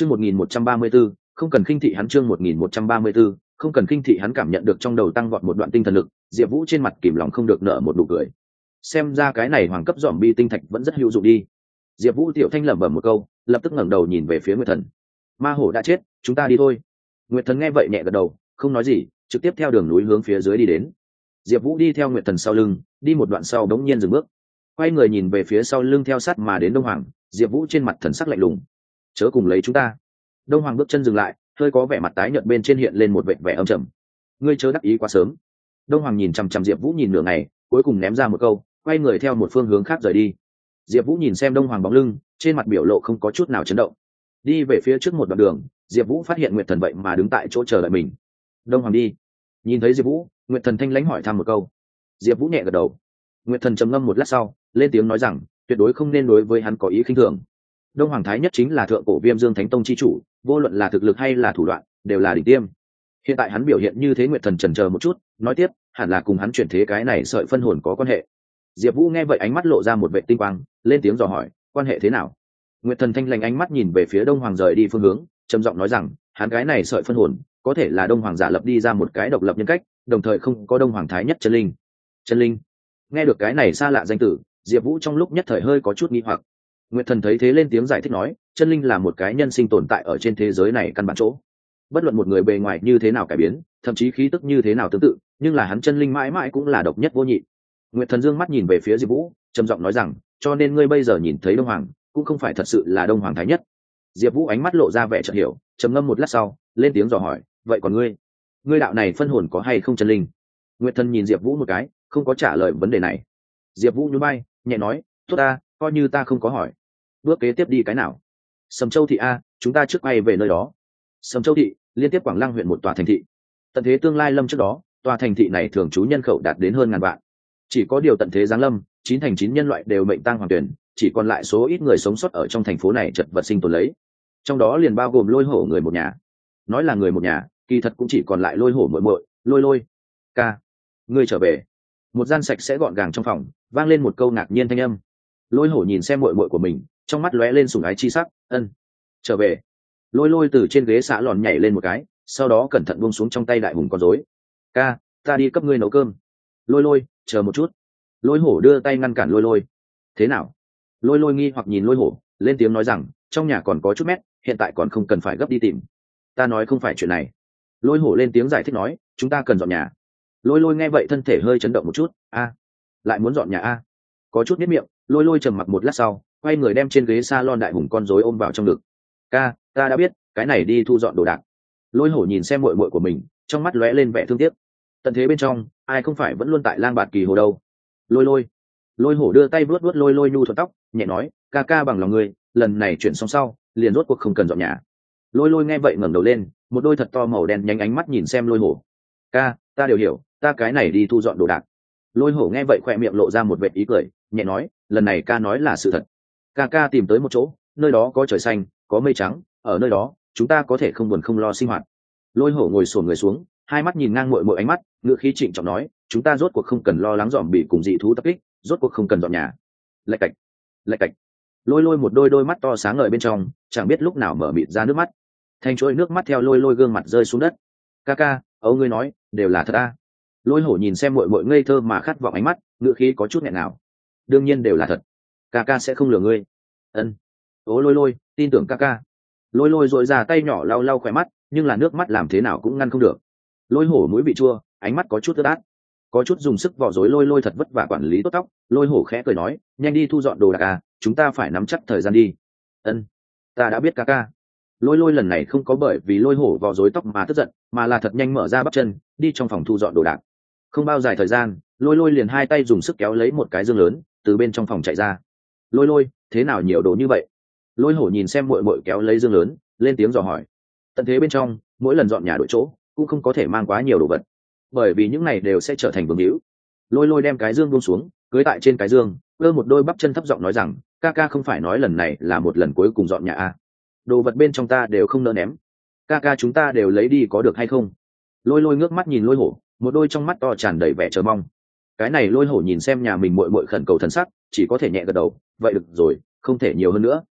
chương một nghìn một trăm ba mươi b ố không cần khinh thị hắn chương một nghìn một trăm ba mươi b ố không cần khinh thị hắn cảm nhận được trong đầu tăng vọt một đoạn tinh thần lực, diệp vũ trên mặt kìm lòng không được nở một nụ cười. Xem ra cái này hoàng cấp dòm bi tinh thạch vẫn rất hữu dụng đi. Diệp vũ tiểu thanh lẩm bẩm một câu, lập tức ngẩng đầu nhìn về phía nguyệt thần. Ma hổ đã chết, chúng ta đi thôi. Nguyệt thần nghe vậy nhẹ gật đầu, không nói gì, trực tiếp theo đường núi hướng phía dưới đi đến. Diệp vũ đi theo nguyệt thần sau lưng, đi một đoạn sau đống nhiên dừng bước. Quay người nhìn về phía sau lưng theo sát mà đến đông hoàng, diệp vũ trên mặt thần sắc lạnh lùng chớ cùng lấy chúng ta. Đông hoàng bước chân dừng lại, hơi có vẻ mặt tái nhợt bên trên hiện lên một vẻ vẻ âm trầm. Ngươi chớ đắc ý quá sớm. Đông hoàng nhìn chằm chằm diệp vũ nhìn nửa ngày, cuối cùng ném ra một câu, quay người theo một phương hướng khác rời đi. Diệp vũ nhìn xem đông hoàng bóng lưng, trên mặt biểu lộ không có chút nào chấn động. Đi về phía trước một đoạn đường, diệp vũ phát hiện nguyệt thần vậy mà đứng tại chỗ chờ đợi mình. Đông hoàng đi. Nhìn thấy diệp vũ, nguyệt thần thanh lãnh hỏi thăm một câu. Diệp vũ nhẹ gật đầu. Nguyệt thần trầm ngâm một lát sau, lên tiếng nói rằng, tuyệt đối không nên đối với hắn có ý khinh thường đông hoàng thái nhất chính là thượng cổ viêm dương thánh tông c h i chủ, vô luận là thực lực hay là thủ đoạn, đều là đỉnh tiêm. Hiện tại hắn biểu hiện như thế nguyện thần trần chờ một chút, nói tiếp, hẳn là cùng hắn chuyển thế cái này sợi phân hồn có quan hệ. Diệp vũ nghe vậy ánh mắt lộ ra một vệ tinh quang, lên tiếng dò hỏi, quan hệ thế nào? Nguyện thần thanh lành ánh mắt nhìn về phía đông hoàng rời đi phương hướng, trầm giọng nói rằng, hắn cái này sợi phân hồn, có thể là đông hoàng giả lập đi ra một cái độc lập nhân cách, đồng thời không có đông hoàng thái nhất chân linh. Chân linh. Nghe được cái này xa lạ danh tử, diệp vũ trong lúc nhất thời hơi có chút nghi hoặc nguyệt thần thấy thế lên tiếng giải thích nói, chân linh là một cái nhân sinh tồn tại ở trên thế giới này căn bản chỗ. Bất luận một người bề ngoài như thế nào cải biến, thậm chí khí tức như thế nào tương tự, nhưng là hắn chân linh mãi mãi cũng là độc nhất vô nhị. Nguyệt thần dương mắt nhìn về phía diệp vũ, trầm giọng nói rằng, cho nên ngươi bây giờ nhìn thấy đông hoàng, cũng không phải thật sự là đông hoàng thái nhất. Diệp vũ ánh mắt lộ ra vẻ chợt hiểu, trầm ngâm một lát sau, lên tiếng dò hỏi, vậy còn ngươi? Ngươi đạo này phân hồn có hay không chân linh? Nguyệt thần nhìn diệp vũ một cái, không có trả lời vấn đề này. Diệp vũ nhún bay nhẹ nói, tốt ta coi như ta không có hỏi. Bước kế tiếp đi cái nào? Sầm châu thị a, chúng ta trước bay về nơi đó. Sầm châu thị, liên tiếp quảng lăng huyện một tòa thành thị. Tận thế tương lai lâm trước đó, tòa thành thị này thường trú nhân khẩu đạt đến hơn ngàn vạn. Chỉ có điều tận thế giáng lâm, chín thành chín nhân loại đều mệnh tăng hoàng tuyển, chỉ còn lại số ít người sống sót ở trong thành phố này chật vật sinh tồn lấy. Trong đó liền bao gồm lôi hổ người một nhà. Nói là người một nhà, kỳ thật cũng chỉ còn lại lôi hổ muội muội, lôi lôi, ca. Ngươi trở về. Một gian sạch sẽ gọn gàng trong phòng, vang lên một câu ngạc nhiên thanh âm lôi hổ nhìn xem muội muội của mình, trong mắt lóe lên sùng ái chi sắc, ân, trở về. Lôi lôi từ trên ghế xã lòn nhảy lên một cái, sau đó cẩn thận buông xuống trong tay đại hùng con rối. Ca, ta đi cấp ngươi nấu cơm. Lôi lôi, chờ một chút. Lôi hổ đưa tay ngăn cản lôi lôi. Thế nào? Lôi lôi nghi hoặc nhìn lôi hổ, lên tiếng nói rằng, trong nhà còn có chút mét, hiện tại còn không cần phải gấp đi tìm. Ta nói không phải chuyện này. Lôi hổ lên tiếng giải thích nói, chúng ta cần dọn nhà. Lôi lôi nghe vậy thân thể hơi chấn động một chút, a, lại muốn dọn nhà a. Có chút nếp miệng lôi lôi trầm mặc một lát sau quay người đem trên ghế s a lon đại hùng con rối ôm vào trong ngực. Ca ta đã biết cái này đi thu dọn đồ đạc. Lôi hổ nhìn xem mội mội của mình trong mắt lóe lên vẻ thương tiếc. Tận thế bên trong ai không phải vẫn luôn tại lang bạt kỳ hồ đâu. Lôi lôi. Lôi hổ đưa tay vuốt vuốt lôi lôi nhu thuật tóc nhẹ nói ca ca bằng lòng người, lần này chuyển xong sau liền rốt cuộc không cần dọn nhà. Lôi lôi nghe vậy ngẩng đầu lên một đôi thật to màu đen nhánh ánh mắt nhìn xem lôi hổ. Ca ta đều hiểu ta cái này đi thu dọn đồ đạc. Lôi hổ nghe vậy khoe miệng lộ ra một vệ ý cười nhẹ nói lần này ca nói là sự thật. Ca ca tìm tới một chỗ, nơi đó có trời xanh, có mây trắng, ở nơi đó, chúng ta có thể không buồn không lo sinh hoạt. Lôi hổ ngồi sổn người xuống, hai mắt nhìn ngang mội mội ánh mắt ngựa khí trịnh trọng nói, chúng ta rốt cuộc không cần lo lắng dòm bị cùng dị thú tập kích, rốt cuộc không cần dọn nhà. Lạch cạch lạch cạch. Lôi lôi một đôi đôi mắt to sáng ngời bên trong, chẳng biết lúc nào mở mịt ra nước mắt. Thành chuỗi nước mắt theo lôi lôi gương mặt rơi xuống đất. Ca ca, ấu ngươi nói, đều là thật ta lôi hổ nhìn xem mội mội ngây thơ mà khát vọng ánh mắt ngựa khí có chút nghẹn nào đương nhiên đều là thật. Ca ca sẽ không lừa ngươi. Ân. Ố lôi lôi, tin tưởng ca ca. Lôi lôi dội ra tay nhỏ lau lau khỏe mắt, nhưng là nước mắt làm thế nào cũng ngăn không được. Lôi hổ mũi bị chua, ánh mắt có chút ướt át. Có chút dùng sức vỏ rối lôi lôi thật vất vả quản lý tốt tóc. Lôi hổ khẽ cười nói, nhanh đi thu dọn đồ đạc à chúng ta phải nắm chắc thời gian đi. Ân. Ta đã biết ca ca. Lôi lôi lần này không có bởi vì lôi hổ vò rối tóc mà tức giận, mà là thật nhanh mở ra bắp chân, đi trong phòng thu dọn đồ đạc. Không bao dài thời gian, lôi lôi liền hai tay dùng sức kéo lấy một cái dương lớn từ bên trong phòng chạy ra. Lôi lôi, thế nào nhiều đồ như vậy? Lôi hổ nhìn xem mội mội kéo lấy dương lớn, lên tiếng dò hỏi. Tận thế bên trong, mỗi lần dọn nhà đổi chỗ, cũng không có thể mang quá nhiều đồ vật, bởi vì những này đều sẽ trở thành vương hữu. Lôi lôi đem cái dương buông xuống, cưới tại trên cái dương, cơ một đôi bắp chân thấp giọng nói rằng, ca ca không phải nói lần này là một lần cuối cùng dọn nhà a đồ vật bên trong ta đều không nỡ ném. Ca ca chúng ta đều lấy đi có được hay không? Lôi lôi ngước mắt nhìn lôi hổ, một đôi trong mắt to tràn đầy vẻ chờ mong cái này lôi hổ nhìn xem nhà mình mội mội khẩn cầu thần sắc, chỉ có thể nhẹ gật đầu, vậy được rồi, không thể nhiều hơn nữa.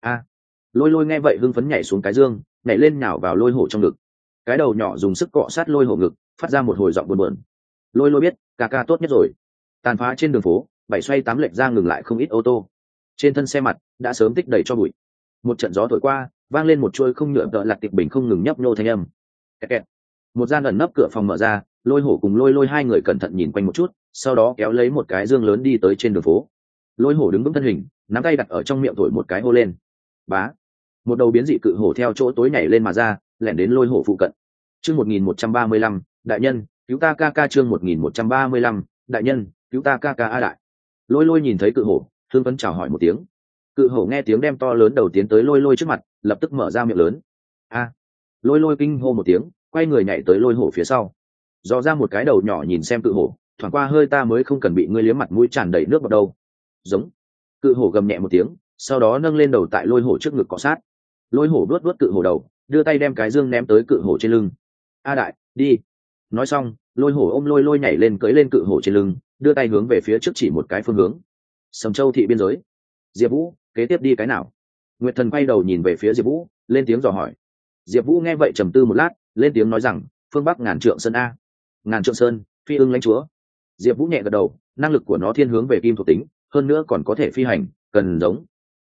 A. Lôi lôi nghe vậy hưng phấn nhảy xuống cái dương, nhảy lên nhào vào lôi hổ trong ngực. Cái đầu nhỏ dùng sức cọ sát lôi hổ ngực, phát ra một hồi giọng buồn buồn. Lôi lôi biết, ca ca tốt nhất rồi. Tàn phá trên đường phố, bảy xoay tám lệch ra ngừng lại không ít ô tô. Trên thân xe mặt đã sớm tích đầy cho bụi. Một trận gió thổi qua, vang lên một chuôi không nhựa tợ lạc tịch bình không ngừng nhấp nhô thanh âm. Kẹt kẹt. một gian ẩn nấp cửa phòng mở ra, lôi hổ cùng lôi lôi hai người cẩn thận nhìn quanh một chút sau đó kéo lấy một cái dương lớn đi tới trên đường phố. Lôi hổ đứng vững thân hình, nắm tay đặt ở trong miệng thổi một cái hô lên. Bá. Một đầu biến dị cự hổ theo chỗ tối nhảy lên mà ra, lẻn đến lôi hổ phụ cận. Chương một nghìn một trăm ba mươi lăm, đại nhân, cứu ta ca ca chương một nghìn một trăm ba mươi lăm, đại nhân, cứu ta ca ca a đại. Lôi lôi nhìn thấy cự hổ, thương vấn chào hỏi một tiếng. Cự hổ nghe tiếng đem to lớn đầu tiến tới lôi lôi trước mặt, lập tức mở ra miệng lớn. A. Lôi lôi kinh hô một tiếng, quay người nhảy tới lôi hổ phía sau. Dò ra một cái đầu nhỏ nhìn xem cự hổ thoảng qua hơi ta mới không cần bị ngươi liếm mặt mũi tràn đầy nước vào đâu. Giống. Cự hổ gầm nhẹ một tiếng, sau đó nâng lên đầu tại lôi hổ trước ngực cọ sát. Lôi hổ đuốt đuốt cự hổ đầu, đưa tay đem cái dương ném tới cự hổ trên lưng. A đại, đi. Nói xong, lôi hổ ôm lôi lôi nhảy lên cưỡi lên cự hổ trên lưng, đưa tay hướng về phía trước chỉ một cái phương hướng. Sầm châu thị biên giới. Diệp vũ, kế tiếp đi cái nào? Nguyệt thần quay đầu nhìn về phía diệp vũ, lên tiếng dò hỏi. Diệp vũ nghe vậy trầm tư một lát, lên tiếng nói rằng, phương bắc ngàn trượng sơn a. Ngàn trượng sơn, phi ưng lãnh chúa diệp vũ nhẹ gật đầu, năng lực của nó thiên hướng về kim thuộc tính, hơn nữa còn có thể phi hành, cần giống.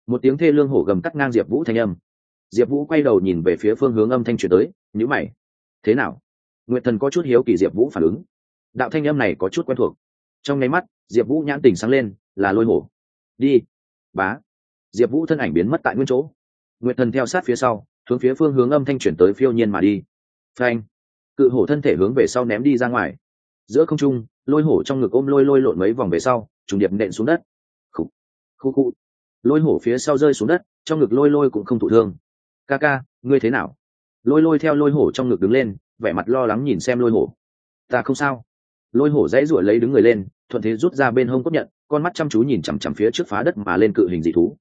Một tiếng thê lương hổ gầm cắt ngang diệp vũ thanh âm. Diệp vũ quay đầu nhìn về phía phương hướng âm thanh chuyển tới nhữ mày. Thế nào? Nguyệt thần có chút hiếu kỳ diệp vũ phản ứng. Đạo thanh âm này có chút quen thuộc. Trong nháy mắt, diệp vũ nhãn tình sáng lên, là lôi hổ. Đi. Bá. Diệp vũ thân ảnh biến mất tại nguyên chỗ. Nguyệt thần theo sát phía sau, hướng phía phương hướng âm thanh chuyển tới phiêu nhiên mà đi. Phanh. Cự hổ thân thể hướng về sau ném đi ra ngoài. Giữa không trung lôi hổ trong ngực ôm lôi lôi lộn mấy vòng về sau, trùng điệp nện xuống đất. Khu khu khu lôi hổ phía sau rơi xuống đất, trong ngực lôi lôi cũng không thụ thương. Ca ca, ngươi thế nào? Lôi lôi theo lôi hổ trong ngực đứng lên, vẻ mặt lo lắng nhìn xem lôi hổ. Ta không sao. Lôi hổ dãy ruổi lấy đứng người lên, thuận thế rút ra bên hông cốt nhận con mắt chăm chú nhìn chằm chằm phía trước phá đất mà lên cự hình dị thú.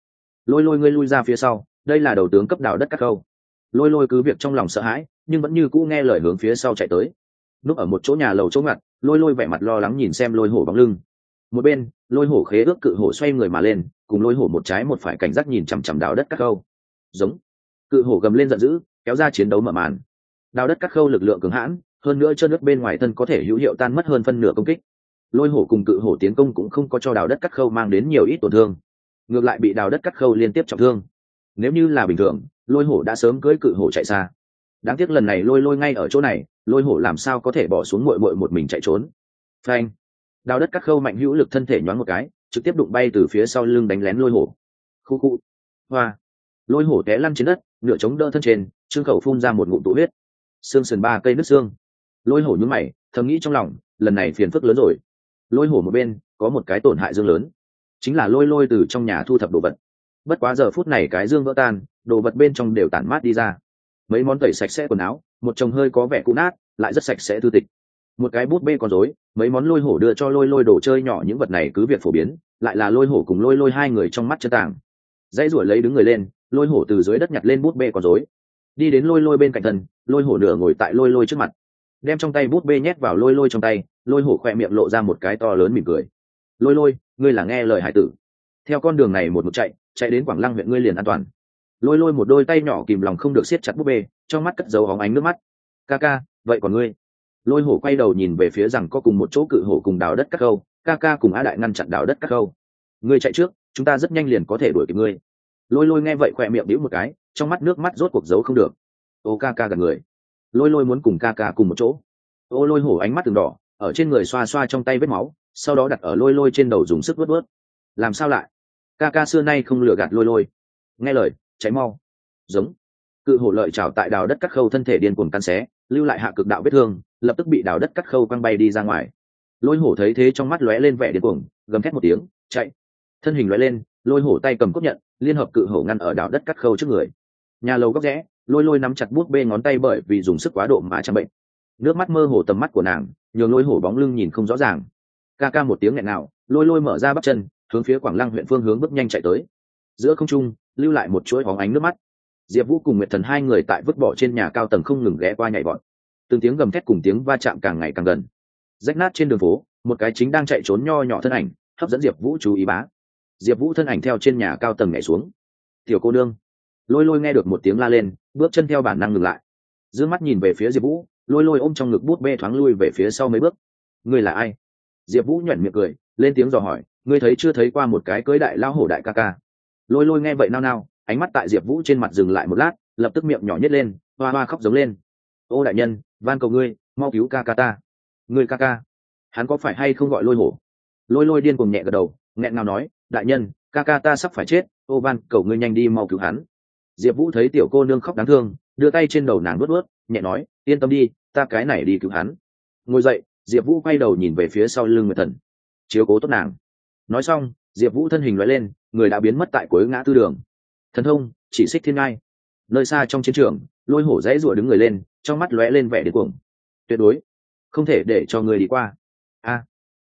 Lôi lôi ngươi lui ra phía sau, đây là đầu tướng cấp đào đất các câu. Lôi lôi cứ việc trong lòng sợ hãi, nhưng vẫn như cũ nghe lời hướng phía sau chạy tới. Núp ở một chỗ nhà lầu chỗ ngặt lôi lôi vẻ mặt lo lắng nhìn xem lôi hổ bóng lưng. Một bên, lôi hổ khế ước cự hổ xoay người mà lên, cùng lôi hổ một trái một phải cảnh giác nhìn chằm chằm đào đất các khâu. Giống. Cự hổ gầm lên giận dữ, kéo ra chiến đấu mở màn. Đào đất cắt khâu lực lượng cứng hãn, hơn nữa chân nước bên ngoài thân có thể hữu hiệu tan mất hơn phân nửa công kích. Lôi hổ cùng cự hổ tiến công cũng không có cho đào đất cắt khâu mang đến nhiều ít tổn thương. Ngược lại bị đào đất cắt khâu liên tiếp trọng thương. Nếu như là bình thường, lôi hổ đã sớm cưỡi cự hổ chạy xa. Đáng tiếc lần này lôi lôi ngay ở chỗ này lôi hổ làm sao có thể bỏ xuống mội mội một mình chạy trốn? Phanh. Đào đất cắt khâu mạnh hữu lực thân thể nhoáng một cái, trực tiếp đụng bay từ phía sau lưng đánh lén lôi hổ. Khu khu. Hoa. Lôi hổ té lăn trên đất, nửa chống đỡ thân trên, trương khẩu phun ra một ngụm tụ huyết. Xương sườn ba, cây nước xương. Lôi hổ nhún mày, thầm nghĩ trong lòng, lần này phiền phức lớn rồi. Lôi hổ một bên, có một cái tổn hại dương lớn. Chính là lôi lôi từ trong nhà thu thập đồ vật. Bất quá giờ phút này cái dương vỡ tan, đồ vật bên trong đều tản mát đi ra. Mấy món tẩy sạch sẽ quần áo một chồng hơi có vẻ cũ nát, lại rất sạch sẽ thư tịch. Một cái bút bê con rối, mấy món lôi hổ đưa cho lôi lôi đồ chơi nhỏ, những vật này cứ việc phổ biến, lại là lôi hổ cùng lôi lôi hai người trong mắt chân tàng. Dãy ruổi lấy đứng người lên, lôi hổ từ dưới đất nhặt lên bút bê con rối. Đi đến lôi lôi bên cạnh thân, lôi hổ nửa ngồi tại lôi lôi trước mặt. Đem trong tay bút bê nhét vào lôi lôi trong tay, lôi hổ khoe miệng lộ ra một cái to lớn mỉm cười. Lôi lôi, ngươi là nghe lời hải tử. Theo con đường này một mực chạy chạy đến quảng lăng huyện ngươi liền an toàn. Lôi lôi một đôi tay nhỏ kìm lòng không được siết chặt bút bê trong mắt cất dấu hóng ánh nước mắt. Ca ca, vậy còn ngươi? Lôi hổ quay đầu nhìn về phía rằng có cùng một chỗ cự hổ cùng đào đất các khâu ca ca cùng á đại ngăn chặn đào đất các khâu ngươi chạy trước, chúng ta rất nhanh liền có thể đuổi kịp ngươi. Lôi lôi nghe vậy khoe miệng đĩu một cái, trong mắt nước mắt rốt cuộc giấu không được. Ô ca ca gần người. Lôi lôi muốn cùng ca ca cùng một chỗ. Ô lôi hổ ánh mắt từng đỏ, ở trên người xoa xoa trong tay vết máu, sau đó đặt ở lôi lôi trên đầu dùng sức vớt vớt. Làm sao lại? Ca ca xưa nay không lừa gạt lôi lôi. Nghe lời cháy mau. Giống cự hổ lợi trào tại đào đất cắt khâu thân thể điên cuồng căn xé, lưu lại hạ cực đạo vết thương, lập tức bị đào đất cắt khâu quăng bay đi ra ngoài. Lôi hổ thấy thế trong mắt lóe lên vẻ điên cuồng, gầm thét một tiếng, chạy. Thân hình lóe lên, lôi hổ tay cầm cốt nhận, liên hợp cự hổ ngăn ở đào đất cắt khâu trước người. Nhà lầu góc rẽ, lôi lôi nắm chặt bút bê ngón tay bởi vì dùng sức quá độ mà chẳng bệnh. Nước mắt mơ hồ tầm mắt của nàng, nhường lôi hổ bóng lưng nhìn không rõ ràng. Ca ca một tiếng nghẹn nào lôi lôi mở ra bắp chân, hướng phía quảng lăng huyện phương hướng bước nhanh chạy tới. Giữa không trung, lưu lại một chuỗi hóng ánh nước mắt diệp vũ cùng nguyệt thần hai người tại vứt bỏ trên nhà cao tầng không ngừng ghé qua nhảy bọn từng tiếng gầm thét cùng tiếng va chạm càng ngày càng gần. Rách nát trên đường phố, một cái chính đang chạy trốn nho nhỏ thân ảnh, hấp dẫn diệp vũ chú ý bá. Diệp vũ thân ảnh theo trên nhà cao tầng nhảy xuống. Tiểu cô nương. Lôi lôi nghe được một tiếng la lên, bước chân theo bản năng ngừng lại. D ư ơ n g mắt nhìn về phía diệp vũ, lôi lôi ôm trong ngực bút bê thoáng lui về phía sau mấy bước. Ngươi là ai? Diệp vũ nhoẻn miệng cười, lên tiếng dò hỏi, ngươi thấy chưa thấy qua một cái cưới đại lao hổ đại ca ca? Lôi lôi nghe vậy nao nao ánh mắt tại diệp vũ trên mặt dừng lại một lát, lập tức miệng nhỏ nhét lên, hoa hoa khóc giống lên. Ô đại nhân, van cầu ngươi, mau cứu ca ca ta. Ngươi ca ca? Hắn có phải hay không gọi lôi hổ? Lôi lôi điên cùng nhẹ gật đầu, nghẹn ngào nói, đại nhân, ca ca ta sắp phải chết, ô van cầu ngươi nhanh đi mau cứu hắn. Diệp vũ thấy tiểu cô nương khóc đáng thương, đưa tay trên đầu nàng luốt luốt nhẹ nói, yên tâm đi, ta cái này đi cứu hắn. Ngồi dậy, diệp vũ quay đầu nhìn về phía sau lưng người thần, chiếu cố tốt nàng. Nói xong, diệp vũ thân hình loại lên, người đã biến mất tại cuối ngã tư đường thần thông, chỉ xích thiên ngai. Nơi xa trong chiến trường, lôi hổ dãy rủa đứng người lên, trong mắt lóe lên vẻ điên cuồng. Tuyệt đối, không thể để cho người đi qua. A. À,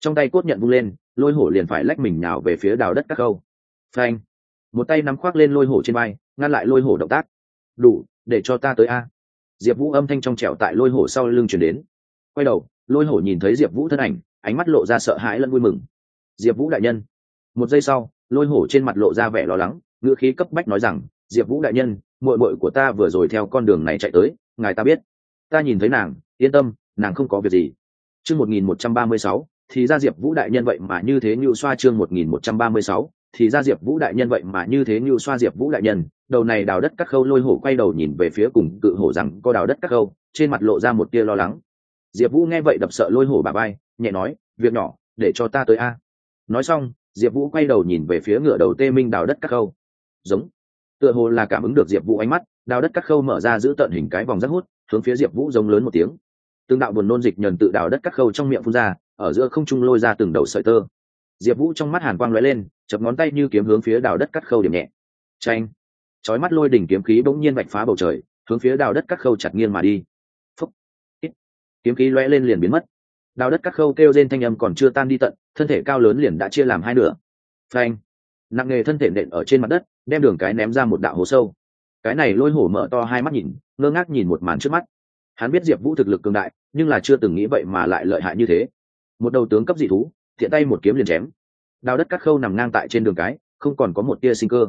trong tay cốt nhận vung lên, lôi hổ liền phải lách mình nào về phía đào đất các khâu phanh. Một tay nắm khoác lên lôi hổ trên bay ngăn lại lôi hổ động tác. Đủ, để cho ta tới a. Diệp vũ âm thanh trong trẻo tại lôi hổ sau lưng chuyển đến. Quay đầu, lôi hổ nhìn thấy diệp vũ thân ảnh, ánh mắt lộ ra sợ hãi lẫn vui mừng. Diệp vũ đại nhân. Một giây sau, lôi hổ trên mặt lộ ra vẻ lo lắng. Ngựa khí cấp bách nói rằng, diệp vũ đại nhân mội mội của ta vừa rồi theo con đường này chạy tới, ngài ta biết. Ta nhìn thấy nàng, yên tâm, nàng không có việc gì. Chương một nghìn một trăm ba mươi sáu, thì ra diệp vũ đại nhân vậy mà như thế như xoa chương một nghìn một trăm ba mươi sáu, thì ra diệp vũ đại nhân vậy mà như thế như xoa diệp vũ đại nhân. Đầu này đào đất cắt khâu lôi hổ quay đầu nhìn về phía cùng cự hổ rằng, có đào đất cắt khâu. Trên mặt lộ ra một tia lo lắng. Diệp vũ nghe vậy đập sợ lôi hổ bà bay nhẹ nói, việc nhỏ, để cho ta tới a. Nói xong, diệp vũ quay đầu nhìn về phía ngựa đầu tê minh đào đất cắt khâu giống. Tựa hồ là cảm ứng được diệp vũ ánh mắt đào đất cắt khâu mở ra giữ tận hình cái vòng rất hút, hướng phía diệp vũ giống lớn một tiếng. Tương đạo buồn nôn dịch nhờn tự đào đất cắt khâu trong miệng phun ra, ở giữa không trung lôi ra từng đầu sợi tơ. Diệp vũ trong mắt hàn quang lóe lên, chập ngón tay như kiếm hướng phía đào đất cắt khâu điểm nhẹ. Tranh chói mắt lôi đỉnh kiếm khí bỗng nhiên vạch phá bầu trời, hướng phía đào đất cắt khâu chặt nghiêng mà đi. Phúc. Kiếm khí lóe lên liền biến mất. Đào đất cắt khâu kêu trên thanh âm còn chưa tan đi tận, thân thể cao lớn liền đã chia làm hai nửa. Phanh. Nặng nghề thân thể nện ở trên mặt đất đem đường cái ném ra một đạo hố sâu. Cái này lôi hổ mở to hai mắt nhìn, ngơ ngác nhìn một màn trước mắt. Hắn biết diệp vũ thực lực cường đại, nhưng là chưa từng nghĩ vậy mà lại lợi hại như thế. Một đầu tướng cấp dị thú thiện tay một kiếm liền chém. Đào đất cắt khâu nằm ngang tại trên đường cái, không còn có một tia sinh cơ.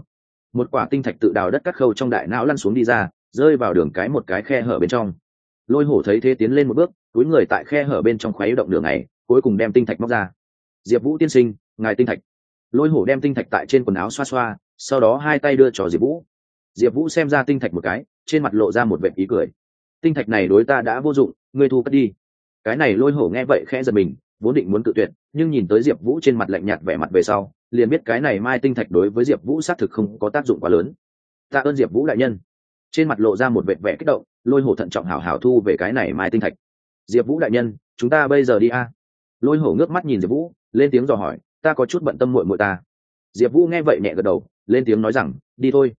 Một quả tinh thạch tự đào đất cắt khâu trong đại não lăn xuống đi ra, rơi vào đường cái một cái khe hở bên trong. Lôi hổ thấy thế tiến lên một bước, túi người tại khe hở bên trong khoáy động đường này, cuối cùng đem tinh thạch móc ra. Diệp vũ tiên sinh, ngài tinh thạch. Lôi hổ đem tinh thạch tại trên quần áo xoa xoa sau đó hai tay đưa cho diệp vũ. Diệp vũ xem ra tinh thạch một cái, trên mặt lộ ra một vệ ý cười. Tinh thạch này đối ta đã vô dụng, ngươi thu cất đi. Cái này lôi hổ nghe vậy khẽ giật mình, vốn định muốn cự tuyệt, nhưng nhìn tới diệp vũ trên mặt lạnh nhạt vẻ mặt về sau, liền biết cái này mai tinh thạch đối với diệp vũ xác thực không có tác dụng quá lớn. Tạ ơn diệp vũ đại nhân. Trên mặt lộ ra một vệ vẻ kích động, lôi hổ thận trọng hảo hảo thu về cái này mai tinh thạch. Diệp vũ đại nhân, chúng ta bây giờ đi a. Lôi hổ ngước mắt nhìn diệp vũ, lên tiếng dò hỏi, ta có chút bận tâm muội muội ta. Diệp vũ nghe vậy nhẹ gật đầu lên tiếng nói rằng, đi thôi.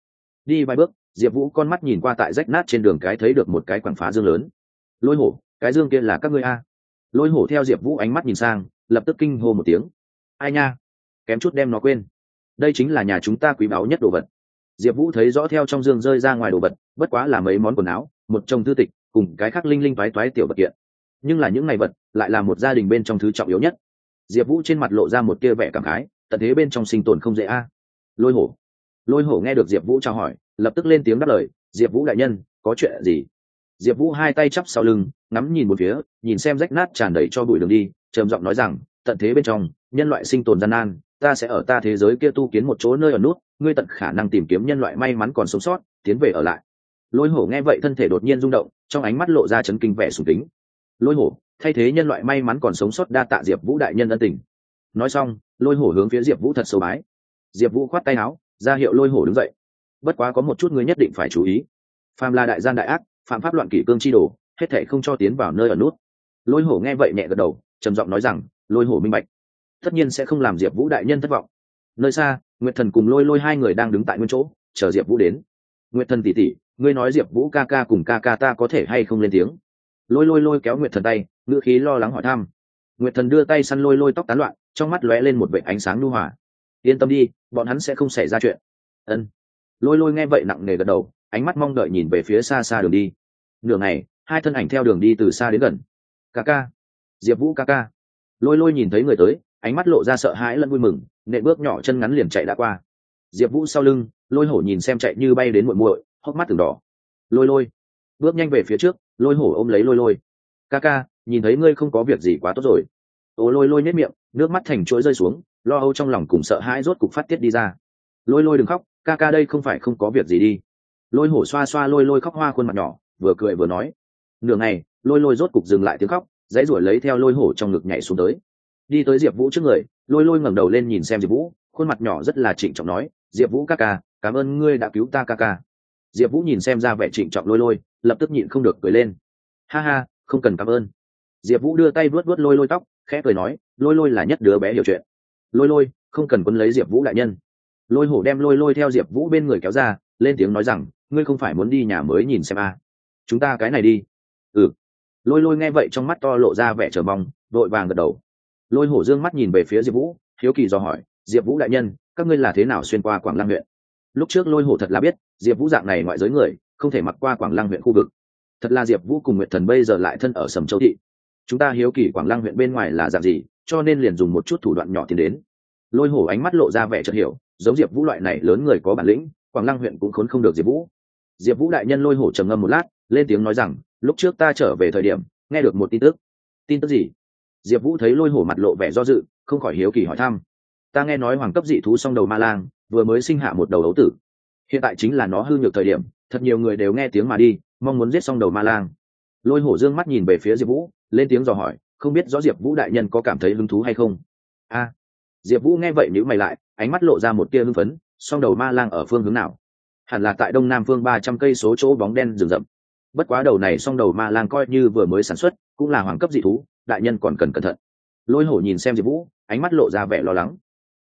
Đi vài bước, diệp vũ con mắt nhìn qua tại rách nát trên đường cái thấy được một cái quảng phá dương lớn. Lôi hổ, cái dương kia là các ngươi a? Lôi hổ theo diệp vũ ánh mắt nhìn sang, lập tức kinh hô một tiếng. Ai nha, kém chút đem nó quên. Đây chính là nhà chúng ta quý báu nhất đồ vật. Diệp vũ thấy rõ theo trong dương rơi ra ngoài đồ vật, bất quá là mấy món quần áo, một chồng thư tịch, cùng cái khác linh linh toái toái tiểu vật kiện. Nhưng là những ngày vật, lại là một gia đình bên trong thứ trọng yếu nhất. Diệp vũ trên mặt lộ ra một tia vẻ cảm khái, tận thế bên trong sinh tồn không dễ a. Lôi hổ lôi hổ nghe được diệp vũ trao hỏi lập tức lên tiếng đáp lời diệp vũ đại nhân có chuyện gì diệp vũ hai tay chắp sau lưng ngắm nhìn một phía nhìn xem rách nát tràn đầy cho bụi đường đi trầm giọng nói rằng tận thế bên trong nhân loại sinh tồn gian nan ta sẽ ở ta thế giới kia tu kiến một chỗ nơi ở nút ngươi tận khả năng tìm kiếm nhân loại may mắn còn sống sót tiến về ở lại lôi hổ nghe vậy thân thể đột nhiên rung động trong ánh mắt lộ ra chấn kinh vẻ sùng kính lôi hổ thay thế nhân loại may mắn còn sống sót đa tạ diệp vũ đại nhân ân tình nói xong lôi hổ hướng phía diệp vũ thật sâu bái diệp vũ khoát tay áo ra hiệu lôi hổ đứng dậy. Bất quá có một chút người nhất định phải chú ý. Phàm là đại gian đại ác, phạm pháp loạn kỷ cương chi đồ, hết thể không cho tiến vào nơi ở nút. Lôi hổ nghe vậy nhẹ gật đầu, trầm giọng nói rằng, lôi hổ minh bạch. Tất nhiên sẽ không làm diệp vũ đại nhân thất vọng. Nơi xa, nguyệt thần cùng lôi lôi hai người đang đứng tại nguyên chỗ, chờ diệp vũ đến. Nguyệt thần tỉ tỉ, ngươi nói diệp vũ ca ca cùng ca ca ta có thể hay không lên tiếng? Lôi lôi lôi kéo nguyệt thần tay, ngữ khí lo lắng hỏi thăm. Nguyệt thần đưa tay săn lôi lôi tóc tán loạn, trong mắt lóe lên một vệ ánh sáng nu hòa yên tâm đi, bọn hắn sẽ không xảy ra chuyện. Ân. Lôi lôi nghe vậy nặng nề gật đầu, ánh mắt mong đợi nhìn về phía xa xa đường đi. Nửa ngày, hai thân ảnh theo đường đi từ xa đến gần. Ca ca. Diệp vũ ca ca. Lôi lôi nhìn thấy người tới, ánh mắt lộ ra sợ hãi lẫn vui mừng nệ bước nhỏ chân ngắn liền chạy đã qua. Diệp vũ sau lưng, lôi hổ nhìn xem chạy như bay đến muội muội, hốc mắt từng đỏ. Lôi lôi. Bước nhanh về phía trước, lôi hổ ôm lấy lôi lôi. Ca ca, nhìn thấy ngươi không có việc gì quá tốt rồi. Ô lôi lôi nếp miệng, nước mắt thành chuỗi rơi xuống lo âu trong lòng cùng sợ hãi rốt cục phát tiết đi ra. Lôi lôi đừng khóc, ca ca đây không phải không có việc gì đi. Lôi hổ xoa xoa lôi lôi khóc hoa khuôn mặt nhỏ, vừa cười vừa nói. Nửa ngày, lôi lôi rốt cục dừng lại tiếng khóc, dãy ruổi lấy theo lôi hổ trong ngực nhảy xuống tới. Đi tới diệp vũ trước người, lôi lôi ngẩng đầu lên nhìn xem diệp vũ, khuôn mặt nhỏ rất là trịnh trọng nói, diệp vũ ca ca, cảm ơn ngươi đã cứu ta ca ca. Diệp vũ nhìn xem ra vẻ trịnh trọng lôi lôi, lập tức nhịn không được cười lên. Ha ha, không cần cảm ơn. Diệp vũ đưa tay vuốt vuốt lôi lôi tóc, khẽ cười nói, lôi lôi là nhất đứa bé hiểu chuyện lôi lôi, không cần quân lấy diệp vũ đại nhân. Lôi hổ đem lôi lôi theo diệp vũ bên người kéo ra, lên tiếng nói rằng, ngươi không phải muốn đi nhà mới nhìn xem à. chúng ta cái này đi. Ừ. Lôi lôi nghe vậy trong mắt to lộ ra vẻ chờ mong, vội vàng gật đầu. Lôi hổ dương mắt nhìn về phía diệp vũ, hiếu kỳ dò hỏi, diệp vũ đại nhân, các ngươi là thế nào xuyên qua quảng lăng huyện? Lúc trước lôi hổ thật là biết, diệp vũ dạng này ngoại giới người, không thể mặc qua quảng lăng huyện khu vực. Thật là diệp vũ cùng nguyệt thần bây giờ lại thân ở sầm châu thị chúng ta hiếu kỳ quảng lăng huyện bên ngoài là dạng gì, cho nên liền dùng một chút thủ đoạn nhỏ tiến đến. Lôi hổ ánh mắt lộ ra vẻ chợt hiểu, giống diệp vũ loại này lớn người có bản lĩnh, quảng lăng huyện cũng khốn không được diệp vũ. Diệp vũ đại nhân lôi hổ trầm ngâm một lát, lên tiếng nói rằng, lúc trước ta trở về thời điểm, nghe được một tin tức. Tin tức gì? Diệp vũ thấy lôi hổ mặt lộ vẻ do dự, không khỏi hiếu kỳ hỏi thăm. Ta nghe nói hoàng cấp dị thú song đầu ma lang, vừa mới sinh hạ một đầu ấu tử. Hiện tại chính là nó hư nhược thời điểm, thật nhiều người đều nghe tiếng mà đi, mong muốn giết xong đầu ma lang. Lôi hổ dương mắt nhìn về phía diệp vũ lên tiếng dò hỏi, không biết rõ diệp vũ đại nhân có cảm thấy hứng thú hay không. A. Diệp vũ nghe vậy nhữ mày lại, ánh mắt lộ ra một tia hưng phấn, song đầu ma lang ở phương hướng nào? Hẳn là tại đông nam phương ba trăm cây số chỗ bóng đen rừng rậm. Bất quá đầu này song đầu ma lang coi như vừa mới sản xuất, cũng là hoàng cấp dị thú, đại nhân còn cần cẩn thận. Lôi hổ nhìn xem diệp vũ, ánh mắt lộ ra vẻ lo lắng.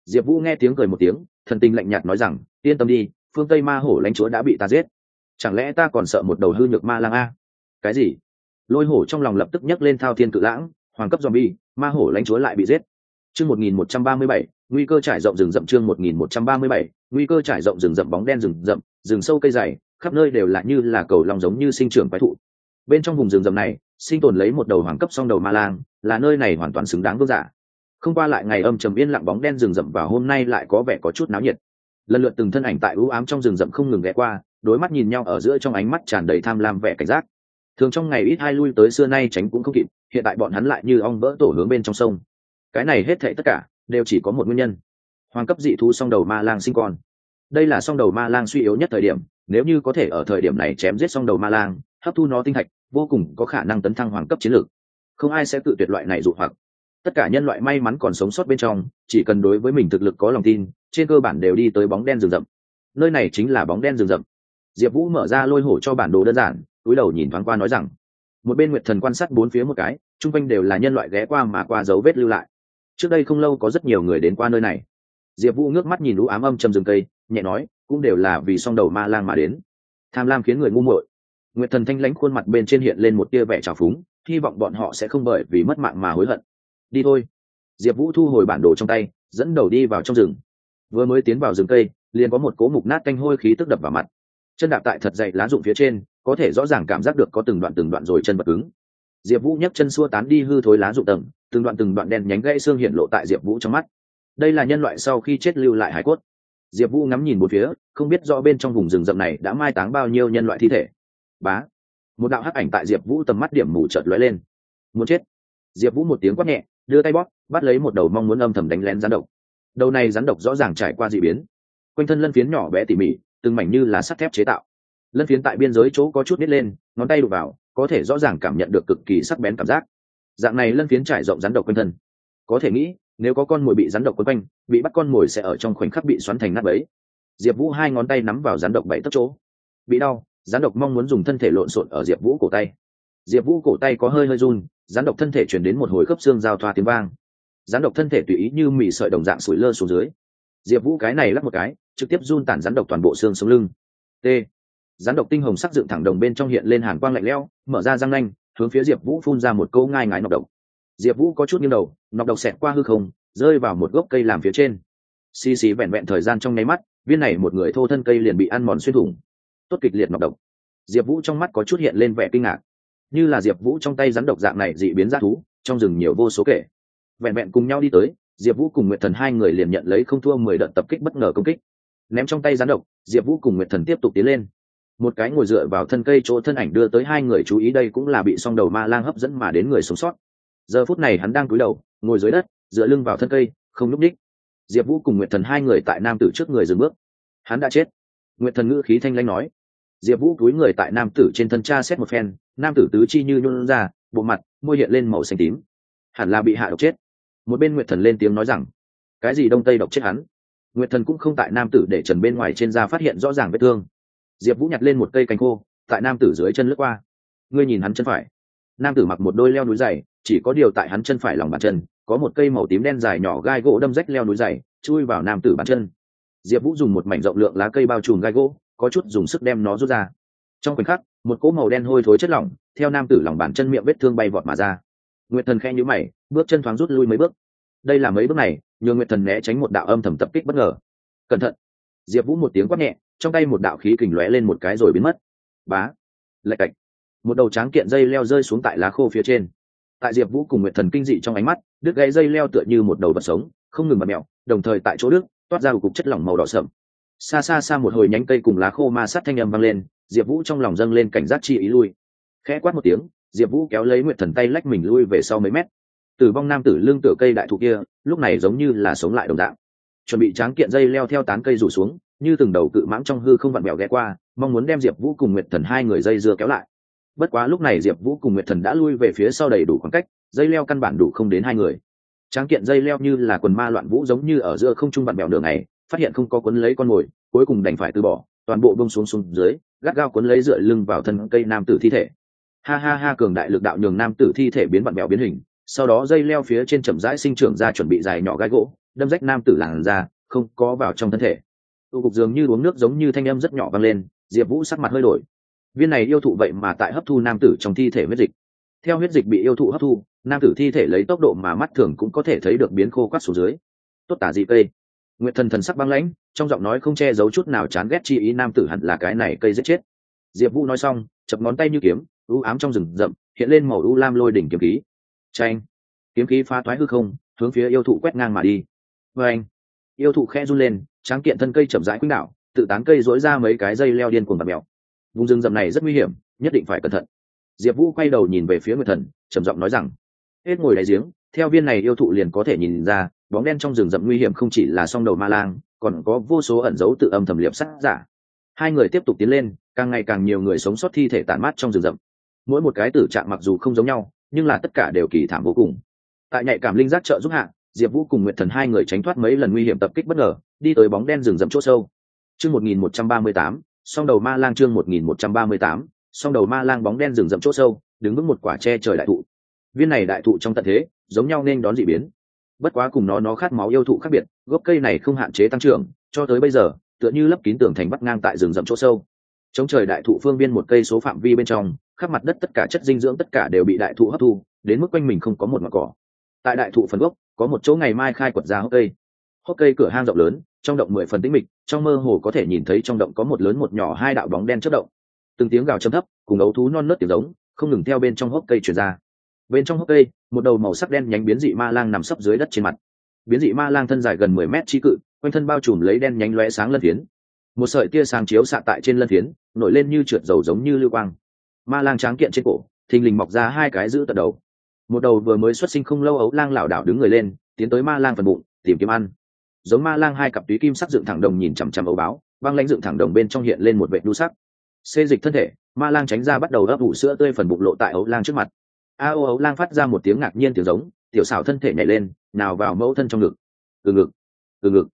Diệp vũ nghe tiếng cười một tiếng, thần tình lạnh nhạt nói rằng, yên tâm đi, phương tây ma hổ lãnh chúa đã bị ta giết. Chẳng lẽ ta còn sợ một đầu hư nhược ma lang a? Cái gì? Lôi hổ trong lòng lập tức nhấc lên thao thiên cự lãng, hoàng cấp zombie, ma hổ lãnh chúa lại bị giết. Chương một nghìn một trăm ba mươi bảy, nguy cơ trải rộng rừng rậm chương một nghìn một trăm ba mươi bảy, nguy cơ trải rộng rừng rậm bóng đen rừng rậm, rừng sâu cây dày, khắp nơi đều là như là cầu lòng giống như sinh trưởng quái thụ. Bên trong vùng rừng rậm này, sinh tồn lấy một đầu hoàng cấp song đầu ma lang, là nơi này hoàn toàn xứng đáng vương giả. Không qua lại ngày âm trầm yên lặng bóng đen rừng rậm và hôm nay lại có vẻ có chút náo nhiệt. Lần lượt từng thân ảnh tại ưu ám trong rừng rậm không ngừng ghé qua, đối mắt nhìn nhau ở giữa trong ánh mắt tràn đầy tham lam vẻ cảnh giác thường trong ngày ít hai lui tới xưa nay tránh cũng không kịp, hiện tại bọn hắn lại như ong vỡ tổ hướng bên trong sông. Cái này hết thệ tất cả, đều chỉ có một nguyên nhân. Hoàng cấp dị thú song đầu ma lang sinh con. Đây là song đầu ma lang suy yếu nhất thời điểm, nếu như có thể ở thời điểm này chém giết song đầu ma lang, hấp thu nó tinh thạch vô cùng có khả năng tấn thăng hoàng cấp chiến lược. Không ai sẽ tự tuyệt loại này dụ hoặc. Tất cả nhân loại may mắn còn sống sót bên trong, chỉ cần đối với mình thực lực có lòng tin, trên cơ bản đều đi tới bóng đen rừng rậm. Nơi này chính là bóng đen rừng rậm. Diệp vũ mở ra lôi hổ cho bản đồ đơn giản túi đầu nhìn thoáng qua nói rằng, một bên nguyệt thần quan sát bốn phía một cái, chung quanh đều là nhân loại ghé qua mà qua dấu vết lưu lại. Trước đây không lâu có rất nhiều người đến qua nơi này. Diệp vũ ngước mắt nhìn lũ ám âm châm rừng cây, nhẹ nói, cũng đều là vì song đầu ma lang mà đến. Tham lam khiến người ngu muội. Nguyệt thần thanh lãnh khuôn mặt bên trên hiện lên một tia vẻ trào phúng, hy vọng bọn họ sẽ không bởi vì mất mạng mà hối hận. Đi thôi. Diệp vũ thu hồi bản đồ trong tay, dẫn đầu đi vào trong rừng. Vừa mới tiến vào rừng cây, liền có một cố mục nát canh hôi khí tức đập vào mặt. Chân đạp tại thật dậy lá rụng phía trên có thể rõ ràng cảm giác được có từng đoạn từng đoạn rồi chân bật cứng. Diệp vũ nhấc chân xua tán đi hư thối lá rụng tầng, từng đoạn từng đoạn đen nhánh gãy xương hiện lộ tại diệp vũ trong mắt. Đây là nhân loại sau khi chết lưu lại hải cốt. Diệp vũ ngắm nhìn một phía, không biết rõ bên trong vùng rừng rậm này đã mai táng bao nhiêu nhân loại thi thể. Bá! Một đạo hắc ảnh tại diệp vũ tầm mắt điểm mù chợt lóe lên. Muốn chết. Diệp vũ một tiếng quát nhẹ, đưa tay bóp, bắt lấy một đầu mong muốn âm thầm đánh lén rắn độc. Đầu này rắn độc rõ ràng trải qua d ị biến. Quanh thân lân phiến nhỏ bé tỉ mỉ, từng mảnh như là sắt thép chế tạo lân phiến tại biên giới chỗ có chút nít lên, ngón tay đụt vào, có thể rõ ràng cảm nhận được cực kỳ sắc bén cảm giác. Dạng này lân phiến trải rộng rắn độc quanh thân. Có thể nghĩ, nếu có con mồi bị rắn độc quấn quanh, bị bắt con mồi sẽ ở trong khoảnh khắc bị xoắn thành nát bấy. Diệp vũ hai ngón tay nắm vào rắn độc bảy tấc chỗ. Bị đau, rắn độc mong muốn dùng thân thể lộn xộn ở diệp vũ cổ tay. Diệp vũ cổ tay có hơi hơi run, rắn độc thân thể chuyển đến một hồi khớp xương giao thoa tiếng vang. Rắn độc thân thể tùy ý như mì sợi đồng dạng sủi lơ xuống dưới. Diệp vũ cái này lắp một cái, trực tiếp run tản rắn độc toàn bộ xương sống lưng. T rắn độc tinh hồng sắc dựng thẳng đồng bên trong hiện lên hàn quang lạnh lẽo, mở ra răng nanh, hướng phía diệp vũ phun ra một câu ngai ngái nọc độc. Diệp vũ có chút nghiêng đầu, nọc độc xẹt qua hư không, rơi vào một gốc cây làm phía trên. Xì xì vẹn vẹn thời gian trong nháy mắt, viên này một người thô thân cây liền bị ăn mòn xuyên thủng. Tốt kịch liệt nọc độc. Diệp vũ trong mắt có chút hiện lên vẻ kinh ngạc. Như là diệp vũ trong tay rắn độc dạng này dị biến ra thú, trong rừng nhiều vô số kể. Vẹn vẹn cùng nhau đi tới, diệp vũ cùng nguyện thần hai người liền nhận lấy không thua mười đợt tập kích bất ngờ công kích. Ném trong tay rắn độc, diệp vũ cùng nguyệt thần tiếp tục tiến lên một cái ngồi dựa vào thân cây chỗ thân ảnh đưa tới hai người chú ý đây cũng là bị song đầu ma lang hấp dẫn mà đến người sống sót. Giờ phút này hắn đang cúi đầu, ngồi dưới đất, dựa lưng vào thân cây, không núp đích diệp vũ cùng nguyệt thần hai người tại nam tử trước người dừng bước. Hắn đã chết. Nguyệt thần ngữ khí thanh lanh nói. Diệp vũ cúi người tại nam tử trên thân cha xét một phen, nam tử tứ chi như nhôn ra, bộ mặt, môi hiện lên màu xanh tím. Hẳn là bị hạ độc chết. Một bên nguyệt thần lên tiếng nói rằng, cái gì đông tây độc chết hắn? Nguyệt thần cũng không tại nam tử để trần bên ngoài trên da phát hiện rõ ràng vết thương diệp vũ nhặt lên một cây cành khô, tại nam tử dưới chân lướt qua. Ngươi nhìn hắn chân phải. Nam tử mặc một đôi leo núi dày chỉ có điều tại hắn chân phải lòng bàn chân, có một cây màu tím đen dài nhỏ gai gỗ đâm rách leo núi dày chui vào nam tử bàn chân. Diệp vũ dùng một mảnh rộng lượng lá cây bao trùm gai gỗ, có chút dùng sức đem nó rút ra. Trong khoảnh khắc, một cỗ màu đen hôi thối chất lỏng, theo nam tử lòng bàn chân miệng vết thương bay vọt mà ra. Nguyệt thần khe nhữ mày, bước chân thoáng rút lui mấy bước. Đây là mấy bước này nhường nguyệt thần né tránh một đạo âm thầm tập kích bất ngờ. Cẩn thận! Diệp vũ một tiếng quát nhẹ trong tay một đạo khí kình lóe lên một cái rồi biến mất. Bá, lạch cạch. Một đầu tráng kiện dây leo rơi xuống tại lá khô phía trên. Tại diệp vũ cùng nguyệt thần kinh dị trong ánh mắt, đứt gãy dây leo tựa như một đầu vật sống, không ngừng bật mẹo, đồng thời tại chỗ đức toát ra một cục chất lỏng màu đỏ sậm. Xa xa xa một hồi nhánh cây cùng lá khô ma sát thanh âm vang lên, diệp vũ trong lòng dâng lên cảnh giác chi ý lui. Khẽ quát một tiếng, diệp vũ kéo lấy nguyệt thần tay lách mình lui về sau mấy mét. Tử vong nam tử lưng tựa cây đại thụ kia, lúc này giống như là sống lại đồng dạng. Chuẩn bị tráng kiện dây leo theo tán cây rủ xuống như từng đầu cự mãng trong hư không vặn bèo ghé qua, mong muốn đem diệp vũ cùng nguyệt thần hai người dây dưa kéo lại. Bất quá lúc này diệp vũ cùng nguyệt thần đã lui về phía sau đầy đủ khoảng cách, dây leo căn bản đủ không đến hai người. Tráng kiện dây leo như là quần ma loạn vũ giống như ở giữa không trung vặn bèo đường này phát hiện không có quấn lấy con mồi, cuối cùng đành phải từ bỏ, toàn bộ bông xuống xuống dưới, gắt gao quấn lấy dựa lưng vào thân cây nam tử thi thể. Ha ha ha, cường đại lực đạo nhường nam tử thi thể biến vặn bèo biến hình, sau đó dây leo phía trên chậm rãi sinh trưởng ra chuẩn bị dài nhỏ gai gỗ, đâm rách nam tử làn ra không có vào trong thân thể tụ cục dường như uống nước giống như thanh âm rất nhỏ vang lên, diệp vũ sắc mặt hơi đổi. Viên này yêu thụ vậy mà tại hấp thu nam tử trong thi thể huyết dịch. Theo huyết dịch bị yêu thụ hấp thu, nam tử thi thể lấy tốc độ mà mắt thường cũng có thể thấy được biến khô quát xuống dưới. Tốt tả dị cây. Nguyệt thần thần sắc băng lãnh, trong giọng nói không che giấu chút nào chán ghét chi ý nam tử hẳn là cái này cây giết chết. Diệp vũ nói xong, chập ngón tay như kiếm, u ám trong rừng rậm, hiện lên màu u lam lôi đỉnh kiếm khí. Tranh kiếm khí phá thoái hư không, hướng phía yêu thụ quét ngang mà đi. Vê anh yêu thụ khe run lên, tráng kiện thân cây chậm rãi quýnh đạo tự tán cây dối ra mấy cái dây leo điên cuồng bạt mèo. Vùng rừng rậm này rất nguy hiểm, nhất định phải cẩn thận. Diệp vũ quay đầu nhìn về phía nguyệt thần, trầm giọng nói rằng, hết ngồi đáy giếng, theo viên này yêu thụ liền có thể nhìn ra, bóng đen trong rừng rậm nguy hiểm không chỉ là song đầu ma lang, còn có vô số ẩn dấu tự âm thầm liệp sát giả. Hai người tiếp tục tiến lên, càng ngày càng nhiều người sống sót thi thể tản mát trong rừng rậm. Mỗi một cái tử trạng mặc dù không giống nhau, nhưng là tất cả đều kỳ thảm vô cùng. Tại nhạy cảm linh giác trợ giúp hạ diệp vũ cùng nguyệt thần hai người tránh thoát mấy lần nguy hiểm tập kích bất ngờ, đi tới bóng đen rừng rậm chỗ sâu. Chương một nghìn một trăm ba mươi tám, song đầu ma lang chương một nghìn một trăm ba mươi tám, song đầu ma lang bóng đen rừng rậm chỗ sâu, đứng vững một quả tre trời đại thụ. Viên này đại thụ trong tận thế, giống nhau nên đón dị biến. Bất quá cùng nó nó khát máu yêu thụ khác biệt, gốc cây này không hạn chế tăng trưởng, cho tới bây giờ, tựa như lấp kín tường thành bắt ngang tại rừng rậm chỗ sâu. Chống trời đại thụ phương viên một cây số phạm vi bên trong, khắp mặt đất tất cả chất dinh dưỡng tất cả đều bị đại thụ hấp thu, đến mức quanh mình không có một mặt cỏ. Tại đại thụ phần gốc có một chỗ ngày mai khai quật ra hốc cây. Hốc cây cửa hang rộng lớn, trong động mười phần tĩnh mịch, trong mơ hồ có thể nhìn thấy trong động có một lớn một nhỏ hai đạo bóng đen chất động. Từng tiếng gào châm thấp, cùng ấu thú non nớt tiếng giống, không ngừng theo bên trong hốc cây chuyển ra. Bên trong hốc cây, một đầu màu sắc đen nhánh biến dị ma lang nằm sấp dưới đất trên mặt. Biến dị ma lang thân dài gần mười mét chi cự, quanh thân bao trùm lấy đen nhánh lóe sáng lân phiến. Một sợi tia sáng chiếu xạ tại trên lân phiến, nổi lên như trượt dầu giống như lưu quang. Ma lang tráng kiện trên cổ, thình lình mọc ra hai cái giữ tận đầu một đầu vừa mới xuất sinh không lâu ấu lang lảo đảo đứng người lên, tiến tới ma lang phần bụng, tìm kiếm ăn. Giống ma lang hai cặp túy kim sắc dựng thẳng đồng nhìn chằm chằm ấu báo, băng lãnh dựng thẳng đồng bên trong hiện lên một vệ đu sắc. Xê dịch thân thể, ma lang tránh ra bắt đầu ấp ủ sữa tươi phần bụng lộ tại ấu lang trước mặt. A ô ấu lang phát ra một tiếng ngạc nhiên tiếng giống, tiểu xảo thân thể nhảy lên, nào vào mẫu thân trong ngực. Từ ngực từ ngực.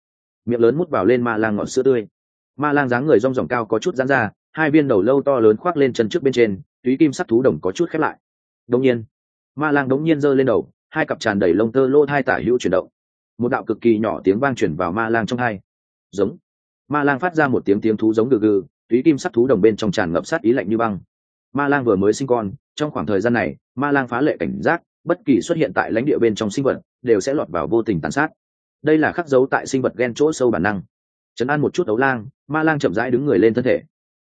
Miệng lớn mút vào lên ma lang ngọn sữa tươi. Ma lang dáng người rong ròng cao có chút dán ra, hai viên đầu lâu to lớn khoác lên chân trước bên trên, túy kim sắc thú đồng có chút khép lại. Đông nhiên ma lang đống nhiên giơ lên đầu, hai cặp tràn đầy lông tơ lô hai tả hữu chuyển động. Một đạo cực kỳ nhỏ tiếng vang chuyển vào ma lang trong hai. Giống. Ma lang phát ra một tiếng tiếng thú giống gừ gừ, túy kim sắc thú đồng bên trong tràn ngập sát ý lạnh như băng. Ma lang vừa mới sinh con, trong khoảng thời gian này, ma lang phá lệ cảnh giác, bất kỳ xuất hiện tại lãnh địa bên trong sinh vật, đều sẽ lọt vào vô tình tàn sát. Đây là khắc dấu tại sinh vật ghen chỗ sâu bản năng. Chấn an một chút đấu lang, ma lang chậm rãi đứng người lên thân thể.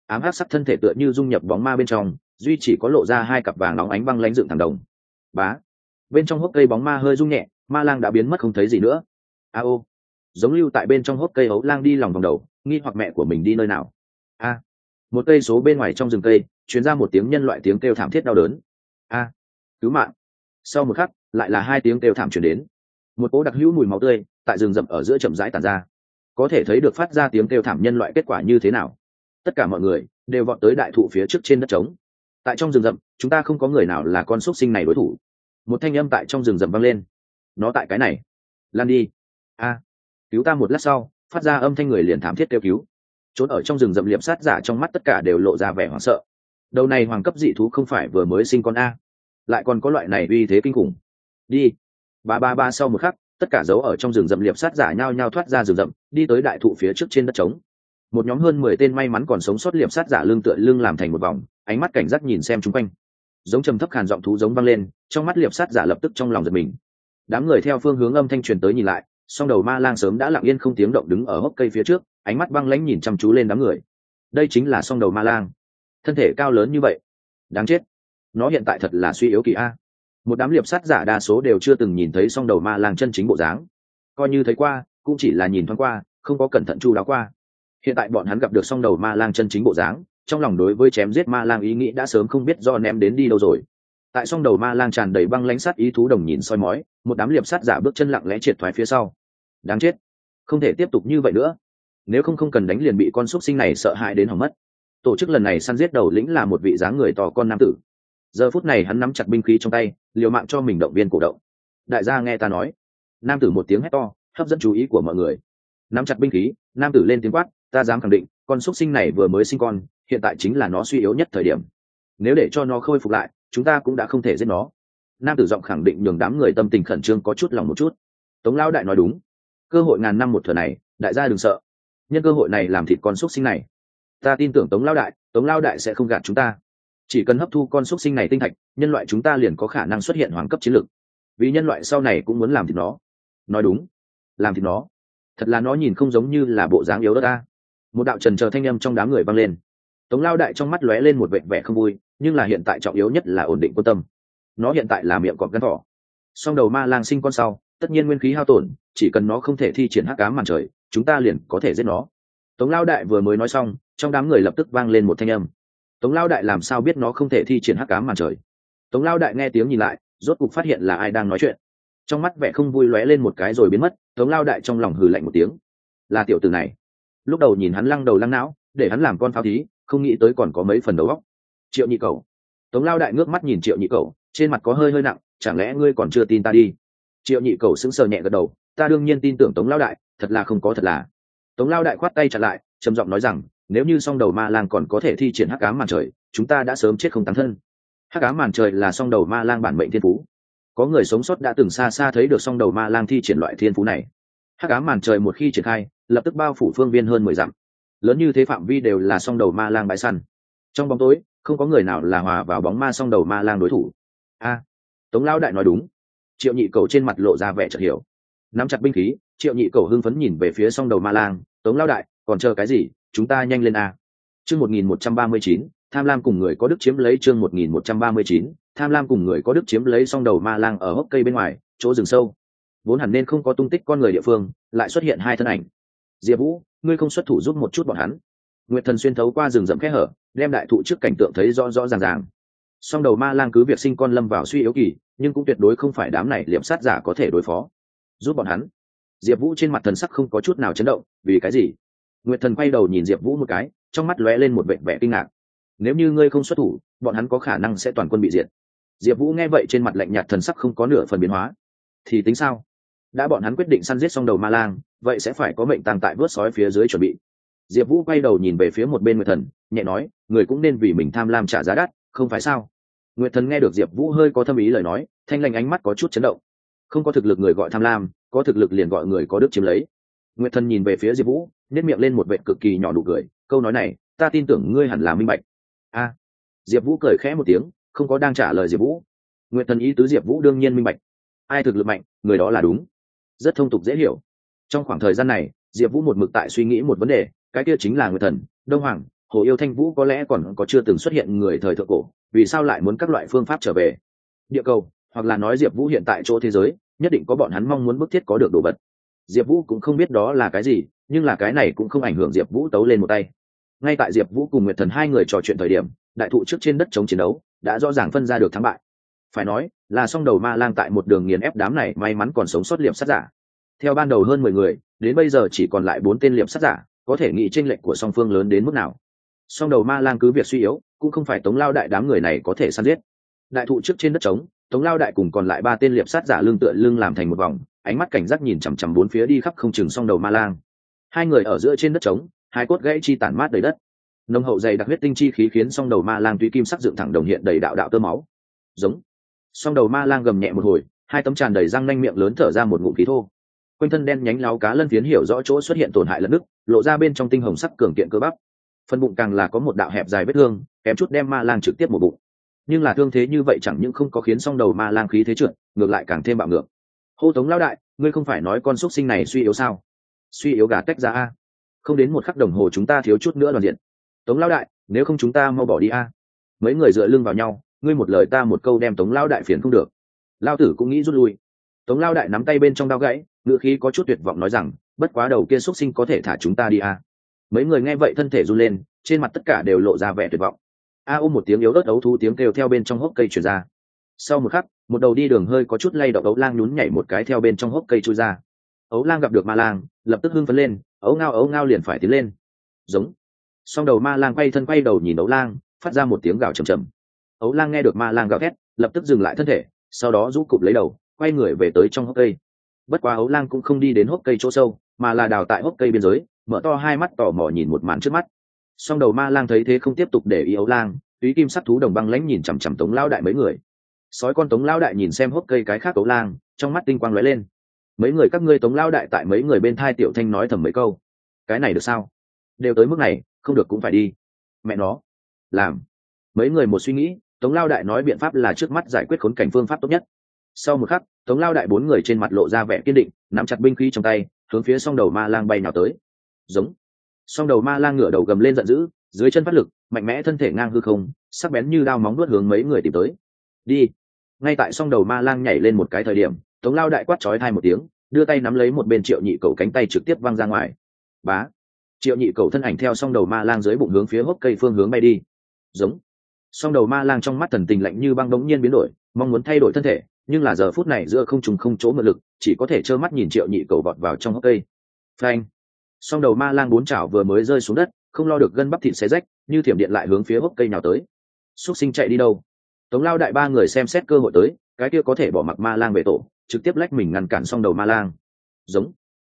Ám hắc sắc thân thể tựa như dung nhập bóng ma bên trong, duy chỉ có lộ ra hai cặp vàng nóng ánh băng lãnh dựng thẳng đồng bá. Bên trong hốc cây bóng ma hơi rung nhẹ, ma lang đã biến mất không thấy gì nữa. A ô. Giống lưu tại bên trong hốc cây ấu lang đi lòng vòng đầu, nghi hoặc mẹ của mình đi nơi nào. A. Một cây số bên ngoài trong rừng cây chuyển ra một tiếng nhân loại tiếng kêu thảm thiết đau đớn. A. Cứu mạng. Sau một khắc, lại là hai tiếng kêu thảm chuyển đến. Một cỗ đặc hữu mùi máu tươi, tại rừng rậm ở giữa chậm rãi tàn ra. Có thể thấy được phát ra tiếng kêu thảm nhân loại kết quả như thế nào. Tất cả mọi người đều vọt tới đại thụ phía trước trên đất trống tại trong rừng rậm, chúng ta không có người nào là con xúc sinh này đối thủ. Một thanh âm tại trong rừng rậm vang lên. Nó tại cái này. Lan đi. A. Cứu ta một lát sau, phát ra âm thanh người liền thám thiết kêu cứu. Trốn ở trong rừng rậm liệp sát giả trong mắt tất cả đều lộ ra vẻ hoảng sợ. Đầu này hoàng cấp dị thú không phải vừa mới sinh con a. Lại còn có loại này uy thế kinh khủng. Đi. Ba ba ba sau một khắc, tất cả dấu ở trong rừng rậm liệp sát giả nhao nhao thoát ra rừng rậm, đi tới đại thụ phía trước trên đất trống một nhóm hơn mười tên may mắn còn sống sót liệp sát giả lưng tựa lưng làm thành một vòng, ánh mắt cảnh giác nhìn xem chung quanh. Giống trầm thấp khàn giọng thú giống vang lên, trong mắt liệp sát giả lập tức trong lòng giật mình. Đám người theo phương hướng âm thanh truyền tới nhìn lại, song đầu ma lang sớm đã lặng yên không tiếng động đứng ở hốc cây phía trước, ánh mắt băng lãnh nhìn chăm chú lên đám người. Đây chính là song đầu ma lang. Thân thể cao lớn như vậy, đáng chết. Nó hiện tại thật là suy yếu kỳ a. Một đám liệp sát giả đa số đều chưa từng nhìn thấy song đầu ma lang chân chính bộ dáng. Coi như thấy qua, cũng chỉ là nhìn thoáng qua, không có cẩn thận chu đáo qua hiện tại bọn hắn gặp được song đầu ma lang chân chính bộ dáng, trong lòng đối với chém giết ma lang ý nghĩ đã sớm không biết do ném đến đi đâu rồi. Tại song đầu ma lang tràn đầy băng lãnh sát ý thú đồng nhìn soi mói, một đám liệp sát giả bước chân lặng lẽ triệt thoái phía sau. Đáng chết. Không thể tiếp tục như vậy nữa. Nếu không không cần đánh liền bị con xúc sinh này sợ hãi đến hỏng mất. Tổ chức lần này săn giết đầu lĩnh là một vị dáng người to con nam tử. Giờ phút này hắn nắm chặt binh khí trong tay, liều mạng cho mình động viên cổ động. Đại gia nghe ta nói. Nam tử một tiếng hét to, hấp dẫn chú ý của mọi người. Nắm chặt binh khí, nam tử lên tiếng quát ta dám khẳng định, con xúc sinh này vừa mới sinh con, hiện tại chính là nó suy yếu nhất thời điểm. Nếu để cho nó khôi phục lại, chúng ta cũng đã không thể giết nó. Nam tử giọng khẳng định nhường đám người tâm tình khẩn trương có chút lòng một chút. Tống lao đại nói đúng. Cơ hội ngàn năm một thừa này, đại gia đừng sợ. Nhân cơ hội này làm thịt con xúc sinh này. Ta tin tưởng tống lao đại, tống lao đại sẽ không gạt chúng ta. Chỉ cần hấp thu con xúc sinh này tinh thạch, nhân loại chúng ta liền có khả năng xuất hiện hoàng cấp chiến lược. Vì nhân loại sau này cũng muốn làm thịt nó. Nói đúng. Làm thịt nó. Thật là nó nhìn không giống như là bộ dáng yếu đất ta một đạo trần chờ thanh â m trong đám người vang lên. Tống lao đại trong mắt lóe lên một vệ vẻ không vui, nhưng là hiện tại trọng yếu nhất là ổn định quan tâm. Nó hiện tại là miệng cọp gắn thỏ. Song đầu ma lang sinh con sau, tất nhiên nguyên khí hao tổn, chỉ cần nó không thể thi triển hắc ám màn trời, chúng ta liền có thể giết nó. Tống lao đại vừa mới nói xong, trong đám người lập tức vang lên một thanh âm. Tống lao đại làm sao biết nó không thể thi triển hắc ám màn trời? Tống lao đại nghe tiếng nhìn lại, rốt cục phát hiện là ai đang nói chuyện. Trong mắt vẻ không vui lóe lên một cái rồi biến mất, tống lao đại trong lòng hừ lạnh một tiếng. Là tiểu tử này lúc đầu nhìn hắn lăng đầu lăng não, để hắn làm con pháo thí, không nghĩ tới còn có mấy phần đầu óc. Triệu nhị cầu tống lao đại ngước mắt nhìn triệu nhị cầu trên mặt có hơi hơi nặng, chẳng lẽ ngươi còn chưa tin ta đi? Triệu nhị cầu sững sờ nhẹ gật đầu, ta đương nhiên tin tưởng tống lao đại, thật là không có thật là. Tống lao đại khoát tay chặt lại, trầm giọng nói rằng, nếu như song đầu ma lang còn có thể thi triển hắc ám màn trời, chúng ta đã sớm chết không tán thân. Hắc ám màn trời là song đầu ma lang bản mệnh thiên phú. Có người sống sót đã từng xa xa thấy được song đầu ma lang thi triển loại thiên phú này hắc ám màn trời một khi triển khai, lập tức bao phủ phương viên hơn mười dặm. Lớn như thế phạm vi đều là song đầu ma lang bãi săn. Trong bóng tối, không có người nào là hòa vào bóng ma song đầu ma lang đối thủ. A, tống lao đại nói đúng. Triệu nhị cầu trên mặt lộ ra vẻ chợt hiểu. Nắm chặt binh khí, triệu nhị cầu hưng phấn nhìn về phía song đầu ma lang. Tống lao đại, còn chờ cái gì? Chúng ta nhanh lên a. Chương một nghìn một trăm ba mươi chín, tham lam cùng người có đức chiếm lấy chương một nghìn một trăm ba mươi chín, tham lam cùng người có đức chiếm lấy song đầu ma lang ở hốc cây bên ngoài, chỗ rừng sâu vốn hẳn nên không có tung tích con người địa phương, lại xuất hiện hai thân ảnh. Diệp vũ, ngươi không xuất thủ giúp một chút bọn hắn. Nguyệt thần xuyên thấu qua rừng rậm kẽ hở, đem đại thụ trước cảnh tượng thấy rõ rõ ràng ràng. Song đầu ma lang cứ việc sinh con lâm vào suy yếu kỳ, nhưng cũng tuyệt đối không phải đám này liệm sát giả có thể đối phó. Giúp bọn hắn. Diệp vũ trên mặt thần sắc không có chút nào chấn động, vì cái gì? Nguyệt thần quay đầu nhìn diệp vũ một cái, trong mắt lóe lên một vẻ vẻ kinh ngạc. Nếu như ngươi không xuất thủ, bọn hắn có khả năng sẽ toàn quân bị diệt. Diệp vũ nghe vậy trên mặt lạnh nhạt thần sắc không có nửa phần biến hóa. Thì tính sao? Đã bọn hắn quyết định săn giết xong đầu ma lang, vậy sẽ phải có mệnh tàng tại vớt sói phía dưới chuẩn bị. Diệp vũ quay đầu nhìn về phía một bên nguyệt thần, nhẹ nói, người cũng nên vì mình tham lam trả giá đắt, không phải sao? Nguyệt thần nghe được diệp vũ hơi có thâm ý lời nói, thanh lành ánh mắt có chút chấn động. Không có thực lực người gọi tham lam, có thực lực liền gọi người có đức chiếm lấy. Nguyệt thần nhìn về phía diệp vũ nếp miệng lên một vệ cực kỳ nhỏ đủ cười, câu nói này, ta tin tưởng ngươi hẳn là minh bạch. A. Diệp vũ cười khẽ một tiếng, không có đang trả lời diệp vũ. Nguyệt thần ý tứ diệp vũ đương nhiên minh bạch. Ai thực lực mạnh, người đó là đúng rất thông tục dễ hiểu. Trong khoảng thời gian này, diệp vũ một mực tại suy nghĩ một vấn đề, cái kia chính là người thần, đông hoàng, hồ yêu thanh vũ có lẽ còn có chưa từng xuất hiện người thời thượng cổ, vì sao lại muốn các loại phương pháp trở về? Địa cầu, hoặc là nói diệp vũ hiện tại chỗ thế giới, nhất định có bọn hắn mong muốn bức thiết có được đồ vật. Diệp vũ cũng không biết đó là cái gì, nhưng là cái này cũng không ảnh hưởng diệp vũ tấu lên một tay. Ngay tại diệp vũ cùng nguyệt thần hai người trò chuyện thời điểm, đại thụ trước trên đất chống chiến đấu, đã rõ ràng phân ra được thắng bại phải nói, là song đầu ma lang tại một đường nghiền ép đám này may mắn còn sống sót liệm sát giả. Theo ban đầu hơn mười người, đến bây giờ chỉ còn lại bốn tên liệm sát giả, có thể nghĩ tranh lệch của song phương lớn đến mức nào. Song đầu ma lang cứ việc suy yếu, cũng không phải tống lao đại đám người này có thể săn giết. Đại thụ trước trên đất trống, tống lao đại cùng còn lại ba tên liệp sát giả lưng tựa lưng làm thành một vòng, ánh mắt cảnh giác nhìn chằm chằm bốn phía đi khắp không chừng song đầu ma lang. Hai người ở giữa trên đất trống, hai cốt gãy chi tản mát đầy đất. Nông hậu dày đặc huyết tinh chi khí khiến song đầu ma lang tuy kim sắc dựng thẳng đồng hiện đầy đạo đạo tơ máu. Giống song đầu ma lang gầm nhẹ một hồi, hai tấm tràn đầy răng nanh miệng lớn thở ra một ngụm khí thô. Quanh thân đen nhánh láo cá lân phiến hiểu rõ chỗ xuất hiện tổn hại lẫn nước, lộ ra bên trong tinh hồng sắc cường kiện cơ bắp. Phần bụng càng là có một đạo hẹp dài vết thương, kém chút đem ma lang trực tiếp một bụng. Nhưng là thương thế như vậy chẳng những không có khiến song đầu ma lang khí thế trượt, ngược lại càng thêm bạo ngược. Hô tống lão đại, ngươi không phải nói con xúc sinh này suy yếu sao? Suy yếu gà tách ra a. Không đến một khắc đồng hồ chúng ta thiếu chút nữa đoàn diện. Tống lão đại, nếu không chúng ta mau bỏ đi a. Mấy người dựa lưng vào nhau ngươi một lời ta một câu đem tống lao đại phiền không được. Lao tử cũng nghĩ rút lui. Tống lao đại nắm tay bên trong đao gãy ngựa khí có chút tuyệt vọng nói rằng, bất quá đầu kia x sinh có thể thả chúng ta đi à? mấy người nghe vậy thân thể run lên, trên mặt tất cả đều lộ ra vẻ tuyệt vọng. A ôm một tiếng yếu ớt ấu thú tiếng kêu theo bên trong hốc cây chuyển ra. Sau một khắc, một đầu đi đường hơi có chút lay động ấu lang nhún nhảy một cái theo bên trong hốc cây trôi ra. Ấu lang gặp được ma lang, lập tức hưng phấn lên, ấu ngao ấu ngao liền phải tiến lên. Giống. Song đầu ma lang quay thân quay đầu nhìn ấu lang, phát ra một tiếng gào chầm chầm ấu lang nghe được ma lang gào thét, lập tức dừng lại thân thể, sau đó rũ cụp lấy đầu, quay người về tới trong hốc cây. Bất quá ấu lang cũng không đi đến hốc cây chỗ sâu, mà là đào tại hốc cây biên giới, mở to hai mắt tò mò nhìn một màn trước mắt. Song đầu ma lang thấy thế không tiếp tục để ý ấu lang, túy kim sắc thú đồng băng lãnh nhìn chằm chằm tống lao đại mấy người. Sói con tống lao đại nhìn xem hốc cây cái khác ấu lang, trong mắt tinh quang lóe lên. Mấy người các ngươi tống lao đại tại mấy người bên thai tiểu thanh nói thầm mấy câu. Cái này được sao? Đều tới mức này, không được cũng phải đi. Mẹ nó. Làm. Mấy người một suy nghĩ tống lao đại nói biện pháp là trước mắt giải quyết khốn cảnh phương pháp tốt nhất. Sau một khắc, tống lao đại bốn người trên mặt lộ ra vẻ kiên định, nắm chặt binh khí trong tay, hướng phía s o n g đầu ma lang bay nào tới. Giống. S o n g đầu ma lang ngửa đầu gầm lên giận dữ, dưới chân phát lực, mạnh mẽ thân thể ngang hư không, sắc bén như đao móng nuốt hướng mấy người tìm tới. Đi. Ngay tại s o n g đầu ma lang nhảy lên một cái thời điểm, tống lao đại quát trói thai một tiếng, đưa tay nắm lấy một bên triệu nhị cầu cánh tay trực tiếp văng ra ngoài. Bá. Triệu nhị cầu thân ảnh theo s o n g đầu ma lang dưới bụng hướng phía hốc cây phương hướng bay đi. Giống. Song đầu ma lang trong mắt thần tình lạnh như băng đống nhiên biến đổi, mong muốn thay đổi thân thể, nhưng là giờ phút này giữa không trùng không chỗ mượn lực, chỉ có thể trơ mắt nhìn triệu nhị cầu vọt vào trong hốc cây. Phanh! Song đầu ma lang bốn chảo vừa mới rơi xuống đất, không lo được gân bắp thịt xé rách, như thiểm điện lại hướng phía hốc cây nào tới. Xúc sinh chạy đi đâu? Tống lao đại ba người xem xét cơ hội tới, cái kia có thể bỏ mặc ma lang về tổ, trực tiếp lách mình ngăn cản song đầu ma lang. Giống!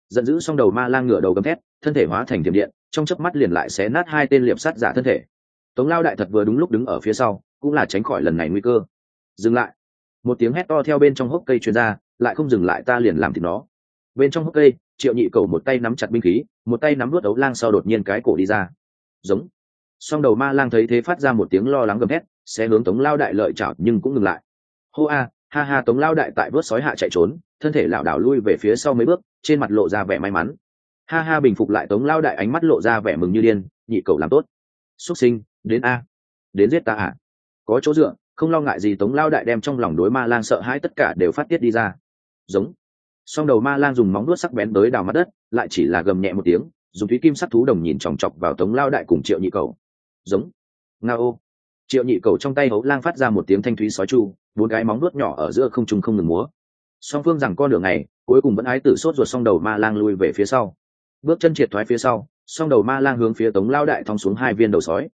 Giận dữ song đầu ma lang ngửa đầu gầm thét, thân thể hóa thành thiểm điện, trong chớp mắt liền lại xé nát hai tên liệp sắt giả thân thể tống lao đại thật vừa đúng lúc đứng ở phía sau, cũng là tránh khỏi lần này nguy cơ. Dừng lại. Một tiếng hét to theo bên trong hốc cây truyền ra, lại không dừng lại ta liền làm thịt nó. Bên trong hốc cây, triệu nhị cầu một tay nắm chặt binh khí, một tay nắm vớt ấu lang sau đột nhiên cái cổ đi ra. Giống. Song đầu ma lang thấy thế phát ra một tiếng lo lắng gầm hét sẽ hướng tống lao đại lợi chảo nhưng cũng ngừng lại. Hô a, ha ha, tống lao đại tại vớt sói hạ chạy trốn, thân thể lảo đảo lui về phía sau mấy bước, trên mặt lộ ra vẻ may mắn. Ha ha, bình phục lại tống lao đại ánh mắt lộ ra vẻ mừng như điên, nhị cầu làm tốt. Xuất sinh đến a, đến giết ta à? Có chỗ dựa, không lo ngại gì, tống lao đại đem trong lòng đối ma lang sợ hãi tất cả đều phát tiết đi ra. Giống. Song đầu ma lang dùng móng đuốt sắc bén tới đào mặt đất, lại chỉ là gầm nhẹ một tiếng, dùng thúy kim sắc thú đồng nhìn chòng chọc vào tống lao đại cùng triệu nhị cầu. Giống. Nga ô. Triệu nhị cầu trong tay hấu lang phát ra một tiếng thanh thúy sói chu, bốn cái móng đuốt nhỏ ở giữa không trung không ngừng múa. Song phương rằng con đường này cuối cùng vẫn ái tử sốt ruột song đầu ma lang lui về phía sau. Bước chân triệt thoái phía sau, song đầu ma lang hướng phía tống lao đại thong xuống hai viên đầu sói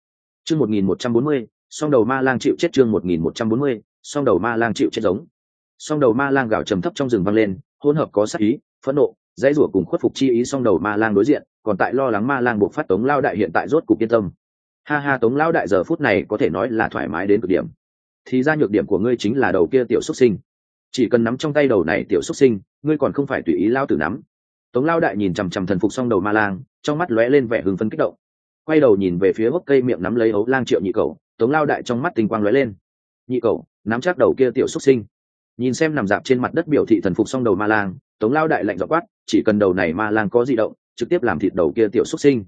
chương một nghìn một trăm bốn mươi, song đầu ma lang chịu chết chương một nghìn một trăm bốn mươi, song đầu ma lang chịu chết giống. Song đầu ma lang gào trầm thấp trong rừng vang lên, hỗn hợp có sắc ý, phẫn nộ, dãy rủa cùng khuất phục chi ý song đầu ma lang đối diện, còn tại lo lắng ma lang buộc phát tống lao đại hiện tại rốt cục yên tâm. Ha ha, tống lao đại giờ phút này có thể nói là thoải mái đến cực điểm. Thì ra nhược điểm của ngươi chính là đầu kia tiểu xuất sinh. Chỉ cần nắm trong tay đầu này tiểu xuất sinh, ngươi còn không phải tùy ý lao tử nắm. Tống lao đại nhìn chằm chằm thần phục song đầu ma lang, trong mắt lóe lên vẻ hưng phấn kích động quay đầu nhìn về phía hốc cây miệng nắm lấy ấu lang triệu nhị cầu tống lao đại trong mắt tinh quang lóe lên. Nhị cầu nắm chắc đầu kia tiểu xuất sinh. Nhìn xem nằm dạp trên mặt đất biểu thị thần phục xong đầu ma lang, tống lao đại lạnh dọ quát, chỉ cần đầu này ma lang có di động, trực tiếp làm thịt đầu kia tiểu xuất sinh.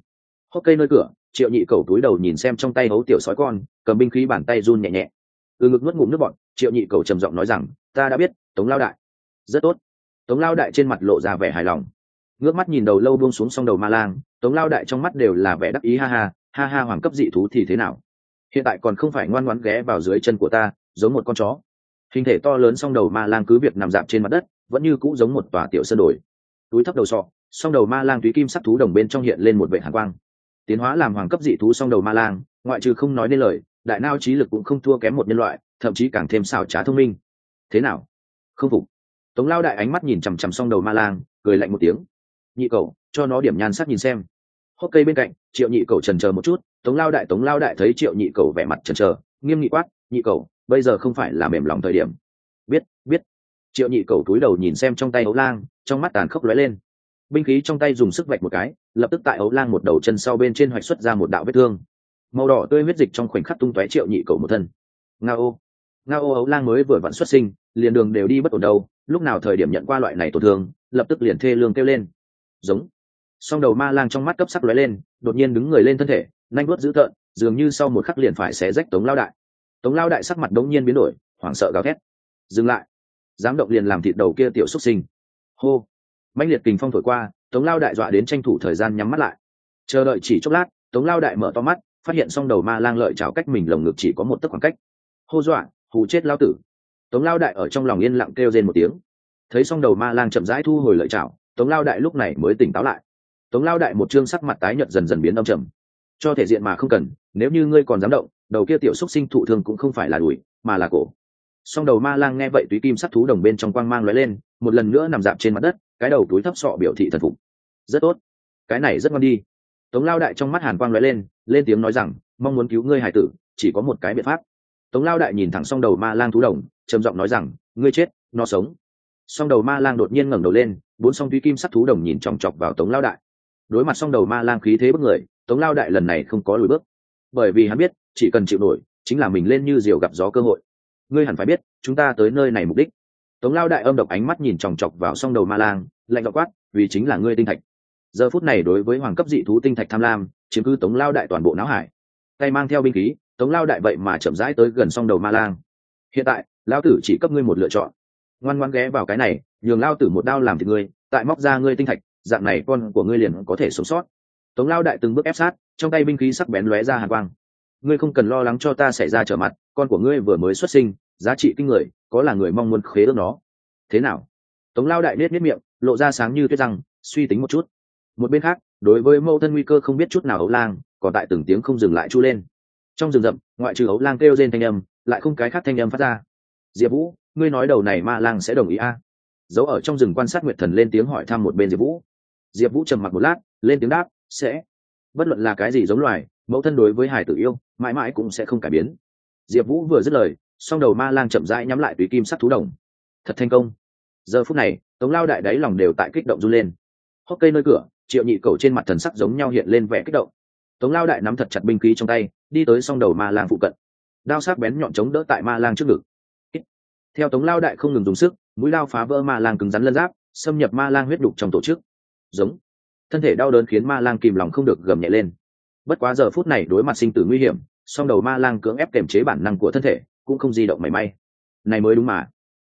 Hốc cây nơi cửa, triệu nhị cầu túi đầu nhìn xem trong tay hấu tiểu sói con, cầm binh khí bàn tay run nhẹ nhẹ. Từ ngực nuốt ngụm nước bọn triệu nhị cầu trầm giọng nói rằng, ta đã biết, tống lao đại. Rất tốt. Tống lao đại trên mặt lộ ra vẻ hài lòng ngước mắt nhìn đầu lâu buông xuống song đầu ma lang, tống lao đại trong mắt đều là vẻ đắc ý, ha ha ha ha, hoàng cấp dị thú thì thế nào? Hiện tại còn không phải ngoan ngoãn ghé vào dưới chân của ta, giống một con chó. Hình thể to lớn song đầu ma lang cứ việc nằm dạp trên mặt đất, vẫn như cũ giống một tòa tiểu sân đồi. Túi thấp đầu sọ, song đầu ma lang túy kim sắc thú đồng bên trong hiện lên một vệ hàn quang. Tiến hóa làm hoàng cấp dị thú song đầu ma lang, ngoại trừ không nói nên lời, đại nao trí lực cũng không thua kém một nhân loại, thậm chí càng thêm xảo trá thông minh. Thế nào? Không phục. Tống lao đại ánh mắt nhìn chằm chằm song đầu ma lang, cười lạnh một tiếng nhị cậu cho nó điểm nhan sắc nhìn xem. Hốc cây bên cạnh triệu nhị cậu trần chờ một chút tống lao đại tống lao đại thấy triệu nhị cậu vẻ mặt trần chờ, nghiêm nghị quát nhị cậu bây giờ không phải là mềm lòng thời điểm. Biết biết. Triệu nhị cậu túi đầu nhìn xem trong tay ấu lang trong mắt tàn khốc lóe lên. Binh khí trong tay dùng sức vạch một cái lập tức tại ấu lang một đầu chân sau bên trên hoạch xuất ra một đạo vết thương. Màu đỏ tươi huyết dịch trong khoảnh khắc tung tóe triệu nhị cầu một thân. Nga ô nga ô ấu lang mới vừa vặn xuất sinh liền đường đều đi bất ổn đâu lúc nào thời điểm nhận qua loại này tổn thương lập tức liền thê lương kêu lên giống. Song đầu ma lang trong mắt cấp sắc lóe lên, đột nhiên đứng người lên thân thể, nanh vuốt dữ tợn, dường như sau một khắc liền phải xé rách tống lao đại. Tống lao đại sắc mặt đống nhiên biến đổi, hoảng sợ gào thét. Dừng lại. Dám động liền làm thịt đầu kia tiểu xuất sinh. Hô. Mạnh liệt kình phong thổi qua, tống lao đại dọa đến tranh thủ thời gian nhắm mắt lại. Chờ đợi chỉ chốc lát, tống lao đại mở to mắt, phát hiện xong đầu ma lang lợi chảo cách mình lồng ngực chỉ có một tấc khoảng cách. Hô dọa, hù chết lao tử. Tống lao đại ở trong lòng yên lặng kêu rên một tiếng. Thấy xong đầu ma lang chậm rãi thu hồi lợi chảo tống lao đại lúc này mới tỉnh táo lại. Tống lao đại một chương sắc mặt tái nhợt dần dần biến âm trầm. Cho thể diện mà không cần, nếu như ngươi còn dám động, đầu kia tiểu xúc sinh thụ thương cũng không phải là đùi mà là cổ. Song đầu ma lang nghe vậy túy kim sắc thú đồng bên trong quang mang lóe lên, một lần nữa nằm dạp trên mặt đất, cái đầu túi thấp sọ biểu thị thần phục. Rất tốt. Cái này rất ngon đi. Tống lao đại trong mắt hàn quang lóe lên lên tiếng nói rằng, mong muốn cứu ngươi hải tử, chỉ có một cái biện pháp. Tống lao đại nhìn thẳng song đầu ma lang thú đồng, trầm giọng nói rằng, ngươi chết, nó sống song đầu ma lang đột nhiên ngẩng đầu lên, bốn song tuy kim sắc thú đồng nhìn chòng chọc vào tống lao đại. Đối mặt song đầu ma lang khí thế bức người, tống lao đại lần này không có lùi bước. Bởi vì hắn biết, chỉ cần chịu nổi, chính là mình lên như diều gặp gió cơ hội. Ngươi hẳn phải biết, chúng ta tới nơi này mục đích. Tống lao đại âm độc ánh mắt nhìn chòng chọc vào song đầu ma lang, lạnh độc quát, vì chính là ngươi tinh thạch. Giờ phút này đối với hoàng cấp dị thú tinh thạch tham lam, chiếm cứ tống lao đại toàn bộ não hải. Tay mang theo binh khí, tống lao đại vậy mà chậm rãi tới gần song đầu ma lang. Hiện tại lao tử chỉ cấp ngươi một lựa chọn ngoan ngoan ghé vào cái này, nhường lao tử một đao làm thì ngươi, tại móc ra ngươi tinh thạch, dạng này con của ngươi liền có thể sống sót. Tống lao đại từng bước ép sát, trong tay binh khí sắc bén lóe ra hàn quang. Ngươi không cần lo lắng cho ta xảy ra trở mặt, con của ngươi vừa mới xuất sinh, giá trị kinh người, có là người mong muốn khế ước nó. Thế nào? Tống lao đại nết nết miệng, lộ ra sáng như tuyết răng, suy tính một chút. Một bên khác, đối với mẫu thân nguy cơ không biết chút nào ấu lang, còn tại từng tiếng không dừng lại chu lên. Trong rừng rậm, ngoại trừ ấu lang kêu trên thanh âm, lại không cái khác thanh âm phát ra diệp vũ, ngươi nói đầu này ma lang sẽ đồng ý a? À? giấu ở trong rừng quan sát nguyệt thần lên tiếng hỏi thăm một bên diệp vũ. Diệp vũ trầm mặc một lát, lên tiếng đáp, sẽ. Bất luận là cái gì giống loài, mẫu thân đối với hải tử yêu, mãi mãi cũng sẽ không cải biến. Diệp vũ vừa dứt lời, song đầu ma lang chậm rãi nhắm lại tùy kim sắc thú đồng. Thật thành công. Giờ phút này, tống lao đại đáy lòng đều tại kích động run lên. Hốc cây nơi cửa, triệu nhị cầu trên mặt thần sắc giống nhau hiện lên vẻ kích động. Tống lao đại nắm thật chặt binh khí trong tay, đi tới song đầu ma lang phụ cận. Đao sắc bén nhọn chống đỡ tại ma lang trước ngực theo tống lao đại không ngừng dùng sức, mũi lao phá vỡ ma lang cứng rắn lân giáp, xâm nhập ma lang huyết đục trong tổ chức. Giống. Thân thể đau đớn khiến ma lang kìm lòng không được gầm nhẹ lên. Bất quá giờ phút này đối mặt sinh tử nguy hiểm, song đầu ma lang cưỡng ép kềm chế bản năng của thân thể, cũng không di động mảy may. Này mới đúng mà.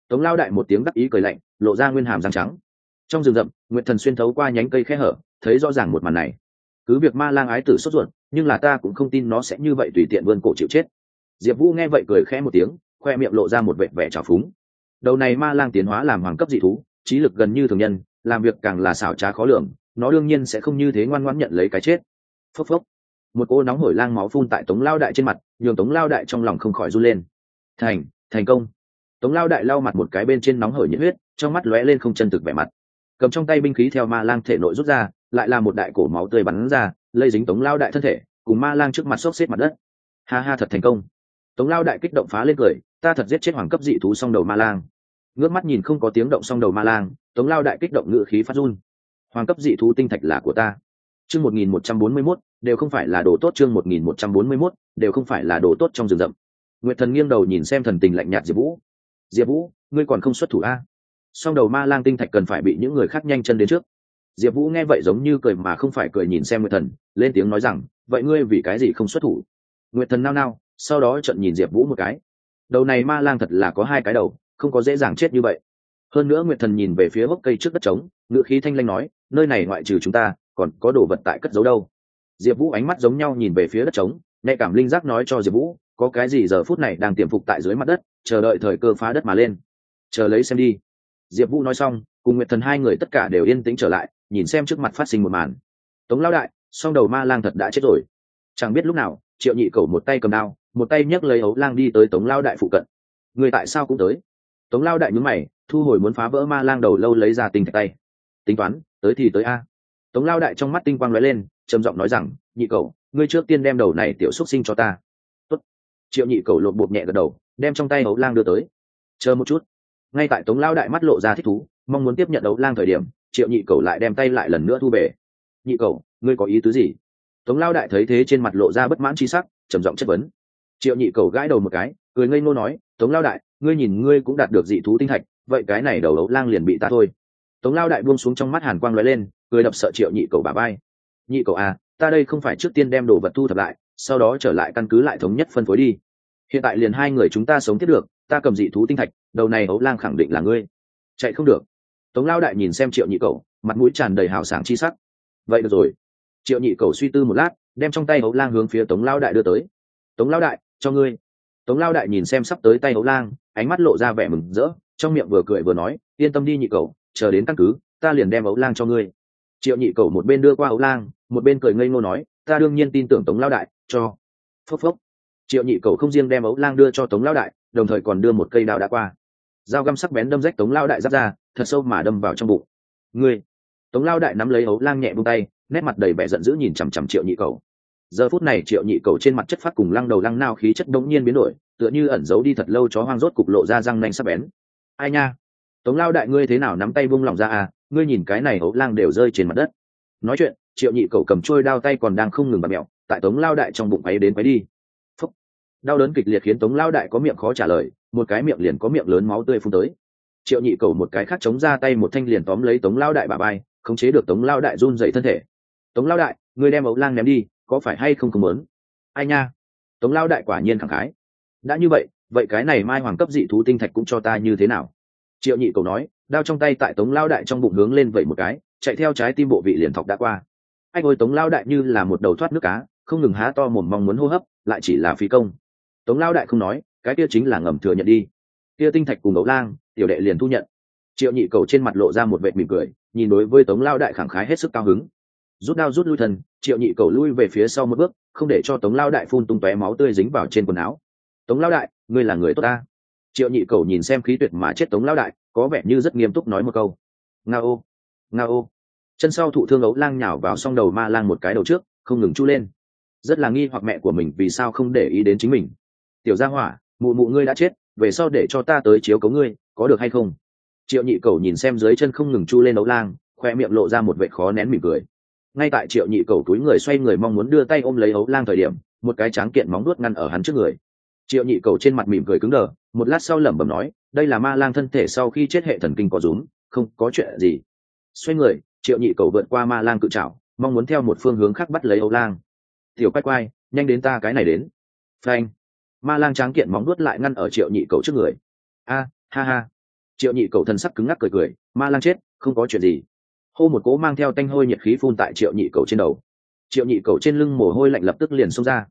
Tống lao đại một tiếng đắc ý cười lạnh, lộ ra nguyên hàm răng trắng. Trong rừng rậm, nguyệt thần xuyên thấu qua nhánh cây khe hở, thấy rõ ràng một màn này. Cứ việc ma lang ái tử sốt ruột, nhưng là ta cũng không tin nó sẽ như vậy tùy tiện vươn cổ chịu chết. Diệp vũ nghe vậy cười khẽ một tiếng khoe miệng lộ ra một vẻ vẻ trào phúng. Đầu này ma lang tiến hóa làm hoàng cấp dị thú, trí lực gần như thường nhân, làm việc càng là xảo trá khó lường, nó đương nhiên sẽ không như thế ngoan ngoãn nhận lấy cái chết. Phốc phốc. Một cô nóng hổi lang máu phun tại tống lao đại trên mặt, nhường tống lao đại trong lòng không khỏi run lên. Thành thành công. Tống lao đại lau mặt một cái bên trên nóng hởi nhiệt huyết, trong mắt lóe lên không chân thực vẻ mặt. Cầm trong tay binh khí theo ma lang thể nội rút ra, lại là một đại cổ máu tươi bắn ra, lây dính tống lao đại thân thể, cùng ma lang trước mặt xốc xếp mặt đất. Ha ha thật thành công. Tống lao đại kích động phá lên cười ta thật giết chết hoàng cấp dị thú song đầu ma lang. Ngước mắt nhìn không có tiếng động song đầu ma lang, tống lao đại kích động ngự khí phát run. Hoàng cấp dị thú tinh thạch là của ta. Chương một nghìn một trăm bốn mươi mốt, đều không phải là đồ tốt chương một nghìn một trăm bốn mươi mốt, đều không phải là đồ tốt trong rừng rậm. Nguyệt thần nghiêng đầu nhìn xem thần tình lạnh nhạt diệp vũ. Diệp vũ, ngươi còn không xuất thủ a? Song đầu ma lang tinh thạch cần phải bị những người khác nhanh chân đến trước. Diệp vũ nghe vậy giống như cười mà không phải cười nhìn xem nguyệt thần, lên tiếng nói rằng, vậy ngươi vì cái gì không xuất thủ? Nguyệt thần nao nao, sau đó trận nhìn diệp vũ một cái đầu này ma lang thật là có hai cái đầu, không có dễ dàng chết như vậy. Hơn nữa nguyệt thần nhìn về phía gốc cây trước đất trống ngự khí thanh lanh nói, nơi này ngoại trừ chúng ta, còn có đồ vật tại cất giấu đâu. Diệp vũ ánh mắt giống nhau nhìn về phía đất trống, nhạy cảm linh giác nói cho diệp vũ, có cái gì giờ phút này đang tiềm phục tại dưới mặt đất, chờ đợi thời cơ phá đất mà lên. Chờ lấy xem đi. Diệp vũ nói xong, cùng nguyệt thần hai người tất cả đều yên tĩnh trở lại, nhìn xem trước mặt phát sinh một màn. Tống lao đại, song đầu ma lang thật đã chết rồi. Chẳng biết lúc nào, triệu nhị cầu một tay cầm đao một tay nhấc lấy ấu lang đi tới tống lao đại phụ cận. Người tại sao cũng tới? Tống lao đại nhúng mày, thu hồi muốn phá vỡ ma lang đầu lâu lấy ra tinh thạch tay. Tính toán, tới thì tới a. Tống lao đại trong mắt tinh quang lóe lên, trầm giọng nói rằng, nhị cầu ngươi trước tiên đem đầu này tiểu xúc sinh cho ta. Tốt. triệu nhị cầu lột bột nhẹ gật đầu, đem trong tay ấu lang đưa tới. Chờ một chút. Ngay tại tống lao đại mắt lộ ra thích thú, mong muốn tiếp nhận ấu lang thời điểm, triệu nhị cầu lại đem tay lại lần nữa thu về. Nhị cầu ngươi có ý tứ gì? Tống lao đại thấy thế trên mặt lộ ra bất mãn tri sắc, trầm giọng chất vấn triệu nhị cầu gãi đầu một cái, cười ngây ngô nói, tống lao đại, ngươi nhìn ngươi cũng đạt được dị thú tinh thạch, vậy cái này đầu đấu lang liền bị ta thôi. Tống lao đại buông xuống trong mắt hàn quang lóe lên, cười đập sợ triệu nhị cầu bà bay nhị cầu à ta đây không phải trước tiên đem đồ vật thu thập lại, sau đó trở lại căn cứ lại thống nhất phân phối đi. Hiện tại liền hai người chúng ta sống tiếp được, ta cầm dị thú tinh thạch, đầu này ấu lang khẳng định là ngươi. Chạy không được. Tống lao đại nhìn xem triệu nhị cầu, mặt mũi tràn đầy hào sảng chi sắc. Vậy được rồi. Triệu nhị cầu suy tư một lát, đem trong tay ấu lang hướng phía tống lao đại đưa tới. Tống lao đại cho ngươi. Tống lao đại nhìn xem sắp tới tay hấu lang, ánh mắt lộ ra vẻ mừng rỡ, trong miệng vừa cười vừa nói, yên tâm đi nhị cầu chờ đến căn cứ, ta liền đem ấu lang cho ngươi. Triệu nhị cầu một bên đưa qua ấu lang, một bên cười ngây ngô nói, ta đương nhiên tin tưởng tống lao đại, cho. Phốc phốc. Triệu nhị cầu không riêng đem ấu lang đưa cho tống lao đại, đồng thời còn đưa một cây đào đã qua. Dao găm sắc bén đâm rách tống lao đại giáp ra, thật sâu mà đâm vào trong bụng. Ngươi. Tống lao đại nắm lấy ấu lang nhẹ bông tay, nét mặt đầy vẻ giận dữ nhìn chằm chằm triệu nhị cầu giờ phút này triệu nhị cầu trên mặt chất phát cùng lăng đầu lăng nao khí chất đống nhiên biến đổi, tựa như ẩn giấu đi thật lâu chó hoang rốt cục lộ ra răng nanh sắc bén. Ai nha? Tống lao đại ngươi thế nào nắm tay buông lỏng ra à? Ngươi nhìn cái này hấu lang đều rơi trên mặt đất. Nói chuyện, triệu nhị cầu cầm trôi đao tay còn đang không ngừng bật mẹo, tại tống lao đại trong bụng ấy đến quấy đi. Phúc. đau đớn kịch liệt khiến tống lao đại có miệng khó trả lời, một cái miệng liền có miệng lớn máu tươi phun tới. Triệu nhị cầu một cái khác chống ra tay một thanh liền tóm lấy tống lao đại bà bay khống chế được tống lao đại run dậy thân thể. Tống lao đại, ngươi đem ấu lang ném đi có phải hay không không muốn? Ai nha? Tống lao đại quả nhiên thẳng khái. Đã như vậy vậy cái này mai hoàng cấp dị thú tinh thạch cũng cho ta như thế nào? Triệu nhị cầu nói, đao trong tay tại tống lao đại trong bụng hướng lên vậy một cái, chạy theo trái tim bộ vị liền thọc đã qua. Anh ôi tống lao đại như là một đầu thoát nước cá, không ngừng há to mồm mong muốn hô hấp, lại chỉ là phi công. Tống lao đại không nói, cái kia chính là ngầm thừa nhận đi. Kia tinh thạch cùng ấu lang, tiểu đệ liền thu nhận. Triệu nhị cầu trên mặt lộ ra một vệ mỉm cười, nhìn đối với tống lao đại khẳng khái hết sức cao hứng rút đao rút lui thân, triệu nhị cầu lui về phía sau một bước, không để cho tống lao đại phun tung tóe máu tươi dính vào trên quần áo. Tống lao đại, ngươi là người tốt ta. Triệu nhị cầu nhìn xem khí tuyệt mà chết tống lao đại, có vẻ như rất nghiêm túc nói một câu. Nga ô nga ô. Chân sau thụ thương ấu lang nhào vào s o n g đầu ma lang một cái đầu trước, không ngừng chu lên. Rất là nghi hoặc mẹ của mình vì sao không để ý đến chính mình. Tiểu gia hỏa, mụ mụ ngươi đã chết, về sau để cho ta tới chiếu cấu ngươi, có được hay không? Triệu nhị cầu nhìn xem dưới chân không ngừng chu lên ấu lang, khoe miệng lộ ra một vệ khó nén mỉm cười ngay tại triệu nhị cầu túi người xoay người mong muốn đưa tay ôm lấy ấu lang thời điểm, một cái tráng kiện móng đuốt ngăn ở hắn trước người. Triệu nhị cầu trên mặt mỉm cười cứng đờ, một lát sau lẩm bẩm nói, đây là ma lang thân thể sau khi chết hệ thần kinh có rúm không có chuyện gì. Xoay người, triệu nhị cầu vượt qua ma lang cự trảo, mong muốn theo một phương hướng khác bắt lấy ấu lang. Tiểu quay quay nhanh đến ta cái này đến. Phanh. Ma lang tráng kiện móng nuốt lại ngăn ở triệu nhị cầu trước người. A, ha ha. Triệu nhị cầu thân sắc cứng ngắc cười cười, ma lang chết, không có chuyện gì hô một cỗ mang theo tanh hôi nhiệt khí phun tại triệu nhị cầu trên đầu. Triệu nhị cầu trên lưng mồ hôi lạnh lập tức liền xông ra.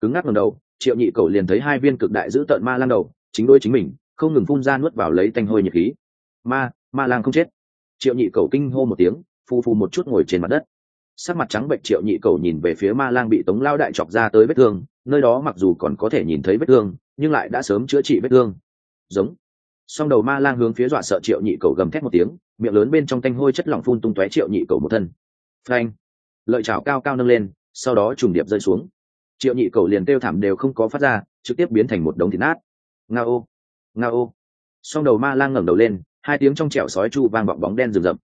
Cứng ngắc ngầm đầu, triệu nhị cầu liền thấy hai viên cực đại giữ tợn ma lang đầu, chính đôi chính mình, không ngừng phun ra nuốt vào lấy tanh hôi nhiệt khí. Ma ma lang không chết. Triệu nhị cầu kinh hô một tiếng phu phu một chút ngồi trên mặt đất. Sắc mặt trắng bệnh, triệu nhị cầu nhìn về phía ma lang bị tống lao đại chọc ra tới vết thương, nơi đó mặc dù còn có thể nhìn thấy vết thương, nhưng lại đã sớm chữa trị vết thương. Giống song đầu ma lang hướng phía dọa sợ triệu nhị cầu gầm thét một tiếng, miệng lớn bên trong tanh hôi chất lỏng phun tung tóe triệu nhị cầu một thân. Phanh! Lợi chảo cao cao nâng lên, sau đó trùng điệp rơi xuống. Triệu nhị cầu liền kêu thảm đều không có phát ra, trực tiếp biến thành một đống thịt nát. Nga ô! Nga ô! Song đầu ma lang ngẩng đầu lên, hai tiếng trong trẻo sói chu vang vọng bóng đen rừng rậm.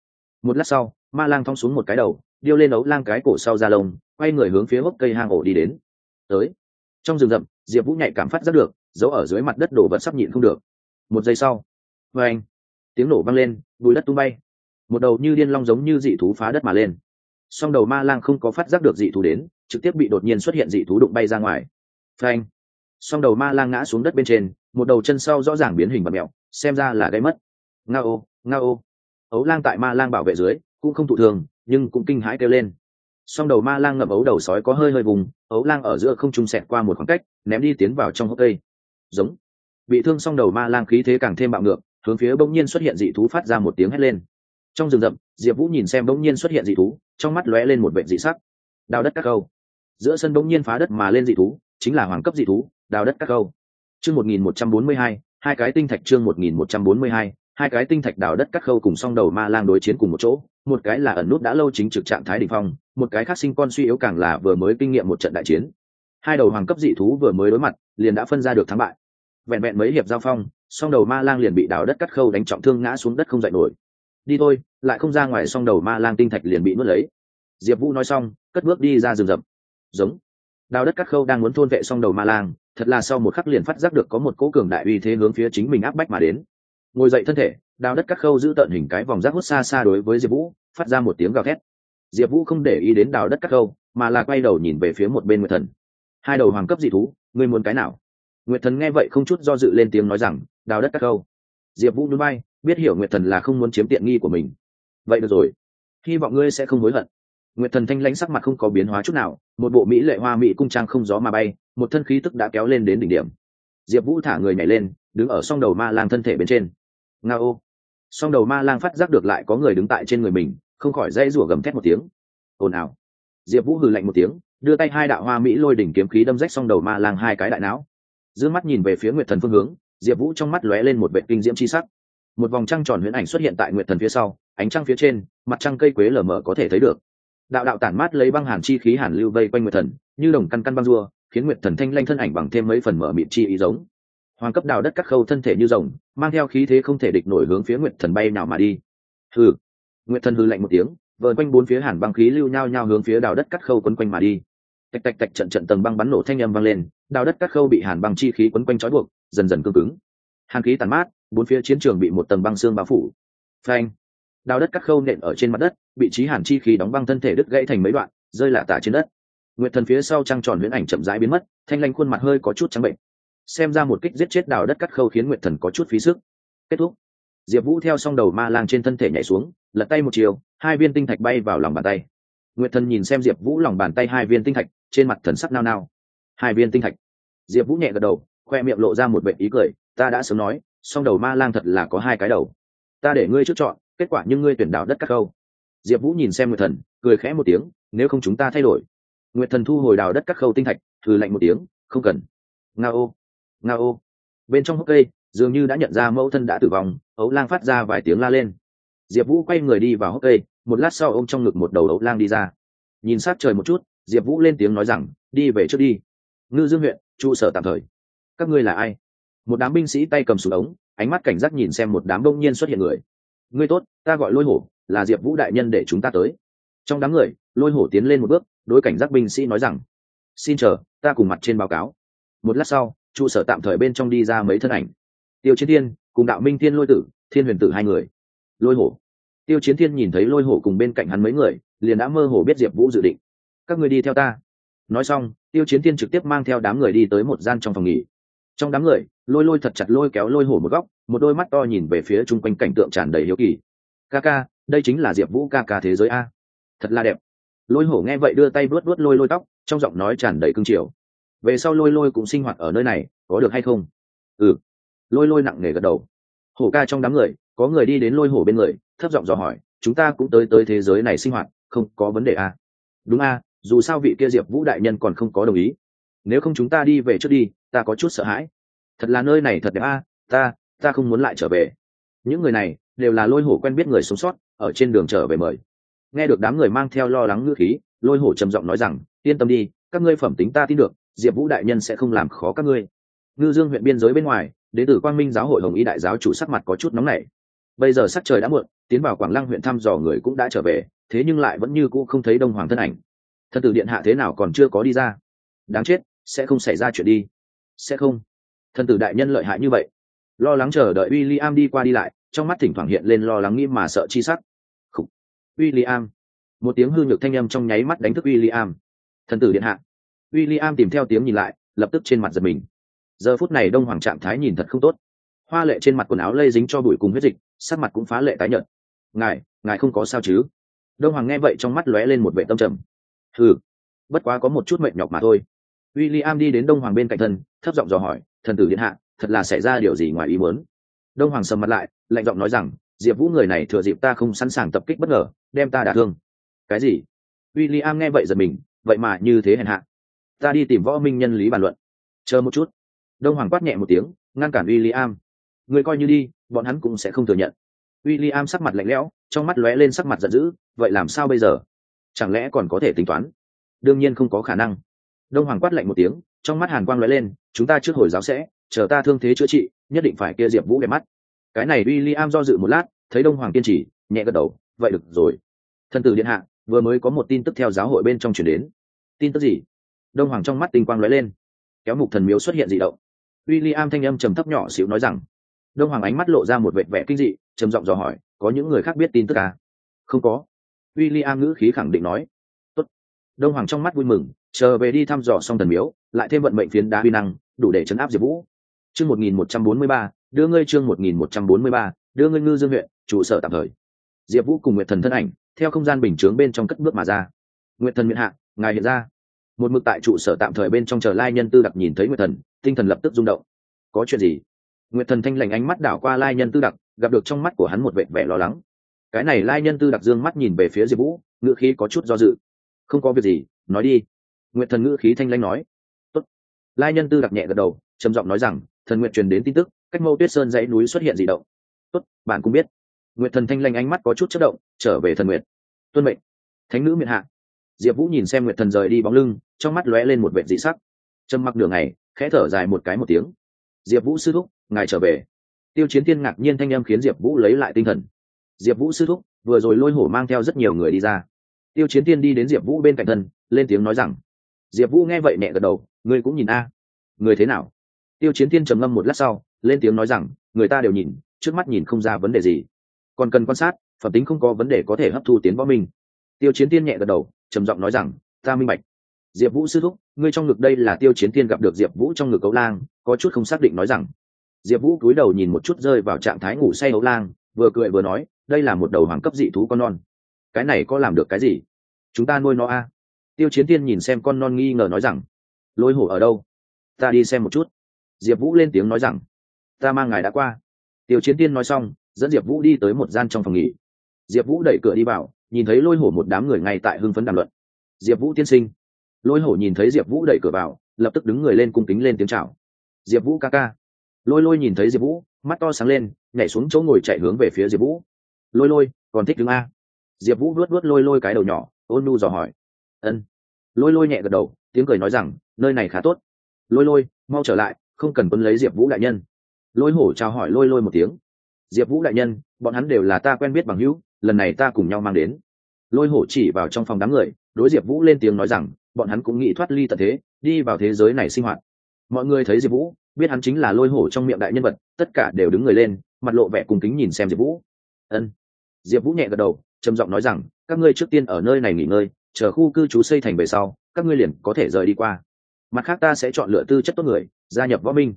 Một lát sau, ma lang thong xuống một cái đầu, điêu lên ấu lang cái cổ sau da lông, quay người hướng phía hốc cây hang ổ đi đến. Tới! Trong rừng rậm, diệp vũ nhạy cảm phát ra được giấu ở dưới mặt đất đổ vật sắp nhịn không được một giây sau vê anh. Tiếng nổ vang lên, bùi đất tung bay. Một đầu như điên long giống như dị thú phá đất mà lên. Song đầu ma lang không có phát giác được dị thú đến, trực tiếp bị đột nhiên xuất hiện dị thú đụng bay ra ngoài. Vâng Phanh song đầu ma lang ngã xuống đất bên trên, một đầu chân sau rõ ràng biến hình và mẹo, xem ra là gây mất. Nga ô nga ô. Ấu lang tại ma lang bảo vệ dưới, cũng không thụ thường, nhưng cũng kinh hãi kêu lên. Song đầu ma lang ngậm ấu đầu sói có hơi hơi vùng, ấu lang ở giữa không trung sẹt qua một khoảng cách, ném đi tiến vào trong hốc cây. Giống bị thương xong đầu ma lang khí thế càng thêm bạo ngược, hướng phía bỗng nhiên xuất hiện dị thú phát ra một tiếng hét lên. Trong rừng rậm, diệp vũ nhìn xem bỗng nhiên xuất hiện dị thú, trong mắt lóe lên một vệ dị sắc. Đào đất các câu. Giữa sân bỗng nhiên phá đất mà lên dị thú, chính là hoàng cấp dị thú, đào đất các câu. Chương một nghìn một trăm bốn mươi hai hai cái tinh thạch chương một nghìn một trăm bốn mươi hai hai cái tinh thạch đào đất các khâu cùng song đầu ma lang đối chiến cùng một chỗ, một cái là ẩn nút đã lâu chính trực trạng thái đ ỉ n h phong, một cái khác sinh con suy yếu càng là vừa mới kinh nghiệm một trận đại chiến. Hai đầu hoàng cấp dị thú vừa mới đối mặt, liền đã phân ra được thắng bại vẹn vẹn mấy hiệp giao phong, song đầu ma lang liền bị đào đất cắt khâu đánh trọng thương ngã xuống đất không dậy nổi. Đi thôi, lại không ra ngoài song đầu ma lang tinh thạch liền bị nuốt lấy. Diệp vũ nói xong, cất bước đi ra rừng rậm. Giống. Đào đất cắt khâu đang muốn thôn vệ song đầu ma lang, thật là sau một khắc liền phát giác được có một cỗ cường đại uy thế hướng phía chính mình áp bách mà đến. Ngồi dậy thân thể, đào đất cắt khâu giữ tận hình cái vòng rác hút xa xa đối với diệp vũ, phát ra một tiếng gào thét. Diệp vũ không để ý đến đào đất cắt khâu, mà là quay đầu nhìn về phía một bên nguyệt thần. Hai đầu hoàng cấp dị thú, ngươi muốn cái nào? Nguyệt thần nghe vậy không chút do dự lên tiếng nói rằng, đào đất cắt câu. diệp vũ núi bay biết hiểu nguyệt thần là không muốn chiếm tiện nghi của mình. Vậy được rồi, hy vọng ngươi sẽ không hối hận. Nguyệt thần thanh lãnh sắc mặt không có biến hóa chút nào, một bộ mỹ lệ hoa mỹ cung trang không gió mà bay, một thân khí tức đã kéo lên đến đỉnh điểm. Diệp vũ thả người nhảy lên, đứng ở song đầu ma lang thân thể bên trên. Nga ô. Song đầu ma lang phát giác được lại có người đứng tại trên người mình, không khỏi dãy rủa gầm thét một tiếng. Ồn ào. Diệp vũ hừ lạnh một tiếng, đưa tay hai đạo hoa mỹ lôi đỉnh kiếm khí đâm rách song đầu ma lang hai cái đại não. Dương mắt nhìn về phía nguyệt thần phương hướng, diệp vũ trong mắt lóe lên một vệ kinh diễm c h i sắc. Một vòng trăng tròn huyễn ảnh xuất hiện tại nguyệt thần phía sau, ánh trăng phía trên, mặt trăng cây quế lở mở có thể thấy được. Đạo đạo tản mát lấy băng hàn chi khí hàn lưu vây quanh nguyệt thần, như đồng căn căn băng rùa, khiến nguyệt thần thanh lanh thân ảnh bằng thêm mấy phần mở mịt chi ý giống. Hoàng cấp đào đất cắt khâu thân thể như rồng, mang theo khí thế không thể địch nổi hướng phía nguyệt thần bay nào mà đi. Hừ. Nguyệt thần hư lạnh một tiếng, vờn quanh bốn phía hàn băng khí lưu nhao nhao hướng phía đào đất cắt khâu quấn quanh mà đi tạch tạch tạch trận trận tầng băng bắn nổ thanh âm vang lên đào đất cắt khâu bị hàn băng chi khí quấn quanh trói buộc, dần dần cương cứng. Hàn khí tàn mát, bốn phía chiến trường bị một tầng băng xương bao phủ. Phanh! Đào đất cắt khâu nện ở trên mặt đất vị trí hàn chi khí đóng băng thân thể đứt gãy thành mấy đoạn, rơi lạ tả trên đất. Nguyệt thần phía sau trăng tròn huyễn ảnh chậm rãi biến mất, thanh lanh khuôn mặt hơi có chút trắng bệnh. Xem ra một kích giết chết đào đất cắt khâu khiến nguyệt thần có chút phí sức. Kết thúc. Diệp vũ theo s o n g đầu ma lang trên thân thể nhảy xuống, lật tay một chiều, hai viên tinh thạch bay vào lòng bàn tay nguyệt thần nhìn xem diệp vũ lòng bàn tay hai viên tinh thạch, trên mặt thần sắc nao nao. Hai viên tinh thạch. Diệp vũ nhẹ gật đầu, khoe miệng lộ ra một vệ ý cười, ta đã sớm nói, song đầu ma lang thật là có hai cái đầu. Ta để ngươi trước chọn, kết quả nhưng ngươi tuyển đào đất cắt câu. diệp vũ nhìn xem nguyệt thần, cười khẽ một tiếng, nếu không chúng ta thay đổi. Nguyệt thần thu hồi đào đất cắt khâu tinh thạch thử lạnh một tiếng, không cần. Nga ô. Nga ô. Bên trong hốc cây, dường như đã nhận ra mẫu thân đã tử vong, ấu lang phát ra vài tiếng la lên. Diệp vũ quay người đi vào hốc cây một lát sau ô m trong ngực một đầu ấu lang đi ra. Nhìn sát trời một chút, diệp vũ lên tiếng nói rằng, đi về trước đi. Ngư dương huyện, trụ sở tạm thời. Các ngươi là ai? Một đám binh sĩ tay cầm súng ống, ánh mắt cảnh giác nhìn xem một đám đông nhiên xuất hiện người. Ngươi tốt, ta gọi lôi hổ, là diệp vũ đại nhân để chúng ta tới. Trong đám người, lôi hổ tiến lên một bước, đối cảnh giác binh sĩ nói rằng, xin chờ, ta cùng mặt trên báo cáo. Một lát sau, trụ sở tạm thời bên trong đi ra mấy thân ảnh. Tiêu chiến thiên, cùng đạo minh thiên lôi tử, thiên huyền tử hai người. Lôi hổ tiêu chiến thiên nhìn thấy lôi hổ cùng bên cạnh hắn mấy người, liền đã mơ hồ biết diệp vũ dự định. Các người đi theo ta. Nói xong, tiêu chiến thiên trực tiếp mang theo đám người đi tới một gian trong phòng nghỉ. Trong đám người, lôi lôi thật chặt lôi kéo lôi hổ một góc, một đôi mắt to nhìn về phía chung quanh cảnh tượng tràn đầy hiếu kỳ. Ca ca, đây chính là diệp vũ ca ca thế giới a. Thật là đẹp. Lôi hổ nghe vậy đưa tay vuốt vuốt lôi lôi tóc, trong giọng nói tràn đầy cưng chiều về sau lôi lôi cũng sinh hoạt ở nơi này, có được hay không? Ừ. Lôi lôi nặng nề gật đầu. Hổ ca trong đám người, có người đi đến lôi hổ bên người thấp giọng dò hỏi chúng ta cũng tới tới thế giới này sinh hoạt không có vấn đề à? đúng à, dù sao vị kia diệp vũ đại nhân còn không có đồng ý. Nếu không chúng ta đi về trước đi ta có chút sợ hãi. Thật là nơi này thật đẹp à, ta ta không muốn lại trở về. Những người này đều là lôi hổ quen biết người sống sót ở trên đường trở về mời. Nghe được đám người mang theo lo lắng ngữ khí lôi hổ trầm giọng nói rằng yên tâm đi các ngươi phẩm tính ta tin được diệp vũ đại nhân sẽ không làm khó các ngươi. Ngư dương huyện biên giới bên ngoài đến từ quang minh giáo hội hồng y đại giáo chủ sắc mặt có chút nóng nảy bây giờ sắc trời đã muộn, tiến vào quảng lăng huyện thăm dò người cũng đã trở về, thế nhưng lại vẫn như cũ không thấy đông hoàng thân ảnh. Thân tử điện hạ thế nào còn chưa có đi ra? Đáng chết, sẽ không xảy ra chuyện đi. Sẽ không. Thân tử đại nhân lợi hại như vậy. Lo lắng chờ đợi w i l l i am đi qua đi lại, trong mắt thỉnh thoảng hiện lên lo lắng nghĩ mà sợ chi sắc. W i l l i am một tiếng hư nhược thanh â m trong nháy mắt đánh thức w i l l i am thần tử điện hạ. W i l l i am tìm theo tiếng nhìn lại, lập tức trên mặt giật mình. Giờ phút này đông hoàng trạng thái nhìn thật không tốt hoa lệ trên mặt quần áo lây dính cho bụi cùng huyết dịch, sắc mặt cũng phá lệ tái nhợt. Ngài ngài không có sao chứ? Đông hoàng nghe vậy trong mắt lóe lên một vệ tâm trầm. Ừ bất quá có một chút mệnh nhọc mà thôi. W i l l i am đi đến đông hoàng bên cạnh thân, thấp giọng dò hỏi, thần tử điện hạ, thật là xảy ra điều gì ngoài ý muốn? Đông hoàng sầm mặt lại, lạnh giọng nói rằng, diệp vũ người này thừa dịp ta không sẵn sàng tập kích bất ngờ, đem ta đả thương. Cái gì? W i l l i am nghe vậy giật mình, vậy mà như thế hèn hạ. Ta đi tìm võ minh nhân lý bàn luận. Chờ một chút. Đông hoàng quát nhẹ một tiếng, ngăn cản w i l l i am người coi như đi, bọn hắn cũng sẽ không thừa nhận. W i l l i am sắc mặt lạnh lẽo, trong mắt lóe lên sắc mặt giận dữ, vậy làm sao bây giờ? Chẳng lẽ còn có thể tính toán? Đương nhiên không có khả năng. Đông hoàng quát lạnh một tiếng, trong mắt hàn quang lóe lên, chúng ta trước hồi giáo sẽ, chờ ta thương thế chữa trị, nhất định phải kia diệp vũ đẹp mắt. Cái này w i l l i am do dự một lát, thấy đông hoàng kiên trì, nhẹ gật đầu, vậy được rồi. Thần tử điện hạ, vừa mới có một tin tức theo giáo hội bên trong chuyển đến. Tin tức gì? Đông hoàng trong mắt tinh quang lóe lên. Kéo mục thần miếu xuất hiện dị động. W i l l i am thanh âm trầm thấp nhỏ xịu nói rằng đông hoàng ánh mắt lộ ra một vệ vẻ kinh dị, trầm giọng dò hỏi, có những người khác biết tin tức à? không có. W i l l i am ngữ khí khẳng định nói. Tốt. đông hoàng trong mắt vui mừng chờ về đi thăm dò xong thần miếu, lại thêm vận mệnh phiến đá huy năng, đủ để chấn áp diệp vũ. Chương một nghìn một trăm bốn mươi ba, đưa ngươi chương một nghìn một trăm bốn mươi ba, đưa ngươi ngư dương huyện, trụ sở tạm thời. Diệp vũ cùng nguyệt thần thân ảnh, theo không gian bình chướng bên trong cất bước mà ra. Nguyệt thần miệng hạ, ngài hiện ra. Một mực tại trụ sở tạm thời bên trong chờ lai nhân tư đặc nhìn thấy nguyệt thần, tinh thần lập tức rung động. Có chuyện gì? Nguyệt thần thanh lành ánh mắt đảo qua lai nhân tư đặc, gặp được trong mắt của hắn một vệ vẻ lo lắng. Cái này lai nhân tư đặc dương mắt nhìn về phía diệp vũ, ngữ khí có chút do dự. Không có việc gì, nói đi. Nguyệt thần ngữ khí thanh lanh nói. Tốt. lai nhân tư đặc nhẹ gật đầu, trầm giọng nói rằng, thần nguyện truyền đến tin tức, cách mâu tuyết sơn dãy núi xuất hiện dị động. Tốt, bạn cũng biết. Nguyệt thần thanh lanh ánh mắt có chút chất động, trở về thần nguyệt. Tuân mệnh. Thánh nữ miệng hạ. Diệp vũ nhìn xem nguyệt thần rời đi bóng lưng, trong mắt lóe lên một vệ dị sắc. Trầm mặc đường này khẽ thở dài một cái một tiếng. Diệp vũ sư thúc ngài trở về. Tiêu chiến tiên ngạc nhiên thanh em khiến diệp vũ lấy lại tinh thần. Diệp vũ sư thúc, vừa rồi lôi hổ mang theo rất nhiều người đi ra. Tiêu chiến tiên đi đến diệp vũ bên cạnh thân, lên tiếng nói rằng, diệp vũ nghe vậy nhẹ gật đầu, ngươi cũng nhìn a. Người thế nào? Tiêu chiến tiên trầm ngâm một lát sau, lên tiếng nói rằng, người ta đều nhìn, trước mắt nhìn không ra vấn đề gì. Còn cần quan sát, phẩm tính không có vấn đề có thể hấp thu tiến võ minh. Tiêu chiến tiên nhẹ gật đầu, trầm giọng nói rằng, ta minh bạch. Diệp vũ sư thúc, ngươi trong ngực đây là tiêu chiến tiên gặp được diệp vũ trong ngực cấu lang, có chút không xác định nói rằng diệp vũ cúi đầu nhìn một chút rơi vào trạng thái ngủ say ấu lang, vừa cười vừa nói, đây là một đầu hoàng cấp dị thú con non. Cái này có làm được cái gì? Chúng ta nuôi nó a. À? tiêu chiến tiên nhìn xem con non nghi ngờ nói rằng, lôi hổ ở đâu? Ta đi xem một chút. Diệp vũ lên tiếng nói rằng, ta mang ngài đã qua. Tiêu chiến tiên nói xong, dẫn diệp vũ đi tới một gian trong phòng nghỉ. Diệp vũ đẩy cửa đi vào, nhìn thấy lôi hổ một đám người ngay tại hưng phấn đàm luận. Diệp vũ tiên sinh. Lôi hổ nhìn thấy diệp vũ đẩy cửa vào, lập tức đứng người lên cung kính lên tiếng c h à o diệp vũ ca ca lôi lôi nhìn thấy diệp vũ, mắt to sáng lên, nhảy xuống chỗ ngồi chạy hướng về phía diệp vũ. Lôi lôi, còn thích đứng a? Diệp vũ luốt luốt lôi lôi cái đầu nhỏ, ôn nu dò hỏi. Ân. Lôi lôi nhẹ gật đầu, tiếng cười nói rằng, nơi này khá tốt. Lôi lôi, mau trở lại, không cần quân lấy diệp vũ đại nhân. Lôi hổ chào hỏi lôi lôi một tiếng. Diệp vũ đại nhân, bọn hắn đều là ta quen biết bằng hữu, lần này ta cùng nhau mang đến. Lôi hổ chỉ vào trong phòng đám người, đối diệp vũ lên tiếng nói rằng, bọn hắn cũng nghĩ thoát ly tận thế, đi vào thế giới này sinh hoạt. Mọi người thấy diệp vũ biết hắn chính là lôi hổ trong miệng đại nhân vật, tất cả đều đứng người lên, mặt lộ vẻ cùng kính nhìn xem diệp vũ. Ân. Diệp vũ nhẹ gật đầu, trầm giọng nói rằng, các ngươi trước tiên ở nơi này nghỉ ngơi, chờ khu cư trú xây thành về sau, các ngươi liền có thể rời đi qua. Mặt khác ta sẽ chọn lựa tư chất tốt người, gia nhập võ minh.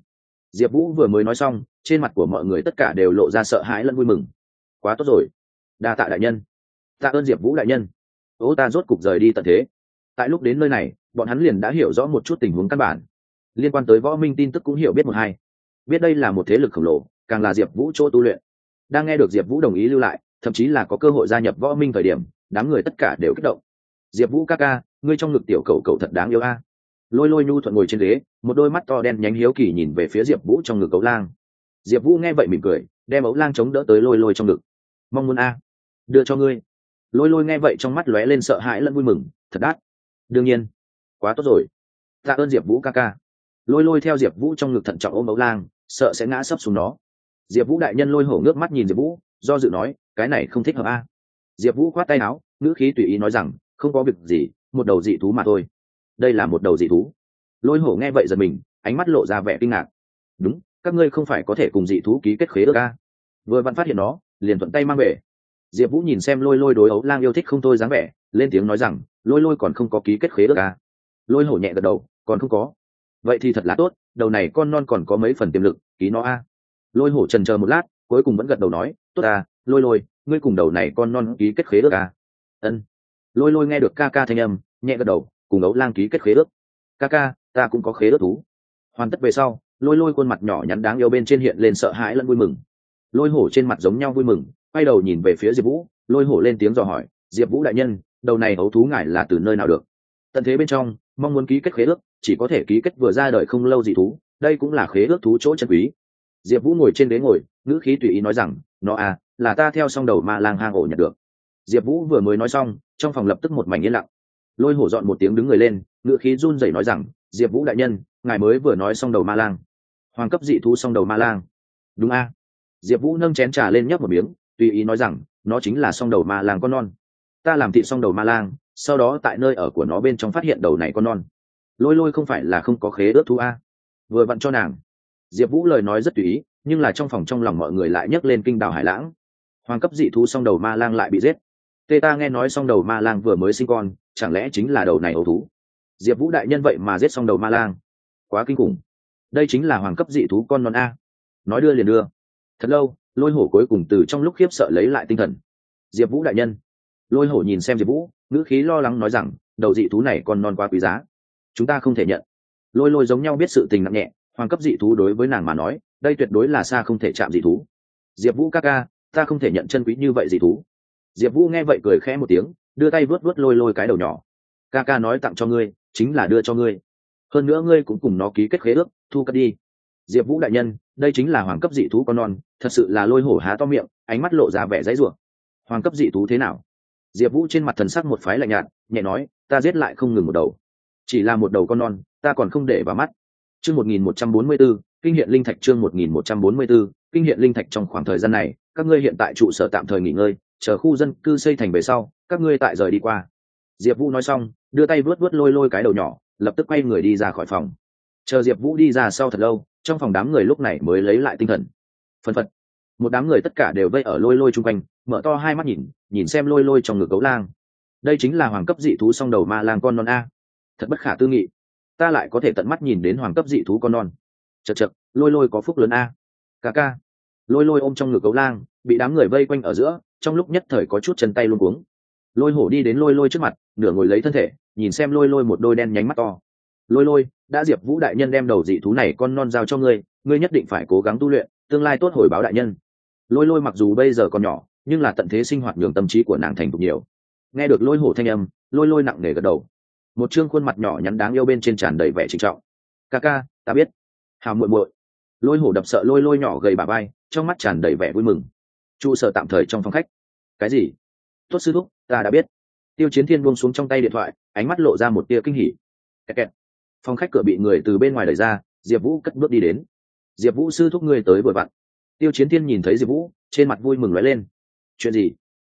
Diệp vũ vừa mới nói xong, trên mặt của mọi người tất cả đều lộ ra sợ hãi lẫn vui mừng. Quá tốt rồi. Đa tạ đại nhân. Tạ ơn diệp vũ đại nhân. Ô, ta rốt cục rời đi tận thế. Tại lúc đến nơi này, bọn hắn liền đã hiểu rõ một chút tình huống căn bản liên quan tới võ minh tin tức cũng hiểu biết một hai. Biết đây là một thế lực khổng lồ, càng là diệp vũ chỗ tu luyện. Đang nghe được diệp vũ đồng ý lưu lại, thậm chí là có cơ hội gia nhập võ minh thời điểm, đám người tất cả đều kích động. Diệp vũ ca ca, ngươi trong ngực tiểu cầu cầu thật đáng yêu a. Lôi lôi nhu thuận ngồi trên ghế, một đôi mắt to đen nhánh hiếu kỳ nhìn về phía diệp vũ trong ngực ấu lang. Diệp vũ nghe vậy mỉm cười, đem ấu lang chống đỡ tới lôi lôi trong ngực. Mong muốn a. Đưa cho ngươi. Lôi lôi nghe vậy trong mắt lóe lên sợ hãi lẫn vui mừng, thật đắt. Đương nhiên, quá tốt rồi. Tạ ơn diệp vũ ca ca lôi lôi theo diệp vũ trong ngực thận trọng ôm ấu lang, sợ sẽ ngã sấp xuống nó. Diệp vũ đại nhân lôi hổ nước mắt nhìn diệp vũ, do dự nói, cái này không thích hợp a. Diệp vũ khoát tay áo, ngữ khí tùy ý nói rằng, không có việc gì, một đầu dị thú mà thôi. Đây là một đầu dị thú. Lôi hổ nghe vậy giật mình, ánh mắt lộ ra vẻ kinh ngạc. Đúng, các ngươi không phải có thể cùng dị thú ký kết khế ước a? Vừa vặn phát hiện nó, liền thuận tay mang về. Diệp vũ nhìn xem lôi lôi đối ấu lang yêu thích không thôi dáng vẻ, lên tiếng nói rằng, lôi lôi còn không có ký kết khế ước a? Lôi hổ nhẹ gật đầu, còn không có vậy thì thật là tốt, đầu này con non còn có mấy phần tiềm lực, ký nó a. Lôi hổ trần chờ một lát, cuối cùng vẫn gật đầu nói, tốt à lôi lôi, ngươi cùng đầu này con non ký kết khế ước à. ân. Lôi lôi nghe được ca ca thanh âm, nhẹ gật đầu, cùng ấu lang ký kết khế ước. Ca ca, ta cũng có khế ước thú. Hoàn tất về sau, lôi lôi khuôn mặt nhỏ nhắn đáng yêu bên trên hiện lên sợ hãi lẫn vui mừng. Lôi hổ trên mặt giống nhau vui mừng, quay đầu nhìn về phía diệp vũ. Lôi hổ lên tiếng dò hỏi, diệp vũ đại nhân, đầu này ấu thú ngài là từ nơi nào được? Tận thế bên trong, mong muốn ký kết khế ước chỉ có thể ký kết vừa ra đời không lâu dị thú, đây cũng là khế ước thú chỗ chân quý. Diệp vũ ngồi trên đế ngồi, ngữ khí tùy ý nói rằng, nó à là ta theo xong đầu ma lang hang ổ nhận được. Diệp vũ vừa mới nói xong, trong phòng lập tức một mảnh yên lặng. Lôi hổ dọn một tiếng đứng người lên, ngữ khí run rẩy nói rằng, diệp vũ đại nhân, ngài mới vừa nói xong đầu ma lang. Hoàng cấp dị thú xong đầu ma lang. Đúng a diệp vũ nâng chén trà lên nhấp một miếng, tùy ý nói rằng, nó chính là xong đầu ma lang con non. Ta làm thị xong đầu ma lang, sau đó tại nơi ở của nó bên trong phát hiện đầu này con non lôi lôi không phải là không có khế ước thú a. Vừa vặn cho nàng. Diệp vũ lời nói rất tùy ý, nhưng là trong phòng trong lòng mọi người lại nhấc lên kinh đảo hải lãng. Hoàng cấp dị thú song đầu ma lang lại bị giết. Tê ta nghe nói song đầu ma lang vừa mới sinh con, chẳng lẽ chính là đầu này ấu thú? Diệp vũ đại nhân vậy mà giết song đầu ma lang. Quá kinh khủng. Đây chính là hoàng cấp dị thú con non a. Nói đưa liền đưa. Thật lâu, lôi hổ cuối cùng từ trong lúc khiếp sợ lấy lại tinh thần. Diệp vũ đại nhân. Lôi hổ nhìn xem diệp vũ, ngữ khí lo lắng nói rằng, đầu dị thú này còn non quá quý giá chúng ta không thể nhận. Lôi lôi giống nhau biết sự tình nặng nhẹ, hoàng cấp dị thú đối với nàng mà nói, đây tuyệt đối là xa không thể chạm dị thú. Diệp vũ ca ca, ta không thể nhận chân quý như vậy dị thú. Diệp vũ nghe vậy cười khẽ một tiếng, đưa tay vớt vớt lôi lôi cái đầu nhỏ. Ca ca nói tặng cho ngươi, chính là đưa cho ngươi. Hơn nữa ngươi cũng cùng nó ký kết khế ước, thu cất đi. Diệp vũ đại nhân, đây chính là hoàng cấp dị thú con non, thật sự là lôi hổ há to miệng, ánh mắt lộ ra vẻ dãy ruộng hoàng cấp dị thú thế nào? Diệp vũ trên mặt thần sắc một phái lạnh nhạt, nhẹ nói, ta giết lại không ngừng một đầu chỉ là một đầu con non, ta còn không để vào mắt. Chương một nghìn một trăm bốn mươi b ố kinh hiện linh thạch chương một nghìn một trăm bốn mươi b ố kinh hiện linh thạch trong khoảng thời gian này, các ngươi hiện tại trụ sở tạm thời nghỉ ngơi, chờ khu dân cư xây thành về sau, các ngươi tại rời đi qua. Diệp vũ nói xong, đưa tay vớt vớt lôi lôi cái đầu nhỏ, lập tức quay người đi ra khỏi phòng. Chờ diệp vũ đi ra sau thật lâu, trong phòng đám người lúc này mới lấy lại tinh thần. Phân phật. Một đám người tất cả đều vây ở lôi lôi chung quanh, mở to hai mắt nhìn nhìn xem lôi lôi trong ngực gấu lang. Đây chính là hoàng cấp dị thú song đầu ma lang con non a thật bất khả tư nghị. Ta lại có thể tận mắt nhìn đến hoàng cấp dị thú con non. Chật chật lôi lôi có phúc lớn a. Ca ca. Lôi lôi ôm trong ngực gấu lang, bị đám người vây quanh ở giữa, trong lúc nhất thời có chút chân tay luôn cuống. Lôi hổ đi đến lôi lôi trước mặt, nửa ngồi lấy thân thể, nhìn xem lôi lôi một đôi đen nhánh mắt to. Lôi lôi, đã diệp vũ đại nhân đem đầu dị thú này con non giao cho ngươi ngươi nhất định phải cố gắng tu luyện, tương lai tốt hồi báo đại nhân. Lôi lôi mặc dù bây giờ còn nhỏ, nhưng là tận thế sinh hoạt nhường tâm trí của nàng thành thục nhiều. Nghe được lôi hổ thanh âm, lôi lôi nặng nề gật đầu một chương khuôn mặt nhỏ nhắn đáng yêu bên trên tràn đầy vẻ trịnh trọng. Ca ca, ta biết. Hào muội muội. Lôi hổ đập sợ lôi lôi nhỏ gầy bà bay trong mắt tràn đầy vẻ vui mừng. Trụ sở tạm thời trong phòng khách. Cái gì? Tốt sư thúc, ta đã biết. Tiêu chiến thiên buông xuống trong tay điện thoại, ánh mắt lộ ra một tia kinh hỉ. Kẹt kẹt. phòng khách cửa bị người từ bên ngoài đẩy ra, diệp vũ cất bước đi đến. Diệp vũ sư thúc ngươi tới vội vặn. Tiêu chiến thiên nhìn thấy diệp vũ, trên mặt vui mừng nói lên. Chuyện gì?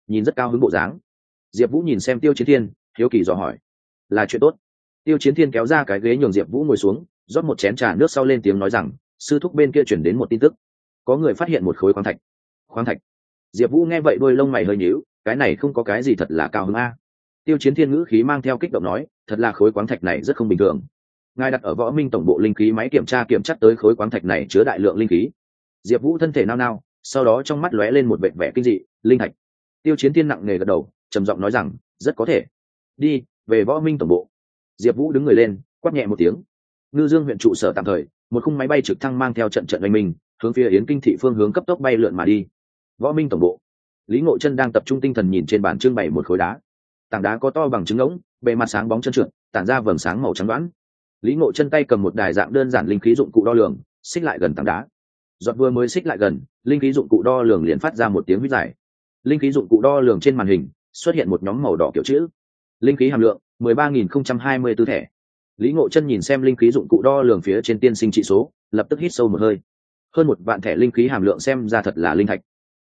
Nhìn rất cao hứng bộ dáng. Diệp vũ nhìn xem tiêu chiến thiên, hiếu kỳ dò hỏi là chuyện tốt. Tiêu chiến thiên kéo ra cái ghế nhường diệp vũ ngồi xuống, rót một chén trà nước sau lên tiếng nói rằng, sư thúc bên kia chuyển đến một tin tức. Có người phát hiện một khối khoáng thạch. Khoáng thạch? Diệp vũ nghe vậy đôi lông mày hơi nhíu, cái này không có cái gì thật là cao hứng a. Tiêu chiến thiên ngữ khí mang theo kích động nói, thật là khối khoáng thạch này rất không bình thường. Ngài đặt ở võ minh tổng bộ linh khí máy kiểm tra kiểm chắc tới khối khoáng thạch này chứa đại lượng linh khí. Diệp vũ thân thể nao nao, sau đó trong mắt lóe lên một vệt vẻ kinh dị, linh thạch. Tiêu chiến thiên nặng nề gật đầu, trầm giọng nói rằng, rất có thể. Đi về võ minh tổng bộ. Diệp vũ đứng người lên, quát nhẹ một tiếng. Ngư dương huyện trụ sở tạm thời, một khung máy bay trực thăng mang theo trận trận oanh minh, hướng phía yến kinh thị phương hướng cấp tốc bay lượn mà đi. Võ minh tổng bộ. Lý ngộ chân đang tập trung tinh thần nhìn trên bàn trưng bày một khối đá. Tảng đá có to bằng trứng ngỗng, bề mặt sáng bóng chân trượt, tản ra vầng sáng màu trắng đoãn lý ngộ chân tay cầm một đài dạng đơn giản linh khí dụng cụ đo lường, xích lại gần tảng đá. Giọt vừa mới xích lại gần, linh khí dụng cụ đo lường liền phát ra một tiếng huyết dài. Linh khí dụng cụ đo lường trên màn hình, xuất hiện một nhóm màu đỏ kiểu chữ linh khí hàm lượng, mười ba nghìn không trăm hai mươi tư thẻ. Lý ngộ chân nhìn xem linh khí dụng cụ đo lường phía trên tiên sinh trị số, lập tức hít sâu một hơi. Hơn một vạn thẻ linh khí hàm lượng xem ra thật là linh thạch.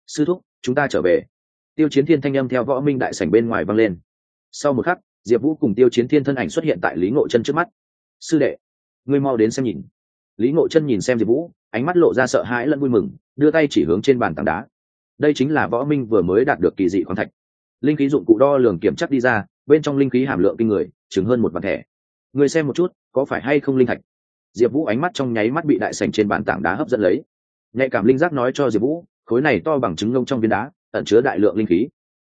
Sư thúc, chúng ta trở về. Tiêu chiến thiên thanh âm theo võ minh đại sảnh bên ngoài vang lên. Sau một khắc, diệp vũ cùng tiêu chiến thiên thân ảnh xuất hiện tại lý ngộ chân trước mắt. Sư đệ, ngươi mau đến xem nhìn. Lý ngộ chân nhìn xem diệp vũ, ánh mắt lộ ra sợ hãi lẫn vui mừng, đưa tay chỉ hướng trên bàn tảng đá. Đây chính là võ minh vừa mới đạt được kỳ dị khoáng thạch. Linh khí dụng cụ đo lường kiểm chắc đi ra bên trong linh khí hàm lượng kinh người chứng hơn một vạn thẻ. Người xem một chút, có phải hay không linh thạch? Diệp vũ ánh mắt trong nháy mắt bị đại sành trên bàn tảng đá hấp dẫn lấy. Nhạy cảm linh giác nói cho diệp vũ, khối này to bằng trứng ngông trong viên đá, ẩn chứa đại lượng linh khí.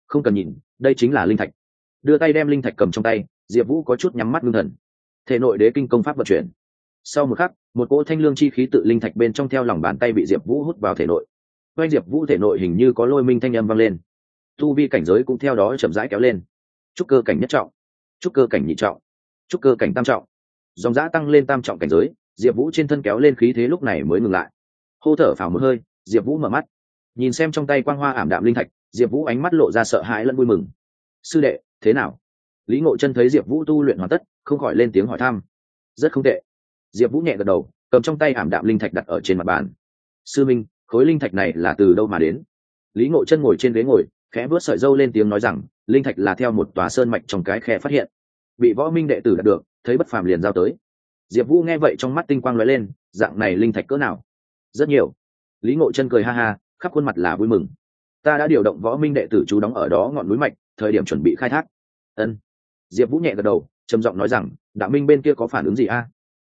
Không cần nhìn, đây chính là linh thạch. Đưa tay đem linh thạch cầm trong tay, diệp vũ có chút nhắm mắt ngưng thần. Thể nội đế kinh công pháp vận chuyển. Sau một khắc, một cỗ thanh lương chi khí tự linh thạch bên trong theo lòng bàn tay bị diệp vũ hút vào thể nội. Quanh diệp vũ thể nội hình như có lôi minh thanh âm vang lên. Tu vi cảnh giới cũng theo đó chậm rãi kéo lên trúc cơ cảnh nhất trọng. Trúc cơ cảnh nhị trọng. Trúc cơ cảnh tam trọng. Dòng giã tăng lên tam trọng cảnh giới, diệp vũ trên thân kéo lên khí thế lúc này mới ngừng lại. Hô thở phào một hơi, diệp vũ mở mắt. Nhìn xem trong tay quang hoa ảm đạm linh thạch, diệp vũ ánh mắt lộ ra sợ hãi lẫn vui mừng. Sư đệ, thế nào? Lý ngộ chân thấy diệp vũ tu luyện hoàn tất, không khỏi lên tiếng hỏi thăm. Rất không tệ. Diệp vũ nhẹ gật đầu, cầm trong tay ảm đạm linh thạch đặt ở trên mặt bàn. Sư minh, khối linh thạch này là từ đâu mà đến? Lý ngộ chân ngồi trên ghế ngồi, khẽ vớt sợi dâu lên tiếng nói rằng linh thạch là theo một tòa sơn mạch trong cái khe phát hiện. Bị võ minh đệ tử đạt được, thấy bất phàm liền giao tới. Diệp vũ nghe vậy trong mắt tinh quang lóe lên, dạng này linh thạch cỡ nào? Rất nhiều. Lý ngộ chân cười ha ha, khắp khuôn mặt là vui mừng. Ta đã điều động võ minh đệ tử chú đóng ở đó ngọn núi mạch, thời điểm chuẩn bị khai thác. Ân. Diệp vũ nhẹ gật đầu, trầm giọng nói rằng, đạo minh bên kia có phản ứng gì a?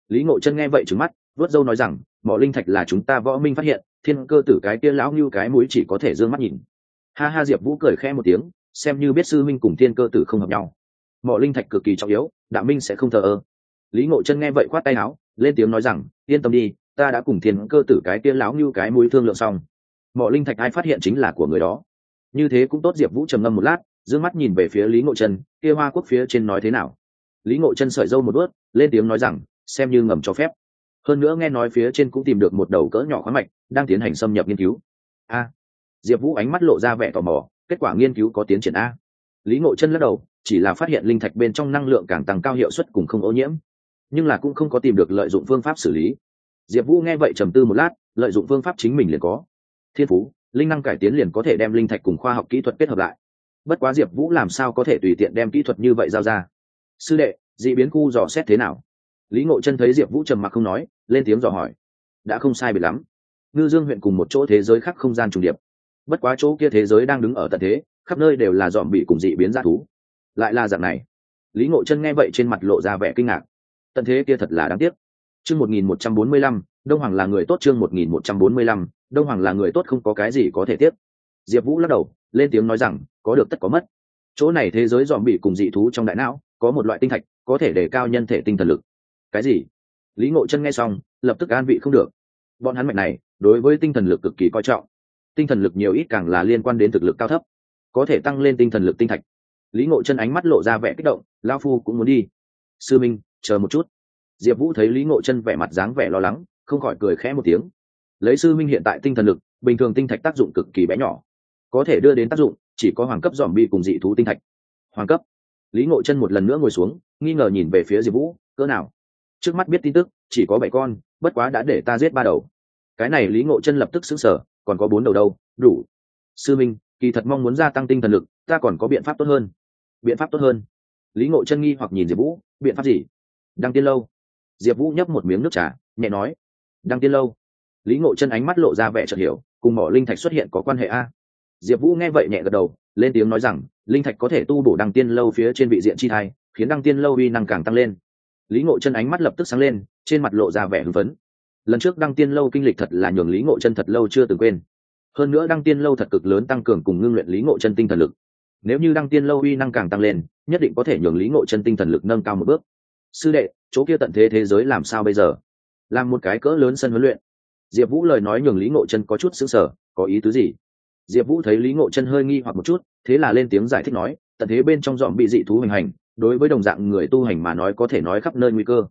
Lý ngộ chân nghe vậy trứng mắt vớt dâu nói rằng, mỏ linh thạch là chúng ta võ minh phát hiện, thiên cơ tử cái kia lão như cái mũi chỉ có thể d ư ơ n g mắt nhìn. Ha ha, diệp vũ cười khẽ một tiếng xem như biết sư minh cùng thiên cơ tử không hợp nhau. Mỏ linh thạch cực kỳ trọng yếu đạo minh sẽ không thờ ơ. Lý ngộ chân nghe vậy khoát tay áo, lên tiếng nói rằng, yên tâm đi, ta đã cùng thiên cơ tử cái kia lão như cái mũi thương lượng xong. Mỏ linh thạch ai phát hiện chính là của người đó. Như thế cũng tốt, diệp vũ trầm ngâm một lát d mắt nhìn về phía lý ngộ chân, kia hoa quốc phía trên nói thế nào. Lý ngộ chân sợi dâu một bớt lên tiếng nói rằng, xem như ngầm cho phép. Hơn nữa nghe nói phía trên cũng tìm được một đầu cỡ nhỏ khoáng mạch, đang tiến hành xâm nhập nghiên cứu. A! Diệp vũ ánh mắt lộ ra vẻ tò mò kết quả nghiên cứu có tiến triển a. Lý ngộ chân lắc đầu, chỉ là phát hiện linh thạch bên trong năng lượng càng tăng cao hiệu suất cùng không ô nhiễm. Nhưng là cũng không có tìm được lợi dụng phương pháp xử lý. Diệp vũ nghe vậy trầm tư một lát, lợi dụng phương pháp chính mình liền có. Thiên phú, linh năng cải tiến liền có thể đem linh thạch cùng khoa học kỹ thuật kết hợp lại. Bất quá diệp vũ làm sao có thể tùy tiện đem kỹ thuật như vậy giao ra? Sư đệ d ị biến khu dò xét thế nào? Lý ngộ chân thấy diệp vũ trầm mặc không nói, lên tiếng dò hỏi. Đã không sai biệt lắm. Ngư dương huyện cùng một chỗ thế giới khác không gian trùng điệp bất quá chỗ kia thế giới đang đứng ở tận thế, khắp nơi đều là dòm bị cùng dị biến ra thú. Lại là dạng này. Lý ngộ chân nghe vậy trên mặt lộ ra vẻ kinh ngạc. Tận thế kia thật là đáng tiếc. Chương một nghìn một trăm bốn mươi lăm, đông hoàng là người tốt chương một nghìn một trăm bốn mươi lăm, đông hoàng là người tốt không có cái gì có thể tiếp diệp vũ lắc đầu, lên tiếng nói rằng, có được tất có mất. Chỗ này thế giới dòm bị cùng dị thú trong đại não, có một loại tinh thạch, có thể đề cao nhân thể tinh thần lực. Cái gì? Lý ngộ chân nghe xong, lập tức an vị không được. Bọn hắn mạnh này, đối với tinh thần lực cực kỳ coi trọng tinh thần lực nhiều ít càng là liên quan đến thực lực cao thấp, có thể tăng lên tinh thần lực tinh thạch. Lý ngộ chân ánh mắt lộ ra vẻ kích động lao phu cũng muốn đi. Sư minh, chờ một chút. Diệp vũ thấy lý ngộ chân vẻ mặt dáng vẻ lo lắng, không khỏi cười khẽ một tiếng. Lấy sư minh hiện tại tinh thần lực, bình thường tinh thạch tác dụng cực kỳ bé nhỏ, có thể đưa đến tác dụng chỉ có hoàng cấp dòm bi cùng dị thú tinh thạch. Hoàng cấp. Lý ngộ chân một lần nữa ngồi xuống, nghi ngờ nhìn về phía diệp vũ, cỡ nào? Trước mắt biết tin tức, chỉ có bảy con, bất quá đã để ta giết ba đầu. Cái này lý ngộ chân lập tức xứng sở còn có bốn đầu đâu, đủ. Sư minh, kỳ thật mong muốn gia tăng tinh thần lực, ta còn có biện pháp tốt hơn. Biện pháp tốt hơn? Lý ngộ chân nghi hoặc nhìn diệp vũ, biện pháp gì? Đăng tiên lâu. Diệp vũ nhấp một miếng nước trà, nhẹ nói. Đăng tiên lâu. Lý ngộ chân ánh mắt lộ ra vẻ chợt hiểu, cùng mỏ linh thạch xuất hiện có quan hệ a? Diệp vũ nghe vậy nhẹ gật đầu, lên tiếng nói rằng, linh thạch có thể tu bổ đăng tiên lâu phía trên vị diện chi thai, khiến đăng tiên lâu uy năng càng tăng lên. Lý ngộ chân ánh mắt lập tức sáng lên, trên mặt lộ ra vẻ hưng phấn lần trước đăng tiên lâu kinh lịch thật là nhường lý ngộ chân thật lâu chưa từng quên. Hơn nữa đăng tiên lâu thật cực lớn tăng cường cùng ngưng luyện lý ngộ chân tinh thần lực. Nếu như đăng tiên lâu uy năng càng tăng lên, nhất định có thể nhường lý ngộ chân tinh thần lực nâng cao một bước. Sư đệ, chỗ kia tận thế thế giới làm sao bây giờ? Làm một cái cỡ lớn sân huấn luyện. Diệp vũ lời nói nhường lý ngộ chân có chút xứng sở có ý tứ gì? Diệp vũ thấy lý ngộ chân hơi nghi hoặc một chút, thế là lên tiếng giải thích nói, tận thế bên trong dọn bị dị thú hành hành, đối với đồng dạng người tu hành mà nói có thể nói khắp nơi nguy cơ.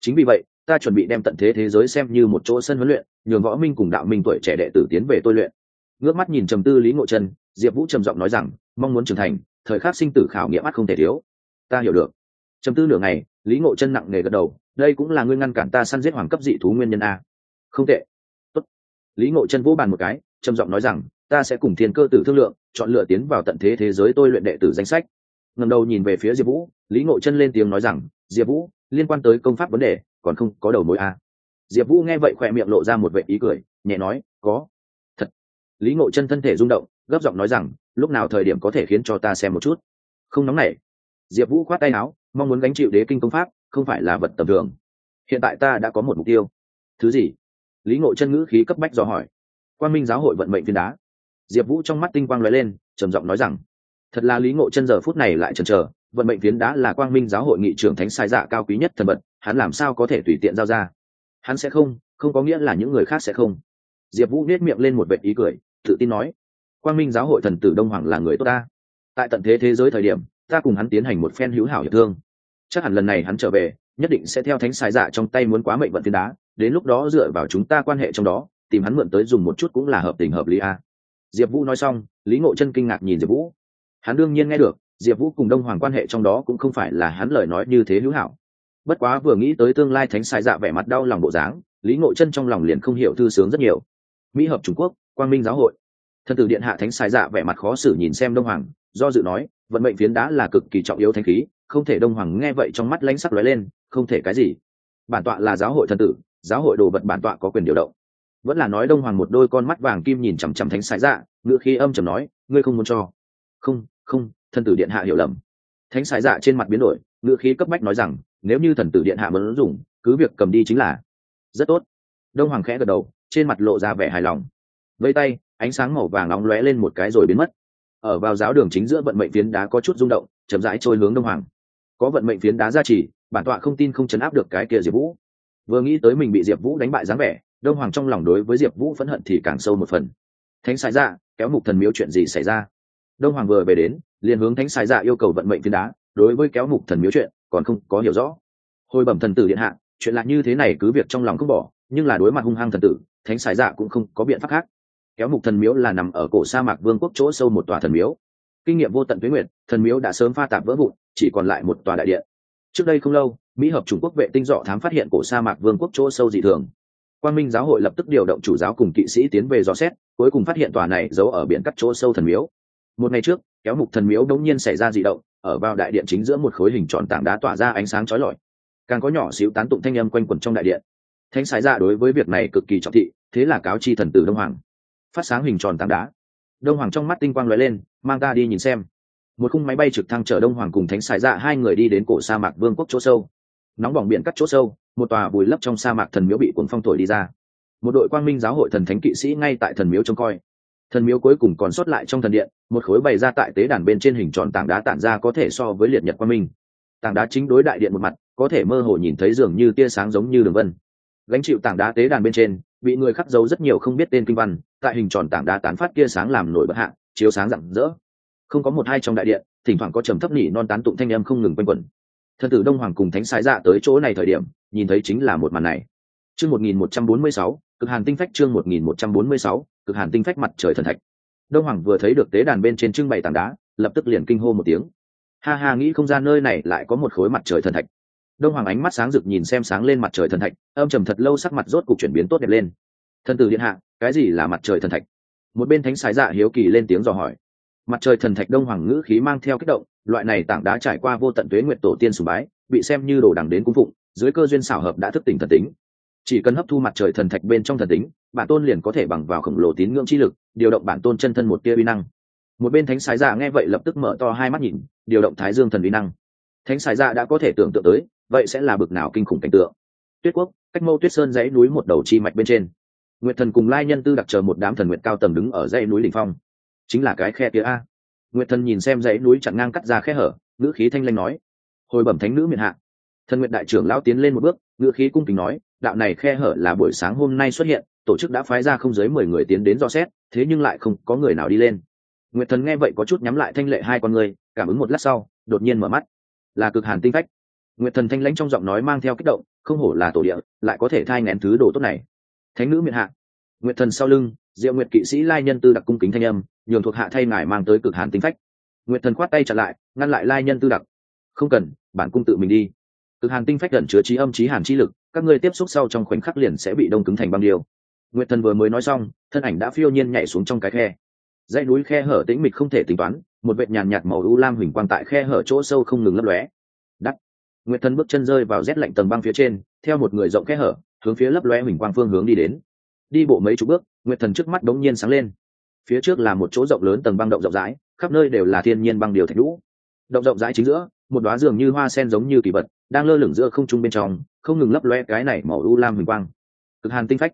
Chính vì vậy ta chuẩn bị đem tận thế thế giới xem như một chỗ sân huấn luyện, nhường võ minh cùng đạo minh tuổi trẻ đệ tử tiến về tôi luyện. Ngước mắt nhìn trầm tư lý ngộ chân diệp vũ trầm giọng nói rằng, mong muốn trưởng thành, thời khắc sinh tử khảo nghiệm mắt không thể thiếu. Ta hiểu được. Trầm tư nửa ngày, lý ngộ chân nặng nề gật đầu, đây cũng là nguyên ngăn cản ta săn giết hoàng cấp dị thú nguyên nhân a. Không tệ. Tốt. lý ngộ chân vỗ bàn một cái, trầm giọng nói rằng, ta sẽ cùng thiên cơ tử thương lượng, chọn lựa tiến vào tận thế thế giới tôi luyện đệ tử danh sách. Ngầm đầu nhìn về phía diệp vũ, lý ngộ chân lên tiếng nói rằng, diệp vũ liên quan tới công pháp vấn đề, còn không có đầu mối a à. diệp vũ nghe vậy khỏe miệng lộ ra một vệ ý cười, nhẹ nói, có. Thật. Lý ngộ chân thân thể rung động, gấp giọng nói rằng, lúc nào thời điểm có thể khiến cho ta xem một chút? Không nóng nảy. Diệp vũ khoát tay áo, mong muốn gánh chịu đế kinh công pháp, không phải là vật tầm thường. Hiện tại ta đã có một mục tiêu. Thứ gì? Lý ngộ chân ngữ khí cấp bách do hỏi. Quan minh giáo hội vận mệnh phiên đá. Diệp vũ trong mắt tinh quang lóe lên, trầm giọng nói rằng, thật là lý ngộ chân giờ phút này lại chần chờ vận mệnh phiến đã là quang minh giáo hội nghị trưởng thánh sai dạ cao quý nhất thần vật, hắn làm sao có thể tùy tiện giao ra? Hắn sẽ không không có nghĩa là những người khác sẽ không. Diệp vũ nết miệng lên một vệ ý cười, tự tin nói, quang minh giáo hội thần tử đông hoàng là người tốt ta. Tại tận thế thế giới thời điểm, ta cùng hắn tiến hành một phen hữu hảo hiệp thương. Chắc hẳn lần này hắn trở về, nhất định sẽ theo thánh sai dạ trong tay muốn quá mệnh vận phiến đá, đến lúc đó dựa vào chúng ta quan hệ trong đó, tìm hắn mượn tới dùng một chút cũng là hợp tình hợp lý a. Diệp vũ nói xong, lý ngộ chân kinh ngạc nhìn diệp vũ. Hắn đương nhiên nghe được diệp vũ cùng đông hoàng quan hệ trong đó cũng không phải là hắn lời nói như thế hữu hảo. Bất quá vừa nghĩ tới tương lai thánh sai dạ vẻ mặt đau lòng bộ dáng, lý ngộ chân trong lòng liền không hiểu thư sướng rất nhiều. Mỹ hợp trung quốc, quang minh giáo hội. Thân tử điện hạ thánh sai dạ vẻ mặt khó xử nhìn xem đông hoàng, do dự nói, vận mệnh phiến đá là cực kỳ trọng yếu thanh khí, không thể đông hoàng nghe vậy trong mắt lãnh sắc lóe lên, không thể cái gì. Bản tọa là giáo hội thân tử, giáo hội đồ vật bản tọa có quyền điều động. Vẫn là nói đông hoàng một đôi con mắt vàng kim nhìn chằm chằm thánh sai dạ ngựa khi âm chầm nói, ngươi không muốn cho. Không không thần tử điện hạ hiểu lầm. Thánh sai dạ trên mặt biến đổi ngựa khí cấp bách nói rằng, nếu như thần tử điện hạ muốn dùng cứ việc cầm đi chính là rất tốt. Đông hoàng khẽ gật đầu, trên mặt lộ ra vẻ hài lòng. Vây tay, ánh sáng màu vàng nóng lóe lên một cái rồi biến mất. Ở vào giáo đường chính giữa vận mệnh phiến đá có chút rung động, chậm rãi trôi hướng đông hoàng. Có vận mệnh phiến đá ra chỉ bản tọa không tin không chấn áp được cái kia diệp vũ. Vừa nghĩ tới mình bị diệp vũ đánh bại dáng vẻ, đông hoàng trong lòng đối với diệp vũ phẫn hận thì càng sâu một phần. Thánh sai dạ kéo mục thần miếu chuyện gì xảy ra? Đông hoàng vừa về đến, liền hướng thánh sai Dạ yêu cầu vận mệnh phiến đá, đối với kéo mục thần miếu chuyện, còn không có hiểu rõ. Hồi bẩm thần tử điện hạ, chuyện lạ như thế này cứ việc trong lòng không bỏ, nhưng là đối mặt hung hăng thần tử, thánh sài dạ cũng không có biện pháp khác. Kéo mục thần miếu là nằm ở cổ sa mạc vương quốc chỗ sâu một tòa thần miếu. Kinh nghiệm vô tận tuế nguyện thần miếu đã sớm pha tạp vỡ vụn, chỉ còn lại một tòa đại điện. Trước đây không lâu, mỹ hợp trung quốc vệ tinh dọ thám phát hiện cổ sa mạc vương quốc chỗ sâu dị thường. Quan minh giáo hội lập tức điều động chủ giáo cùng kỵ sĩ tiến về dò xét, cuối cùng phát hiện tòa này giấu ở biển cắt chỗ sâu thần miếu một ngày trước, kéo mục thần miếu đống nhiên xảy ra dị động, ở vào đại điện chính giữa một khối hình tròn tảng đá tỏa ra ánh sáng chói lọi. Càng có nhỏ xíu tán tụng thanh âm quanh quẩn trong đại điện. Thánh sái ra đối với việc này cực kỳ trọng thị, thế là cáo chi thần tử đông hoàng. Phát sáng hình tròn tảng đá. Đông hoàng trong mắt tinh quang lóe lên, mang ta đi nhìn xem. Một khung máy bay trực thăng chở đông hoàng cùng thánh sái dạ hai người đi đến cổ sa mạc vương quốc chỗ sâu. Nóng bỏng biển cắt chỗ sâu, một tòa bùi lấp trong sa mạc thần miếu bị cuốn phong thổi đi ra. Một đội quang minh giáo hội thần thánh kỵ sĩ ngay tại thần miếu trông coi thần miếu cuối cùng còn sót lại trong thần điện, một khối bày ra tại tế đàn bên trên hình tròn tảng đá tản ra có thể so với liệt nhật quang minh. Tảng đá chính đối đại điện một mặt, có thể mơ hồ nhìn thấy dường như tia sáng giống như đường vân. Gánh chịu tảng đá tế đàn bên trên, bị người khắc dấu rất nhiều không biết tên kinh văn, tại hình tròn tảng đá tán phát tia sáng làm nổi bật hạ, chiếu sáng rạng rỡ. Không có một hai trong đại điện, thỉnh thoảng có trầm thấp nỉ non tán tụng thanh âm không ngừng quanh quẩn. Thân tử đông hoàng cùng thánh sái dạ tới chỗ này thời điểm, nhìn thấy chính là một màn này. Chương một nghìn một trăm bốn mươi sáu, cực hàn tinh phách chương một nghìn một trăm bốn mươi sáu cực hàn tinh phách mặt trời thần thạch. Đông hoàng vừa thấy được tế đàn bên trên trưng bày tảng đá, lập tức liền kinh hô một tiếng. Ha ha, nghĩ không gian nơi này lại có một khối mặt trời thần thạch. Đông hoàng ánh mắt sáng rực nhìn xem sáng lên mặt trời thần thạch, âm trầm thật lâu sắc mặt rốt cục chuyển biến tốt đẹp lên. Thần tử điện hạ, cái gì là mặt trời thần thạch? Một bên thánh sái dạ hiếu kỳ lên tiếng dò hỏi. Mặt trời thần thạch đông hoàng ngữ khí mang theo kích động, loại này tảng đá trải qua vô tận tuế nguyện tổ tiên sùng bái, bị xem như đồ đằng đến cung phụng, dưới cơ duyên xảo hợp đã thức tỉnh thần tính chỉ cần hấp thu mặt trời thần thạch bên trong thần tính, bản tôn liền có thể bằng vào khổng lồ tín ngưỡng chi lực, điều động bản tôn chân thân một tia uy năng. Một bên thánh sái dạ nghe vậy lập tức mở to hai mắt nhìn, điều động thái dương thần uy năng. Thánh sái dạ đã có thể tưởng tượng tới, vậy sẽ là bực nào kinh khủng cảnh tượng. Tuyết quốc, cách mâu tuyết sơn dãy núi một đầu chi mạch bên trên. Nguyệt thần cùng lai nhân tư đặc chờ một đám thần nguyệt cao tầm đứng ở dãy núi đỉnh phong. Chính là cái khe kia a. Nguyệt thần nhìn xem dãy núi chặn ngang cắt ra khe hở, ngữ khí thanh lanh nói, hồi bẩm thánh nữ miền hạ. Thần nguyệt đại trưởng lão tiến lên một bước, ngữ khí cung kính nói đạo này khe hở là buổi sáng hôm nay xuất hiện, tổ chức đã phái ra không dưới mười người tiến đến dò xét, thế nhưng lại không có người nào đi lên. Nguyệt thần nghe vậy có chút nhắm lại thanh lệ hai con người, cảm ứng một lát sau, đột nhiên mở mắt. Là cực hàn tinh phách. Nguyệt thần thanh lãnh trong giọng nói mang theo kích động, không hổ là tổ địa, lại có thể thai ngén thứ đồ tốt này. Thánh nữ miệt hạ. Nguyệt thần sau lưng, diệu nguyệt kỵ sĩ lai nhân tư đặc cung kính thanh âm, nhường thuộc hạ thay ngài mang tới cực hàn tinh phách. Nguyệt thần khoát tay trả lại, ngăn lại lai nhân tư đặc. Không cần, bản cung tự mình đi cực hàn tinh phách gần chứa trí âm, trí hàn chi lực, các ngươi tiếp xúc sau trong khoảnh khắc liền sẽ bị đông cứng thành băng điêu. Nguyệt thần vừa mới nói xong, thân ảnh đã phiêu nhiên nhảy xuống trong cái khe. Dãy núi khe hở tĩnh mịch không thể tính toán, một vệt nhàn nhạt màu u lam huỳnh quang tại khe hở chỗ sâu không ngừng lấp lóe. Đắt nguyệt thần bước chân rơi vào rét lạnh tầng băng phía trên, theo một người rộng khe hở, hướng phía lấp lóe huỳnh quang phương hướng đi đến. Đi bộ mấy chục bước, nguyệt thần trước mắt đống nhiên sáng lên. Phía trước là một chỗ rộng lớn tầng băng động rộng rãi, khắp nơi đều là thiên nhiên băng điều thạch lũ động rộng rãi chính giữa, một đoá dường như hoa sen giống như kỳ vật đang lơ lửng giữa không trung bên trong, không ngừng lấp loe cái này màu u lam huỳnh quang. Cực hàn tinh phách.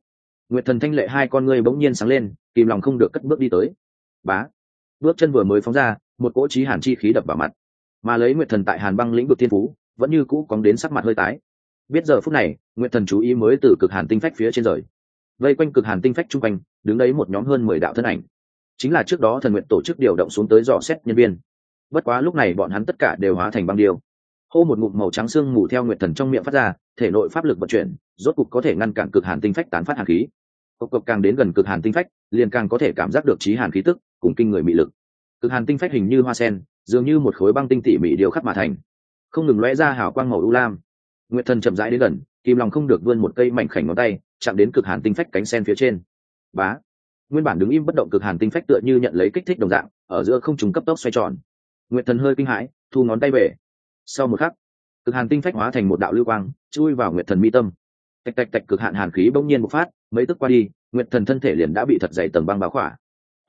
Nguyệt thần thanh lệ hai con ngươi bỗng nhiên sáng lên, kìm lòng không được cất bước đi tới. Bá. Bước chân vừa mới phóng ra, một cỗ trí hàn chi khí đập vào mặt. Mà lấy nguyệt thần tại hàn băng lĩnh vực thiên phú, vẫn như cũ cóng đến sắc mặt hơi tái. Biết giờ phút này, nguyệt thần chú ý mới từ cực hàn tinh phách phía trên rời. Vây quanh cực hàn tinh phách chung quanh, đứng đấy một nhóm hơn mười đạo thân ảnh. Chính là trước đó thần nguyện tổ chức điều động xuống tới dò xét nhân viên. Bất quá lúc này bọn hắn tất cả đều hóa thành băng điêu hô một ngụm màu trắng xương mù theo nguyệt thần trong miệng phát ra, thể nội pháp lực vận chuyển, rốt cục có thể ngăn cản cực hàn tinh phách tán phát hàn khí. Cộc cộc càng đến gần cực hàn tinh phách, liền càng có thể cảm giác được trí hàn khí tức, cùng kinh người mị lực. Cực hàn tinh phách hình như hoa sen, dường như một khối băng tinh tỉ mỉ điều khắc mà thành. Không ngừng lóe ra hào quang màu u lam. Nguyệt thần chậm rãi đến gần, kìm lòng không được vươn một cây mảnh khảnh ngón tay, chạm đến cực hàn tinh phách cánh sen phía trên. Bá! Nguyên bản đứng im bất động cực hàn tinh phách tựa như nhận lấy kích thích đồng dạng, ở giữa không trùng cấp tốc xoay tròn. Nguyệt thần hơi kinh hãi, thu ngón tay về sau một khắc, cực hàn tinh phách hóa thành một đạo lưu quang, chui vào nguyệt thần mi tâm. Tạch tạch tạch cực hạn hàn khí bỗng nhiên một phát, mấy tức qua đi, nguyệt thần thân thể liền đã bị thật dày tầng băng báo khỏa.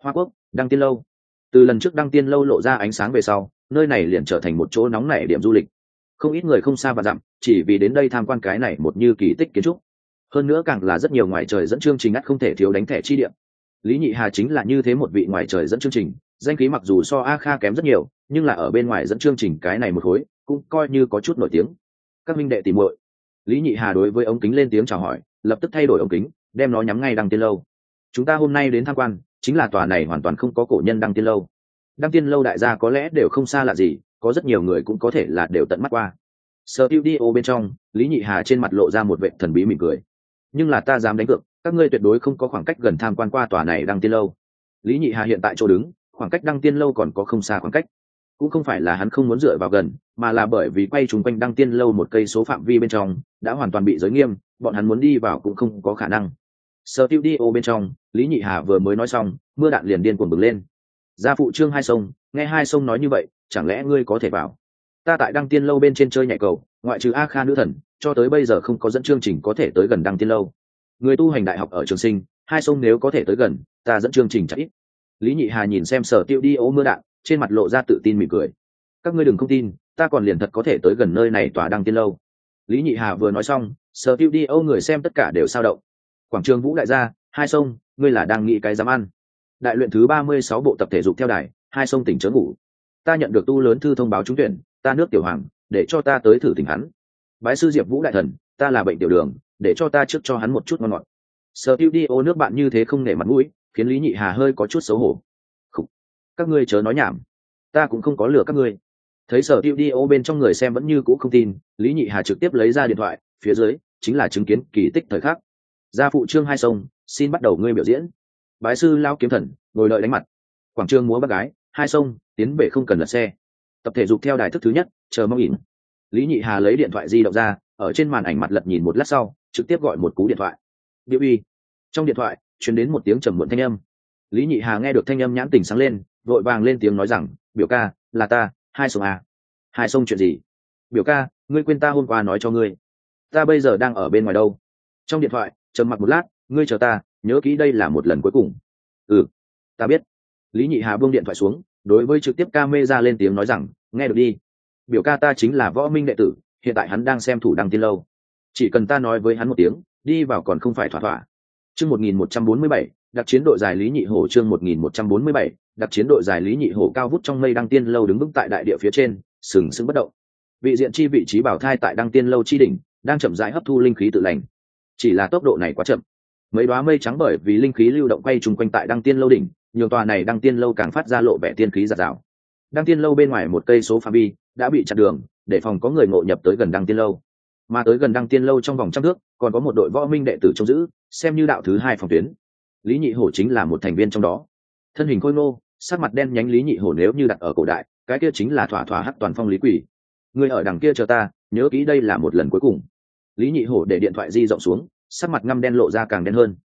Hoa quốc, đăng tiên lâu. Từ lần trước đăng tiên lâu lộ ra ánh sáng về sau, nơi này liền trở thành một chỗ nóng nảy điểm du lịch. Không ít người không xa và dặm, chỉ vì đến đây tham quan cái này một như kỳ tích kiến trúc. Hơn nữa càng là rất nhiều ngoài trời dẫn chương trình ắt không thể thiếu đánh thẻ chi điểm lý nhị hà chính là như thế một vị ngoài trời dẫn chương trình, danh khí mặc dù so a kha kém rất nhiều, nhưng là ở bên ngoài dẫn chương trình cái này một khối cũng coi như có chút nổi tiếng. Các minh đệ tìm muội, lý nhị hà đối với ống kính lên tiếng chào hỏi, lập tức thay đổi ống kính, đem nó nhắm ngay đăng tiên lâu. Chúng ta hôm nay đến tham quan, chính là tòa này hoàn toàn không có cổ nhân đăng tiên lâu. Đăng tiên lâu đại gia có lẽ đều không xa lạ gì, có rất nhiều người cũng có thể là đều tận mắt qua. Sở tiêu đi ô bên trong, lý nhị hà trên mặt lộ ra một vệ thần bí mỉm cười. Nhưng là ta dám đánh cược, các ngươi tuyệt đối không có khoảng cách gần tham quan qua tòa này đăng tiên lâu. Lý nhị hà hiện tại chỗ đứng, khoảng cách đăng tiên lâu còn có không xa khoảng cách cũng không phải là hắn không muốn dựa vào gần, mà là bởi vì quay chung quanh đăng tiên lâu một cây số phạm vi bên trong, đã hoàn toàn bị giới nghiêm, bọn hắn muốn đi vào cũng không có khả năng. Sở tiêu đi ô bên trong, lý nhị hà vừa mới nói xong, mưa đạn liền điên cuồng bừng lên. Gia phụ trương hai sông, nghe hai sông nói như vậy, chẳng lẽ ngươi có thể vào? Ta tại đăng tiên lâu bên trên chơi nhạy cầu, ngoại trừ a kha nữ thần, cho tới bây giờ không có dẫn chương trình có thể tới gần đăng tiên lâu. Người tu hành đại học ở trường sinh, hai sông nếu có thể tới gần, ta dẫn chương trình chắc ít. Lý nhị hà nhìn xem sở tiêu đi ố mưa đạn trên mặt lộ ra tự tin mỉm cười. Các ngươi đừng không tin, ta còn liền thật có thể tới gần nơi này tòa đăng tiên lâu. Lý nhị hà vừa nói xong, sở tiêu đi âu người xem tất cả đều sao động. Quảng trường vũ đại gia, hai sông, ngươi là đang nghĩ cái dám ăn. Đại luyện thứ ba mươi sáu bộ tập thể dục theo đài, hai sông tỉnh chớ ngủ. Ta nhận được tu lớn thư thông báo trúng tuyển, ta nước tiểu hoàng, để cho ta tới thử tình hắn. Bái sư diệp vũ đại thần, ta là bệnh tiểu đường, để cho ta trước cho hắn một chút ngon ngọt. Sở tiêu đi ô nước bạn như thế không nể mặt mũi, khiến lý nhị hà hơi có chút xấu hổ các ngươi chớ nói nhảm. Ta cũng không có lừa các ngươi. Thấy sở tiêu đi ô bên trong người xem vẫn như cũ không tin, lý nhị hà trực tiếp lấy ra điện thoại, phía dưới, chính là chứng kiến kỳ tích thời khắc. Gia phụ trương hai sông, xin bắt đầu ngươi biểu diễn. Bái sư lao kiếm thần, ngồi đợi đánh mặt. Quảng trường múa bác gái, hai sông, tiến về không cần lật xe. Tập thể dục theo đài thức thứ nhất, chờ mong ỉn. Lý nhị hà lấy điện thoại di động ra, ở trên màn ảnh mặt lật nhìn một lát sau, trực tiếp gọi một cú điện thoại. Biểu uy. Trong điện thoại chuyển đến một tiếng trầm muộn thanh âm. Lý nhị hà nghe được thanh âm nhãn tình sáng lên vội vàng lên tiếng nói rằng, biểu ca, là ta, hai sông à. hai sông chuyện gì? Biểu ca, ngươi quên ta hôm qua nói cho ngươi. Ta bây giờ đang ở bên ngoài đâu? Trong điện thoại, trầm mặc một lát, ngươi chờ ta, nhớ kỹ đây là một lần cuối cùng. Ừ ta biết. Lý nhị hà buông điện thoại xuống, đối với trực tiếp ca mê ra lên tiếng nói rằng, nghe được đi. Biểu ca ta chính là võ minh đệ tử, hiện tại hắn đang xem thủ đăng tiên lâu. Chỉ cần ta nói với hắn một tiếng, đi vào còn không phải thỏa thỏa. Chương một nghìn một trăm bốn mươi bảy đặc chiến đội dài lý nhị hổ chương một nghìn một trăm bốn mươi bảy, đặc chiến đội dài lý nhị hổ cao vút trong mây đăng tiên lâu đứng vững tại đại địa phía trên, sừng sững bất động. Vị diện chi vị trí bảo thai tại đăng tiên lâu chi đỉnh, đang chậm rãi hấp thu linh khí tự lành. Chỉ là tốc độ này quá chậm. Mấy đóa mây trắng bởi vì linh khí lưu động quay chung quanh tại đăng tiên lâu đỉnh nhiều tòa này đăng tiên lâu càng phát ra lộ vẻ tiên khí giạt rào. Đăng tiên lâu bên ngoài một cây số phạm vi đã bị chặn đường, để phòng có người ngộ nhập tới gần đăng tiên lâu. Mà tới gần đăng tiên lâu trong vòng trăm thước, còn có một đội võ minh đệ tử trông giữ, xem như đạo thứ hai phòng tuyến lý nhị hổ chính là một thành viên trong đó. Thân hình khôi ngô, sắc mặt đen nhánh lý nhị hổ nếu như đặt ở cổ đại, cái kia chính là thỏa thỏa hắc toàn phong lý quỷ. Người ở đằng kia chờ ta, nhớ kỹ đây là một lần cuối cùng. Lý nhị hổ để điện thoại di rộng xuống, sắc mặt ngăm đen lộ ra càng đen hơn.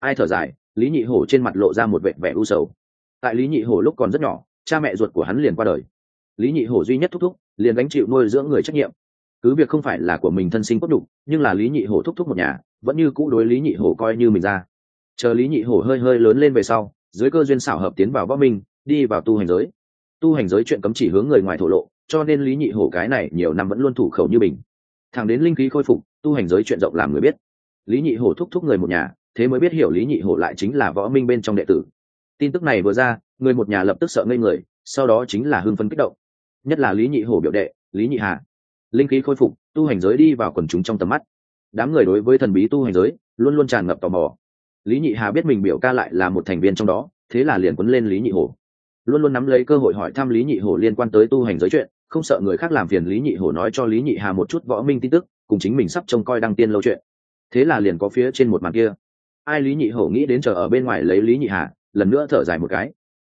Ai thở dài, lý nhị hổ trên mặt lộ ra một vệ vẻ u sầu. Tại lý nhị hổ lúc còn rất nhỏ, cha mẹ ruột của hắn liền qua đời. Lý nhị hổ duy nhất thúc thúc, liền gánh chịu nuôi dưỡng người trách nhiệm. Cứ việc không phải là của mình thân sinh cốt đục nhưng là lý nhị hổ thúc thúc một nhà, vẫn như cũ đối lý nhị hổ coi như mình ra chờ lý nhị hổ hơi hơi lớn lên về sau, dưới cơ duyên xảo hợp tiến vào võ minh, đi vào tu hành giới. Tu hành giới chuyện cấm chỉ hướng người ngoài thổ lộ, cho nên lý nhị hổ cái này nhiều năm vẫn luôn thủ khẩu như mình. Thẳng đến linh khí khôi phục, tu hành giới chuyện rộng làm người biết. Lý nhị hổ thúc thúc người một nhà, thế mới biết hiểu lý nhị hổ lại chính là võ minh bên trong đệ tử. Tin tức này vừa ra, người một nhà lập tức sợ ngây người, sau đó chính là hưng phấn kích động. Nhất là lý nhị hổ biểu đệ, lý nhị hà. Linh khí khôi phục, tu hành giới đi vào quần chúng trong tầm mắt. Đám người đối với thần bí tu hành giới, luôn luôn tràn ngập tò mò lý nhị hà biết mình biểu ca lại là một thành viên trong đó thế là liền quấn lên lý nhị hổ luôn luôn nắm lấy cơ hội hỏi thăm lý nhị hổ liên quan tới tu hành giới chuyện không sợ người khác làm phiền lý nhị hổ nói cho lý nhị hà một chút võ minh tin tức cùng chính mình sắp trông coi đăng tiên lâu chuyện thế là liền có phía trên một màn kia ai lý nhị hổ nghĩ đến chờ ở bên ngoài lấy lý nhị hà lần nữa thở dài một cái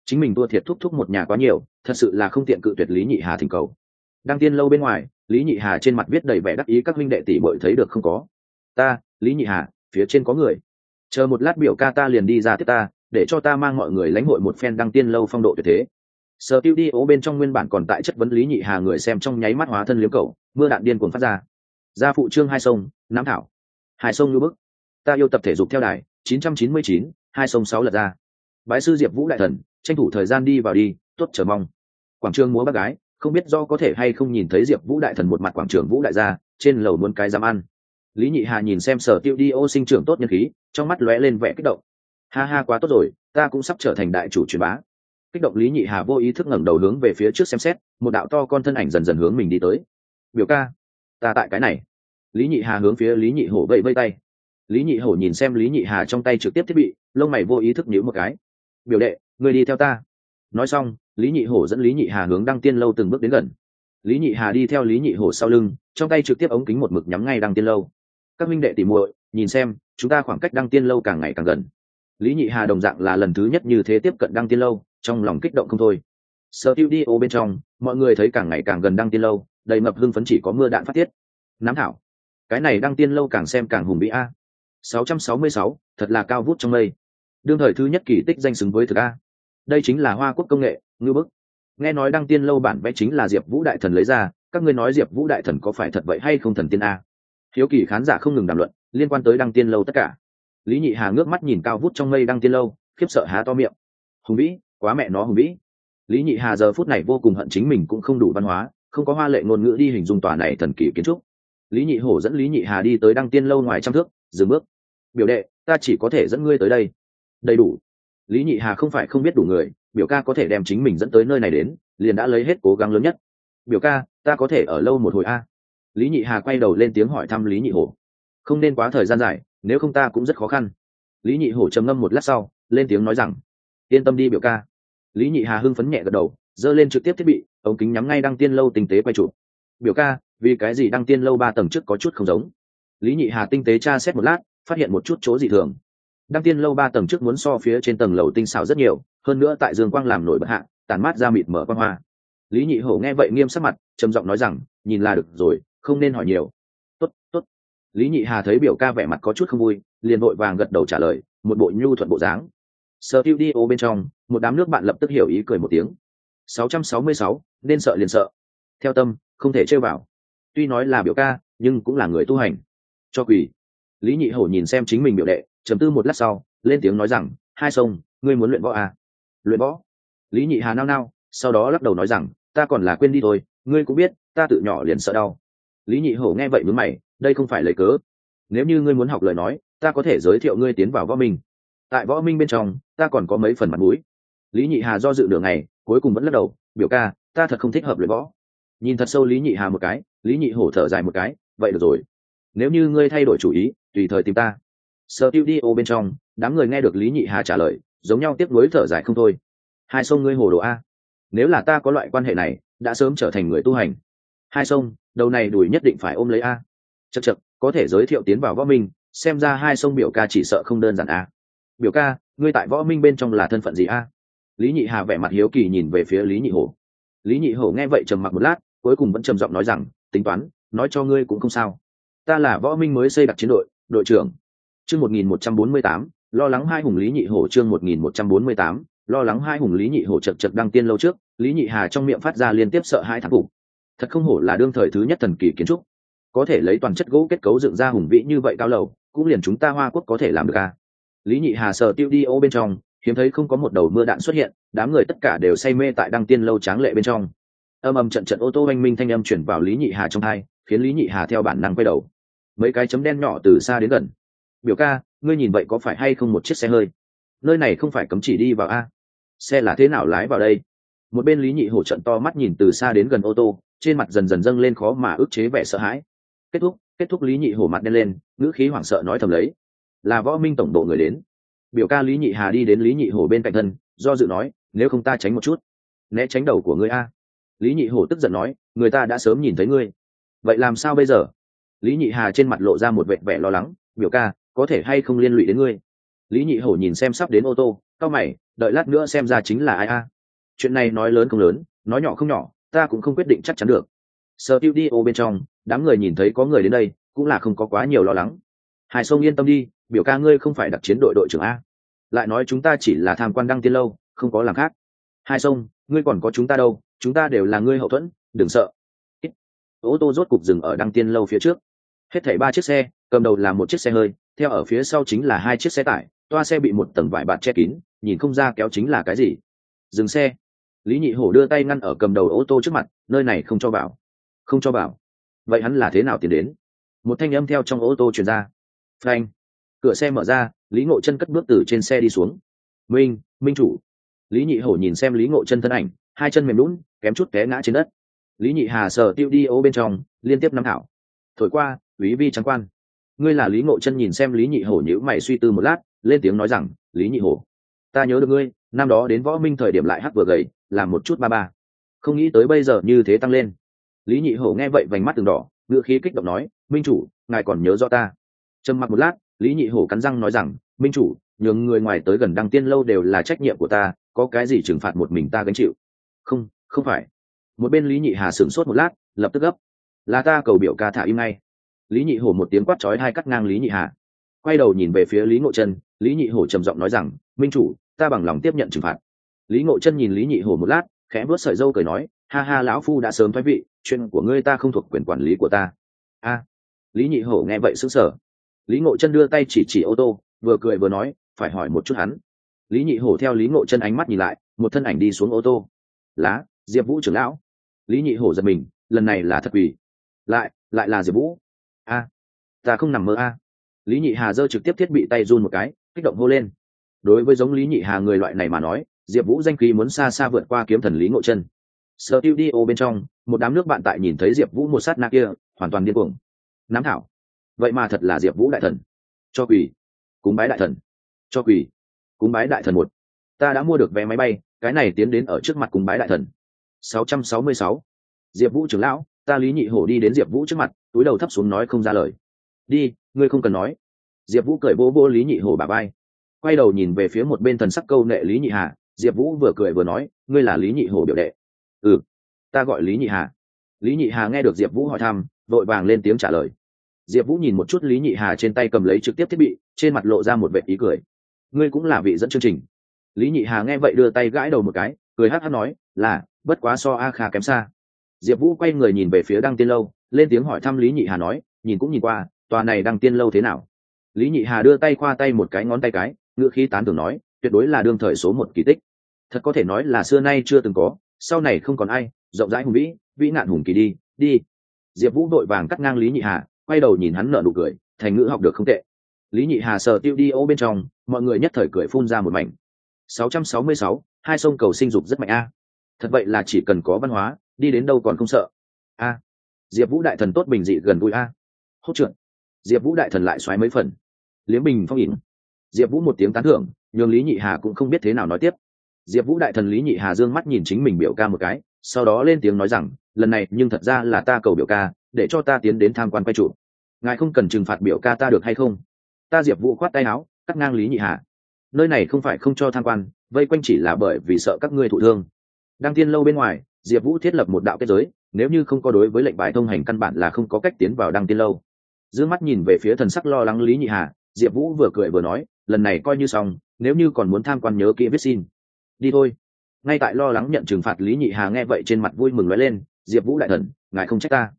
chính mình tua thiệt thúc thúc một nhà quá nhiều thật sự là không tiện cự tuyệt lý nhị hà thỉnh cầu đăng tiên lâu bên ngoài lý nhị hà trên mặt viết đầy vẻ đắc ý các huynh đệ tỷ bội thấy được không có ta lý nhị hà phía trên có người chờ một lát biểu ca ta liền đi ra tiếp ta để cho ta mang mọi người lãnh hội một phen đăng tiên lâu phong độ tuyệt thế. Sở tiêu đi ố bên trong nguyên bản còn tại chất vấn lý nhị hà người xem trong nháy mắt hóa thân liếm cầu mưa đạn điên cuồng phát ra. Gia phụ trương hai sông nam thảo. Hai sông lưu bức. Ta yêu tập thể dục theo đài 999, hai sông sáu lật ra. Bái sư diệp vũ đại thần tranh thủ thời gian đi vào đi tốt chờ mong. Quảng trường múa bác gái không biết do có thể hay không nhìn thấy diệp vũ đại thần một mặt quảng trường vũ đại gia trên lầu muốn cái dám ăn. Lý nhị hà nhìn xem sở tiêu đi ô sinh trưởng tốt nhân khí trong mắt lóe lên vẻ kích động. Ha ha, quá tốt rồi, ta cũng sắp trở thành đại chủ truyền bá. Kích động lý nhị hà vô ý thức ngẩng đầu hướng về phía trước xem xét, một đạo to con thân ảnh dần dần hướng mình đi tới. Biểu ca, ta tại cái này. Lý nhị hà hướng phía lý nhị hổ vẫy vây tay. Lý nhị hổ nhìn xem lý nhị hà trong tay trực tiếp thiết bị, lông mày vô ý thức nhíu một cái. Biểu đệ người đi theo ta. Nói xong, lý nhị hổ dẫn lý nhị hà hướng đăng tiên lâu từng bước đến gần. Lý nhị hà đi theo lý nhị hổ sau lưng, trong tay trực tiếp ống kính một mực nhắm ngay đăng tiên lâu. Các minh đệ tỉ muội, nhìn xem chúng ta khoảng cách đăng tiên lâu càng ngày càng gần. Lý nhị hà đồng dạng là lần thứ nhất như thế tiếp cận đăng tiên lâu trong lòng kích động không thôi. Sở tiêu đi ô bên trong mọi người thấy càng ngày càng gần đăng tiên lâu đầy ngập hưng phấn chỉ có mưa đạn phát tiết. Nám thảo. Cái này đăng tiên lâu càng xem càng hùng vĩ a. 666, thật là cao vút trong mây. Đương thời thứ nhất kỳ tích danh xứng với thực a. Đây chính là hoa quốc công nghệ ngư bức. Nghe nói đăng tiên lâu bản vẽ chính là diệp vũ đại thần lấy ra các ngươi nói diệp vũ đại thần có phải thật vậy hay không thần tiên a? Hiếu kỳ khán giả không ngừng đàm luận liên quan tới đăng tiên lâu tất cả. Lý nhị hà ngước mắt nhìn cao vút trong mây đăng tiên lâu, khiếp sợ há to miệng. Hùng vĩ, quá mẹ nó hùng vĩ. Lý nhị hà giờ phút này vô cùng hận chính mình cũng không đủ văn hóa, không có hoa lệ ngôn ngữ đi hình dung tòa này thần kỳ kiến trúc. Lý nhị hổ dẫn lý nhị hà đi tới đăng tiên lâu ngoài trăm thước, dừng bước. Biểu đệ, ta chỉ có thể dẫn ngươi tới đây. Đầy đủ. Lý nhị hà không phải không biết đủ người, biểu ca có thể đem chính mình dẫn tới nơi này đến, liền đã lấy hết cố gắng lớn nhất. Biểu ca, ta có thể ở lâu một hồi a. Lý nhị hà quay đầu lên tiếng hỏi thăm lý nhị hổ không nên quá thời gian dài, nếu không ta cũng rất khó khăn. Lý nhị hổ trầm ngâm một lát sau, lên tiếng nói rằng, yên tâm đi biểu ca. Lý nhị hà hưng phấn nhẹ gật đầu, giơ lên trực tiếp thiết bị, ống kính nhắm ngay đăng tiên lâu tinh tế quay chụp. Biểu ca, vì cái gì đăng tiên lâu ba tầng trước có chút không giống? Lý nhị hà tinh tế tra xét một lát, phát hiện một chút chỗ dị thường. Đăng tiên lâu ba tầng trước muốn so phía trên tầng lầu tinh xảo rất nhiều, hơn nữa tại dương quang làm nổi bật hạ tàn mát ra mịt mở quang hoa. Lý nhị hổ nghe vậy nghiêm sắc mặt, trầm giọng nói rằng, nhìn là được rồi, không nên hỏi nhiều lý nhị hà thấy biểu ca vẻ mặt có chút không vui liền vội vàng gật đầu trả lời một bộ nhu thuận bộ dáng. Sơ tiêu đi ô bên trong một đám nước bạn lập tức hiểu ý cười một tiếng. 666, nên sợ liền sợ. Theo tâm không thể chơi vào. Tuy nói là biểu ca nhưng cũng là người tu hành. Cho quỳ lý nhị hổ nhìn xem chính mình biểu đệ chấm tư một lát sau lên tiếng nói rằng hai sông ngươi muốn luyện võ à? luyện võ? Lý nhị hà nao nao sau đó lắc đầu nói rằng ta còn là quên đi thôi ngươi cũng biết ta tự nhỏ liền sợ đau. Lý nhị hổ nghe vậy mướn mày đây không phải lời cớ. Nếu như ngươi muốn học lời nói, ta có thể giới thiệu ngươi tiến vào võ minh. Tại võ minh bên trong, ta còn có mấy phần mặt mũi. Lý nhị hà do dự đường này cuối cùng vẫn lắc đầu, biểu ca, ta thật không thích hợp luyện võ. Nhìn thật sâu lý nhị hà một cái, lý nhị hổ thở dài một cái, vậy được rồi. Nếu như ngươi thay đổi chủ ý, tùy thời tìm ta. Sơ tiêu đi ô bên trong, đám người nghe được lý nhị hà trả lời, giống nhau tiếp nối thở dài không thôi. Hai sông ngươi hồ đồ a. Nếu là ta có loại quan hệ này, đã sớm trở thành người tu hành. Hai sông, đầu này đùi nhất định phải ôm lấy a chật chật có thể giới thiệu tiến vào võ minh, xem ra hai sông biểu ca chỉ sợ không đơn giản a biểu ca, ngươi tại võ minh bên trong là thân phận gì a lý nhị hà vẻ mặt hiếu kỳ nhìn về phía lý nhị hổ. Lý nhị hổ nghe vậy trầm mặc một lát, cuối cùng vẫn trầm giọng nói rằng, tính toán, nói cho ngươi cũng không sao. Ta là võ minh mới xây đặt chiến đội đội trưởng. Chương một nghìn một trăm bốn mươi tám, lo lắng hai hùng lý nhị hổ chương một nghìn một trăm bốn mươi tám, lo lắng hai hùng lý nhị hổ chật chật đăng tiên lâu trước, lý nhị hà trong miệng phát ra liên tiếp sợ hai thắng phục. Thật không hổ là đương thời thứ nhất thần kỳ kiến trúc có thể lấy toàn chất gỗ kết cấu dựng ra hùng vĩ như vậy cao lầu, cũng liền chúng ta hoa quốc có thể làm được à. lý nhị hà sờ tiêu đi ô bên trong, hiếm thấy không có một đầu mưa đạn xuất hiện, đám người tất cả đều say mê tại đăng tiên lâu tráng lệ bên trong. Âm âm trận trận ô tô oanh minh thanh âm chuyển vào lý nhị hà trong hai khiến lý nhị hà theo bản năng quay đầu. Mấy cái chấm đen nhỏ từ xa đến gần. Biểu ca, ngươi nhìn vậy có phải hay không một chiếc xe hơi? Nơi này không phải cấm chỉ đi vào a? Xe là thế nào lái vào đây? Một bên lý nhị hổ trận to mắt nhìn từ xa đến gần ô tô, trên mặt dần dần dâng lên khó mà ức chế vẻ sợ hãi kết thúc kết thúc lý nhị hổ mặt đen lên, ngữ khí hoảng sợ nói thầm lấy. Là võ minh tổng bộ người đến. Biểu ca lý nhị hà đi đến lý nhị hổ bên cạnh thân, do dự nói, nếu không ta tránh một chút, né tránh đầu của ngươi a. Lý nhị hổ tức giận nói, người ta đã sớm nhìn thấy ngươi. Vậy làm sao bây giờ? Lý nhị hà trên mặt lộ ra một vẻ vẻ lo lắng, biểu ca, có thể hay không liên lụy đến ngươi? Lý nhị hổ nhìn xem sắp đến ô tô, cao mày, đợi lát nữa xem ra chính là ai a. Chuyện này nói lớn không lớn, nói nhỏ không nhỏ, ta cũng không quyết định chắc chắn được. Sơ tiêu đi ô bên trong đám người nhìn thấy có người đến đây, cũng là không có quá nhiều lo lắng. Hải sông yên tâm đi, biểu ca ngươi không phải đặc chiến đội đội trưởng a. Lại nói chúng ta chỉ là tham quan đăng tiên lâu, không có làm khác. Hai sông, ngươi còn có chúng ta đâu, chúng ta đều là ngươi hậu thuẫn, đừng sợ. Ô tô rốt cục dừng ở đăng tiên lâu phía trước. Hết thảy ba chiếc xe, cầm đầu là một chiếc xe hơi, theo ở phía sau chính là hai chiếc xe tải, toa xe bị một tầng vải bạt che kín, nhìn không ra kéo chính là cái gì. Dừng xe. Lý nhị hổ đưa tay ngăn ở cầm đầu ô tô trước mặt, nơi này không cho vào. Không cho vào vậy hắn là thế nào tiến đến? Một thanh âm theo trong ô tô chuyển ra. Phanh. Cửa xe mở ra, lý ngộ chân cất bước từ trên xe đi xuống. Minh minh chủ. Lý nhị hổ nhìn xem lý ngộ chân thân ảnh, hai chân mềm lún kém chút té ngã trên đất. Lý nhị hà sờ tiêu đi ô bên trong, liên tiếp nắm thảo. Thổi qua, quý vi trắng quan. Ngươi là lý ngộ chân nhìn xem lý nhị hổ nhữ mày suy tư một lát, lên tiếng nói rằng, lý nhị hổ, ta nhớ được ngươi, năm đó đến võ minh thời điểm lại hắc vừa gầy, làm một chút ba ba. Không nghĩ tới bây giờ như thế tăng lên lý nhị hổ nghe vậy vành mắt từng đỏ ngựa khí kích động nói, minh chủ, ngài còn nhớ rõ ta? Trầm mặc một lát, lý nhị hổ cắn răng nói rằng, minh chủ, nhường người ngoài tới gần đăng tiên lâu đều là trách nhiệm của ta, có cái gì trừng phạt một mình ta gánh chịu? Không không phải. Một bên lý nhị hà sửng sốt một lát, lập tức gấp, là ta cầu biểu ca thả im ngay. Lý nhị hổ một tiếng quát trói hai cắt ngang lý nhị hà. Quay đầu nhìn về phía lý ngộ chân, lý nhị hổ trầm giọng nói rằng, minh chủ, ta bằng lòng tiếp nhận trừng phạt. Lý ngộ chân nhìn lý nhị hổ một lát, khẽ vớt sợi dâu cười nói, ha ha, lão phu đã sớm thoái vị chuyện của ngươi ta không thuộc quyền quản lý của ta. A, lý nhị hổ nghe vậy sững sờ. Lý ngộ chân đưa tay chỉ chỉ ô tô, vừa cười vừa nói, phải hỏi một chút hắn. Lý nhị hổ theo lý ngộ chân ánh mắt nhìn lại, một thân ảnh đi xuống ô tô. Lá, diệp vũ trưởng lão. Lý nhị hổ giật mình, lần này là thật quỷ. Lại lại là diệp vũ. A, ta không nằm mơ a. Lý nhị hà giơ trực tiếp thiết bị tay run một cái, kích động hô lên. Đối với giống lý nhị hà người loại này mà nói, diệp vũ danh khí muốn xa xa vượt qua kiếm thần lý ngộ chân sở tiêu đi ô bên trong, một đám nước bạn tại nhìn thấy diệp vũ một sát na kia, hoàn toàn điên cuồng. Nắm thảo. Vậy mà thật là diệp vũ đại thần. Cho quỳ cúng bái đại thần. Cho quỳ cúng bái đại thần một. Ta đã mua được vé máy bay, cái này tiến đến ở trước mặt cúng bái đại thần. 666. diệp vũ trưởng lão, ta lý nhị hổ đi đến diệp vũ trước mặt, túi đầu thấp xuống nói không ra lời. Đi, ngươi không cần nói. Diệp vũ cười vô vô lý nhị hổ bà bay quay đầu nhìn về phía một bên thần sắc câu nệ lý nhị hà, diệp vũ vừa cười vừa nói, ngươi là lý nhị hổ biểu đệ ừ. Ta gọi lý nhị hà. Lý nhị hà nghe được diệp vũ hỏi thăm, vội vàng lên tiếng trả lời. Diệp vũ nhìn một chút lý nhị hà trên tay cầm lấy trực tiếp thiết bị, trên mặt lộ ra một vệ ý cười. Ngươi cũng là vị dẫn chương trình. Lý nhị hà nghe vậy đưa tay gãi đầu một cái, cười hát hát nói, là, bất quá so a kha kém xa. Diệp vũ quay người nhìn về phía đăng tiên lâu, lên tiếng hỏi thăm lý nhị hà nói, nhìn cũng nhìn qua, tòa này đăng tiên lâu thế nào? Lý nhị hà đưa tay khoa tay một cái ngón tay cái ngựa khí tán tưởng nói, tuyệt đối là đương thời số một kỳ tích. Thật có thể nói là xưa nay chưa từng có sau này không còn ai rộng rãi hùng vĩ vĩ nạn hùng kỳ đi đi. Diệp vũ đội vàng cắt ngang lý nhị hà quay đầu nhìn hắn nở nụ cười thành ngữ học được không tệ. Lý nhị hà sờ tiêu đi ô bên trong mọi người nhất thời cười phun ra một mảnh. 666, hai sông cầu sinh dục rất mạnh a. Thật vậy là chỉ cần có văn hóa đi đến đâu còn không sợ. A. Diệp vũ đại thần tốt bình dị gần vui a. Hốt trượt. Diệp vũ đại thần lại xoáy mấy phần. Liếm bình phong ỉn. Diệp vũ một tiếng tán thưởng nhường lý nhị hà cũng không biết thế nào nói tiếp diệp vũ đại thần lý nhị hà dương mắt nhìn chính mình biểu ca một cái, sau đó lên tiếng nói rằng, lần này, nhưng thật ra là ta cầu biểu ca, để cho ta tiến đến tham quan quay trụ. Ngài không cần trừng phạt biểu ca ta được hay không? Ta diệp vũ khoát tay áo, cắt ngang lý nhị hà. Nơi này không phải không cho tham quan, vây quanh chỉ là bởi vì sợ các ngươi thụ thương. Đăng tiên lâu bên ngoài, diệp vũ thiết lập một đạo kết giới, nếu như không có đối với lệnh bài thông hành căn bản là không có cách tiến vào đăng tiên lâu. D mắt nhìn về phía thần sắc lo lắng lý nhị hà, diệp vũ vừa cười vừa nói, lần này coi như xong, nếu như còn muốn tham quan nhớ kỹ viết xin đi thôi. Ngay tại lo lắng nhận trừng phạt lý nhị hà nghe vậy trên mặt vui mừng nói lên, diệp vũ đại thần, ngài không trách ta.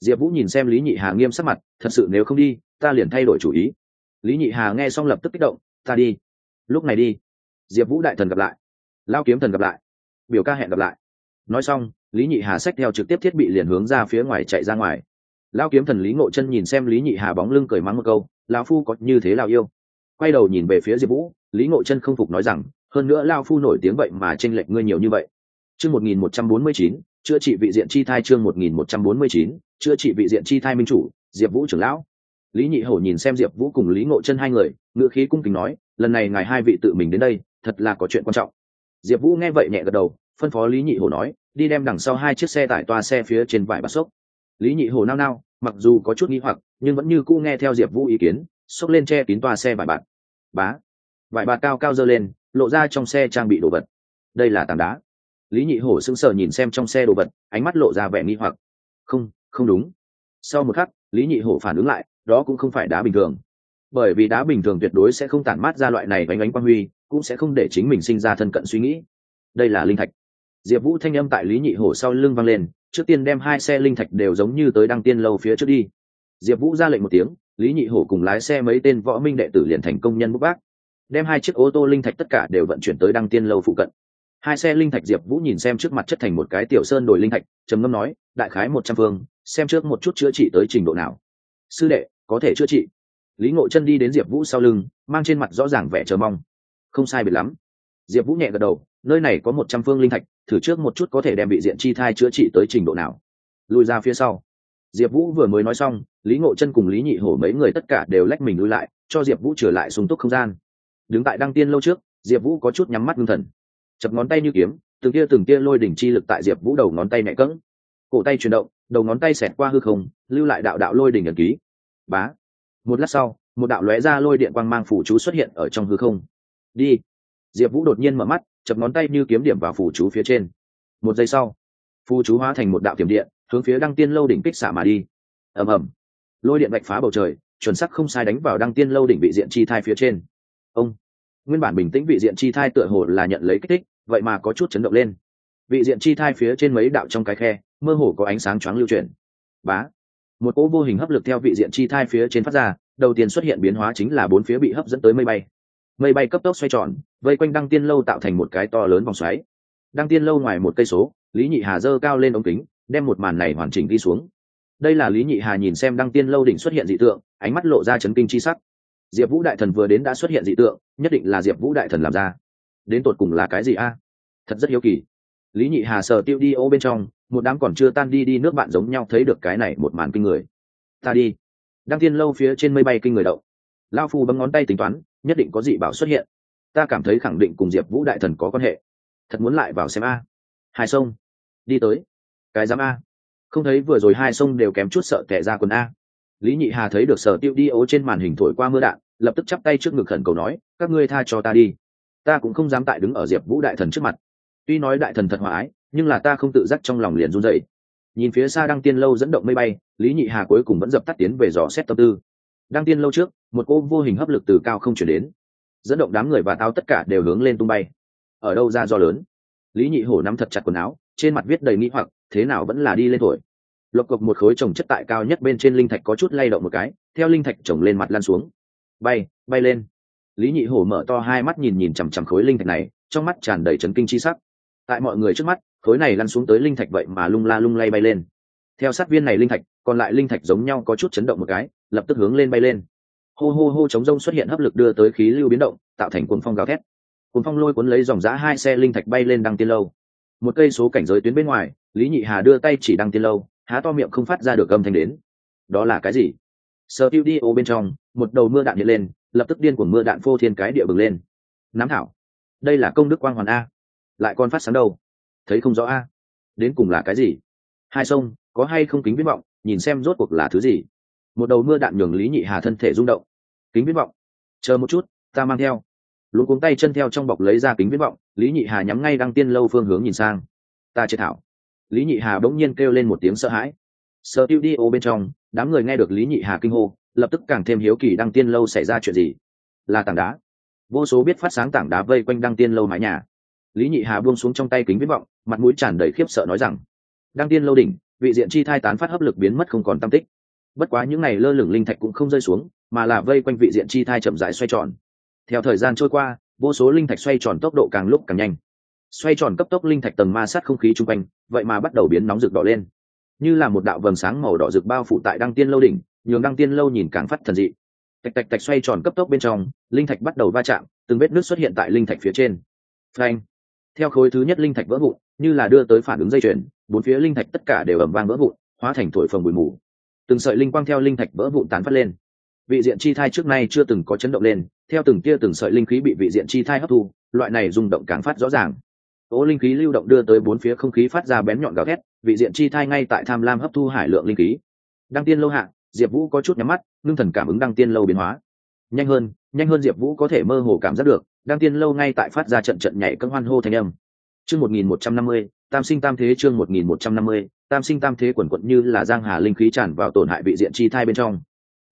Diệp vũ nhìn xem lý nhị hà nghiêm sắc mặt, thật sự nếu không đi, ta liền thay đổi chủ ý. Lý nhị hà nghe xong lập tức kích động, ta đi. Lúc này đi. Diệp vũ đại thần gặp lại. Lao kiếm thần gặp lại. Biểu ca hẹn gặp lại. Nói xong, lý nhị hà xách theo trực tiếp thiết bị liền hướng ra phía ngoài chạy ra ngoài. Lao kiếm thần lý ngộ chân nhìn xem lý nhị hà bóng lưng cười mắng một câu lao phu có như thế lao yêu. Quay đầu nhìn về phía diệp vũ, lý ngộ chân không phục nói rằng hơn nữa lao phu nổi tiếng vậy mà tranh lệch ngươi nhiều như vậy. Chương một nghìn một trăm bốn mươi chín, chữa trị vị diện chi thai chương một nghìn một trăm bốn mươi chín, chữa trị vị diện chi thai minh chủ, diệp vũ trưởng lão. Lý nhị hổ nhìn xem diệp vũ cùng lý ngộ chân hai người ngựa khí cung kính nói, lần này ngài hai vị tự mình đến đây, thật là có chuyện quan trọng. Diệp vũ nghe vậy nhẹ gật đầu, phân phó lý nhị hổ nói, đi đem đằng sau hai chiếc xe tải toa xe phía trên vải bát xốc lý nhị hổ nao nao, mặc dù có chút nghi hoặc, nhưng vẫn như cũ nghe theo diệp vũ ý kiến, xốc lên che kín toa xe vải bạt. Bá. Vải bạt cao cao dơ lên lộ ra trong xe trang bị đồ vật. Đây là tảng đá. Lý nhị hổ sững sờ nhìn xem trong xe đồ vật, ánh mắt lộ ra vẻ nghi hoặc. Không không đúng. Sau một khắc, lý nhị hổ phản ứng lại, đó cũng không phải đá bình thường. Bởi vì đá bình thường tuyệt đối sẽ không tản mát ra loại này bánh bánh quang huy, cũng sẽ không để chính mình sinh ra thân cận suy nghĩ. Đây là linh thạch. Diệp vũ thanh âm tại lý nhị hổ sau lưng vang lên, trước tiên đem hai xe linh thạch đều giống như tới đăng tiên lâu phía trước đi. Diệp vũ ra lệnh một tiếng, lý nhị hổ cùng lái xe mấy tên võ minh đệ tử liền thành công nhân bốc bác đem hai chiếc ô tô linh thạch tất cả đều vận chuyển tới đăng tiên lâu phụ cận. Hai xe linh thạch diệp vũ nhìn xem trước mặt chất thành một cái tiểu sơn đồi linh thạch, trầm ngâm nói, đại khái một trăm phương, xem trước một chút chữa trị tới trình độ nào. Sư đệ, có thể chữa trị. Lý ngộ chân đi đến diệp vũ sau lưng, mang trên mặt rõ ràng vẻ chờ mong. Không sai biệt lắm. Diệp vũ nhẹ gật đầu, nơi này có một trăm phương linh thạch, thử trước một chút có thể đem bị diện chi thai chữa trị tới trình độ nào. Lùi ra phía sau. Diệp vũ vừa mới nói xong, lý ngộ chân cùng lý nhị hổ mấy người tất cả đều lách mình lui lại, cho diệp vũ trở lại sung túc không gian đứng tại đăng tiên lâu trước, diệp vũ có chút nhắm mắt ngưng thần. Chập ngón tay như kiếm, từng tia từng tia lôi đỉnh chi lực tại diệp vũ đầu ngón tay nhẹ cỡng cổ tay chuyển động, đầu ngón tay xẹt qua hư không, lưu lại đạo đạo lôi đỉnh ẩn ký. Bá! Một lát sau, một đạo lóe ra lôi điện quang mang phủ chú xuất hiện ở trong hư không. Đi! Diệp vũ đột nhiên mở mắt, chập ngón tay như kiếm điểm vào phủ chú phía trên. Một giây sau phù chú hóa thành một đạo tiềm điện, hướng phía đăng tiên lâu đỉnh kích xả mà đi. Ầm ầm. Lôi điện vạch phá bầu trời, chuẩn sắc không sai đánh vào đăng tiên lâu đỉnh bị diện chi thai phía trên ông. Nguyên bản bình tĩnh vị diện chi thai tựa hồ là nhận lấy kích thích, vậy mà có chút chấn động lên. Vị diện chi thai phía trên mấy đạo trong cái khe, mơ hồ có ánh sáng choáng lưu chuyển. Bá. Một cỗ vô hình hấp lực theo vị diện chi thai phía trên phát ra, đầu tiên xuất hiện biến hóa chính là bốn phía bị hấp dẫn tới mây bay. Mây bay cấp tốc xoay tròn, vây quanh đăng tiên lâu tạo thành một cái to lớn vòng xoáy. Đăng tiên lâu ngoài một cây số, lý nhị hà dơ cao lên ống kính, đem một màn này hoàn chỉnh đi xuống. Đây là lý nhị hà nhìn xem đăng tiên lâu đỉnh xuất hiện dị tượng, ánh mắt lộ ra chấn kinh chi sắc diệp vũ đại thần vừa đến đã xuất hiện dị tượng, nhất định là diệp vũ đại thần làm ra. Đến tột cùng là cái gì a? Thật rất hiếu kỳ. Lý nhị hà sờ tiêu đi ô bên trong, một đám còn chưa tan đi đi nước bạn giống nhau thấy được cái này một màn kinh người. Ta đi. Đăng tiên lâu phía trên mây bay kinh người đậu lao phu bấm ngón tay tính toán, nhất định có dị bảo xuất hiện. Ta cảm thấy khẳng định cùng diệp vũ đại thần có quan hệ. Thật muốn lại vào xem a. Hai sông. Đi tới. Cái giám a. Không thấy vừa rồi hai sông đều kém chút sợ tệ ra quần a lý nhị hà thấy được sở tiêu đi ố trên màn hình thổi qua mưa đạn, lập tức chắp tay trước ngực khẩn cầu nói, các ngươi tha cho ta đi. Ta cũng không dám tại đứng ở diệp vũ đại thần trước mặt. Tuy nói đại thần thật hòa ái, nhưng là ta không tự giác trong lòng liền run dậy nhìn phía xa đăng tiên lâu dẫn động mây bay, lý nhị hà cuối cùng vẫn dập tắt tiến về dò xét tâm tư. Đăng tiên lâu trước, một cô vô hình hấp lực từ cao không chuyển đến. Dẫn động đám người và tao tất cả đều hướng lên tung bay. Ở đâu ra do lớn? Lý nhị hổ nắm thật chặt quần áo, trên mặt viết đầy nghĩ hoặc, thế nào vẫn là đi lên thổi? Lộc cộc một khối trồng chất tại cao nhất bên trên linh thạch có chút lay động một cái, theo linh thạch trồng lên mặt lan xuống. Bay bay lên. Lý nhị hổ mở to hai mắt nhìn nhìn chằm chằm khối linh thạch này, trong mắt tràn đầy trấn kinh chi sắc. Tại mọi người trước mắt, khối này lăn xuống tới linh thạch vậy mà lung la lung lay bay lên. Theo sát viên này linh thạch, còn lại linh thạch giống nhau có chút chấn động một cái, lập tức hướng lên bay lên. Hô hô hô chống rông xuất hiện hấp lực đưa tới khí lưu biến động, tạo thành cuồng phong gào thét. Cuồng phong lôi cuốn lấy dòng giã hai xe linh thạch bay lên đăng tiên lâu. Một cây số cảnh giới tuyến bên ngoài, lý nhị hà đưa tay chỉ đăng tiên lâu há to miệng không phát ra được âm thanh đến. Đó là cái gì? Sơ tiêu đi ô bên trong, một đầu mưa đạn hiện lên, lập tức điên của mưa đạn phô thiên cái địa bừng lên. Nắm thảo. Đây là công đức quang hoàn a. Lại còn phát sáng đâu? Thấy không rõ a. Đến cùng là cái gì? Hai sông, có hay không kính viễn vọng? Nhìn xem rốt cuộc là thứ gì. Một đầu mưa đạn nhường lý nhị hà thân thể rung động. Kính viễn vọng. Chờ một chút, ta mang theo. Lũ cuống tay chân theo trong bọc lấy ra kính viễn vọng, lý nhị hà nhắm ngay đăng tiên lâu phương hướng nhìn sang. Ta chế thảo lý nhị hà bỗng nhiên kêu lên một tiếng sợ hãi. Sợ tiêu đi ô bên trong, đám người nghe được lý nhị hà kinh hô, lập tức càng thêm hiếu kỳ đăng tiên lâu xảy ra chuyện gì. Là tảng đá. Vô số biết phát sáng tảng đá vây quanh đăng tiên lâu mái nhà. Lý nhị hà buông xuống trong tay kính viết vọng, mặt mũi tràn đầy khiếp sợ nói rằng, đăng tiên lâu đỉnh, vị diện chi thai tán phát hấp lực biến mất không còn tam tích. Bất quá những ngày lơ lửng linh thạch cũng không rơi xuống, mà là vây quanh vị diện chi thai chậm rãi xoay tròn. Theo thời gian trôi qua, vô số linh thạch xoay tròn tốc độ càng lúc càng nhanh xoay tròn cấp tốc linh thạch tầng ma sát không khí chung quanh, vậy mà bắt đầu biến nóng rực đỏ lên. Như là một đạo vầng sáng màu đỏ rực bao phủ tại đăng tiên lâu đỉnh, nhường đăng tiên lâu nhìn càng phát thần dị. Tạch tạch tạch xoay tròn cấp tốc bên trong, linh thạch bắt đầu va chạm, từng vết nước xuất hiện tại linh thạch phía trên. Phanh. Theo khối thứ nhất linh thạch vỡ vụn, như là đưa tới phản ứng dây chuyền, bốn phía linh thạch tất cả đều ầm vang vỡ vụn, hóa thành thổi phồng bụi mù. Từng sợi linh quang theo linh thạch vỡ vụn tán phát lên. Vị diện chi thai trước nay chưa từng có chấn động lên, theo từng tia từng sợi linh khí bị vị diện chi thai hấp thu, loại này rung động càng phát rõ ràng. Cố linh khí lưu động đưa tới bốn phía không khí phát ra bén nhọn gào thét, vị diện chi thai ngay tại tham lam hấp thu hải lượng linh khí. Đăng tiên lâu hạ, diệp vũ có chút nhắm mắt, ngưng thần cảm ứng đăng tiên lâu biến hóa. Nhanh hơn nhanh hơn diệp vũ có thể mơ hồ cảm giác được, đăng tiên lâu ngay tại phát ra trận trận nhảy cân hoan hô thanh âm. Chương một nghìn một trăm năm mươi, tam sinh tam thế chương một nghìn một trăm năm mươi, tam sinh tam thế quần quận như là giang hà linh khí tràn vào tổn hại vị diện chi thai bên trong.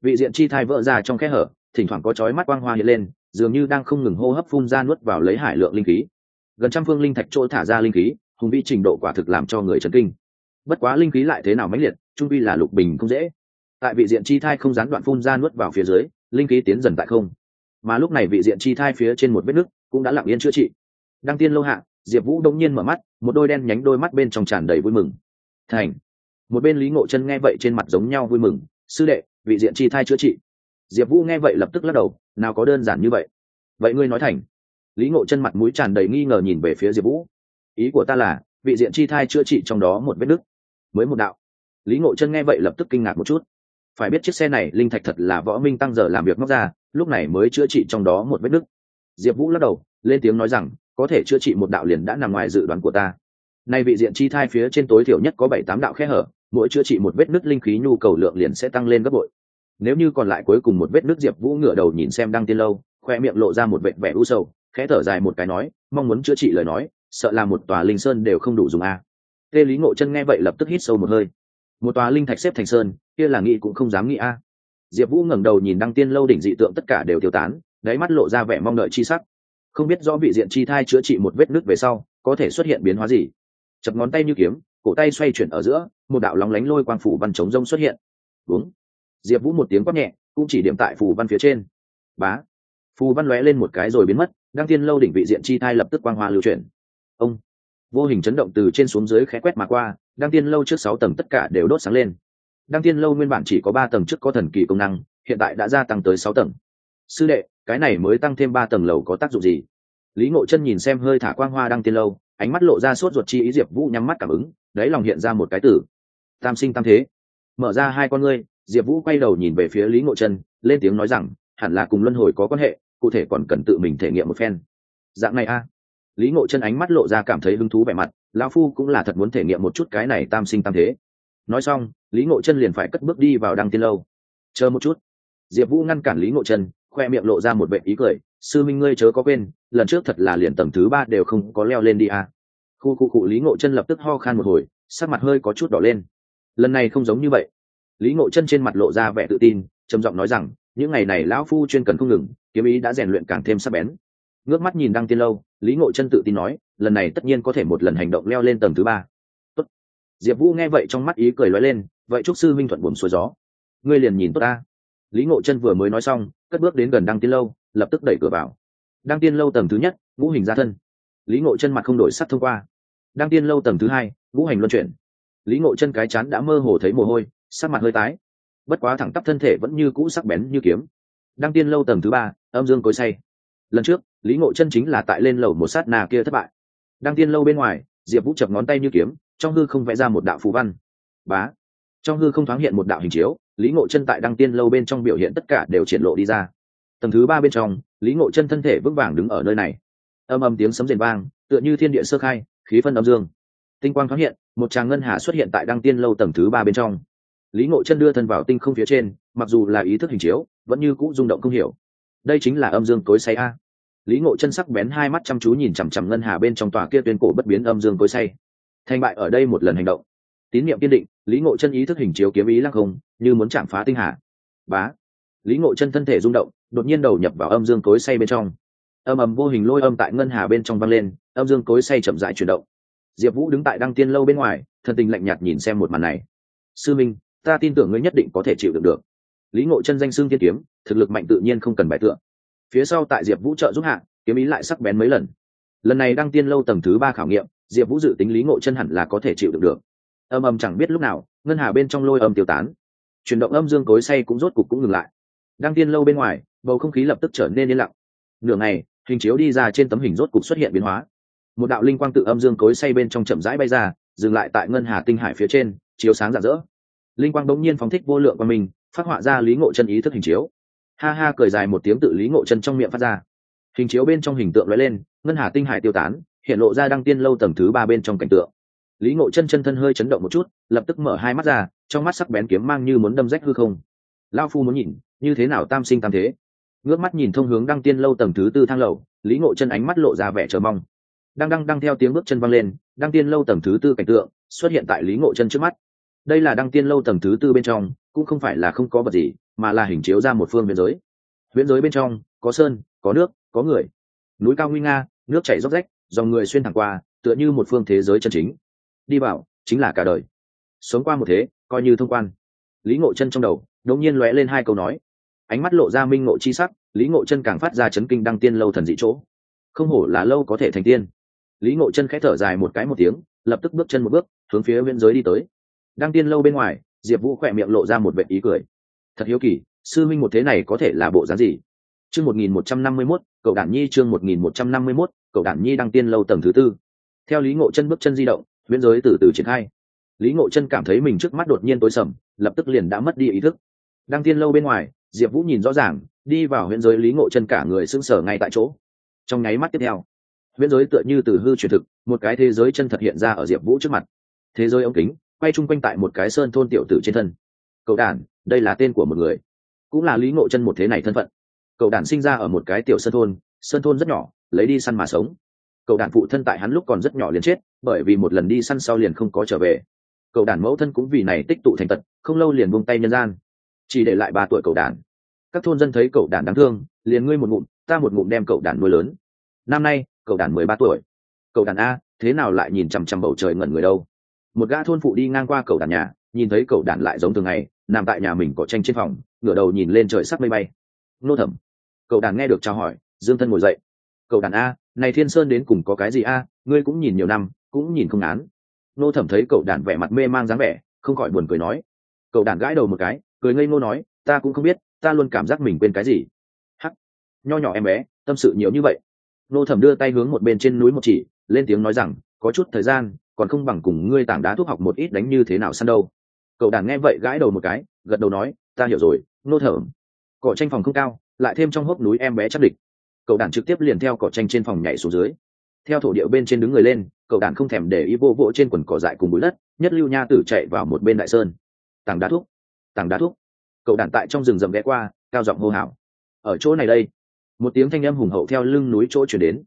Vị diện chi thai vỡ ra trong kẽ hở, thỉnh thoảng có chói mắt quang hoa hiện lên, dường như đang không ngừng hô hấp phun ra nuốt vào lấy hải lượng linh khí gần trăm phương linh thạch chỗ thả ra linh khí, hùng vĩ trình độ quả thực làm cho người chấn kinh. Bất quá linh khí lại thế nào mãnh liệt, trung vi là lục bình không dễ. Tại vị diện chi thai không gián đoạn phun ra nuốt vào phía dưới, linh khí tiến dần tại không. Mà lúc này vị diện chi thai phía trên một vết nứt cũng đã lặng yên chữa trị. Đăng tiên lâu hạ, diệp vũ đông nhiên mở mắt, một đôi đen nhánh đôi mắt bên trong tràn đầy vui mừng. Thành. Một bên lý ngộ chân nghe vậy trên mặt giống nhau vui mừng. Sư đệ, vị diện chi thai chữa trị. Diệp vũ nghe vậy lập tức lắc đầu, nào có đơn giản như vậy. Vậy ngươi nói thành lý ngộ chân mặt mũi tràn đầy nghi ngờ nhìn về phía diệp vũ. Ý của ta là, vị diện chi thai chữa trị trong đó một vết nứt. Mới một đạo. Lý ngộ chân nghe vậy lập tức kinh ngạc một chút. Phải biết chiếc xe này linh thạch thật là võ minh tăng giờ làm việc móc ra, lúc này mới chữa trị trong đó một vết nứt. Diệp vũ lắc đầu, lên tiếng nói rằng, có thể chữa trị một đạo liền đã nằm ngoài dự đoán của ta. Nay vị diện chi thai phía trên tối thiểu nhất có bảy tám đạo khe hở, mỗi chữa trị một vết nứt linh khí nhu cầu lượng liền sẽ tăng lên gấp bội. Nếu như còn lại cuối cùng một vết nứt, diệp vũ ngửa đầu nhìn xem đăng tiên lâu, khoe miệng lộ ra một vệ vẻ u sầu khẽ thở dài một cái nói, mong muốn chữa trị lời nói, sợ là một tòa linh sơn đều không đủ dùng a. Tê lý ngộ chân nghe vậy lập tức hít sâu một hơi. Một tòa linh thạch xếp thành sơn, kia là nghĩ cũng không dám nghĩ a. Diệp vũ ngẩng đầu nhìn đăng tiên lâu đỉnh dị tượng tất cả đều tiêu tán, đáy mắt lộ ra vẻ mong đợi chi sắc. Không biết rõ vị diện chi thai chữa trị một vết nứt về sau, có thể xuất hiện biến hóa gì. Chập ngón tay như kiếm, cổ tay xoay chuyển ở giữa, một đạo lóng lánh lôi quang phủ văn chống rông xuất hiện. Đúng. Diệp vũ một tiếng quát nhẹ, cũng chỉ điểm tại phù văn phía trên. Bá. Phù văn lóe lên một cái rồi biến mất đăng tiên lâu đỉnh vị diện chi thai lập tức quang hoa lưu chuyển. Ông vô hình chấn động từ trên xuống dưới khẽ quét mà qua, đăng tiên lâu trước sáu tầng tất cả đều đốt sáng lên. Đăng tiên lâu nguyên bản chỉ có ba tầng trước có thần kỳ công năng, hiện tại đã gia tăng tới sáu tầng. Sư đệ, cái này mới tăng thêm ba tầng lầu có tác dụng gì? Lý ngộ chân nhìn xem hơi thả quang hoa đăng tiên lâu, ánh mắt lộ ra sốt ruột chi ý diệp vũ nhắm mắt cảm ứng, đáy lòng hiện ra một cái tử. Tam sinh tam thế. Mở ra hai con ngươi, diệp vũ quay đầu nhìn về phía lý ngộ chân, lên tiếng nói rằng, hẳn là cùng luân hồi có quan hệ cụ thể còn cần tự mình thể nghiệm một phen. Dạng này a. Lý ngộ chân ánh mắt lộ ra cảm thấy hứng thú vẻ mặt, lão phu cũng là thật muốn thể nghiệm một chút cái này tam sinh tam thế. Nói xong, lý ngộ chân liền phải cất bước đi vào đăng tiên lâu. Chờ một chút. Diệp vũ ngăn cản lý ngộ chân, khoe miệng lộ ra một vệ ý cười, sư minh ngươi chớ có quên, lần trước thật là liền tầng thứ ba đều không có leo lên đi à. khu khu cụ lý ngộ chân lập tức ho khan một hồi, sắc mặt hơi có chút đỏ lên. Lần này không giống như vậy. Lý ngộ chân trên mặt lộ ra vẻ tự tin, trầm giọng nói rằng, những ngày này lão phu chuyên cần không ngừng kiếm ý đã rèn luyện càng thêm sắc bén. Ngước mắt nhìn đăng tiên lâu, lý ngộ chân tự tin nói, lần này tất nhiên có thể một lần hành động leo lên tầng thứ ba. Tốt. diệp vũ nghe vậy trong mắt ý cười lóe lên, vậy chúc sư minh thuận buồn xuôi gió. Ngươi liền nhìn tốt ta. Lý ngộ chân vừa mới nói xong, cất bước đến gần đăng tiên lâu, lập tức đẩy cửa vào. Đăng tiên lâu tầng thứ nhất, ngũ hình ra thân. Lý ngộ chân mặt không đổi sắc thông qua. Đăng tiên lâu tầng thứ hai, ngũ hành luân chuyển. Lý ngộ chân cái chán đã mơ hồ thấy mồ hôi, sắc mặt hơi tái. Bất quá thẳng tắp thân thể vẫn như cũ sắc bén như kiếm đăng tiên lâu tầng thứ ba, âm dương cối say. Lần trước, lý ngộ chân chính là tại lên lầu một sát nà kia thất bại. Đăng tiên lâu bên ngoài, diệp vũ chập ngón tay như kiếm, trong hư không vẽ ra một đạo phù văn. Bá! Trong hư không thoáng hiện một đạo hình chiếu, lý ngộ chân tại đăng tiên lâu bên trong biểu hiện tất cả đều triển lộ đi ra. Tầng thứ ba bên trong, lý ngộ chân thân thể vững vàng đứng ở nơi này. Âm âm tiếng sấm rền vang, tựa như thiên địa sơ khai, khí phân âm dương. Tinh quang thoáng hiện, một tràng ngân hà xuất hiện tại đăng tiên lâu tầng thứ ba bên trong. Lý ngộ chân đưa thân vào tinh không phía trên, mặc dù là ý thức hình chiếu vẫn như cũ rung động không hiểu. Đây chính là âm dương cối say a. Lý ngộ chân sắc bén hai mắt chăm chú nhìn chằm chằm ngân hà bên trong tòa kia tuyên cổ bất biến âm dương cối say. Thành bại ở đây một lần hành động. Tín niệm kiên định, lý ngộ chân ý thức hình chiếu kiếm ý lăng không, như muốn chạm phá tinh hà. Bá. Lý ngộ chân thân thể rung động, đột nhiên đầu nhập vào âm dương cối say bên trong. Âm ầm vô hình lôi âm tại ngân hà bên trong vang lên, âm dương cối say chậm rãi chuyển động. Diệp vũ đứng tại đăng tiên lâu bên ngoài, thân tình lạnh nhạt nhìn xem một màn này. Sư minh, ta tin tưởng ngươi nhất định có thể chịu được được lý ngộ chân danh xương tiên kiếm, thực lực mạnh tự nhiên không cần bài tượng phía sau tại diệp vũ trợ giúp hạ, kiếm ý lại sắc bén mấy lần. Lần này đăng tiên lâu tầng thứ ba khảo nghiệm, diệp vũ dự tính lý ngộ chân hẳn là có thể chịu được được. Âm âm chẳng biết lúc nào, ngân hà bên trong lôi âm tiêu tán. Chuyển động âm dương cối say cũng rốt cục cũng ngừng lại. Đăng tiên lâu bên ngoài, bầu không khí lập tức trở nên yên lặng. Nửa ngày, hình chiếu đi ra trên tấm hình rốt cục xuất hiện biến hóa. Một đạo linh quang tự âm dương cối say bên trong chậm rãi bay ra, dừng lại tại ngân hà tinh hải phía trên, chiếu sáng rạng rỡ. Linh quang bỗng nhiên phóng thích vô lượng qua mình phát họa ra lý ngộ chân ý thức hình chiếu. Ha ha, cười dài một tiếng tự lý ngộ chân trong miệng phát ra. Hình chiếu bên trong hình tượng lóe lên, ngân hà tinh hải tiêu tán, hiện lộ ra đăng tiên lâu tầng thứ ba bên trong cảnh tượng. Lý ngộ chân chân thân hơi chấn động một chút, lập tức mở hai mắt ra, trong mắt sắc bén kiếm mang như muốn đâm rách hư không. Lao phu muốn nhìn, như thế nào tam sinh tam thế? Ngước mắt nhìn thông hướng đăng tiên lâu tầng thứ tư thang lầu, lý ngộ chân ánh mắt lộ ra vẻ chờ mong. Đang đăng đăng theo tiếng bước chân văng lên, đăng tiên lâu tầng thứ tư cảnh tượng xuất hiện tại lý ngộ chân trước mắt. Đây là đăng tiên lâu tầng thứ tư bên trong cũng không phải là không có vật gì, mà là hình chiếu ra một phương biên giới. Biên giới bên trong, có sơn, có nước, có người. Núi cao nguy nga, nước chảy róc rách, dòng người xuyên thẳng qua, tựa như một phương thế giới chân chính. Đi vào, chính là cả đời. Sống qua một thế, coi như thông quan. Lý ngộ chân trong đầu, đột nhiên lóe lên hai câu nói. Ánh mắt lộ ra minh ngộ chi sắc, lý ngộ chân càng phát ra chấn kinh đăng tiên lâu thần dị chỗ. Không hổ là lâu có thể thành tiên. Lý ngộ chân khẽ thở dài một cái một tiếng, lập tức bước chân một bước, hướng phía biên giới đi tới. Đăng tiên lâu bên ngoài diệp vũ khỏe miệng lộ ra một vệ ý cười. Thật hiếu kỳ, sư minh một thế này có thể là bộ dáng gì? Chương một nghìn một trăm năm mươi mốt, cậu đản nhi chương một nghìn một trăm năm mươi mốt, cậu đản nhi đăng tiên lâu tầng thứ tư. Theo lý ngộ chân bước chân di động biên giới từ từ triển khai. Lý ngộ chân cảm thấy mình trước mắt đột nhiên tối sầm, lập tức liền đã mất đi ý thức. Đăng tiên lâu bên ngoài, diệp vũ nhìn rõ ràng, đi vào huyện giới lý ngộ chân cả người sững sờ ngay tại chỗ. Trong nháy mắt tiếp theo huyện giới tựa như từ hư truyền thực, một cái thế giới chân thật hiện ra ở diệp vũ trước mặt. Thế giới ống kính quay chung quanh tại một cái sơn thôn tiểu tử trên thân. Cậu đản, đây là tên của một người. Cũng là lý ngộ chân một thế này thân phận. Cậu đản sinh ra ở một cái tiểu sơn thôn sơn thôn rất nhỏ, lấy đi săn mà sống. Cậu đản phụ thân tại hắn lúc còn rất nhỏ liền chết, bởi vì một lần đi săn sau liền không có trở về. Cậu đản mẫu thân cũng vì này tích tụ thành tật, không lâu liền buông tay nhân gian. Chỉ để lại ba tuổi cậu đản. Các thôn dân thấy cậu đản đáng thương, liền ngươi một ngụm, ta một ngụm đem cậu đản nuôi lớn. Năm nay, cậu đản mười ba tuổi. Cậu đản a, thế nào lại nhìn chằm chằm bầu trời ngẩn người đâu? Một gã thôn phụ đi ngang qua cầu đản nhà, nhìn thấy cầu đản lại giống thường ngày, nằm tại nhà mình có tranh trên phòng, ngửa đầu nhìn lên trời sắc mây bay. Nô thẩm. Cậu đản nghe được trao hỏi, dương thân ngồi dậy. Cậu đản a, này thiên sơn đến cùng có cái gì a, ngươi cũng nhìn nhiều năm, cũng nhìn không án nô thẩm thấy cậu đản vẻ mặt mê mang dáng vẻ, không khỏi buồn cười nói. Cậu đản gãi đầu một cái, cười ngây ngô nói, ta cũng không biết, ta luôn cảm giác mình quên cái gì. Hắc. Nho nhỏ em bé, tâm sự nhiều như vậy. Nô thẩm đưa tay hướng một bên trên núi một chỉ, lên tiếng nói rằng, có chút thời gian còn không bằng cùng ngươi tảng đá thuốc học một ít đánh như thế nào săn đâu. Cậu đàn nghe vậy gãi đầu một cái, gật đầu nói, ta hiểu rồi, nô thở. Cỏ tranh phòng không cao, lại thêm trong hốc núi em bé chắc địch. Cậu đàn trực tiếp liền theo cỏ tranh trên phòng nhảy xuống dưới. Theo thổ điệu bên trên đứng người lên, cậu đàn không thèm để ý vô vỗ trên quần cỏ dại cùng bụi đất, nhất lưu nha tử chạy vào một bên đại sơn. Tảng đá thuốc, tảng đá thuốc. Cậu đàn tại trong rừng rậm ghé qua, cao giọng hô hào. Ở chỗ này đây, một tiếng thanh âm hùng hậu theo lưng núi chỗ chuyển đến.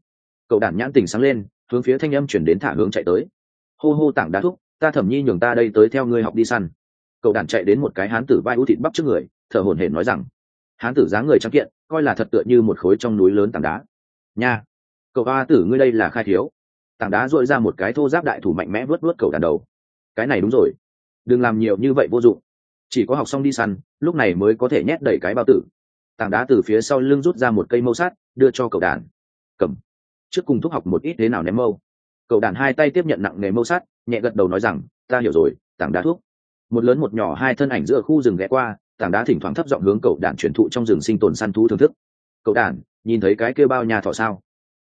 Cậu đàn nhãn tình sáng lên, hướng phía thanh âm chuyển đến thả hướng chạy tới hô hô tảng đá thuốc ta thẩm nhi nhường ta đây tới theo ngươi học đi săn. Cậu đàn chạy đến một cái hán tử vai ưu thịt bắp trước người, thở hổn hển nói rằng, hán tử dáng người trắng kiện, coi là thật tựa như một khối trong núi lớn tảng đá. Nha, cậu ba tử ngươi đây là khai thiếu. Tảng đá dội ra một cái thô giáp đại thủ mạnh mẽ vớt vớt cậu đàn đầu. Cái này đúng rồi. Đừng làm nhiều như vậy vô dụng. Chỉ có học xong đi săn, lúc này mới có thể nhét đầy cái bao tử. Tảng đá từ phía sau lưng rút ra một cây mâu sát, đưa cho cậu đàn. Cầm. Trước cùng thúc học một ít thế nào ném mâu cậu đàn hai tay tiếp nhận nặng nghề mâu sát, nhẹ gật đầu nói rằng, ta hiểu rồi, tảng đá thuốc. Một lớn một nhỏ hai thân ảnh giữa khu rừng ghé qua, tảng đá thỉnh thoảng thấp giọng hướng cậu đàn truyền thụ trong rừng sinh tồn săn thú thưởng thức. Cậu đàn, nhìn thấy cái kêu bao nhà thỏ sao?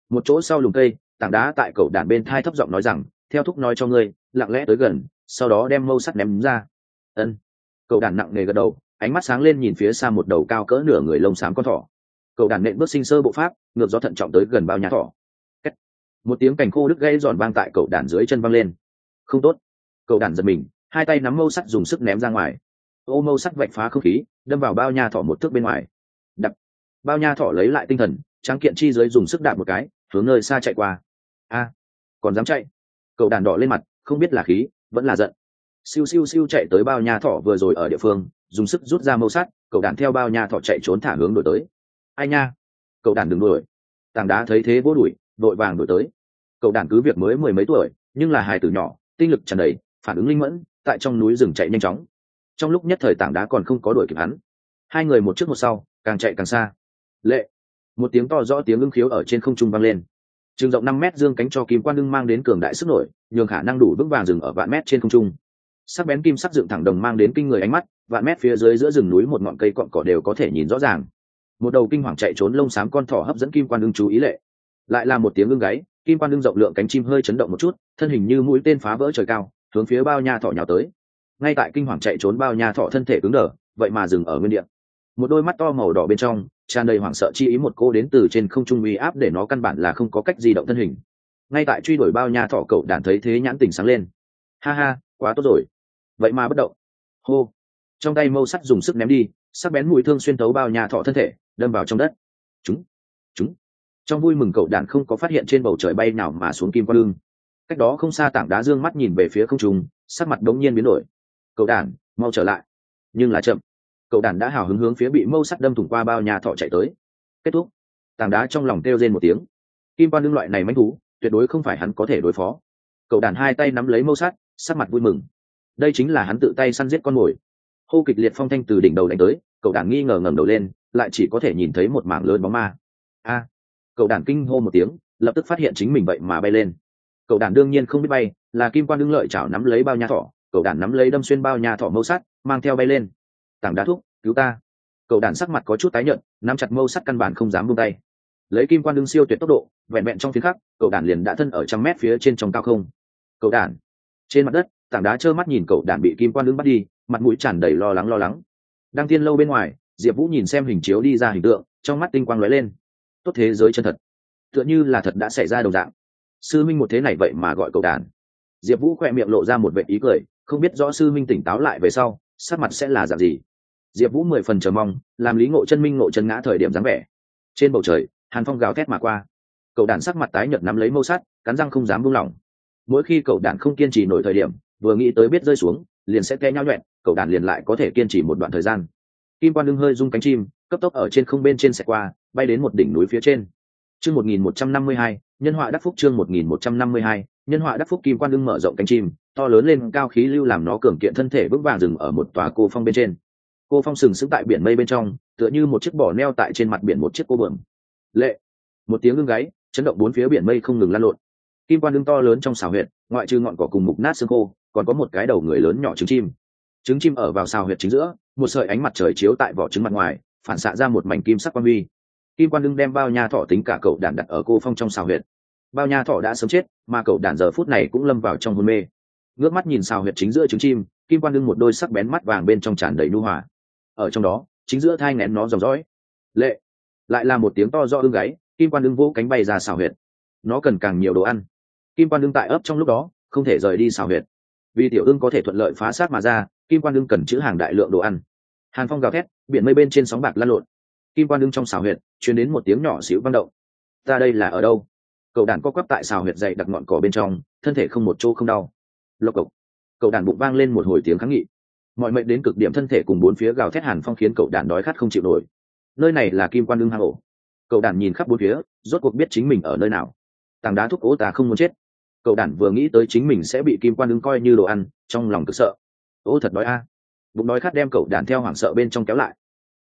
Một chỗ sau lùm cây, tảng đá tại cậu đàn bên thai thấp giọng nói rằng, theo thúc nói cho ngươi, lặng lẽ tới gần, sau đó đem mâu sắt ném ra. Ân. Cậu đàn nặng nề gật đầu, ánh mắt sáng lên nhìn phía xa một đầu cao cỡ nửa người lông xám con thỏ. Cậu đàn nện bước sinh sơ bộ pháp, ngược gió thận trọng tới gần bao nhà thỏ một tiếng cành khô đứt gãy giòn vang tại cậu đàn dưới chân văng lên. Không tốt. Cậu đàn giật mình, hai tay nắm mâu sắt dùng sức ném ra ngoài. Ô, mâu sắt vạch phá không khí, đâm vào bao nha thỏ một thước bên ngoài. Đập. Bao nha thỏ lấy lại tinh thần, tráng kiện chi dưới dùng sức đạp một cái, hướng nơi xa chạy qua. A. Còn dám chạy? Cậu đàn đỏ lên mặt, không biết là khí, vẫn là giận. Siêu siêu siêu chạy tới bao nha thỏ vừa rồi ở địa phương, dùng sức rút ra mâu sắt, cậu đàn theo bao nha thỏ chạy trốn thả hướng đổi tới. Ai nha? Cậu đàn đừng đuổi. Tảng đá thấy thế vô đuổi đội vàng đổi tới. Cậu đàn cứ việc mới mười mấy tuổi, nhưng là hài tử nhỏ, tinh lực tràn đầy, phản ứng linh mẫn, tại trong núi rừng chạy nhanh chóng. Trong lúc nhất thời tảng đá còn không có đuổi kịp hắn. Hai người một trước một sau, càng chạy càng xa. Lệ! Một tiếng to rõ tiếng ưng khiếu ở trên không trung vang lên. Trường rộng năm mét dương cánh cho kim quan ưng mang đến cường đại sức nổi, nhường khả năng đủ vững vàng rừng ở vạn mét trên không trung. Sắc bén kim sắc dựng thẳng đồng mang đến kinh người ánh mắt, vạn mét phía dưới giữa rừng núi một ngọn cây cọn cỏ đều có thể nhìn rõ ràng. Một đầu kinh hoàng chạy trốn lông xám con thỏ hấp dẫn kim quan ưng chú ý lệ lại là một tiếng ưng gáy, kim quan ưng rộng lượng cánh chim hơi chấn động một chút, thân hình như mũi tên phá vỡ trời cao, hướng phía bao nha thọ nhào tới. Ngay tại kinh hoàng chạy trốn bao nha thọ thân thể cứng đờ, vậy mà dừng ở nguyên địa. Một đôi mắt to màu đỏ bên trong, tràn đầy hoảng sợ chi ý một cô đến từ trên không trung uy áp để nó căn bản là không có cách di động thân hình. Ngay tại truy đuổi bao nha thọ cậu đàn thấy thế nhãn tình sáng lên. Ha ha, quá tốt rồi. Vậy mà bất động. Hô. Trong tay mâu sắt dùng sức ném đi, sắc bén mùi thương xuyên tấu bao nha thọ thân thể, đâm vào trong đất. Chúng trong vui mừng cậu đàn không có phát hiện trên bầu trời bay nào mà xuống kim quang lưng. Cách đó không xa tảng đá dương mắt nhìn về phía không trung, sắc mặt đống nhiên biến đổi. Cậu đàn, mau trở lại. Nhưng là chậm. Cậu đàn đã hào hứng hướng phía bị mâu sắt đâm thủng qua bao nhà thọ chạy tới. Kết thúc. Tảng đá trong lòng kêu rên một tiếng. Kim quan đương loại này manh thú, tuyệt đối không phải hắn có thể đối phó. Cậu đàn hai tay nắm lấy mâu sắt sắc mặt vui mừng. Đây chính là hắn tự tay săn giết con mồi. Hô kịch liệt phong thanh từ đỉnh đầu đánh tới, cậu đàn nghi ngờ ngẩng đầu lên, lại chỉ có thể nhìn thấy một mảng lớn bóng ma. A cậu đàn kinh hô một tiếng, lập tức phát hiện chính mình vậy mà bay lên. Cậu đàn đương nhiên không biết bay, là kim quan đương lợi chảo nắm lấy bao nha thỏ. Cậu đàn nắm lấy đâm xuyên bao nha thỏ mâu sắt, mang theo bay lên. Tảng đá thuốc cứu ta. Cậu đàn sắc mặt có chút tái nhợt, nắm chặt mâu sắt căn bản không dám buông tay. Lấy kim quan đương siêu tuyệt tốc độ, vẹn vẹn trong phiến khắc, cậu đàn liền đã thân ở trăm mét phía trên trong cao không. Cậu đàn, trên mặt đất, tảng đá trơ mắt nhìn cậu đàn bị kim quan đương bắt đi, mặt mũi tràn đầy lo lắng lo lắng. Đang tiên lâu bên ngoài, diệp vũ nhìn xem hình chiếu đi ra hình tượng, trong mắt tinh quang lóe lên tốt thế giới chân thật. Tựa như là thật đã xảy ra đồng dạng. Sư minh một thế này vậy mà gọi cầu đàn. Diệp vũ khỏe miệng lộ ra một vệ ý cười, không biết rõ sư minh tỉnh táo lại về sau, sắc mặt sẽ là dạng gì. Diệp vũ mười phần chờ mong, làm lý ngộ chân minh ngộ chân ngã thời điểm dáng vẻ. Trên bầu trời, hàn phong gào thét mà qua. Cậu đàn sắc mặt tái nhợt nắm lấy mâu sắt, cắn răng không dám buông lỏng. Mỗi khi cậu đàn không kiên trì nổi thời điểm, vừa nghĩ tới biết rơi xuống, liền sẽ té nhau nhuẹn cậu đàn liền lại có thể kiên trì một đoạn thời gian. Kim quan đương hơi rung cánh chim cấp tốc ở trên không bên trên xe qua, bay đến một đỉnh núi phía trên. Chương một nghìn một trăm năm mươi hai, nhân họa đắc phúc chương một nghìn một trăm năm mươi hai, nhân họa đắc phúc kim quan đương mở rộng cánh chim, to lớn lên, cao khí lưu làm nó cường kiện thân thể vững vàng dừng ở một tòa cô phong bên trên. Cô phong sừng sững tại biển mây bên trong, tựa như một chiếc bỏ neo tại trên mặt biển một chiếc cô bờm lệ! Một tiếng ưng gáy, chấn động bốn phía biển mây không ngừng lan lộn. Kim quan đương to lớn trong xào huyệt, ngoại trừ ngọn cỏ cùng mục nát xương khô, còn có một cái đầu người lớn nhỏ trứng chim. Trứng chim ở vào xào huyệt chính giữa, một sợi ánh mặt trời chiếu tại vỏ trứng mặt ngoài phản xạ ra một mảnh kim sắc quan huy. Kim quan đương đem bao nha thọ tính cả cậu đàn đặt ở cô phong trong xào huyệt. Bao nha thọ đã sớm chết, mà cậu đàn giờ phút này cũng lâm vào trong hôn mê. Ngước mắt nhìn xào huyệt chính giữa trứng chim, kim quan đương một đôi sắc bén mắt vàng bên trong tràn đầy nu hòa. Ở trong đó, chính giữa thai ngén nó dòng dõi. Lệ. Lại là một tiếng to do ưng gáy, kim quan đương vỗ cánh bay ra xào huyệt. Nó cần càng nhiều đồ ăn. Kim quan đương tại ấp trong lúc đó, không thể rời đi xào huyệt. Vì tiểu ưng có thể thuận lợi phá sát mà ra, kim quan đương cần chữ hàng đại lượng đồ ăn hàn phong gào thét, biển mây bên trên sóng bạc lăn lộn. Kim quan đương trong xào huyệt chuyển đến một tiếng nhỏ xíu văng động. Ta đây là ở đâu? Cậu đàn co quắp tại xào huyệt dậy đặt ngọn cỏ bên trong, thân thể không một chỗ không đau. Lộc cộc. Cậu đàn bụng vang lên một hồi tiếng kháng nghị. Mọi mệnh đến cực điểm thân thể cùng bốn phía gào thét hàn phong khiến cậu đàn đói khát không chịu nổi. Nơi này là kim quan đương hang ổ. Cậu đàn nhìn khắp bốn phía, rốt cuộc biết chính mình ở nơi nào. Tảng đá thuốc cố ta không muốn chết. Cậu đàn vừa nghĩ tới chính mình sẽ bị kim quan đương coi như đồ ăn, trong lòng cực sợ. Ô thật đói a bụng đói khát đem cậu đàn theo hoảng sợ bên trong kéo lại.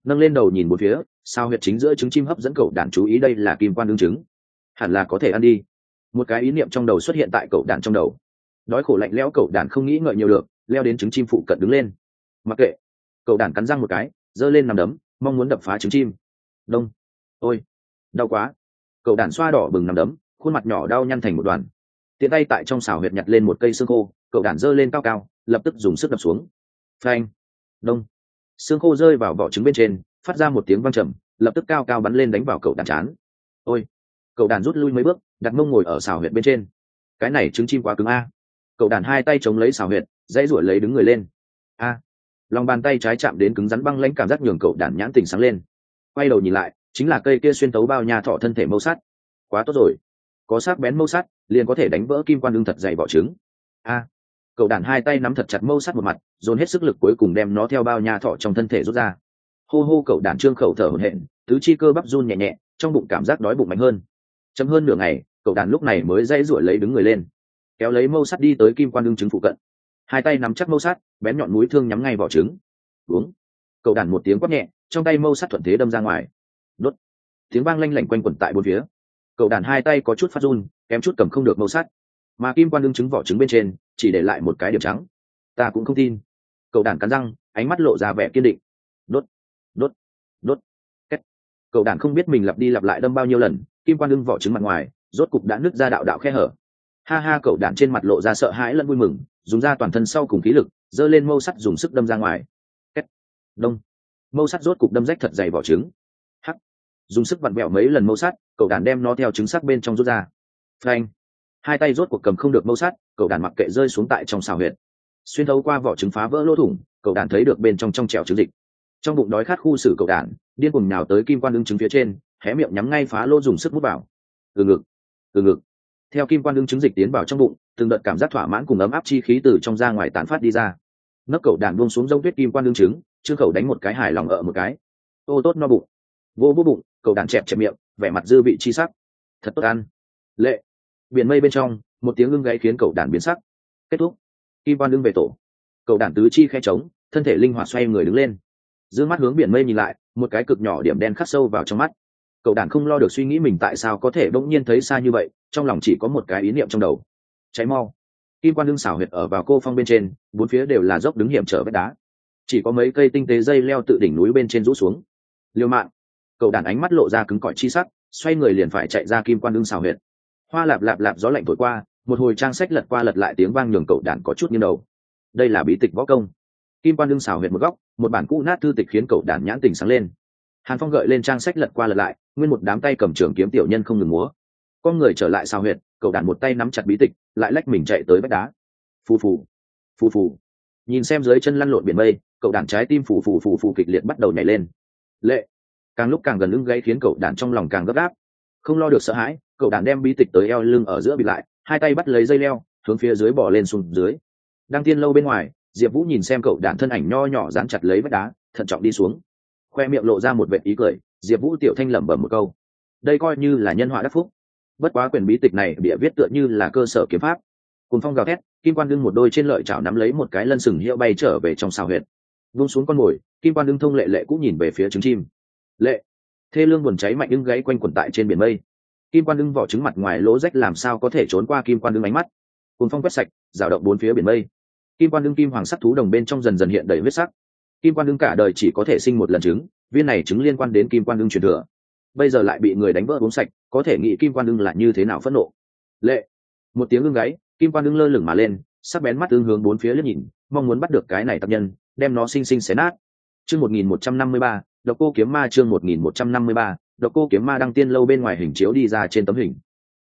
Nâng lên đầu nhìn một phía, sao huyệt chính giữa trứng chim hấp dẫn cậu đàn chú ý đây là kim quan đương trứng hẳn là có thể ăn đi. Một cái ý niệm trong đầu xuất hiện tại cậu đàn trong đầu. Đói khổ lạnh lẽo cậu đàn không nghĩ ngợi nhiều được, leo đến trứng chim phụ cận đứng lên. Mặc kệ. Cậu đàn cắn răng một cái, giơ lên nằm đấm, mong muốn đập phá trứng chim. Đông. Ôi. Đau quá. Cậu đàn xoa đỏ bừng nằm đấm, khuôn mặt nhỏ đau nhăn thành một đoàn. Tiện tay tại trong xào huyệt nhặt lên một cây xương khô cậu đàn giơ lên cao cao, lập tức dùng sức đập xuống. Phanh đông. Xương khô rơi vào vỏ trứng bên trên, phát ra một tiếng văng trầm, lập tức cao cao bắn lên đánh vào cậu đàn chán. Ôi, cậu đàn rút lui mấy bước, đặt mông ngồi ở xào huyệt bên trên. Cái này trứng chim quá cứng a. Cậu đàn hai tay chống lấy xào huyệt, dãy ruổi lấy đứng người lên. A. Lòng bàn tay trái chạm đến cứng rắn băng lãnh cảm giác nhường cậu đàn nhãn tình sáng lên. Quay đầu nhìn lại, chính là cây kia xuyên tấu bao nhà thọ thân thể mâu sắt. Quá tốt rồi. Có sắc bén mâu sắt, liền có thể đánh vỡ kim quan đương thật dày vỏ trứng. A cậu đàn hai tay nắm thật chặt mâu sắt một mặt, dồn hết sức lực cuối cùng đem nó theo bao nha thọ trong thân thể rút ra. Hô hô cậu đàn trương khẩu thở hổn hển, tứ chi cơ bắp run nhẹ nhẹ, trong bụng cảm giác đói bụng mạnh hơn. Chấm hơn nửa ngày, cậu đàn lúc này mới dãy ruổi lấy đứng người lên. Kéo lấy mâu sắt đi tới kim quan đương trứng phụ cận. Hai tay nắm chắc mâu sắt bén nhọn mũi thương nhắm ngay vỏ trứng. Uống. Cậu đàn một tiếng quát nhẹ, trong tay mâu sắt thuận thế đâm ra ngoài. Đốt. Tiếng vang lanh lảnh quanh quẩn tại bốn phía. Cậu đàn hai tay có chút phát run, kém chút cầm không được mâu sắt mà kim quan đương trứng vỏ trứng bên trên chỉ để lại một cái điểm trắng. Ta cũng không tin. Cậu đàn cắn răng, ánh mắt lộ ra vẻ kiên định. Đốt đốt đốt. Két. Cậu đàn không biết mình lặp đi lặp lại đâm bao nhiêu lần, kim quan đương vỏ trứng mặt ngoài, rốt cục đã nứt ra đạo đạo khe hở. Ha ha, cậu đàn trên mặt lộ ra sợ hãi lẫn vui mừng, dùng ra toàn thân sau cùng khí lực, giơ lên mâu sắt dùng sức đâm ra ngoài. Két. Đông. Mâu sắt rốt cục đâm rách thật dày vỏ trứng. Hắc. Dùng sức vặn vẹo mấy lần mâu sắt, cậu đàn đem nó theo trứng sắc bên trong rút ra. Phanh hai tay rốt cuộc cầm không được mâu sát, cậu đàn mặc kệ rơi xuống tại trong xào huyệt. Xuyên thấu qua vỏ trứng phá vỡ lỗ thủng cậu đàn thấy được bên trong trong trèo trứng dịch. Trong bụng đói khát khu xử cậu đàn, điên cùng nào tới kim quan ưng trứng phía trên hé miệng nhắm ngay phá lỗ dùng sức mút vào. Từ ngực từ ngực. Theo kim quan ưng trứng dịch tiến vào trong bụng từng đợt cảm giác thỏa mãn cùng ấm áp chi khí từ trong ra ngoài tán phát đi ra. Nấc cậu đàn buông xuống rông tuyết kim quan ưng trứng trương khẩu đánh một cái hài lòng ở một cái. Ô tốt no bụng. Vô vô bụng cậu đàn chẹp chẹp miệng vẻ mặt dư vị chi sắc. Thật tốt ăn. Lệ biển mây bên trong, một tiếng ưng gáy khiến cậu đàn biến sắc. Kết thúc. Kim quan ưng về tổ. Cậu đàn tứ chi khe trống, thân thể linh hoạt xoay người đứng lên. D mắt hướng biển mây nhìn lại, một cái cực nhỏ điểm đen khắc sâu vào trong mắt. Cậu đàn không lo được suy nghĩ mình tại sao có thể bỗng nhiên thấy xa như vậy, trong lòng chỉ có một cái ý niệm trong đầu. Cháy mau. Kim quan đương xảo huyệt ở vào cô phong bên trên, bốn phía đều là dốc đứng hiểm trở vách đá. Chỉ có mấy cây tinh tế dây leo tự đỉnh núi bên trên rũ xuống. Liêu mạng cậu đàn ánh mắt lộ ra cứng cỏi chi sắc, xoay người liền phải chạy ra kim quan đương xảo huyệt hoa lạp lạp lạp gió lạnh thổi qua, một hồi trang sách lật qua lật lại tiếng vang nhường cậu đàn có chút như đầu. Đây là bí tịch võ công. Kim quan đương xào huyệt một góc, một bản cũ nát thư tịch khiến cậu đàn nhãn tình sáng lên. Hàn phong gợi lên trang sách lật qua lật lại, nguyên một đám tay cầm trường kiếm tiểu nhân không ngừng múa. Con người trở lại xào huyệt, cậu đàn một tay nắm chặt bí tịch, lại lách mình chạy tới vách đá. Phù phù phù phù. Nhìn xem dưới chân lăn lộn biển mây, cậu đàn trái tim phù phù phù phù kịch liệt bắt đầu nhảy lên. Lệ. Càng lúc càng gần lưng gây khiến cậu đàn trong lòng càng gấp gáp. Không lo được sợ hãi cậu đàn đem bí tịch tới eo lưng ở giữa bị lại, hai tay bắt lấy dây leo, hướng phía dưới bỏ lên xuống dưới. Đang tiên lâu bên ngoài, diệp vũ nhìn xem cậu đàn thân ảnh nho nhỏ dán chặt lấy vách đá, thận trọng đi xuống. Khoe miệng lộ ra một vệ ý cười, diệp vũ tiểu thanh lẩm bẩm một câu. Đây coi như là nhân họa đắc phúc. Bất quá quyền bí tịch này bịa viết tựa như là cơ sở kiếm pháp. Cùng phong gào thét, kim quan đương một đôi trên lợi chảo nắm lấy một cái lân sừng hiệu bay trở về trong xào huyệt. Vung xuống con mồi, kim quan đương thông lệ lệ cũng nhìn về phía trứng chim. Lệ! Thê lương buồn cháy mạnh ưng gáy quanh quẩn tại trên biển mây kim quan đương vỏ trứng mặt ngoài lỗ rách làm sao có thể trốn qua kim quan đương ánh mắt? Cùng phong quét sạch, rào động bốn phía biển mây. Kim quan đương kim hoàng sắc thú đồng bên trong dần dần hiện đầy huyết sắc. Kim quan đương cả đời chỉ có thể sinh một lần trứng, viên này trứng liên quan đến kim quan đương truyền thừa. Bây giờ lại bị người đánh vỡ uống sạch, có thể nghĩ kim quan đương là như thế nào phẫn nộ. Lệ. Một tiếng ưng gáy, kim quan đương lơ lửng mà lên, sắc bén mắt ưng hướng bốn phía liếc nhìn, mong muốn bắt được cái này tập nhân, đem nó xinh xinh xé nát. Chương một nghìn một trăm năm mươi ba, độc cô kiếm ma chương một nghìn một trăm năm mươi ba độc cô kiếm ma đăng tiên lâu bên ngoài hình chiếu đi ra trên tấm hình.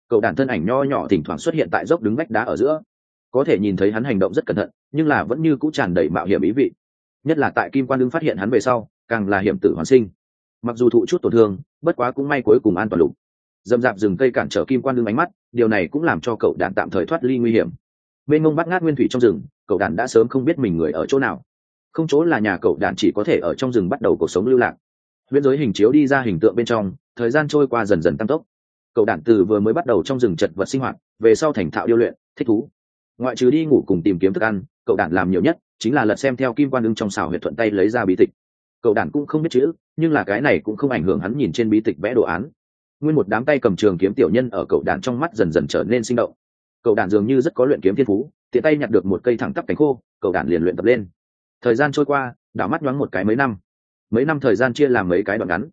Cậu đàn thân ảnh nho nhỏ thỉnh thoảng xuất hiện tại dốc đứng vách đá ở giữa. Có thể nhìn thấy hắn hành động rất cẩn thận, nhưng là vẫn như cũng tràn đầy mạo hiểm ý vị. Nhất là tại kim quan đương phát hiện hắn về sau, càng là hiểm tử hoàn sinh. Mặc dù thụ chút tổn thương, bất quá cũng may cuối cùng an toàn lục. Dầm dạp rừng cây cản trở kim quan đương ánh mắt, điều này cũng làm cho cậu đàn tạm thời thoát ly nguy hiểm. Bên ngông bắt ngát nguyên thủy trong rừng, cậu đàn đã sớm không biết mình người ở chỗ nào. Không chỗ là nhà cậu đàn chỉ có thể ở trong rừng bắt đầu cuộc sống lưu lạc biên giới hình chiếu đi ra hình tượng bên trong, thời gian trôi qua dần dần tăng tốc. Cậu đàn từ vừa mới bắt đầu trong rừng chật vật sinh hoạt, về sau thành thạo điêu luyện, thích thú. Ngoại trừ đi ngủ cùng tìm kiếm thức ăn, cậu đàn làm nhiều nhất chính là lật xem theo kim quan ưng trong xào huyệt thuận tay lấy ra bí tịch. Cậu đàn cũng không biết chữ, nhưng là cái này cũng không ảnh hưởng hắn nhìn trên bí tịch vẽ đồ án. Nguyên một đám tay cầm trường kiếm tiểu nhân ở cậu đàn trong mắt dần dần trở nên sinh động. Cậu đàn dường như rất có luyện kiếm thiên phú, tiện tay nhặt được một cây thẳng tắp cánh khô, cậu đàn liền luyện tập lên. Thời gian trôi qua, đảo mắt nhoáng một cái mấy năm mấy năm thời gian chia làm mấy cái đoạn ngắn.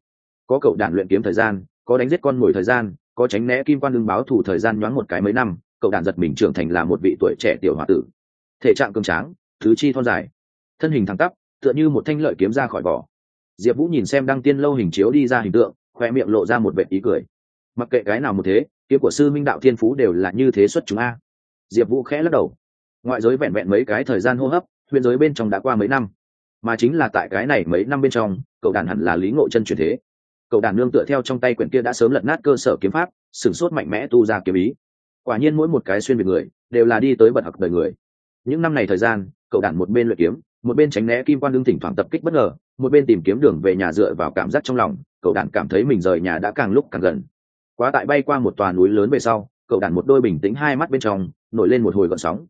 Có cậu đàn luyện kiếm thời gian, có đánh giết con mồi thời gian, có tránh né kim quan lương báo thủ thời gian nhoáng một cái mấy năm, cậu đàn giật mình trưởng thành là một vị tuổi trẻ tiểu h tử. Thể trạng cường tráng thứ chi thon dài, thân hình thẳng tắp, tựa như một thanh lợi kiếm ra khỏi vỏ. Diệp vũ nhìn xem đăng tiên lâu hình chiếu đi ra hình tượng, khoe miệng lộ ra một vệ ý cười. Mặc kệ cái nào một thế, kiếm của sư minh đạo thiên phú đều là như thế xuất chúng a. Diệp vũ khẽ lắc đầu. Ngoại giới vẹn vẹn mấy cái thời gian hô hấp, huyền giới bên trong đã qua mấy năm mà chính là tại cái này mấy năm bên trong, cậu đàn hẳn là lý ngộ chân truyền thế. Cậu đàn nương tựa theo trong tay quyển kia đã sớm lật nát cơ sở kiếm pháp, sửng sốt mạnh mẽ tu ra kiếm ý. Quả nhiên mỗi một cái xuyên về người, đều là đi tới bật học đời người. Những năm này thời gian, cậu đàn một bên luyện kiếm, một bên tránh né kim quan đương thỉnh thoảng tập kích bất ngờ, một bên tìm kiếm đường về nhà dựa vào cảm giác trong lòng, cậu đàn cảm thấy mình rời nhà đã càng lúc càng gần. Quá tại bay qua một tòa núi lớn về sau, cậu đàn một đôi bình tĩnh hai mắt bên trong, nổi lên một hồi gọn sóng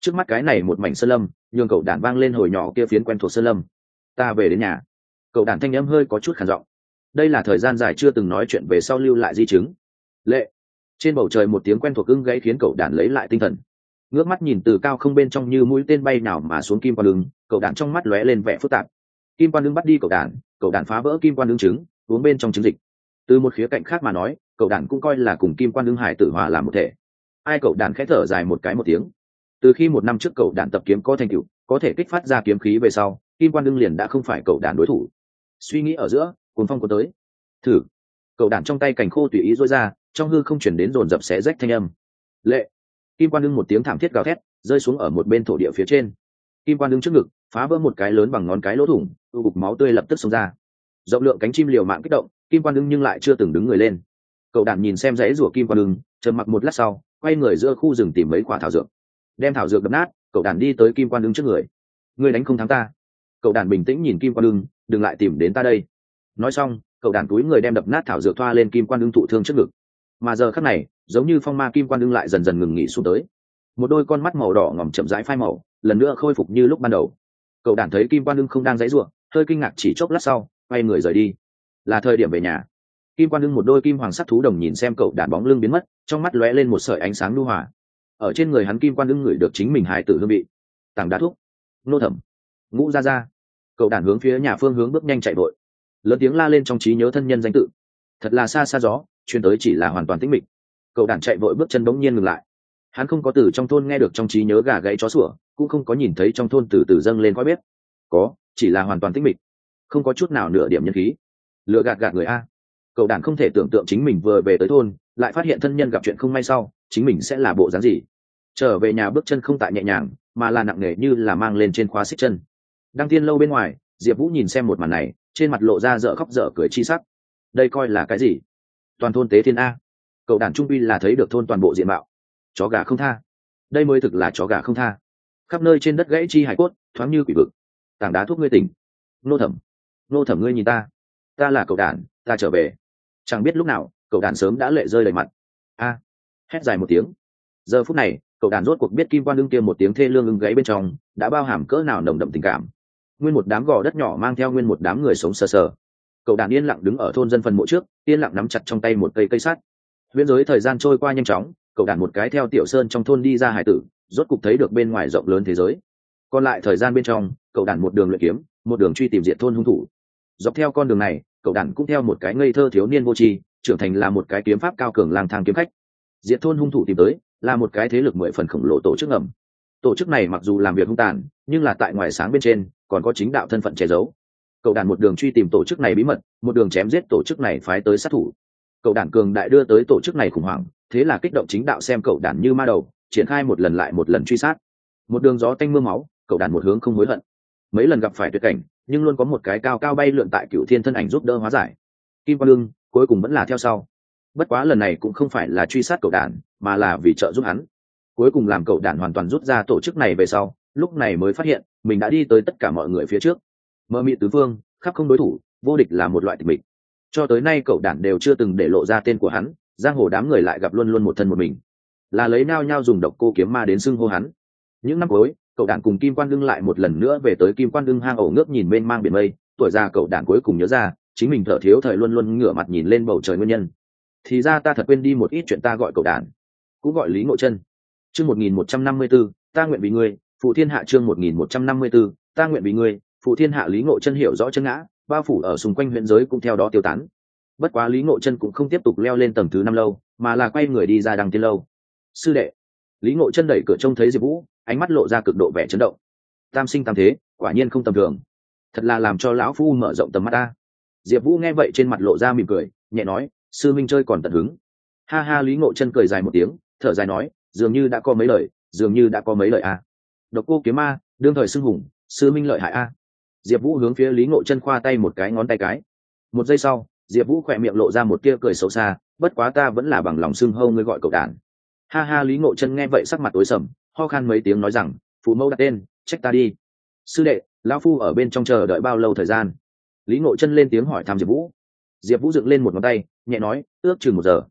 trước mắt cái này một mảnh sơn lâm, nhường cậu đàn vang lên hồi nhỏ kia phiến quen thuộc sơn lâm. Ta về đến nhà. Cậu đàn thanh âm hơi có chút khản giọng. Đây là thời gian dài chưa từng nói chuyện về sau lưu lại di chứng. Lệ. Trên bầu trời một tiếng quen thuộc ưng gãy khiến cậu đàn lấy lại tinh thần. Ngước mắt nhìn từ cao không bên trong như mũi tên bay nào mà xuống kim quan ứng cậu đàn trong mắt lóe lên vẻ phức tạp. Kim quan ứng bắt đi cậu đàn cậu đàn phá vỡ kim quan ứng trứng, uống bên trong trứng dịch. Từ một khía cạnh khác mà nói, cậu đản cũng coi là cùng kim quan ứng hải tử hòa làm một thể. Ai cậu đản khẽ thở dài một cái một tiếng từ khi một năm trước cậu đạn tập kiếm có thành tựu, có thể kích phát ra kiếm khí về sau, kim quan đương liền đã không phải cậu đạn đối thủ. Suy nghĩ ở giữa cuốn phong có tới. Thử. Cậu đạn trong tay cành khô tùy ý rối ra, trong hư không chuyển đến dồn dập xé rách thanh âm. Lệ. Kim quan đương một tiếng thảm thiết gào thét, rơi xuống ở một bên thổ địa phía trên. Kim quan đương trước ngực, phá vỡ một cái lớn bằng ngón cái lỗ thủng, u cục máu tươi lập tức xông ra. Rộng lượng cánh chim liều mạng kích động, kim quan đương nhưng lại chưa từng đứng người lên. Cậu đạn nhìn xem rẽ rủa kim quan đương trầm mặc một lát sau, quay người giữa khu rừng tìm mấy quả thảo dược đem thảo dược đập nát, cậu đàn đi tới kim quan đương trước người. Người đánh không thắng ta. Cậu đàn bình tĩnh nhìn kim quan đương đừng lại tìm đến ta đây. Nói xong, cậu đàn túi người đem đập nát thảo dược thoa lên kim quan đương thụ thương trước ngực. Mà giờ khắc này, giống như phong ma kim quan đương lại dần dần ngừng nghỉ xuống tới. Một đôi con mắt màu đỏ ngòm chậm rãi phai màu, lần nữa khôi phục như lúc ban đầu. Cậu đàn thấy kim quan đương không đang dãy ruộng hơi kinh ngạc chỉ chốc lát sau, quay người rời đi. Là thời điểm về nhà. Kim quan đương một đôi kim hoàng sắc thú đồng nhìn xem cậu đàn bóng lưng biến mất, trong mắt lóe lên một sợi ánh sáng lưu hòa ở trên người hắn kim quan đương ngửi được chính mình hải tử hương vị. Tàng đá thuốc nô thẩm. Ngũ ra ra cậu đản hướng phía nhà phương hướng bước nhanh chạy vội. Lớn tiếng la lên trong trí nhớ thân nhân danh tự. Thật là xa xa gió chuyên tới chỉ là hoàn toàn tĩnh mịch. Cậu đản chạy vội bước chân bỗng nhiên ngừng lại. Hắn không có từ trong thôn nghe được trong trí nhớ gà gãy chó sủa, cũng không có nhìn thấy trong thôn từ từ dâng lên khói bếp. Có, chỉ là hoàn toàn tĩnh mịch. Không có chút nào nửa điểm nhân khí. Lựa gạt gạt người a. Cậu đản không thể tưởng tượng chính mình vừa về tới thôn, lại phát hiện thân nhân gặp chuyện không may sau chính mình sẽ là bộ dáng gì? Trở về nhà bước chân không tại nhẹ nhàng, mà là nặng nề như là mang lên trên khóa xích chân. Đăng tiên lâu bên ngoài, diệp vũ nhìn xem một màn này, trên mặt lộ ra dở khóc dở cười chi sắc. Đây coi là cái gì? Toàn thôn tế thiên a. Cậu đàn trung vi là thấy được thôn toàn bộ diện mạo. Chó gà không tha. Đây mới thực là chó gà không tha. Khắp nơi trên đất gãy chi hải cốt, thoáng như quỷ vực. Tảng đá thuốc ngươi tỉnh. Nô thẩm. Nô thẩm ngươi nhìn ta. Ta là cậu đàn, ta trở về. Chẳng biết lúc nào cậu đàn sớm đã lệ rơi đầy mặt. A hét dài một tiếng. Giờ phút này, cậu đàn rốt cuộc biết kim quan ưng kia một tiếng thê lương ưng gáy bên trong đã bao hàm cỡ nào nồng đậm tình cảm. Nguyên một đám gò đất nhỏ mang theo nguyên một đám người sống sờ sờ. Cậu đàn yên lặng đứng ở thôn dân phần mộ trước, yên lặng nắm chặt trong tay một cây cây sắt. Biên giới thời gian trôi qua nhanh chóng, cậu đàn một cái theo tiểu sơn trong thôn đi ra hải tử, rốt cục thấy được bên ngoài rộng lớn thế giới. Còn lại thời gian bên trong, cậu đàn một đường luyện kiếm, một đường truy tìm diện thôn hung thủ. Dọc theo con đường này, cậu đàn cũng theo một cái ngây thơ thiếu niên vô tri, trưởng thành là một cái kiếm pháp cao cường lang thang kiếm khách diện thôn hung thủ tìm tới, là một cái thế lực mười phần khổng lồ tổ chức ngầm. Tổ chức này mặc dù làm việc hung tàn, nhưng là tại ngoài sáng bên trên, còn có chính đạo thân phận che giấu. Cậu đàn một đường truy tìm tổ chức này bí mật, một đường chém giết tổ chức này phái tới sát thủ. Cậu đàn cường đại đưa tới tổ chức này khủng hoảng, thế là kích động chính đạo xem cậu đàn như ma đầu, triển khai một lần lại một lần truy sát. Một đường gió tanh m ư a máu, cậu đàn một hướng không hối hận. Mấy lần gặp phải tuyệt cảnh, nhưng luôn có một cái cao cao bay lượn tại cựu thiên thân ảnh giúp đỡ hóa giải. Kim quang lương, cuối cùng vẫn là theo sau bất quá lần này cũng không phải là truy sát cậu đàn, mà là vì trợ giúp hắn. Cuối cùng làm cậu đàn hoàn toàn rút ra tổ chức này về sau, lúc này mới phát hiện, mình đã đi tới tất cả mọi người phía trước. Mơ mị tứ phương, khắp không đối thủ, vô địch là một loại tịch mịch. Cho tới nay cậu đàn đều chưa từng để lộ ra tên của hắn, giang hồ đám người lại gặp luôn luôn một thân một mình. Là lấy nao nhau dùng độc cô kiếm ma đến xưng hô hắn. Những năm cuối, cậu đàn cùng kim quan đương lại một lần nữa về tới kim quan đương hang ổ ngước nhìn mênh mang biển mây. Tuổi già cậu đàn cuối cùng nhớ ra, chính mình thở thiếu thời luôn luôn ngửa mặt nhìn lên bầu trời nguyên nhân thì ra ta thật quên đi một ít chuyện ta gọi cậu đàn. Cũng gọi lý ngộ chân. Chương một nghìn một trăm năm mươi b ố ta nguyện vì ngươi, phụ thiên hạ chương một nghìn một trăm năm mươi b ố ta nguyện vì ngươi, phụ thiên hạ lý ngộ chân hiểu rõ chân ngã, bao phủ ở xung quanh huyện giới cũng theo đó tiêu tán. Bất quá lý ngộ chân cũng không tiếp tục leo lên tầng thứ năm lâu, mà là quay người đi ra đằng tiên lâu. Sư đệ. Lý ngộ chân đẩy cửa trông thấy diệp vũ, ánh mắt lộ ra cực độ vẻ chấn động. Tam sinh tam thế, quả nhiên không tầm thường. Thật là làm cho lão phu mở rộng tầm mắt ta. Diệp vũ nghe vậy trên mặt lộ ra mỉm cười, nhẹ nói sư minh chơi còn tận hứng. Ha ha, lý ngộ chân cười dài một tiếng, thở dài nói, dường như đã có mấy lời, dường như đã có mấy lời a à. độc cô kiếm ma, đương thời xưng hùng, sư minh lợi hại a. Diệp vũ hướng phía lý ngộ chân khoa tay một cái, ngón tay cái. Một giây sau, diệp vũ khỏe miệng lộ ra một tia cười xấu xa, bất quá ta vẫn là bằng lòng xưng hâu ngươi gọi cậu đàn ha ha, lý ngộ chân nghe vậy sắc mặt tối sầm, ho khan mấy tiếng nói rằng, phụ mẫu đặt tên, trách ta đi. Sư đệ, lão phu ở bên trong chờ đợi bao lâu thời gian? Lý ngộ chân lên tiếng hỏi thăm diệp vũ. Diệp vũ dựng lên một ngón tay nhẹ nói, ước chừng một giờ.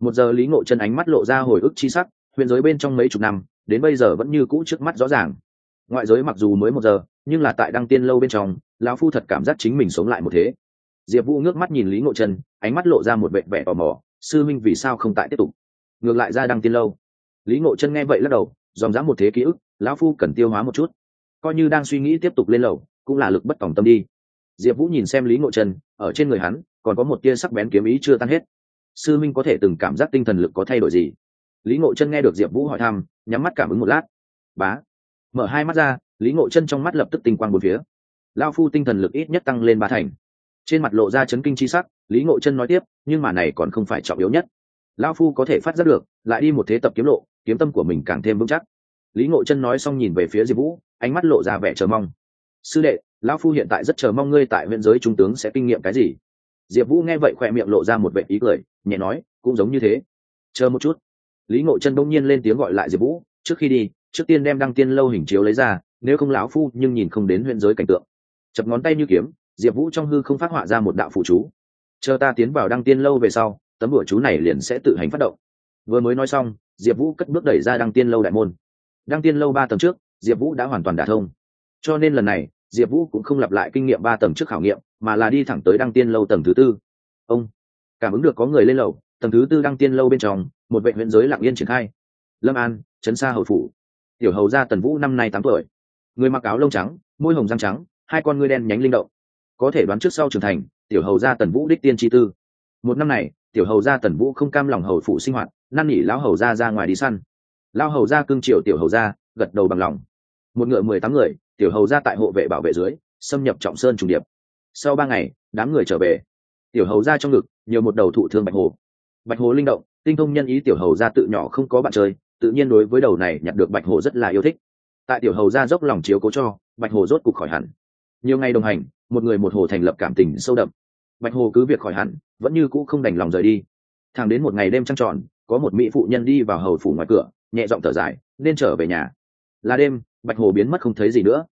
Một giờ lý ngộ chân ánh mắt lộ ra hồi ức chi sắc, huyền giới bên trong mấy chục năm, đến bây giờ vẫn như cũ trước mắt rõ ràng. Ngoại giới mặc dù mới một giờ, nhưng là tại đăng tiên lâu bên trong, lão phu thật cảm giác chính mình sống lại một thế. Diệp vũ ngước mắt nhìn lý ngộ chân, ánh mắt lộ ra một vệ vẻ tò mò, sư minh vì sao không tại tiếp tục? Ngược lại ra đăng tiên lâu. Lý ngộ chân nghe vậy lắc đầu dòm dã một thế ký ức, lão phu cần tiêu hóa một chút. Coi như đang suy nghĩ tiếp tục lên lầu, cũng là lực bất tòng tâm đi. Diệp vũ nhìn xem lý ngộ chân, ở trên người hắn còn có một tia sắc bén kiếm ý chưa tan hết. Sư minh có thể từng cảm giác tinh thần lực có thay đổi gì? Lý ngộ chân nghe được diệp vũ hỏi thăm, nhắm mắt cảm ứng một lát. Bá. Mở hai mắt ra, lý ngộ chân trong mắt lập tức tinh quang bốn phía. Lao phu tinh thần lực ít nhất tăng lên ba thành. Trên mặt lộ ra chấn kinh c h i sắc, lý ngộ chân nói tiếp, nhưng mà này còn không phải trọng yếu nhất. Lao phu có thể phát giác được, lại đi một thế tập kiếm lộ, kiếm tâm của mình càng thêm vững chắc. Lý ngộ chân nói xong nhìn về phía diệp vũ, ánh mắt lộ ra vẻ chờ mong. Sư đệ, lão phu hiện tại rất chờ mong ngươi tại huyện giới trung tướng sẽ kinh nghiệm cái gì? Diệp vũ nghe vậy khỏe miệng lộ ra một vệ ý cười, nhẹ nói, cũng giống như thế. Chờ một chút. Lý ngộ chân bỗng nhiên lên tiếng gọi lại diệp vũ, trước khi đi, trước tiên đem đăng tiên lâu hình chiếu lấy ra, nếu không lão phu nhưng nhìn không đến huyện giới cảnh tượng. Chập ngón tay như kiếm, diệp vũ trong hư không phát họa ra một đạo phụ chú. Chờ ta tiến vào đăng tiên lâu về sau, tấm bửa chú này liền sẽ tự hành phát động. Vừa mới nói xong, diệp vũ cất bước đẩy ra đăng tiên lâu đại môn. Đăng tiên lâu ba tầng trước, diệp vũ đã hoàn toàn đả thông. Cho nên lần này diệp vũ cũng không lặp lại kinh nghiệm ba tầng trước khảo nghiệm, mà là đi thẳng tới đăng tiên lâu tầng thứ tư. Ông, cảm ứng được có người lên lầu, tầng thứ tư đăng tiên lâu bên trong, một vệ huyện giới lặng yên triển khai. Lâm an, trấn xa hậu phủ. Tiểu hầu gia tần vũ năm nay tám tuổi. Người mặc áo lông trắng, môi hồng răng trắng, hai con ngươi đen nhánh linh động. Có thể đoán trước sau trưởng thành, tiểu hầu gia tần vũ đích tiên tri tư. Một năm này, tiểu hầu gia tần vũ không cam lòng hầu phủ sinh hoạt, năn nỉ lão hầu gia ra ngoài đi săn. Lao hầu gia cương triều tiểu hầu gia, gật đầu bằng lòng. Một ngựa mười tám người tiểu hầu gia tại hộ vệ bảo vệ dưới, xâm nhập trọng sơn trùng điệp. Sau ba ngày, đám người trở về. Tiểu hầu gia trong ngực, nhiều một đầu thụ thương bạch hồ. Bạch hồ linh động, tinh thông nhân ý tiểu hầu gia tự nhỏ không có bạn chơi, tự nhiên đối với đầu này nhặt được bạch hồ rất là yêu thích. Tại tiểu hầu gia dốc lòng chiếu cố cho, bạch hồ rốt cục khỏi hẳn. Nhiều ngày đồng hành, một người một hồ thành lập cảm tình sâu đậm. Bạch hồ cứ việc khỏi hẳn, vẫn như cũ không đành lòng rời đi. Thẳng đến một ngày đêm trăng tròn, có một mỹ phụ nhân đi vào hầu phủ ngoài cửa, nhẹ giọng thở dài, nên trở về nhà. Là đêm bạch hồ biến mất không thấy gì nữa.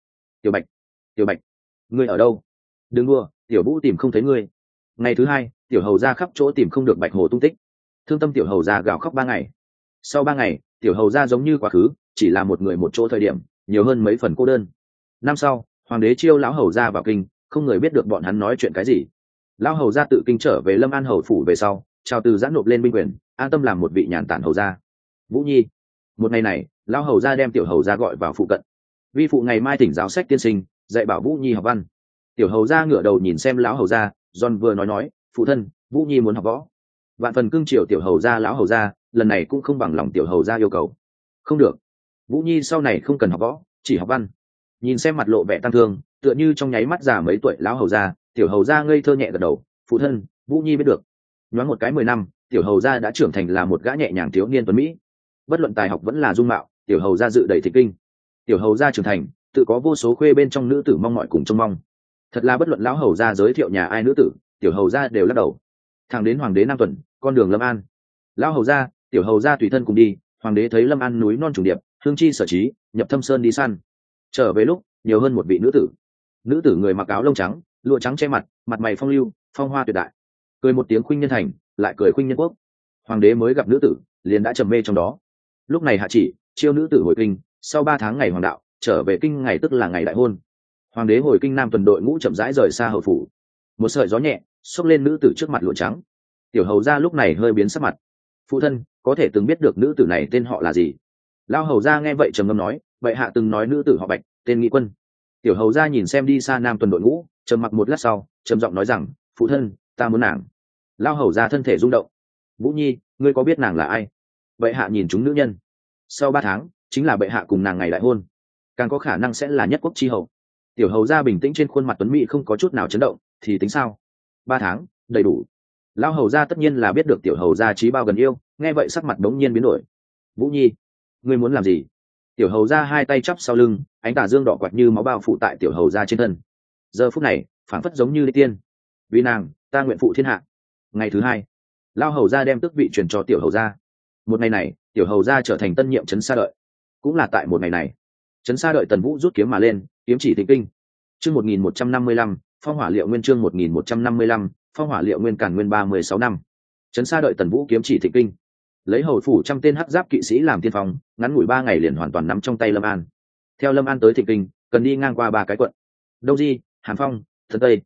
Tiểu bạch tiểu bạch, ngươi ở đâu? Đừng đua tiểu vũ tìm không thấy ngươi. Ngày thứ hai, tiểu hầu ra khắp chỗ tìm không được bạch hồ tung tích. Thương tâm tiểu hầu ra gào khóc ba ngày. Sau ba ngày, tiểu hầu ra giống như quá khứ, chỉ là một người một chỗ thời điểm, nhiều hơn mấy phần cô đơn. Năm sau, hoàng đế chiêu lão hầu ra vào kinh, không người biết được bọn hắn nói chuyện cái gì. Lão hầu ra tự kinh trở về lâm an hầu phủ về sau chào từ giãn nộp lên binh quyền, an tâm làm một vị nhàn tản hầu gia vũ nhi một ngày này, lão hầu ra đem tiểu hầu ra gọi vào phụ cận. Vi phụ ngày mai thỉnh giáo sách tiên sinh, dạy bảo vũ nhi học văn. Tiểu hầu ra ngửa đầu nhìn xem lão hầu ra, john vừa nói nói, phụ thân, vũ nhi muốn học võ. Vạn phần cưng triều tiểu hầu ra, lão hầu ra, lần này cũng không bằng lòng tiểu hầu ra yêu cầu. Không được. Vũ nhi sau này không cần học võ, chỉ học văn. Nhìn xem mặt lộ vẻ tăng thương, tựa như trong nháy mắt già mấy tuổi lão hầu ra, tiểu hầu ra ngây thơ nhẹ gật đầu, phụ thân, vũ nhi biết được. Nhoáng một cái mười năm, tiểu hầu ra đã trưởng thành là một gã nhẹ nhàng thiếu niên tuấn mỹ bất luận tài học vẫn là dung mạo, tiểu hầu ra dự đầy thị kinh. Tiểu hầu ra trưởng thành, tự có vô số khuê bên trong nữ tử mong mọi cùng trông mong. Thật là bất luận lão hầu ra giới thiệu nhà ai nữ tử, tiểu hầu ra đều lắc đầu. Thằng đến hoàng đế nam tuần, con đường lâm an. Lão hầu ra tiểu hầu ra tùy thân cùng đi, hoàng đế thấy lâm an núi non trùng điệp, hương chi sở trí, nhập thâm sơn đi săn. Trở về lúc, nhiều hơn một vị nữ tử. Nữ tử người mặc áo lông trắng, lụa trắng che mặt mặt mày phong lưu, phong hoa tuyệt đại. Cười một tiếng khuynh nhân thành, lại cười khuynh nhân quốc. Hoàng đế mới gặp nữ tử, liền đã trầm mê trong đó lúc này hạ chỉ, chiêu nữ tử hồi kinh, sau ba tháng ngày hoàng đạo, trở về kinh ngày tức là ngày đại hôn. Hoàng đế hồi kinh nam tuần đội ngũ chậm rãi rời xa hậu phủ. Một sợi gió nhẹ, xốc lên nữ tử trước mặt lụa trắng. Tiểu hầu ra lúc này hơi biến sắc mặt. Phụ thân, có thể từng biết được nữ tử này tên họ là gì? Lao hầu ra nghe vậy trầm ngâm nói, vậy hạ từng nói nữ tử họ bạch, tên nghị quân. Tiểu hầu ra nhìn xem đi xa nam tuần đội ngũ, trầm mặc một lát sau, trầm giọng nói rằng, phụ thân, ta muốn nàng. Lao hầu ra thân thể rung động. Vũ nhi, ngươi có biết nàng là ai? Bệ hạ nhìn chúng nữ nhân. Sau ba tháng, chính là bệ hạ cùng nàng ngày đại hôn. Càng có khả năng sẽ là nhất quốc tri hậu. Tiểu hầu ra bình tĩnh trên khuôn mặt tuấn mỹ không có chút nào chấn động, thì tính sao? Ba tháng, đầy đủ. Lao hầu ra tất nhiên là biết được tiểu hầu ra trí bao gần yêu, nghe vậy sắc mặt đống nhiên biến đổi. Vũ nhi, ngươi muốn làm gì? Tiểu hầu ra hai tay chắp sau lưng, ánh tà dương đỏ quạt như máu bao phụ tại tiểu hầu ra trên thân. Giờ phút này phản phất giống như đi tiên. Vì nàng, ta nguyện phụ thiên hạ. Ngày thứ hai lao hầu ra đem tước vị truyền cho tiểu hầu ra một ngày này, tiểu hầu ra trở thành tân nhiệm trấn xa đợi. Cũng là tại một ngày này, trấn xa đợi tần vũ rút kiếm mà lên, kiếm chỉ thịnh kinh. Chương một nghìn một trăm năm mươi lăm, phong hỏa liệu nguyên chương một nghìn một trăm năm mươi lăm, phong hỏa liệu nguyên cản nguyên ba mươi sáu năm. Trấn xa đợi tần vũ kiếm chỉ thịnh kinh. Lấy hầu phủ trăm tên hắc giáp kỵ sĩ làm tiên phong, ngắn ngủi ba ngày liền hoàn toàn nắm trong tay lâm an. Theo lâm an tới thịnh kinh, cần đi ngang qua ba cái quận. Đông di hàn phong thân tây.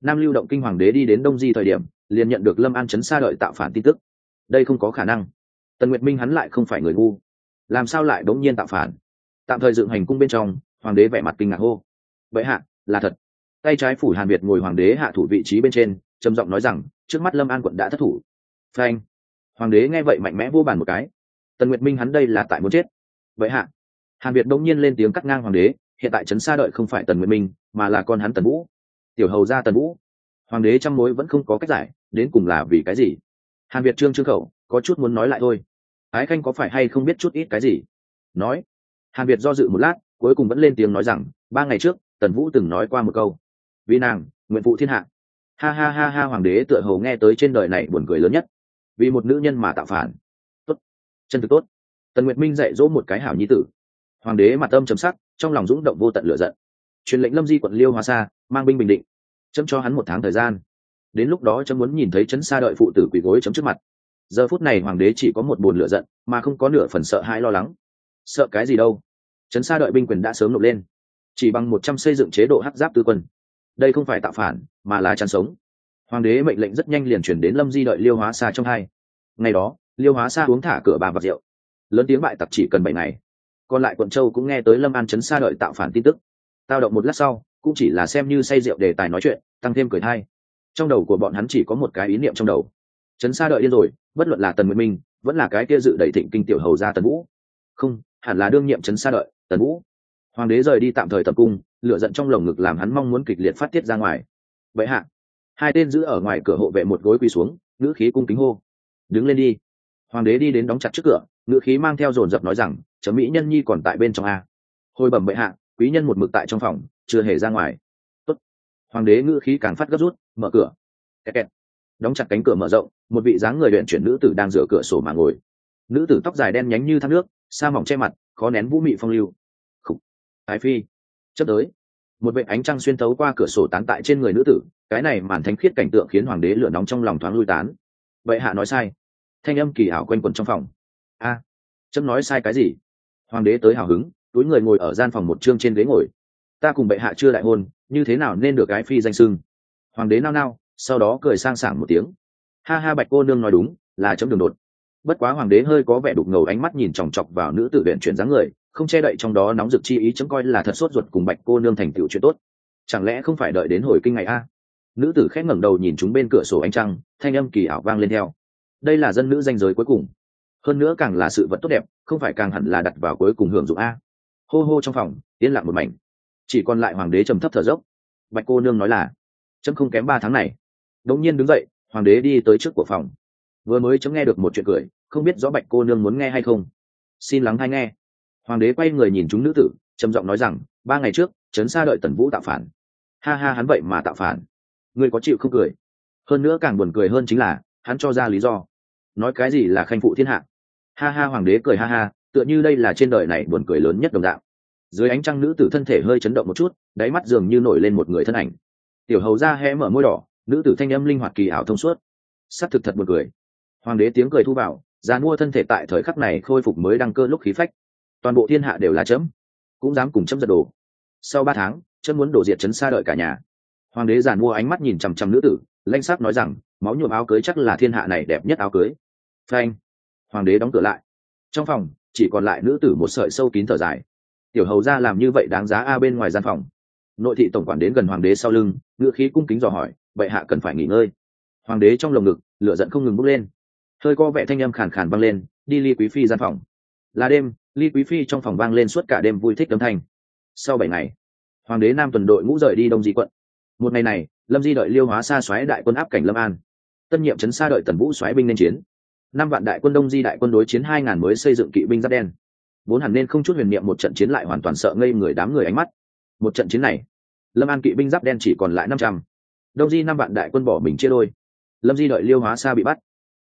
Nam lưu động kinh hoàng đế đi đến đông di thời điểm, liền nhận được lâm an chấn xa đợi tạo phản tin tức. Đây không có khả năng tần nguyệt minh hắn lại không phải người ngu. Làm sao lại đống nhiên tạo phản? Tạm thời dựng hành cung bên trong, hoàng đế vẻ mặt kinh ngạc hô. Vậy hạ, là thật. Tay trái phủ hàn việt ngồi hoàng đế hạ thủ vị trí bên trên, trầm giọng nói rằng, trước mắt lâm an quận đã thất thủ. Phanh. Hoàng đế nghe vậy mạnh mẽ vô bàn một cái. Tần nguyệt minh hắn đây là tại muốn chết. Vậy hạ. Hàn việt đông nhiên lên tiếng cắt ngang hoàng đế, hiện tại trấn xa đợi không phải tần nguyệt minh, mà là con hắn tần vũ. Tiểu hầu ra tần vũ. Hoàng đế trăm mối vẫn không có cách giải, đến cùng là vì cái gì? Hàn việt trương trương khẩu, có chút muốn nói lại thôi ái khanh có phải hay không biết chút ít cái gì? Nói. Hàn việt do dự một lát, cuối cùng vẫn lên tiếng nói rằng, ba ngày trước, tần vũ từng nói qua một câu. Vì nàng, nguyện phụ thiên hạ. Ha ha ha ha, hoàng đế tựa hồ nghe tới trên đời này buồn cười lớn nhất. Vì một nữ nhân mà tạo phản. Tốt. Chân thực tốt. Tần nguyệt minh dạy dỗ một cái hảo nhi tử. Hoàng đế mặt âm chấm sắc, trong lòng dũng động vô tận lửa giận. Truyền lệnh lâm di quận liêu hoa sa, mang binh bình định, chấm cho hắn một tháng thời gian. Đến lúc đó chấm muốn nhìn thấy chấn xa đợi phụ tử quỳ gối chấm trước mặt giờ phút này hoàng đế chỉ có một buồn lửa giận, mà không có nửa phần sợ hãi lo lắng. Sợ cái gì đâu? Trấn xa đợi binh quyền đã sớm nộp lên. Chỉ bằng một trăm xây dựng chế độ hắc giáp tư quân. Đây không phải tạo phản, mà là chăn sống. Hoàng đế mệnh lệnh rất nhanh liền chuyển đến lâm di đợi liêu hóa xa trong hai. Ngày đó, liêu hóa xa uống thả cửa bà vạc rượu. Lớn tiếng bại tặc chỉ cần bảy ngày. Còn lại quận châu cũng nghe tới lâm an chấn xa đợi tạo phản tin tức. Tao động một lát sau, cũng chỉ là xem như say rượu đề tài nói chuyện, tăng thêm cười thai. Trong đầu của bọn hắn chỉ có một cái ý niệm trong đầu chấn xa đợi điên rồi, bất luận là tần nguyệt minh, vẫn là cái kia dự đẩy thịnh kinh tiểu hầu ra tần vũ. Không, hẳn là đương nhiệm chấn xa đợi, tần vũ. Hoàng đế rời đi tạm thời tập cung lựa giận trong lồng ngực làm hắn mong muốn kịch liệt phát tiết ra ngoài. Vậy hạ, hai tên giữ ở ngoài cửa hộ vệ một gối quỳ xuống, ngữ khí cung kính hô. Đứng lên đi. Hoàng đế đi đến đóng chặt trước cửa, ngữ khí mang theo dồn dập nói rằng, chấm mỹ nhân nhi còn tại bên trong a. Hồi bẩm bệ hạ, quý nhân một mực tại trong phòng, chưa hề ra ngoài. Tốt. hoàng đế ngữ khí càng phát gấp rút, mở cửa. Kẹt kẹt đóng chặt cánh cửa mở rộng một vị dáng người luyện chuyển nữ tử đang rửa cửa sổ mà ngồi. Nữ tử tóc dài đen nhánh như thác nước sa mỏng che mặt khó nén vũ mị phong lưu. Khúc ái phi. Chấp tới một vệ ánh trăng xuyên thấu qua cửa sổ tán tại trên người nữ tử cái này màn thánh khiết cảnh tượng khiến hoàng đế lửa nóng trong lòng thoáng lui tán. Vậy hạ nói sai. Thanh âm kỳ ảo quanh quẩn trong phòng. A à, chấm nói sai cái gì? Hoàng đế tới hào hứng túi người ngồi ở gian phòng một chương trên ghế ngồi. Ta cùng bệ hạ chưa đại hôn như thế nào nên được cái phi danh sưng hoàng đế nao nao sau đó cười sang sảng một tiếng. Ha ha, bạch cô nương nói đúng, là chấm đường đột. Bất quá hoàng đế hơi có vẻ đục ngầu ánh mắt nhìn chòng chọc vào nữ tử viện chuyển dáng người, không che đậy trong đó nóng rực chi ý chấm coi là thật sốt ruột cùng bạch cô nương thành tựu chuyện tốt. Chẳng lẽ không phải đợi đến hồi kinh ngày a? Nữ tử khét ngẩng đầu nhìn chúng bên cửa sổ ánh trăng, thanh âm kỳ ảo vang lên theo. Đây là dân nữ danh giới cuối cùng. Hơn nữa càng là sự vật tốt đẹp, không phải càng hẳn là đặt vào cuối cùng hưởng dụng a. Hô hô trong phòng, yên lặng một mảnh. Chỉ còn lại hoàng đế trầm thấp thở dốc. Bạch cô nương nói là, chấm không kém ba tháng này đống nhiên đứng dậy, hoàng đế đi tới trước của phòng. Vừa mới chấm nghe được một chuyện cười, không biết rõ bạch cô nương muốn nghe hay không. Xin lắng hay nghe. Hoàng đế quay người nhìn chúng nữ tử, trầm giọng nói rằng, ba ngày trước, trấn xa đợi tần vũ tạo phản. Ha ha, hắn vậy mà tạo phản. Ngươi có chịu không cười? Hơn nữa càng buồn cười hơn chính là, hắn cho ra lý do. Nói cái gì là khanh phụ thiên hạ? Ha ha, hoàng đế cười ha ha, tựa như đây là trên đời này buồn cười lớn nhất đồng đạo. Dưới ánh trăng nữ tử thân thể hơi chấn động một chút, đáy mắt dường như nổi lên một người thân ảnh. Tiểu hầu ra hé mở môi đỏ nữ tử thanh âm linh hoạt kỳ ảo thông suốt. S ắ c thực thật một cười. Hoàng đế tiếng cười thu vào, già mua thân thể tại thời khắc này khôi phục mới đăng cơ lúc khí phách. Toàn bộ thiên hạ đều là chấm, cũng dám cùng chấm giật đồ. Sau ba tháng, chấm muốn đổ diệt chấn xa đợi cả nhà. Hoàng đế giàn mua ánh mắt nhìn chằm chằm nữ tử, lanh sắc nói rằng, máu nhuộm áo cưới chắc là thiên hạ này đẹp nhất áo cưới. Phanh. Hoàng đế đóng cửa lại. Trong phòng, chỉ còn lại nữ tử một sợi sâu kín thở dài. Tiểu hầu ra làm như vậy đáng giá a bên ngoài gian phòng. Nội thị tổng quản đến gần hoàng đế sau lưng ngựa khí cung kính dò hỏi vậy hạ cần phải nghỉ ngơi. Hoàng đế trong lồng ngực, lửa giận không ngừng bốc lên. Hơi co vẻ thanh âm khàn khàn vang lên, đi ly quý phi gian phòng. Là đêm, ly quý phi trong phòng vang lên suốt cả đêm vui thích âm thanh. Sau bảy ngày, hoàng đế nam tuần đội ngũ rời đi đông di quận. Một ngày này, lâm di đợi liêu hóa xa xoáy đại quân áp cảnh lâm an. Tân nhiệm trấn xa đợi tần vũ xoáy binh nên chiến. Năm vạn đại quân đông di đại quân đối chiến hai ngàn mới xây dựng kỵ binh giáp đen. Vốn hẳn nên không chút huyền niệm một trận chiến lại hoàn toàn sợ ngây người đám người ánh mắt. Một trận chiến này, lâm an kỵ binh giáp đen chỉ còn lại năm trăm đông di năm vạn đại quân bỏ mình chia đôi. Lâm di đợi liêu hóa xa bị bắt.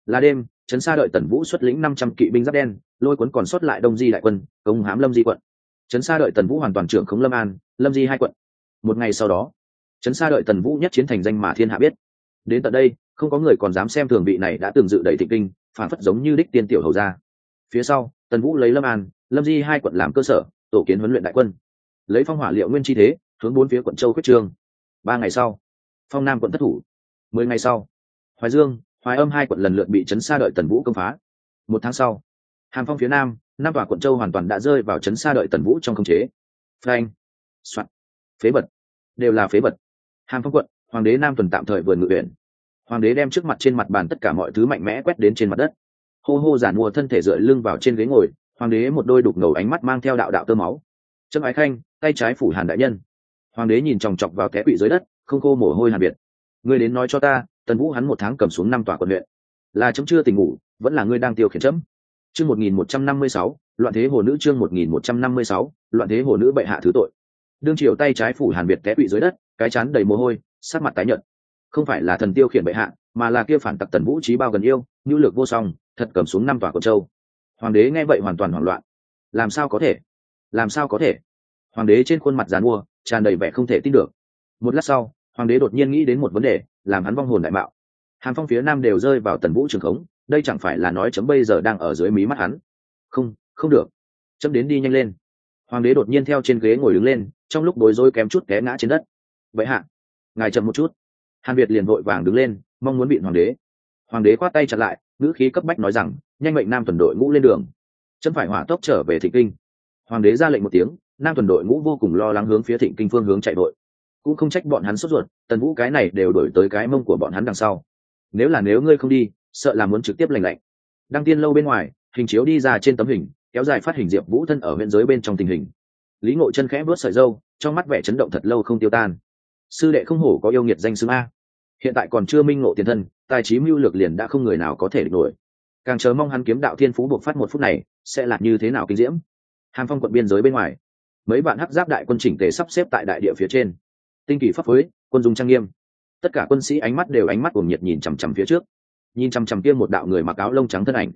Là đêm, trấn xa đợi tần vũ xuất lĩnh năm trăm kỵ binh giáp đen, lôi cuốn còn sót lại đông di đại quân công hãm lâm di quận. Trấn xa đợi tần vũ hoàn toàn trưởng khống lâm an, lâm di hai quận. Một ngày sau đó, trấn xa đợi tần vũ nhất chiến thành danh mà thiên hạ biết. Đến tận đây, không có người còn dám xem thường vị này đã từng dự đầy thịnh kinh, phản phất giống như đích tiên tiểu hầu ra phía sau, tần vũ lấy lâm an, lâm di hai quận làm cơ sở, tổ kiến huấn luyện đại quân. Lấy phong hỏa liệu nguyên chi thế, hướng bốn phía quận châu quyết trương. Ba ngày sau phong nam quận thất thủ. Mười ngày sau, hoài dương, hoài âm hai quận lần lượt bị chấn xa đợi tần vũ công phá. Một tháng sau, hàm phong phía nam năm tòa quận châu hoàn toàn đã rơi vào chấn xa đợi tần vũ trong khống chế. Phanh, soạn. Phế vật. Đều là phế vật. Hàm phong quận, hoàng đế nam tuần tạm thời vườn ngự huyện hoàng đế đem trước mặt trên mặt bàn tất cả mọi thứ mạnh mẽ quét đến trên mặt đất. Hô hô giản mua thân thể dựa lưng vào trên ghế ngồi, hoàng đế một đôi đục ngầu ánh mắt mang theo đạo đạo tơ máu. Trâm ái khanh, tay trái phủ hàn đại nhân. Hoàng đế nhìn chòng chọc vào té quỵ dưới đất không khô mồ hôi hàn biệt. Ngươi đến nói cho ta, tần vũ hắn một tháng cầm xuống năm tòa quận huyện. Là chấm chưa tỉnh ngủ, vẫn là ngươi đang tiêu khiển chấm. Chương một nghìn một trăm năm mươi sáu, loạn thế hồ nữ chương một nghìn một trăm năm mươi sáu, loạn thế hồ nữ bệ hạ thứ tội. Đương triều tay trái phủ hàn biệt té quỵ dưới đất, cái chán đầy mồ hôi sát mặt tái nhợt. Không phải là thần tiêu khiển bệ hạ, mà là kia phản tặc tần vũ trí bao gần yêu, nhu lược vô song, thật cầm xuống năm tòa của châu. Hoàng đế nghe vậy hoàn toàn hoảng loạn. Làm sao có thể? Làm sao có thể? Hoàng đế trên khuôn mặt dàn mua, tràn đầy vẻ không thể tin được. Một lát sau hoàng đế đột nhiên nghĩ đến một vấn đề, làm hắn vong hồn đại mạo. Hàn phong phía nam đều rơi vào tần vũ trường khống, đây chẳng phải là nói chấm bây giờ đang ở dưới mí mắt hắn. Không không được. Chấm đến đi nhanh lên. Hoàng đế đột nhiên theo trên ghế ngồi đứng lên, trong lúc bối rối kém chút té ngã trên đất. Vậy hạ, ngài chậm một chút. Hàn việt liền vội vàng đứng lên, mong muốn bị hoàng đế. Hoàng đế khoát tay chặt lại, ngữ khí cấp bách nói rằng, nhanh mệnh nam tuần đội ngũ lên đường. Chấm phải hỏa tốc trở về thịnh kinh. Hoàng đế ra lệnh một tiếng, nam tuần đội ngũ vô cùng lo lắng hướng phía thịnh kinh phương hướng chạy đội cũng không trách bọn hắn sốt ruột, tần vũ cái này đều đổi tới cái mông của bọn hắn đằng sau. Nếu là nếu ngươi không đi, sợ là muốn trực tiếp lành lạnh. Đăng tiên lâu bên ngoài, hình chiếu đi ra trên tấm hình, kéo dài phát hình diệp vũ thân ở biên giới bên trong tình hình. Lý ngộ chân khẽ vớt sợi dâu trong mắt vẻ chấn động thật lâu không tiêu tan. Sư đệ không hổ có yêu nghiệt danh xưng a. Hiện tại còn chưa minh ngộ tiền thân, tài trí mưu lược liền đã không người nào có thể địch nổi. Càng chờ mong hắn kiếm đạo thiên phú buộc phát một phút này, sẽ là như thế nào kinh diễm? Hàm phong quận biên giới bên ngoài, mấy bạn hắc giáp đại quân chỉnh tề sắp xếp tại đại địa phía trên tinh kỳ pháp phối, quân dung trang nghiêm. Tất cả quân sĩ ánh mắt đều ánh mắt cuồng nhiệt nhìn chằm chằm phía trước. Nhìn chằm chằm kia một đạo người mặc áo lông trắng thân ảnh.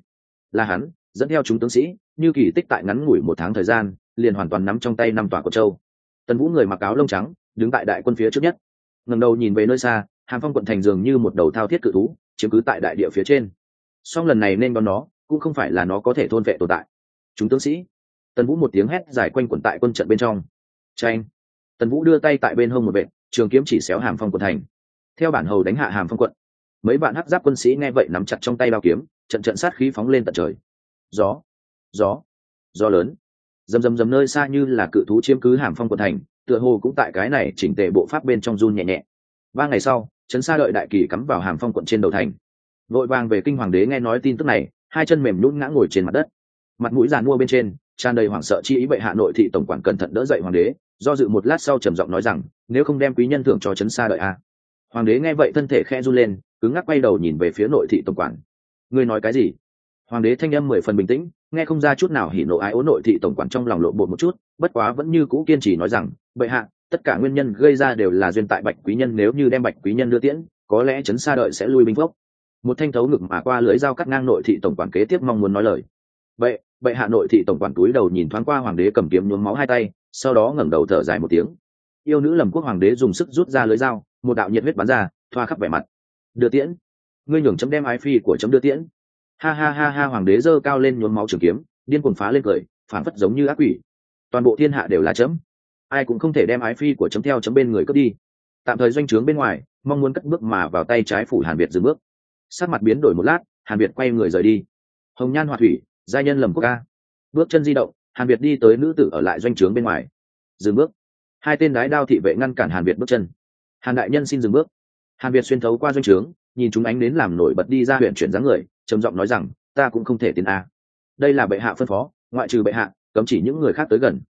Là hắn, dẫn theo chúng tướng sĩ, như kỳ tích tại ngắn ngủi một tháng thời gian, liền hoàn toàn nắm trong tay năm tòa của châu. Tần vũ người mặc áo lông trắng, đứng tại đại quân phía trước nhất. Ngầm đầu nhìn về nơi xa, hàm phong quận thành dường như một đầu thao thiết cự thú, chiếm cứ tại đại địa phía trên. Song lần này nên đón nó, cũng không phải là nó có thể thôn vệ tồn tại. Chúng tướng sĩ. Tần vũ một tiếng hét giải quanh quẩn tại quân trận bên trong. Tranh tần vũ đưa tay tại bên hông một vệ trường kiếm chỉ xéo hàm phong quận thành. Theo bản hầu đánh hạ hàm phong quận, mấy bạn hắc giáp quân sĩ nghe vậy nắm chặt trong tay bao kiếm, trận trận sát khí phóng lên tận trời. Gió gió gió lớn. Dầm dầm dầm nơi xa như là cự thú chiếm cứ hàm phong quận thành, tựa hồ cũng tại cái này chỉnh tề bộ pháp bên trong run nhẹ nhẹ. Ba ngày sau, trấn xa đợi đại kỳ cắm vào hàm phong quận trên đầu thành. Vội vàng về kinh hoàng đế nghe nói tin tức này, hai chân mềm nhún ngã ngồi trên mặt đất. Mặt mũi giàn mua bên trên, tràn đầy hoảng sợ chi ý bệ hạ nội thị tổng quản cẩn thận đỡ dậy hoàng đế do dự một lát sau trầm giọng nói rằng, nếu không đem quý nhân thưởng cho trấn xa đợi a hoàng đế nghe vậy thân thể khe run lên, cứng ngắc quay đầu nhìn về phía nội thị tổng quản. Ngươi nói cái gì? Hoàng đế thanh âm mười phần bình tĩnh, nghe không ra chút nào hỉ nộ ái ố nội thị tổng quản trong lòng lộ bột một chút, bất quá vẫn như cũ kiên trì nói rằng, bệ hạ, tất cả nguyên nhân gây ra đều là duyên tại bạch quý nhân nếu như đem bạch quý nhân đưa tiễn, có lẽ trấn xa đợi sẽ lui binh phốc một thanh thấu ngực mà qua lưới dao cắt ngang nội thị tổng quản kế tiếp mong muốn nói lời. Vậy bệ hạ nội thị tổng quản túi đầu nhìn thoáng qua hoàng đế cầm kiếm nhuốm máu hai tay, sau đó ngẩng đầu thở dài một tiếng. Yêu nữ lầm quốc hoàng đế dùng sức rút ra lưới dao, một đạo nhiệt huyết bắn ra, thoa khắp vẻ mặt. Đưa tiễn. Ngươi nhường chấm đem ái phi của chấm đưa tiễn. Ha ha ha ha, hoàng đế giơ cao lên nhuốm máu trường kiếm, điên cuồng phá lên cười phản phất giống như ác quỷ. Toàn bộ thiên hạ đều là chấm. Ai cũng không thể đem ái phi của chấm theo chấm bên người cướp đi. Tạm thời doanh trướng bên ngoài, mong muốn cất bước mà vào tay trái phủ hàn việt dừng bước. Sát mặt biến đổi một lát, hàn việt quay người rời đi. Hồng nhan hoa thủy gia nhân lầm quốc ca bước chân di động, hàn việt đi tới nữ tử ở lại doanh trướng bên ngoài. Dừng bước. Hai tên đái đao thị vệ ngăn cản hàn việt bước chân. Hàn đại nhân xin dừng bước. Hàn việt xuyên thấu qua doanh trướng, nhìn chúng ánh đến làm nổi bật đi ra huyện chuyển dáng người, trầm giọng nói rằng, ta cũng không thể tiến a. Đây là bệ hạ phân phó, ngoại trừ bệ hạ, cấm chỉ những người khác tới gần.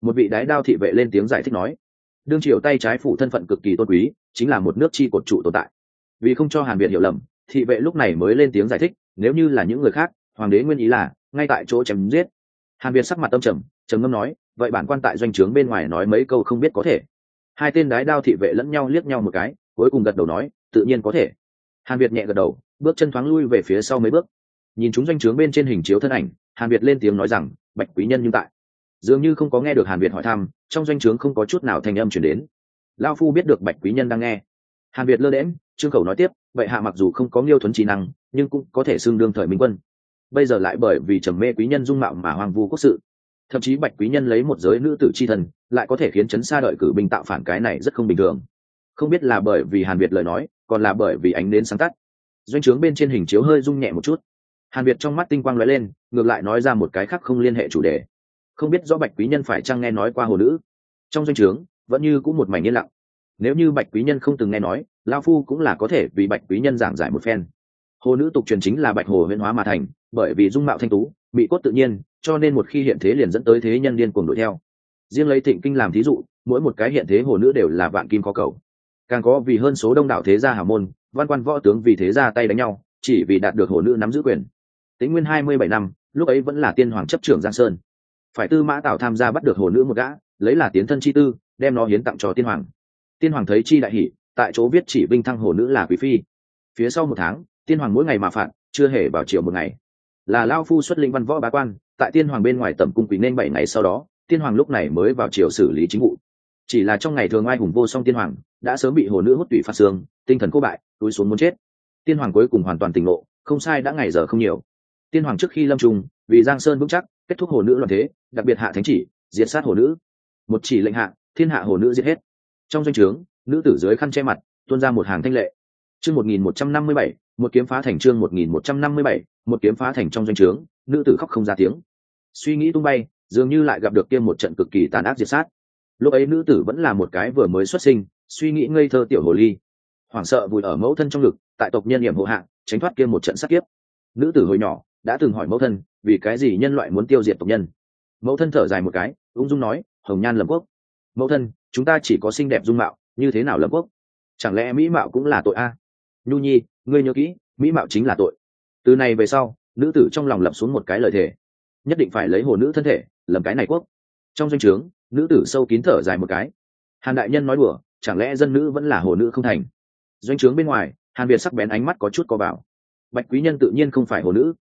Một vị đái đao thị vệ lên tiếng giải thích nói, đương triều tay trái phủ thân phận cực kỳ tôn quý, chính là một nước chi cột trụ tồn tại. Vì không cho hàn việt hiểu lầm, thị vệ lúc này mới lên tiếng giải thích, nếu như là những người khác, hoàng đế nguyên ý là ngay tại chỗ chém giết. Hàn việt sắc mặt âm trầm trầm ngâm nói, vậy bản quan tại doanh trướng bên ngoài nói mấy câu không biết có thể. Hai tên đái đao thị vệ lẫn nhau liếc nhau một cái, cuối cùng gật đầu nói, tự nhiên có thể. Hàn việt nhẹ gật đầu, bước chân thoáng lui về phía sau mấy bước. Nhìn chúng doanh trướng bên trên hình chiếu thân ảnh, hàn việt lên tiếng nói rằng, bạch quý nhân nhưng tại. Dường như không có nghe được hàn việt hỏi thăm, trong doanh trướng không có chút nào thành âm chuyển đến. Lao phu biết được bạch quý nhân đang nghe. Hàn việt lơ đễm trương khẩu nói tiếp vậy hạ mặc dù không có nghiêu thuấn trí năng, nhưng cũng có thể xưng đương thời minh quân bây giờ lại bởi vì trầm mê quý nhân dung mạo mà hoang vu quốc sự. Thậm chí bạch quý nhân lấy một giới nữ tử c h i thần, lại có thể khiến chấn xa đợi cử binh tạo phản cái này rất không bình thường. Không biết là bởi vì hàn việt lời nói, còn là bởi vì ánh đến sáng tắt doanh trướng bên trên hình chiếu hơi rung nhẹ một chút. Hàn việt trong mắt tinh quang l ó e lên, ngược lại nói ra một cái khác không liên hệ chủ đề. Không biết rõ bạch quý nhân phải chăng nghe nói qua hồ nữ. Trong doanh trướng, vẫn như cũng một mảnh yên lặng. Nếu như bạch quý nhân không từng nghe nói lao phu cũng là có thể vì bạch quý nhân giảng giải một phen hồ nữ tục truyền chính là bạch hồ huyễn hóa mà thành, bởi vì dung mạo thanh tú, bị cốt tự nhiên, cho nên một khi hiện thế liền dẫn tới thế nhân điên cuồng đuổi theo. Riêng lấy thịnh kinh làm thí dụ, mỗi một cái hiện thế hồ nữ đều là vạn kim có cầu. Càng có vì hơn số đông đảo thế gia hào môn, văn quan võ tướng vì thế ra tay đánh nhau, chỉ vì đạt được hồ nữ nắm giữ quyền. Tính nguyên hai mươi bảy năm, lúc ấy vẫn là tiên hoàng chấp trưởng giang sơn. Phải tư mã tảo tham gia bắt được hồ nữ một gã, lấy là tiến thân chi tư, đem nó hiến tặng cho tiên hoàng. Tiên hoàng thấy chi đại hỷ, tại chỗ viết chỉ binh thăng hồ nữ là quý phi. Phía sau một tháng tiên hoàng mỗi ngày mà phạt chưa hề vào chiều một ngày. Là lao phu xuất linh văn võ bá quan tại tiên hoàng bên ngoài tầm cung quý nên bảy ngày sau đó tiên hoàng lúc này mới vào chiều xử lý chính vụ. Chỉ là trong ngày thường ai hùng vô song tiên hoàng đã sớm bị hồ nữ hút tủy phạt xương tinh thần cô bại túi xuống muốn chết. Tiên hoàng cuối cùng hoàn toàn tỉnh lộ, không sai đã ngày giờ không nhiều. Tiên hoàng trước khi lâm trung vì giang sơn vững chắc kết thúc hồ nữ loạn thế đặc biệt hạ thánh chỉ diệt sát hồ nữ. Một chỉ lệnh hạ thiên hạ hồ nữ diệt hết. Trong danh o trướng nữ tử dưới khăn che mặt tuôn ra một hàng thanh lệ. Chương một nghìn một trăm năm mươi bảy một kiếm phá thành chương một nghìn một trăm năm mươi bảy, một kiếm phá thành trong doanh trướng, nữ tử khóc không ra tiếng. Suy nghĩ tung bay, dường như lại gặp được kia một trận cực kỳ tàn ác diệt sát. Lúc ấy nữ tử vẫn là một cái vừa mới xuất sinh, suy nghĩ ngây thơ tiểu hồ ly. Hoảng sợ vùi ở mẫu thân trong ngực, tại tộc nhân hiểm hộ hạng tránh thoát kia một trận sát kiếp. Nữ tử hồi nhỏ, đã từng hỏi mẫu thân, vì cái gì nhân loại muốn tiêu diệt tộc nhân. Mẫu thân thở dài một cái, ung dung nói, hồng nhan lập quốc, mẫu thân, chúng ta chỉ có xinh đẹp dung mạo, như thế nào lập quốc? Chẳng lẽ mỹ mạo cũng là tội a? Nhu nhi ngươi nhớ kỹ, mỹ mạo chính là tội. Từ này về sau, nữ tử trong lòng lập xuống một cái lời thề. Nhất định phải lấy hồ nữ thân thể, lầm cái này quốc. Trong doanh trướng, nữ tử sâu kín thở dài một cái. Hàn đại nhân nói đùa, chẳng lẽ dân nữ vẫn là hồ nữ không thành? Doanh trướng bên ngoài, hàn việt sắc bén ánh mắt có chút co vào. Bạch quý nhân tự nhiên không phải hồ nữ.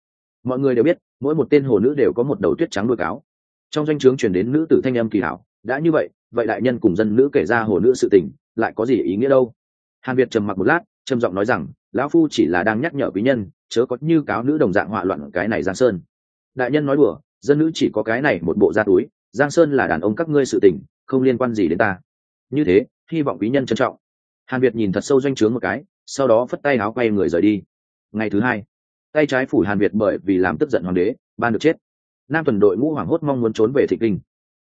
Mọi người đều biết, mỗi một tên hồ nữ đều có một đầu tuyết trắng đuôi cáo. Trong danh o trướng chuyển đến nữ tử thanh âm kỳ hảo, đã như vậy vậy đại nhân cùng dân nữ kể ra hồ nữ sự tình, lại có gì ý nghĩa đâu? Hàn việt trầm mặc một lát, trầm giọng nói rằng lão phu chỉ là đang nhắc nhở quý nhân, chớ có như cáo nữ đồng dạng họa loạn cái này giang sơn. Đại nhân nói đùa, dân nữ chỉ có cái này một bộ da túi, giang sơn là đàn ông các ngươi sự tình, không liên quan gì đến ta. Như thế, hy vọng quý nhân trân trọng. Hàn việt nhìn thật sâu doanh trướng một cái, sau đó phất tay áo quay người rời đi. Ngày thứ hai, tay trái phủ hàn việt bởi vì làm tức giận hoàng đế, ban được chết. Nam tuần đội ngũ hoảng hốt mong muốn trốn về Thịnh kinh.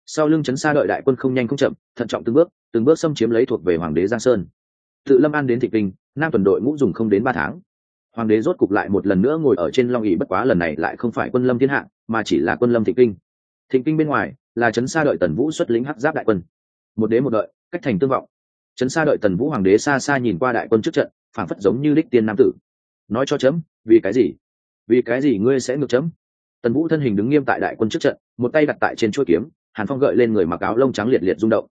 Sau lưng chấn xa đợi đại quân không nhanh không chậm, thận trọng từng bước từng bước xâm chiếm lấy thuộc về hoàng đế giang sơn. Tự lâm an đến Thịnh kinh nam tuần đội ngũ dùng không đến ba tháng. Hoàng đế rốt cục lại một lần nữa ngồi ở trên long ỉ bất quá lần này lại không phải quân lâm thiên hạ, mà chỉ là quân lâm thịnh kinh. Thịnh kinh bên ngoài là trấn xa đợi tần vũ xuất lính hắc giáp đại quân. Một đế một đợi, cách thành tương vọng. Trấn xa đợi tần vũ hoàng đế xa xa nhìn qua đại quân trước trận, phảng phất giống như đích tiên nam tử. Nói cho chấm, vì cái gì? Vì cái gì ngươi sẽ ngược chấm? Tần vũ thân hình đứng nghiêm tại đại quân trước trận, một tay đặt tại trên chuỗi kiếm, hàn phong gợi lên người mặc áo lông trắng liệt liệt rung động.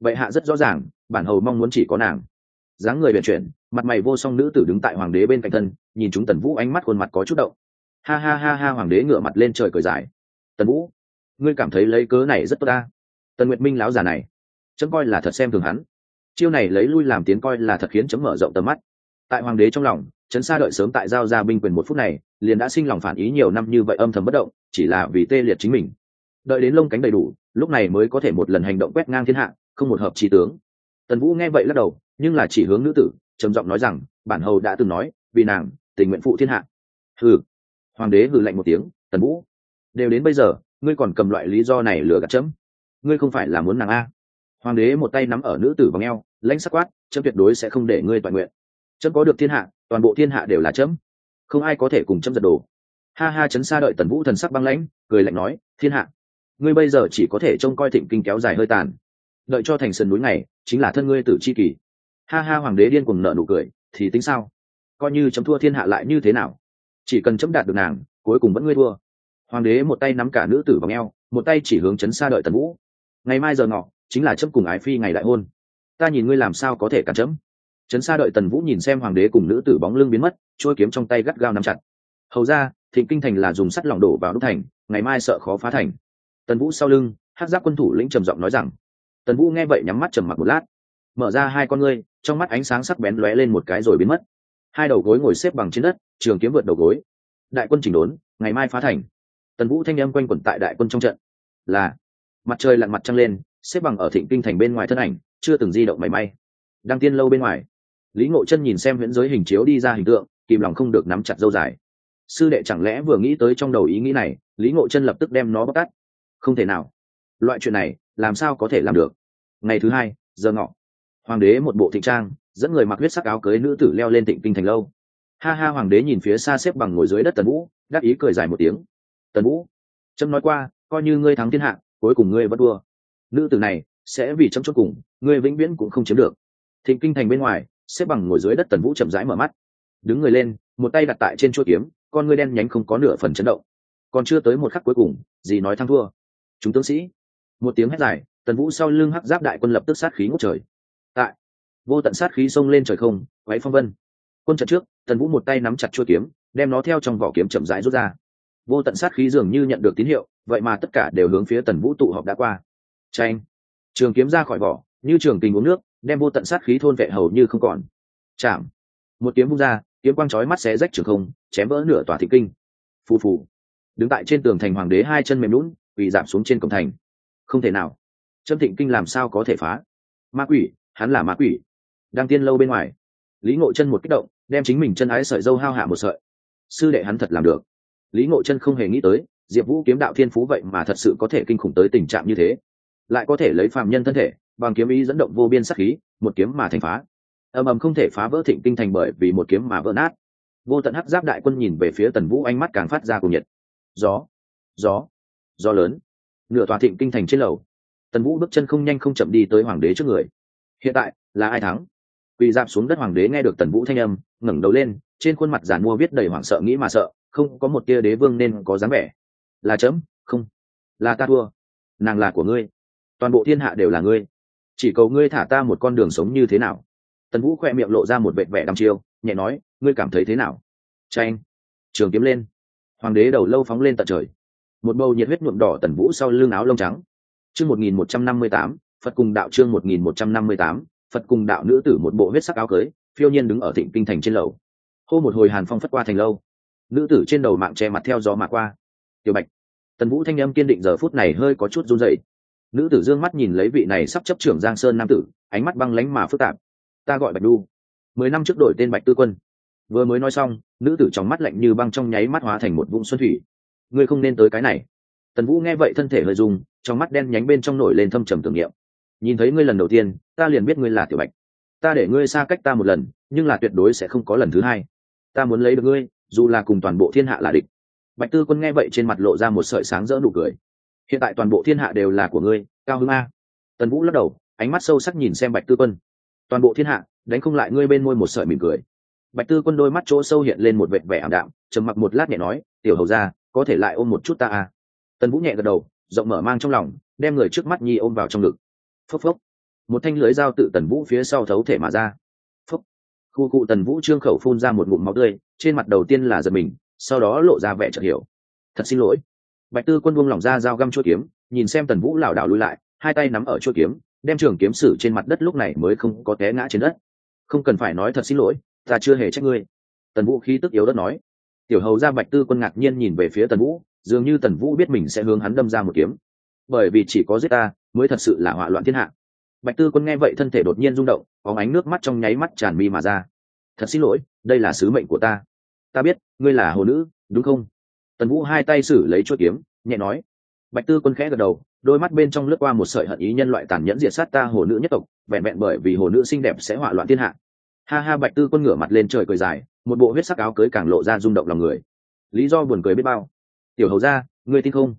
Vậy hạ rất rõ ràng, bản hầu mong muốn chỉ có nàng. Dáng người biện chuyển mặt mày vô song nữ tử đứng tại hoàng đế bên cạnh thân, nhìn chúng tần vũ ánh mắt khuôn mặt có chút động. Ha ha ha ha, hoàng đế ngửa mặt lên trời cười dài. Tần vũ, ngươi cảm thấy lấy cớ này rất tốt ta. Tần nguyệt minh láo già này, chấm coi là thật xem thường hắn. Chiêu này lấy lui làm tiến coi là thật khiến chấm mở rộng tầm mắt. Tại hoàng đế trong lòng trấn xa đợi sớm tại giao ra binh quyền một phút này, liền đã sinh lòng phản ý nhiều năm như vậy âm thầm bất động, chỉ là vì tê liệt chính mình. Đợi đến lông cánh đầy đủ, lúc này mới có thể một lần hành động quét ngang thiên hạ, không một hợp trí tướng. Tần vũ nghe vậy lắc đầu, nhưng là chỉ hướng nữ tử trầm giọng nói rằng, bản hầu đã từng nói, vì nàng, tình nguyện phụ thiên hạ. Hừ. Hoàng đế hừ lạnh một tiếng, tần vũ, đều đến bây giờ, ngươi còn cầm loại lý do này lừa gạt chấm? Ngươi không phải là muốn nàng a? Hoàng đế một tay nắm ở nữ tử bằng eo, lãnh sắc quát, chấm tuyệt đối sẽ không để ngươi toàn nguyện. Chấm có được thiên hạ, toàn bộ thiên hạ đều là chấm. Không ai có thể cùng chấm giật đồ. Ha ha, chấn xa đợi tần vũ thần sắc băng lãnh, cười lạnh nói, thiên hạ, ngươi bây giờ chỉ có thể trông coi thịnh kinh kéo dài hơi tàn. Đợi cho thành sơn núi này, chính là thân ngươi tử chi kỳ ha ha, hoàng đế điên cuồng nợ nụ cười, thì tính sao? Coi như chấm thua thiên hạ lại như thế nào? Chỉ cần chấm đạt được nàng, cuối cùng vẫn ngươi thua. Hoàng đế một tay nắm cả nữ tử vào ngheo một tay chỉ hướng chấn xa đợi tần vũ. Ngày mai giờ ngọ, chính là chấm cùng ái phi ngày đại hôn. Ta nhìn ngươi làm sao có thể cản chấm. Chấn xa đợi tần vũ nhìn xem hoàng đế cùng nữ tử bóng lưng biến mất, trôi kiếm trong tay gắt gao nắm chặt. Hầu ra, thịnh kinh thành là dùng sắt lỏng đổ vào đúc thành, ngày mai sợ khó phá thành. Tần vũ sau lưng hát giáp quân thủ lĩnh trầm giọng nói rằng. Tần vũ nghe vậy nhắm mắt trầm mặc một lát. Mở ra hai con ngươi trong mắt ánh sáng sắc bén lóe lên một cái rồi biến mất. Hai đầu gối ngồi xếp bằng trên đất, trường kiếm vượt đầu gối. Đại quân chỉnh đốn, ngày mai phá thành. Tần vũ thanh â m quanh quẩn tại đại quân trong trận. Là, mặt trời lặn mặt trăng lên, xếp bằng ở thịnh kinh thành bên ngoài thân ảnh, chưa từng di động mảy may. Đăng tiên lâu bên ngoài, lý ngộ chân nhìn xem huyễn giới hình chiếu đi ra hình tượng, kìm lòng không được nắm chặt dâu dài. Sư đệ chẳng lẽ vừa nghĩ tới trong đầu ý nghĩ này, lý ngộ chân lập tức đem nó bóc tắt không thể nào. Loại chuyện này, làm sao có thể làm được? Ngày thứ hai, giờ ngọ hoàng đế một bộ thịnh trang, dẫn người mặc huyết sắc áo cưới nữ tử leo lên tịnh kinh thành lâu. Ha ha, hoàng đế nhìn phía xa xếp bằng ngồi dưới đất tần vũ đáp ý cười dài một tiếng. Tần vũ trâm nói qua, coi như ngươi thắng thiên hạ, cuối cùng ngươi vẫn thua. Nữ tử này, sẽ vì trong chốt cùng, ngươi vĩnh viễn cũng không chiếm được. Thịnh kinh thành bên ngoài, xếp bằng ngồi dưới đất tần vũ chậm rãi mở mắt. Đứng người lên, một tay đặt tại trên chuỗi kiếm, con ngươi đen nhánh không có nửa phần chấn động. Còn chưa tới một khắc cuối cùng, gì nói thắng thua. Chúng tướng sĩ. Một tiếng hét dài, tần vũ sau lưng hắc giáp đại quân lập tức sát khí ngốc trời tại vô tận sát khí xông lên trời không quáy phong vân. Quân trận trước, tần vũ một tay nắm chặt chuôi kiếm, đem nó theo trong vỏ kiếm chậm rãi rút ra. Vô tận sát khí dường như nhận được tín hiệu, vậy mà tất cả đều hướng phía tần vũ tụ họp đã qua. Tranh trường kiếm ra khỏi vỏ, như trường tình uống nước, đem vô tận sát khí thôn vệ hầu như không còn. Chạm! Một kiếm vung ra, kiếm quang chói mắt xé rách trường không, chém vỡ nửa tòa thị kinh. Phù phù! Đứng tại trên tường thành hoàng đế hai chân mềm lún quỳ giảm xuống trên cổng thành. Không thể nào! Trâm thịnh kinh làm sao có thể phá? Ma quỷ! Hắn là ma quỷ. Đang tiên lâu bên ngoài, lý ngộ chân một kích động, đem chính mình chân ái sợi dâu hao hạ một sợi. Sư đệ hắn thật làm được. Lý ngộ chân không hề nghĩ tới, diệp vũ kiếm đạo thiên phú vậy mà thật sự có thể kinh khủng tới tình trạng như thế. Lại có thể lấy phàm nhân thân thể, bằng kiếm ý dẫn động vô biên sắc khí, một kiếm mà thành phá. Ầm ầm không thể phá vỡ thịnh kinh thành bởi vì một kiếm mà vỡ nát. Vô tận hắc giáp đại quân nhìn về phía tần vũ ánh mắt càng phát ra cùng nhiệt. Gió gió gió lớn. Nửa tòa thịnh kinh thành trên lầu. Tần vũ bước chân không nhanh không chậm đi tới hoàng đế trước người hiện tại, là ai thắng? Quỳ dạp xuống đất hoàng đế nghe được tần vũ thanh âm, ngẩng đầu lên, trên khuôn mặt giàn mua viết đầy hoảng sợ nghĩ mà sợ, không có một tia đế vương nên có dáng vẻ. Là chấm, không. Là ta thua. Nàng là của ngươi. Toàn bộ thiên hạ đều là ngươi. Chỉ cầu ngươi thả ta một con đường sống như thế nào? Tần vũ khoe miệng lộ ra một vệt vẻ đăm chiêu, nhẹ nói, ngươi cảm thấy thế nào? Tranh. Trường kiếm lên. Hoàng đế đầu lâu phóng lên tận trời. Một bầu nhiệt huyết nhuộm đỏ tần vũ sau lưng áo lông trắng. Chương một nghìn một trăm năm mươi tám phật cùng đạo chương một nghìn một trăm năm mươi tám, phật cùng đạo nữ tử một bộ huyết sắc áo cưới, phiêu nhiên đứng ở thịnh kinh thành trên lầu. Hô một hồi hàn phong phất qua thành lâu. Nữ tử trên đầu mạng che mặt theo gió mà qua. Tiểu bạch, tần vũ thanh âm kiên định giờ phút này hơi có chút run dậy nữ tử d ư ơ n g mắt nhìn lấy vị này sắp chấp trưởng giang sơn nam tử, ánh mắt băng lánh mà phức tạp. Ta gọi bạch đu mười năm trước đổi tên bạch tư quân. Vừa mới nói xong, nữ tử trong mắt lạnh như băng trong nháy mắt hóa thành một vũng xuân thủy. Ngươi không nên tới cái này. Tần vũ nghe vậy thân thể hơi dùng trong mắt đen nhánh bên trong nổi lên thâm trầm tưởng niệm nhìn thấy ngươi lần đầu tiên, ta liền biết ngươi là tiểu bạch. Ta để ngươi xa cách ta một lần, nhưng là tuyệt đối sẽ không có lần thứ hai. Ta muốn lấy được ngươi, dù là cùng toàn bộ thiên hạ là địch. Bạch tư quân nghe vậy trên mặt lộ ra một sợi sáng rỡ nụ cười. Hiện tại toàn bộ thiên hạ đều là của ngươi, cao hưng a. Tần vũ lắc đầu, ánh mắt sâu sắc nhìn xem bạch tư quân. Toàn bộ thiên hạ, đánh không lại ngươi bên môi một sợi mỉm cười. Bạch tư quân đôi mắt chỗ sâu hiện lên một vệt vẻ ảm đạm, trầm mặc một lát nhẹ nói, tiểu hầu ra có thể lại ôm một chút ta à? Tần vũ nhẹ gật đầu, rộng mở mang trong lòng, đem người trước mắt nhi ôm vào trong ngực phốc phốc. Một thanh lưới dao tự tần vũ phía sau thấu thể mà ra. Phốc. Khu cụ tần vũ trương khẩu phun ra một ngụm máu tươi, trên mặt đầu tiên là giật mình, sau đó lộ ra vẻ chợt hiểu. Thật xin lỗi. Bạch tư quân buông lỏng ra dao găm chuỗi kiếm, nhìn xem tần vũ lảo đảo lui lại, hai tay nắm ở chuỗi kiếm, đem trường kiếm sử trên mặt đất lúc này mới không có té ngã trên đất. Không cần phải nói thật xin lỗi, ta chưa hề trách ngươi. Tần vũ khí tức yếu đất nói. Tiểu hầu ra bạch tư quân ngạc nhiên nhìn về phía tần vũ, dường như tần vũ biết mình sẽ hướng hắn đâm ra một kiếm. Bởi vì chỉ có giết ta mới thật sự là họa loạn thiên hạ. Bạch tư quân nghe vậy thân thể đột nhiên rung động có ánh nước mắt trong nháy mắt tràn mi mà ra. Thật xin lỗi, đây là sứ mệnh của ta. Ta biết, ngươi là hồ nữ, đúng không? Tần vũ hai tay xử lấy chuỗi kiếm, nhẹ nói. Bạch tư quân khẽ gật đầu, đôi mắt bên trong lướt qua một sợi hận ý nhân loại tàn nhẫn diệt sát ta hồ nữ nhất tộc, vẹn vẹn bởi vì hồ nữ xinh đẹp sẽ hỏa loạn thiên hạ. Ha ha, bạch tư quân ngửa mặt lên trời cười dài, một bộ huyết sắc áo cưới càng lộ ra rung động lòng người. Lý do buồn cười biết bao. Tiểu hầu ra ngươi tin không?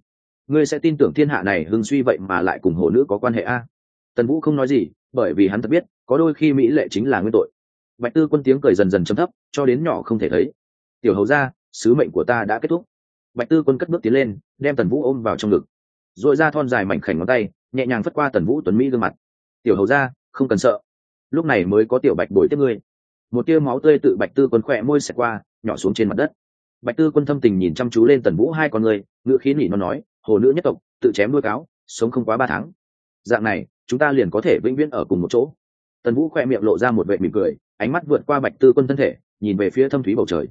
Ngươi sẽ tin tưởng thiên hạ này hưng suy vậy mà lại cùng hồ nữ có quan hệ a? Tần vũ không nói gì, bởi vì hắn thật biết, có đôi khi mỹ lệ chính là nguyên tội. Bạch tư quân tiếng cười dần dần chấm thấp, cho đến nhỏ không thể thấy. Tiểu hầu ra sứ mệnh của ta đã kết thúc. Bạch tư quân cất bước tiến lên, đem tần vũ ôm vào trong ngực. R ồ i ra thon dài mảnh khảnh ngón tay, nhẹ nhàng phất qua tần vũ tuấn mỹ gương mặt. Tiểu hầu ra không cần sợ. Lúc này mới có tiểu bạch bồi tiếp ngươi. Một tia máu tươi tự bạch tư quân khỏe môi xẹt qua, nhỏ xuống trên mặt đất. Bạch tư quân thâm tình nhìn chăm chú lên tần vũ hai con người ngựa khí nỉ nó nói hồ nữ nhất tộc, tự chém đuôi cáo, sống không quá ba tháng. Dạng này, chúng ta liền có thể vĩnh viễn ở cùng một chỗ. Tần vũ khoe miệng lộ ra một vệ mỉm cười, ánh mắt vượt qua bạch tư quân thân thể, nhìn về phía thâm thúy bầu trời.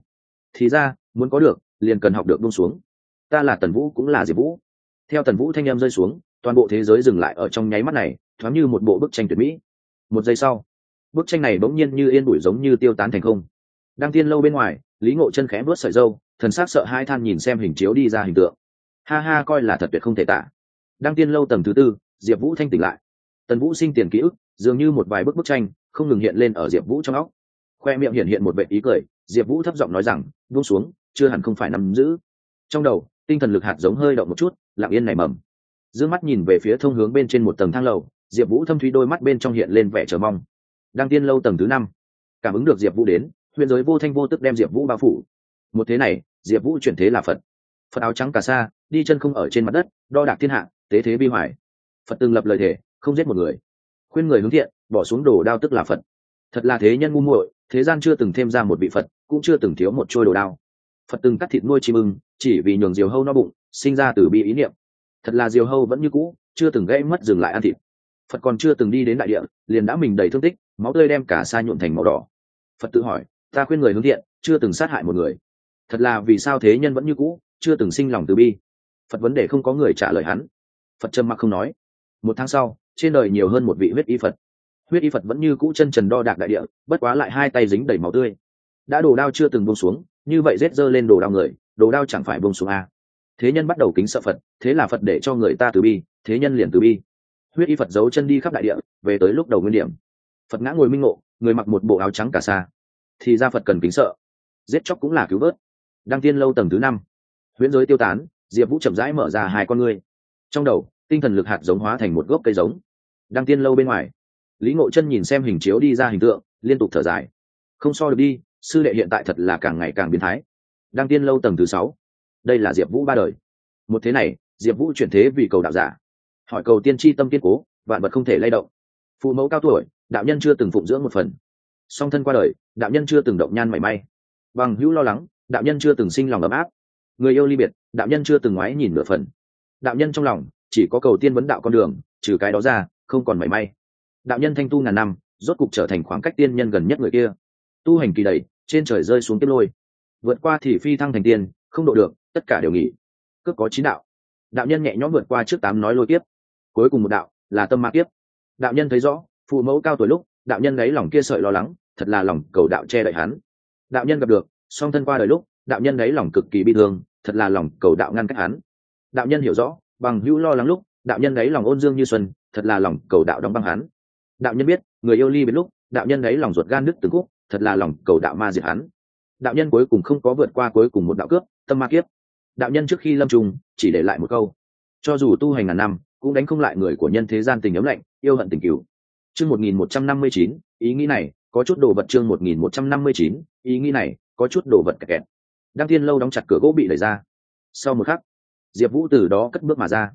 Thì ra, muốn có được, liền cần học được buông xuống. Ta là tần vũ cũng là diệp vũ. Theo tần vũ thanh em rơi xuống, toàn bộ thế giới dừng lại ở trong nháy mắt này, thoáng như một bộ bức tranh tuyệt mỹ. Một giây sau, bức tranh này bỗng nhiên như yên bụi giống như tiêu tán thành không. Đang tiên lâu bên ngoài, lý ngộ chân khẽ vớt sợi dâu thần s á c sợ hai than nhìn xem hình chiếu đi ra hình tượng ha ha, coi là thật tuyệt không thể tả. Đăng tiên lâu tầng thứ tư, diệp vũ thanh tỉnh lại. Tần vũ sinh tiền ký ức, dường như một vài bức bức tranh, không ngừng hiện lên ở diệp vũ trong óc. Khoe miệng hiện hiện một vệ ý cười, diệp vũ thấp giọng nói rằng, buông xuống, chưa hẳn không phải nắm giữ. Trong đầu, tinh thần lực hạt giống hơi động một chút, lặng yên nảy mầm. D ư ơ n g mắt nhìn về phía thông hướng bên trên một tầng thang lầu, diệp vũ thâm thúy đôi mắt bên trong hiện lên vẻ chờ mong. Đăng tiên lâu tầng thứ năm. Cảm ứng được diệp vũ đến, huyền giới vô thanh vô tức đem diệp vũ bao phủ. Một thế này, diệp vũ chuyển thế là phật phật áo trắng cả xa, đi chân không ở trên mặt đất, đo đạc thiên hạ, tế thế bi hoài. Phật từng lập lời thể không giết một người. Khuyên người hướng thiện, bỏ xuống đồ đao tức là phật. Thật là thế nhân ngu muội, thế gian chưa từng thêm ra một vị phật, cũng chưa từng thiếu một trôi đồ đao. Phật từng cắt thịt nuôi chim ưng, chỉ vì nhường diều hâu no bụng, sinh ra từ bi ý niệm. Thật là diều hâu vẫn như cũ, chưa từng gãy mất dừng lại ăn thịt. Phật còn chưa từng đi đến đại địa, liền đã mình đầy thương tích, máu tươi đem cả xa nhuộm thành màu đỏ. Phật tự hỏi, ta khuyên người hướng thiện, chưa từng sát hại một người. Thật là vì sao thế nhân vẫn như cũ chưa từng sinh lòng từ bi. Phật vấn đề không có người trả lời hắn. Phật trầm mặc không nói. Một tháng sau, trên đời nhiều hơn một vị huyết y phật. Huyết y phật vẫn như cũ chân trần đo đạc đại địa, bất quá lại hai tay dính đầy máu tươi. Đã đồ đao chưa từng bông xuống, như vậy rết dơ lên đồ đao người, đồ đao chẳng phải bông xuống a thế nhân bắt đầu kính sợ phật, thế là phật để cho người ta từ bi, thế nhân liền từ bi. Huyết y phật giấu chân đi khắp đại địa, về tới lúc đầu nguyên điểm. Phật ngã ngồi minh ngộ, người mặc một bộ áo trắng cả xa thì ra phật cần kính sợ. Giết chóc cũng là cứu vớt. Đăng tiên lâu tầng thứ năm huyễn giới tiêu tán, diệp vũ chậm rãi mở ra hai con ngươi. Trong đầu, tinh thần lực hạt giống hóa thành một gốc cây giống. Đăng tiên lâu bên ngoài, lý ngộ chân nhìn xem hình chiếu đi ra hình tượng, liên tục thở dài. Không so được đi, sư đệ hiện tại thật là càng ngày càng biến thái. Đăng tiên lâu tầng thứ sáu. Đây là diệp vũ ba đời. Một thế này, diệp vũ chuyển thế vì cầu đạo giả. Hỏi cầu tiên tri tâm kiên cố, vạn vật không thể lay động. Phụ mẫu cao tuổi, đạo nhân chưa từng phụng dưỡng một phần. Song thân qua đời, đạo nhân chưa từng động nhan mảy may. Bằng hữu lo lắng, đạo nhân chưa từng sinh lòng ấm áp người yêu ly biệt, đạo nhân chưa từng ngoái nhìn nửa phần. Đạo nhân trong lòng, chỉ có cầu tiên vấn đạo con đường, trừ cái đó ra, không còn mảy may. Đạo nhân thanh tu ngàn năm, rốt cục trở thành khoảng cách tiên nhân gần nhất người kia. Tu hành kỳ đầy, trên trời rơi xuống tiếp lôi. Vượt qua thì phi thăng thành tiên, không độ được, tất cả đều nghỉ. Cướp có chín đạo. Đạo nhân nhẹ nhõm vượt qua trước tám nói lôi tiếp cuối cùng một đạo, là tâm ma tiếp đạo nhân thấy rõ, phụ mẫu cao tuổi lúc, đạo nhân lấy lòng kia sợi lo lắng, thật là lòng cầu đạo che đậy hắn. Đạo nhân gặp được, song thân qua đời lúc đạo nhân lấy lòng cực kỳ bi thương, thật là lòng cầu đạo ngăn cách hắn. Đạo nhân hiểu rõ, bằng hữu lo lắng lúc, đạo nhân ấy lòng ôn dương như xuân, thật là lòng cầu đạo đóng băng hắn. Đạo nhân biết, người yêu ly biết lúc, đạo nhân ấy lòng ruột gan nứt từng khúc, thật là lòng cầu đạo ma diệt hắn. Đạo nhân cuối cùng không có vượt qua cuối cùng một đạo cướp tâm ma kiếp. Đạo nhân trước khi lâm trùng, chỉ để lại một câu. Cho dù tu hành ngàn năm, cũng đánh không lại người của nhân thế gian tình ấm lạnh, yêu hận tình cửu chương một nghìn một trăm năm mươi chín, ý nghĩ này, có chút đồ vật chương một nghìn một trăm năm mươi chín, ý nghĩ này, có chút đồ vật kẹt kẹt đăng thiên lâu đóng chặt cửa gỗ bị đẩy ra. Sau một khắc, diệp vũ từ đó cất bước mà ra.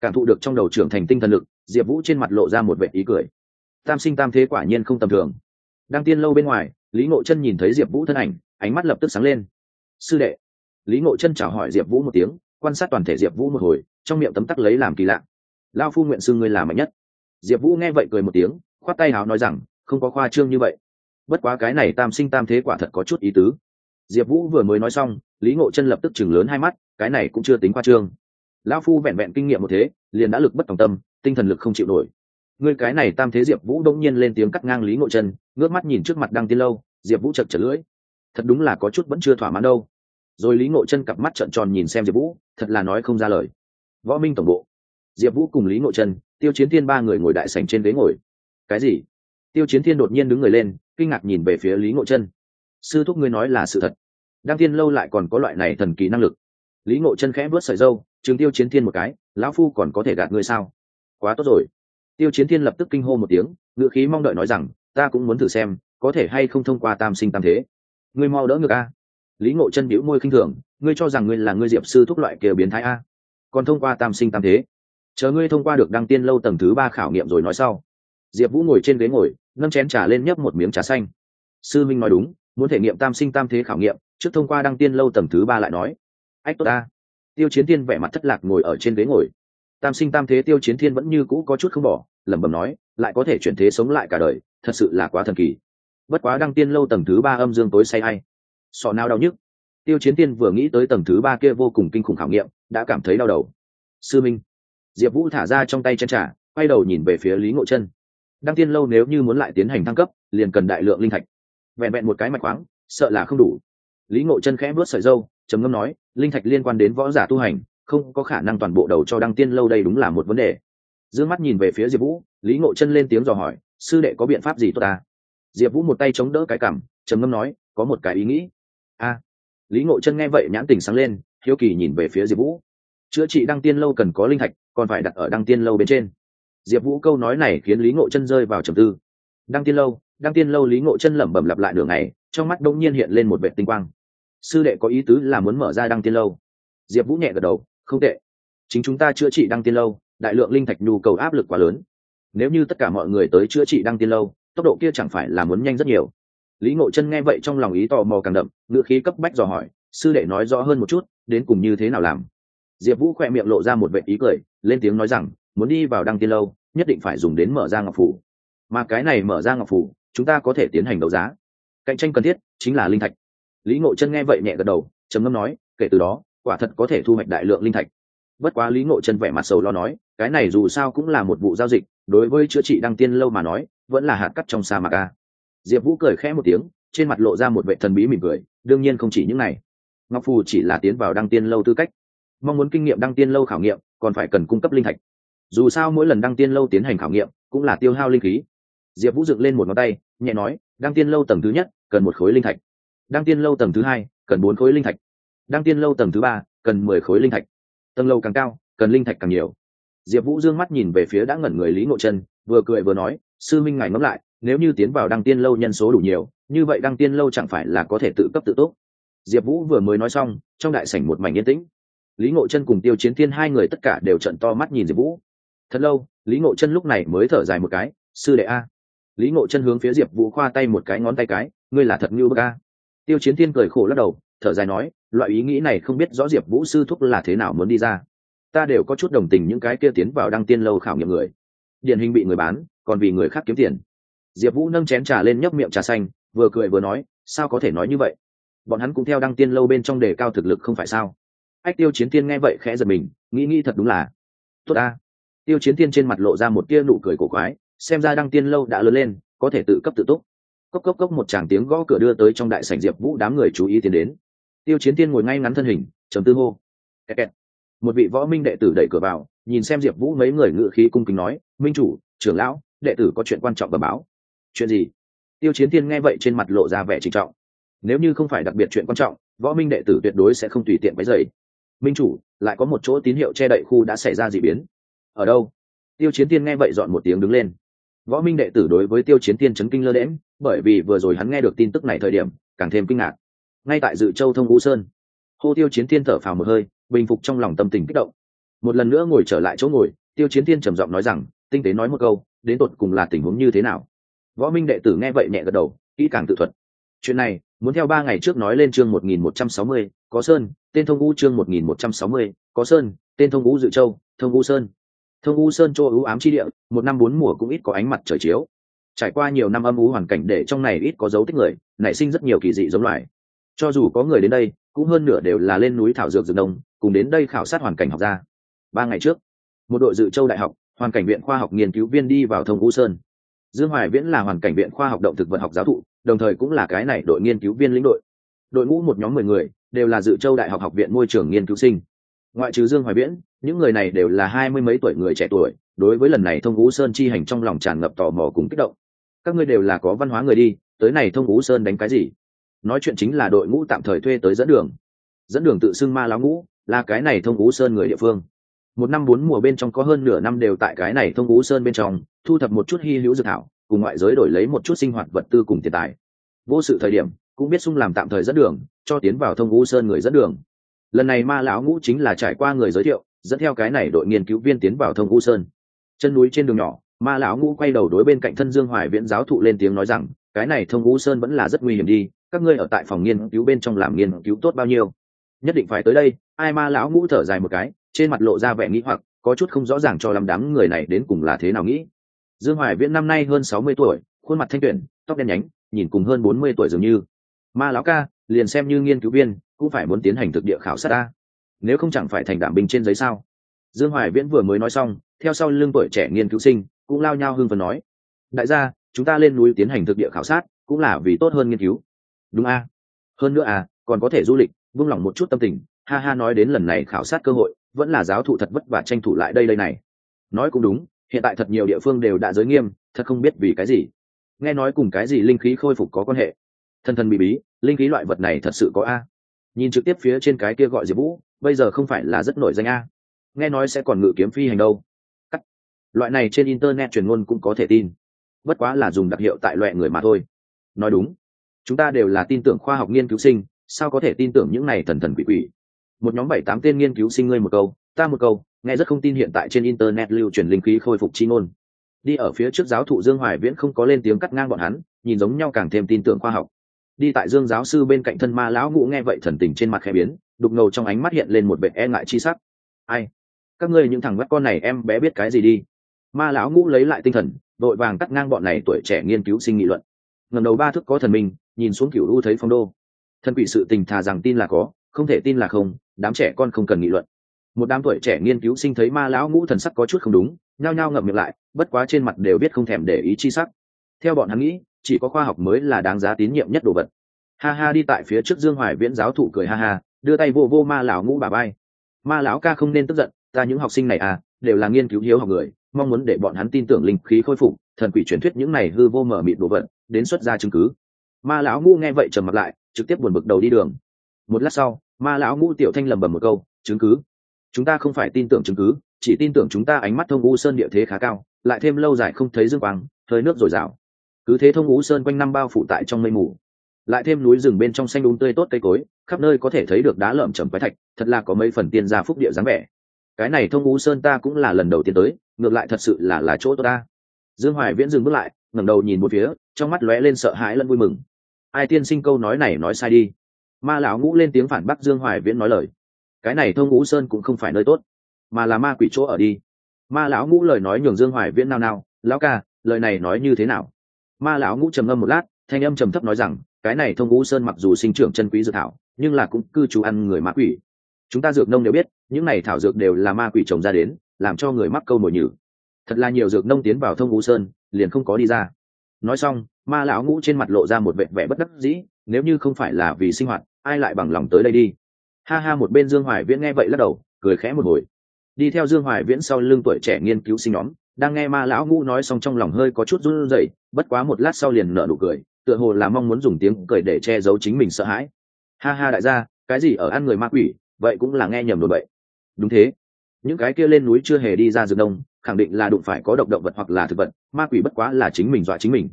Cảm thụ được trong đầu trưởng thành tinh thần lực, diệp vũ trên mặt lộ ra một vệ ý cười. Tam sinh tam thế quả nhiên không tầm thường. Đang tiên lâu bên ngoài, lý ngộ chân nhìn thấy diệp vũ thân ảnh, ánh mắt lập tức sáng lên. Sư đệ. Lý ngộ chân chào hỏi diệp vũ một tiếng, quan sát toàn thể diệp vũ một hồi, trong miệng tấm tắc lấy làm kỳ lạ. Lao phu nguyện xưng ngươi là mạnh nhất. Diệp vũ nghe vậy cười một tiếng, khoát tay háo nói rằng, không có khoa trương như vậy. Bất quá cái này tam sinh tam thế quả thật có chút ý tứ diệp vũ vừa mới nói xong, lý ngộ chân lập tức chừng lớn hai mắt, cái này cũng chưa tính khoa trương. Lão phu vẹn vẹn kinh nghiệm một thế, liền đã lực bất tòng tâm, tinh thần lực không chịu nổi. Ngươi cái này tam thế diệp vũ đông nhiên lên tiếng cắt ngang lý ngộ chân, ngước mắt nhìn trước mặt đăng tiên lâu, diệp vũ chật chật lưỡi. Thật đúng là có chút vẫn chưa thỏa mãn đâu. Rồi lý ngộ chân cặp mắt trợn tròn nhìn xem diệp vũ, thật là nói không ra lời. Võ minh tổng bộ. Diệp vũ cùng lý ngộ chân, tiêu chiến thiên ba người ngồi đại sảnh trên ghế ngồi. Cái gì? Tiêu chiến thiên đột nhiên đứng người lên, kinh ngạc nhìn về phía lý ngộ chân sư thúc ngươi nói là sự thật. Đăng thiên lâu lại còn có loại này thần kỳ năng lực. Lý ngộ chân khẽ vớt sợi dâu trường tiêu chiến thiên một cái, lão phu còn có thể gạt ngươi sao? Quá tốt rồi. Tiêu chiến thiên lập tức kinh hô một tiếng ngựa khí mong đợi nói rằng, ta cũng muốn thử xem, có thể hay không thông qua tam sinh tam thế. Ngươi mau đỡ ngược a. Lý ngộ chân bĩu môi khinh thường, ngươi cho rằng ngươi là ngươi diệp sư thúc loại kia biến thái a? Còn thông qua tam sinh tam thế? Chờ ngươi thông qua được đăng tiên lâu tầng thứ ba khảo nghiệm rồi nói sau. Diệp vũ ngồi trên ghế ngồi, nâng chén trà lên nhấp một miếng trà xanh. Sư minh nói đúng muốn thể nghiệm tam sinh tam thế khảo nghiệm, trước thông qua đăng tiên lâu tầng thứ ba lại nói. Ách, tốt ta. Tiêu chiến thiên vẻ mặt thất lạc ngồi ở trên ghế ngồi. Tam sinh tam thế tiêu chiến thiên vẫn như cũ có chút không bỏ, lẩm bẩm nói, lại có thể chuyển thế sống lại cả đời, thật sự là quá thần kỳ. Bất quá đăng tiên lâu tầng thứ ba âm dương tối say hay. Sọ nào đau nhức. Tiêu chiến tiên vừa nghĩ tới tầng thứ ba kia vô cùng kinh khủng khảo nghiệm, đã cảm thấy đau đầu. Sư minh. Diệp vũ thả ra trong tay chân trả quay đầu nhìn về phía lý ngộ chân. Đăng tiên lâu nếu như muốn lại tiến hành thăng cấp, liền cần đại lượng linh thạch vẹn vẹn một cái mạch khoáng, sợ là không đủ. Lý ngộ chân khẽ vớt sợi dâu, trầm ngâm nói, linh thạch liên quan đến võ giả tu hành, không có khả năng toàn bộ đầu cho đăng tiên lâu đây đúng là một vấn đề. D ư ơ n g mắt nhìn về phía diệp vũ, lý ngộ chân lên tiếng dò hỏi, sư đệ có biện pháp gì tốt ta? Diệp vũ một tay chống đỡ cái cảm trầm ngâm nói, có một cái ý nghĩ. A. Lý ngộ chân nghe vậy nhãn tình sáng lên, hiếu kỳ nhìn về phía diệp vũ. Chữa trị đăng tiên lâu cần có linh thạch, còn phải đặt ở đăng tiên lâu bên trên. Diệp vũ câu nói này khiến lý ngộ chân rơi vào trầm tư. Đăng tiên lâu đăng tiên lâu lý ngộ chân lẩm bẩm lặp lại đường này trong mắt đông nhiên hiện lên một vệ tinh quang. Sư đệ có ý tứ là muốn mở ra đăng tiên lâu. Diệp vũ nhẹ gật đầu, không tệ. Chính chúng ta chữa trị đăng tiên lâu, đại lượng linh thạch nhu cầu áp lực quá lớn. Nếu như tất cả mọi người tới chữa trị đăng tiên lâu, tốc độ kia chẳng phải là muốn nhanh rất nhiều. Lý ngộ chân nghe vậy trong lòng ý tò mò càng đậm, ngữ khí cấp bách dò hỏi, sư đệ nói rõ hơn một chút, đến cùng như thế nào làm? Diệp vũ khỏe miệng lộ ra một vệ ý cười, lên tiếng nói rằng, muốn đi vào đăng tiên lâu, nhất định phải dùng đến mở ra ngọc phủ. Mà cái này mở ra ngọc phủ chúng ta có thể tiến hành đấu giá. Cạnh tranh cần thiết chính là linh thạch. Lý ngộ chân nghe vậy nhẹ gật đầu, trầm ngâm nói, kể từ đó, quả thật có thể thu hoạch đại lượng linh thạch. Bất quá lý ngộ chân vẻ mặt sầu lo nói, cái này dù sao cũng là một vụ giao dịch, đối với chữa trị đăng tiên lâu mà nói, vẫn là hạt cắt trong sa mạc a. Diệp vũ cười khẽ một tiếng, trên mặt lộ ra một vệ thần bí mỉm cười, đương nhiên không chỉ những này. Ngọc phù chỉ là tiến vào đăng tiên lâu tư cách. Mong muốn kinh nghiệm đăng tiên lâu khảo nghiệm, còn phải cần cung cấp linh thạch. Dù sao mỗi lần đăng tiên lâu tiến hành khảo nghiệm, cũng là tiêu hao linh khí diệp vũ dựng lên một ngón tay, nhẹ nói, đăng tiên lâu tầng thứ nhất, cần một khối linh thạch. Đăng tiên lâu tầng thứ hai, cần bốn khối linh thạch. Đăng tiên lâu tầng thứ ba, cần mười khối linh thạch. Tầng lâu càng cao, cần linh thạch càng nhiều. Diệp vũ d ư ơ n g mắt nhìn về phía đã ngẩn người lý ngộ chân vừa cười vừa nói, sư minh ngài ngẫm lại, nếu như tiến vào đăng tiên lâu nhân số đủ nhiều, như vậy đăng tiên lâu chẳng phải là có thể tự cấp tự tốt? diệp vũ vừa mới nói xong, trong đại sảnh một mảnh yên tĩnh. Lý ngộ chân cùng tiêu chiến thiên hai người tất cả đều trận to mắt nhìn diệp vũ. Thật lâu, lý ngộ chân lúc này mới thở dài một cái, sư đệ a lý ngộ chân hướng phía diệp vũ khoa tay một cái ngón tay cái, ngươi là thật như bơ ca tiêu chiến thiên cười khổ lắc đầu, thở dài nói, loại ý nghĩ này không biết rõ diệp vũ sư thúc là thế nào muốn đi ra. Ta đều có chút đồng tình những cái kia tiến vào đăng tiên lâu khảo nghiệm người. Điển hình bị người bán, còn vì người khác kiếm tiền. Diệp vũ nâng chén trà lên nhấp miệng trà xanh, vừa cười vừa nói, sao có thể nói như vậy? Bọn hắn cũng theo đăng tiên lâu bên trong đề cao thực lực không phải sao? Ách, tiêu chiến tiên nghe vậy khẽ giật mình, nghĩ nghĩ thật đúng là, tốt ta tiêu chiến tiên trên mặt lộ ra một tia nụ cười cổ quái xem ra đăng tiên lâu đã lớn lên, có thể tự cấp tự túc. Cốc cốc cốc, một tràng tiếng gõ cửa đưa tới trong đại sảnh diệp vũ, đám người chú ý tiến đến. Tiêu chiến tiên ngồi ngay ngắn thân hình chấm tư hô. Kẹt kẹt. một vị võ minh đệ tử đẩy cửa vào, nhìn xem diệp vũ, mấy người ngự khí cung kính nói, minh chủ, trưởng lão, đệ tử có chuyện quan trọng bẩm báo. Chuyện gì? Tiêu chiến tiên nghe vậy trên mặt lộ ra vẻ trịnh trọng. Nếu như không phải đặc biệt chuyện quan trọng, võ minh đệ tử tuyệt đối sẽ không tùy tiện váy dày minh chủ, lại có một chỗ tín hiệu che đậy khu đã xảy ra d ị biến. Ở đâu? Tiêu chiến tiên nghe vậy dọn một tiếng đứng lên võ minh đệ tử đối với tiêu chiến tiên chấn kinh lơ đễm bởi vì vừa rồi hắn nghe được tin tức này thời điểm, càng thêm kinh ngạc. Ngay tại dự châu thông vũ sơn, hô tiêu chiến tiên thở phào một hơi, bình phục trong lòng tâm tình kích động. Một lần nữa ngồi trở lại chỗ ngồi, tiêu chiến tiên trầm giọng nói rằng, tinh tế nói một câu, đến tột cùng là tình huống như thế nào? Võ minh đệ tử nghe vậy nhẹ gật đầu, kỹ càng tự thuật. Chuyện này, muốn theo ba ngày trước nói lên chương một nghìn một trăm sáu mươi, có sơn, tên thông vũ chương một nghìn một trăm sáu mươi, có sơn, tên thông vũ dự châu, thông vũ sơn thông U sơn chỗ ưu ám chi địa, một năm bốn mùa cũng ít có ánh mặt trời chiếu. Trải qua nhiều năm âm ú hoàn cảnh để trong này ít có dấu tích người, nảy sinh rất nhiều kỳ dị giống loài. Cho dù có người đến đây, cũng hơn nửa đều là lên núi thảo dược rừng đông cùng đến đây khảo sát hoàn cảnh học ra. Ba ngày trước, một đội dự châu đại học, hoàn cảnh viện khoa học nghiên cứu viên đi vào thông U sơn. Dương hoài viễn là hoàn cảnh viện khoa học động thực vật học giáo thụ, đồng thời cũng là cái này đội nghiên cứu viên lĩnh đội. Đội ngũ một nhóm mười người, đều là dự châu đại học học viện môi trường nghiên cứu sinh ngoại trừ dương hoài viễn, những người này đều là hai mươi mấy tuổi người trẻ tuổi, đối với lần này thông vũ sơn chi hành trong lòng tràn ngập tò mò cùng kích động. Các ngươi đều là có văn hóa người đi, tới này thông vũ sơn đánh cái gì? Nói chuyện chính là đội ngũ tạm thời thuê tới dẫn đường. Dẫn đường tự xưng ma láo ngũ, là cái này thông vũ sơn người địa phương. Một năm bốn mùa bên trong có hơn nửa năm đều tại cái này thông vũ sơn bên trong, thu thập một chút hy hữu dược thảo, cùng ngoại giới đổi lấy một chút sinh hoạt vật tư cùng tiền tài. Vô sự thời điểm, cũng biết sung làm tạm thời dẫn đường, cho tiến vào thông vũ sơn người dẫn đường lần này ma lão ngũ chính là trải qua người giới thiệu, dẫn theo cái này đội nghiên cứu viên tiến vào thông u sơn. Chân núi trên đường nhỏ, ma lão ngũ quay đầu đối bên cạnh thân dương hoài viễn giáo thụ lên tiếng nói rằng, cái này thông u sơn vẫn là rất nguy hiểm đi, các ngươi ở tại phòng nghiên cứu bên trong làm nghiên cứu tốt bao nhiêu? Nhất định phải tới đây, ai ma lão ngũ thở dài một cái, trên mặt lộ ra vẻ nghĩ hoặc, có chút không rõ ràng cho lắm đám người này đến cùng là thế nào nghĩ. Dương hoài viễn năm nay hơn sáu mươi tuổi, khuôn mặt thanh tuyển, tóc đen nhánh, nhìn cùng hơn bốn mươi tuổi dường như. Ma lão ca, liền xem như nghiên cứu viên cũng phải muốn tiến hành thực địa khảo sát ta. Nếu không chẳng phải thành đảm binh trên giấy sao? Dương hoài viễn vừa mới nói xong, theo sau lưng tuổi trẻ nghiên cứu sinh, cũng lao nhau hưng phần nói, đại gia, chúng ta lên núi tiến hành thực địa khảo sát, cũng là vì tốt hơn nghiên cứu. Đúng a. Hơn nữa à còn có thể du lịch, vung lòng một chút tâm tình. Ha ha nói đến lần này khảo sát cơ hội, vẫn là giáo thụ thật vất vả tranh thủ lại đây đây này. Nói cũng đúng, hiện tại thật nhiều địa phương đều đã giới nghiêm, thật không biết vì cái gì. Nghe nói cùng cái gì linh khí khôi phục có quan hệ? Thân thân bị bí, linh khí loại vật này thật sự có a nhìn trực tiếp phía trên cái kia gọi diệp vũ, bây giờ không phải là rất nổi danh a. Nghe nói sẽ còn ngự kiếm phi hành đâu. Cắt. loại này trên internet truyền ngôn cũng có thể tin. Bất quá là dùng đặc hiệu tại loại người mà thôi. Nói đúng. Chúng ta đều là tin tưởng khoa học nghiên cứu sinh, sao có thể tin tưởng những này thần thần quỷ quỷ? Một nhóm bảy tám tên nghiên cứu sinh ngươi một câu, ta một câu, nghe rất không tin hiện tại trên internet lưu truyền linh khí khôi phục chi ngôn. Đi ở phía trước giáo thụ dương hoài viễn không có lên tiếng cắt ngang bọn hắn, nhìn giống nhau càng thêm tin tưởng khoa học đi tại dương giáo sư bên cạnh thân ma lão ngũ nghe vậy thần tình trên mặt khẽ biến, đục ngầu trong ánh mắt hiện lên một vẻ e ngại chi sắc. Ai? Các ngươi những thằng bắt con này em bé biết cái gì đi? Ma lão ngũ lấy lại tinh thần, đội vàng cắt ngang bọn này tuổi trẻ nghiên cứu sinh nghị luận. Ngầm đầu ba thức có thần minh, nhìn xuống cựu u thấy phong đô. Thân quỷ sự tình thà rằng tin là có, không thể tin là không, đám trẻ con không cần nghị luận. Một đám tuổi trẻ nghiên cứu sinh thấy ma lão ngũ thần sắc có chút không đúng, nhao nhao ngậm miệng lại, bất quá trên mặt đều biết không thèm để ý chi sắc. Theo bọn hắn nghĩ chỉ có khoa học mới là đáng giá tín nhiệm nhất đồ vật. Ha ha, đi tại phía trước dương hoài viễn giáo thụ cười ha ha, đưa tay vô vô ma lão ngũ bà bay ma lão ca không nên tức giận, ta những học sinh này à đều là nghiên cứu hiếu học người, mong muốn để bọn hắn tin tưởng linh khí khôi phục, thần quỷ truyền thuyết những này hư vô mở mịt đồ vật, đến xuất ra chứng cứ. Ma lão ngũ nghe vậy trầm mặt lại, trực tiếp buồn bực đầu đi đường. Một lát sau, ma lão ngũ tiểu thanh lầm bầm một câu, chứng cứ? Chúng ta không phải tin tưởng chứng cứ, chỉ tin tưởng chúng ta ánh mắt thông u sơn địa thế khá cao, lại thêm lâu dài không thấy dương quang, hơi nước dồi dào cứ thế thông ú sơn quanh năm bao phủ tại trong mây mù. Lại thêm núi rừng bên trong xanh đúng tươi tốt cây cối, khắp nơi có thể thấy được đá lợm chầm quái thạch, thật là có mấy phần tiên gia phúc địa dáng vẻ. Cái này thông ú sơn ta cũng là lần đầu tiên tới, ngược lại thật sự là là chỗ tốt ta. Dương hoài viễn dừng bước lại, ngẩng đầu nhìn một phía, trong mắt lóe lên sợ hãi lẫn vui mừng. Ai tiên sinh câu nói này nói sai đi. Ma lão ngũ lên tiếng phản bác dương hoài viễn nói lời. Cái này thông ngũ sơn cũng không phải nơi tốt, mà là ma quỷ chỗ ở đi. Ma lão ngũ lời nói nhường dương hoài viễn nao nao, lão ca, lời này nói như thế nào? Ma lão ngũ trầm ngâm một lát, thanh âm trầm thấp nói rằng, cái này thông ngũ sơn mặc dù sinh trưởng chân quý dược thảo, nhưng là cũng cư trú ăn người ma quỷ. Chúng ta dược nông đều biết, những này thảo dược đều là ma quỷ trồng ra đến, làm cho người mắc câu mồi nhử. Thật là nhiều dược nông tiến vào thông ngũ sơn, liền không có đi ra. Nói xong, ma lão ngũ trên mặt lộ ra một vẻ vẻ bất đắc dĩ, nếu như không phải là vì sinh hoạt, ai lại bằng lòng tới đây đi? Ha ha, một bên dương hoài viễn nghe vậy lắc đầu, cười khẽ một hồi. Đi theo dương hoài viễn sau lưng tuổi trẻ nghiên cứu sinh nhóm đang nghe ma lão ngũ nói xong trong lòng hơi có chút run rẩy, bất quá một lát sau liền nở nụ cười, tựa hồ là mong muốn dùng tiếng cười để che giấu chính mình sợ hãi. Ha ha đại gia, cái gì ở ăn người ma quỷ, vậy cũng là nghe nhầm rồi vậy. Đúng thế. Những cái kia lên núi chưa hề đi ra rừng đông, khẳng định là đụng phải có độc động vật hoặc là thực vật, ma quỷ bất quá là chính mình dọa chính mình.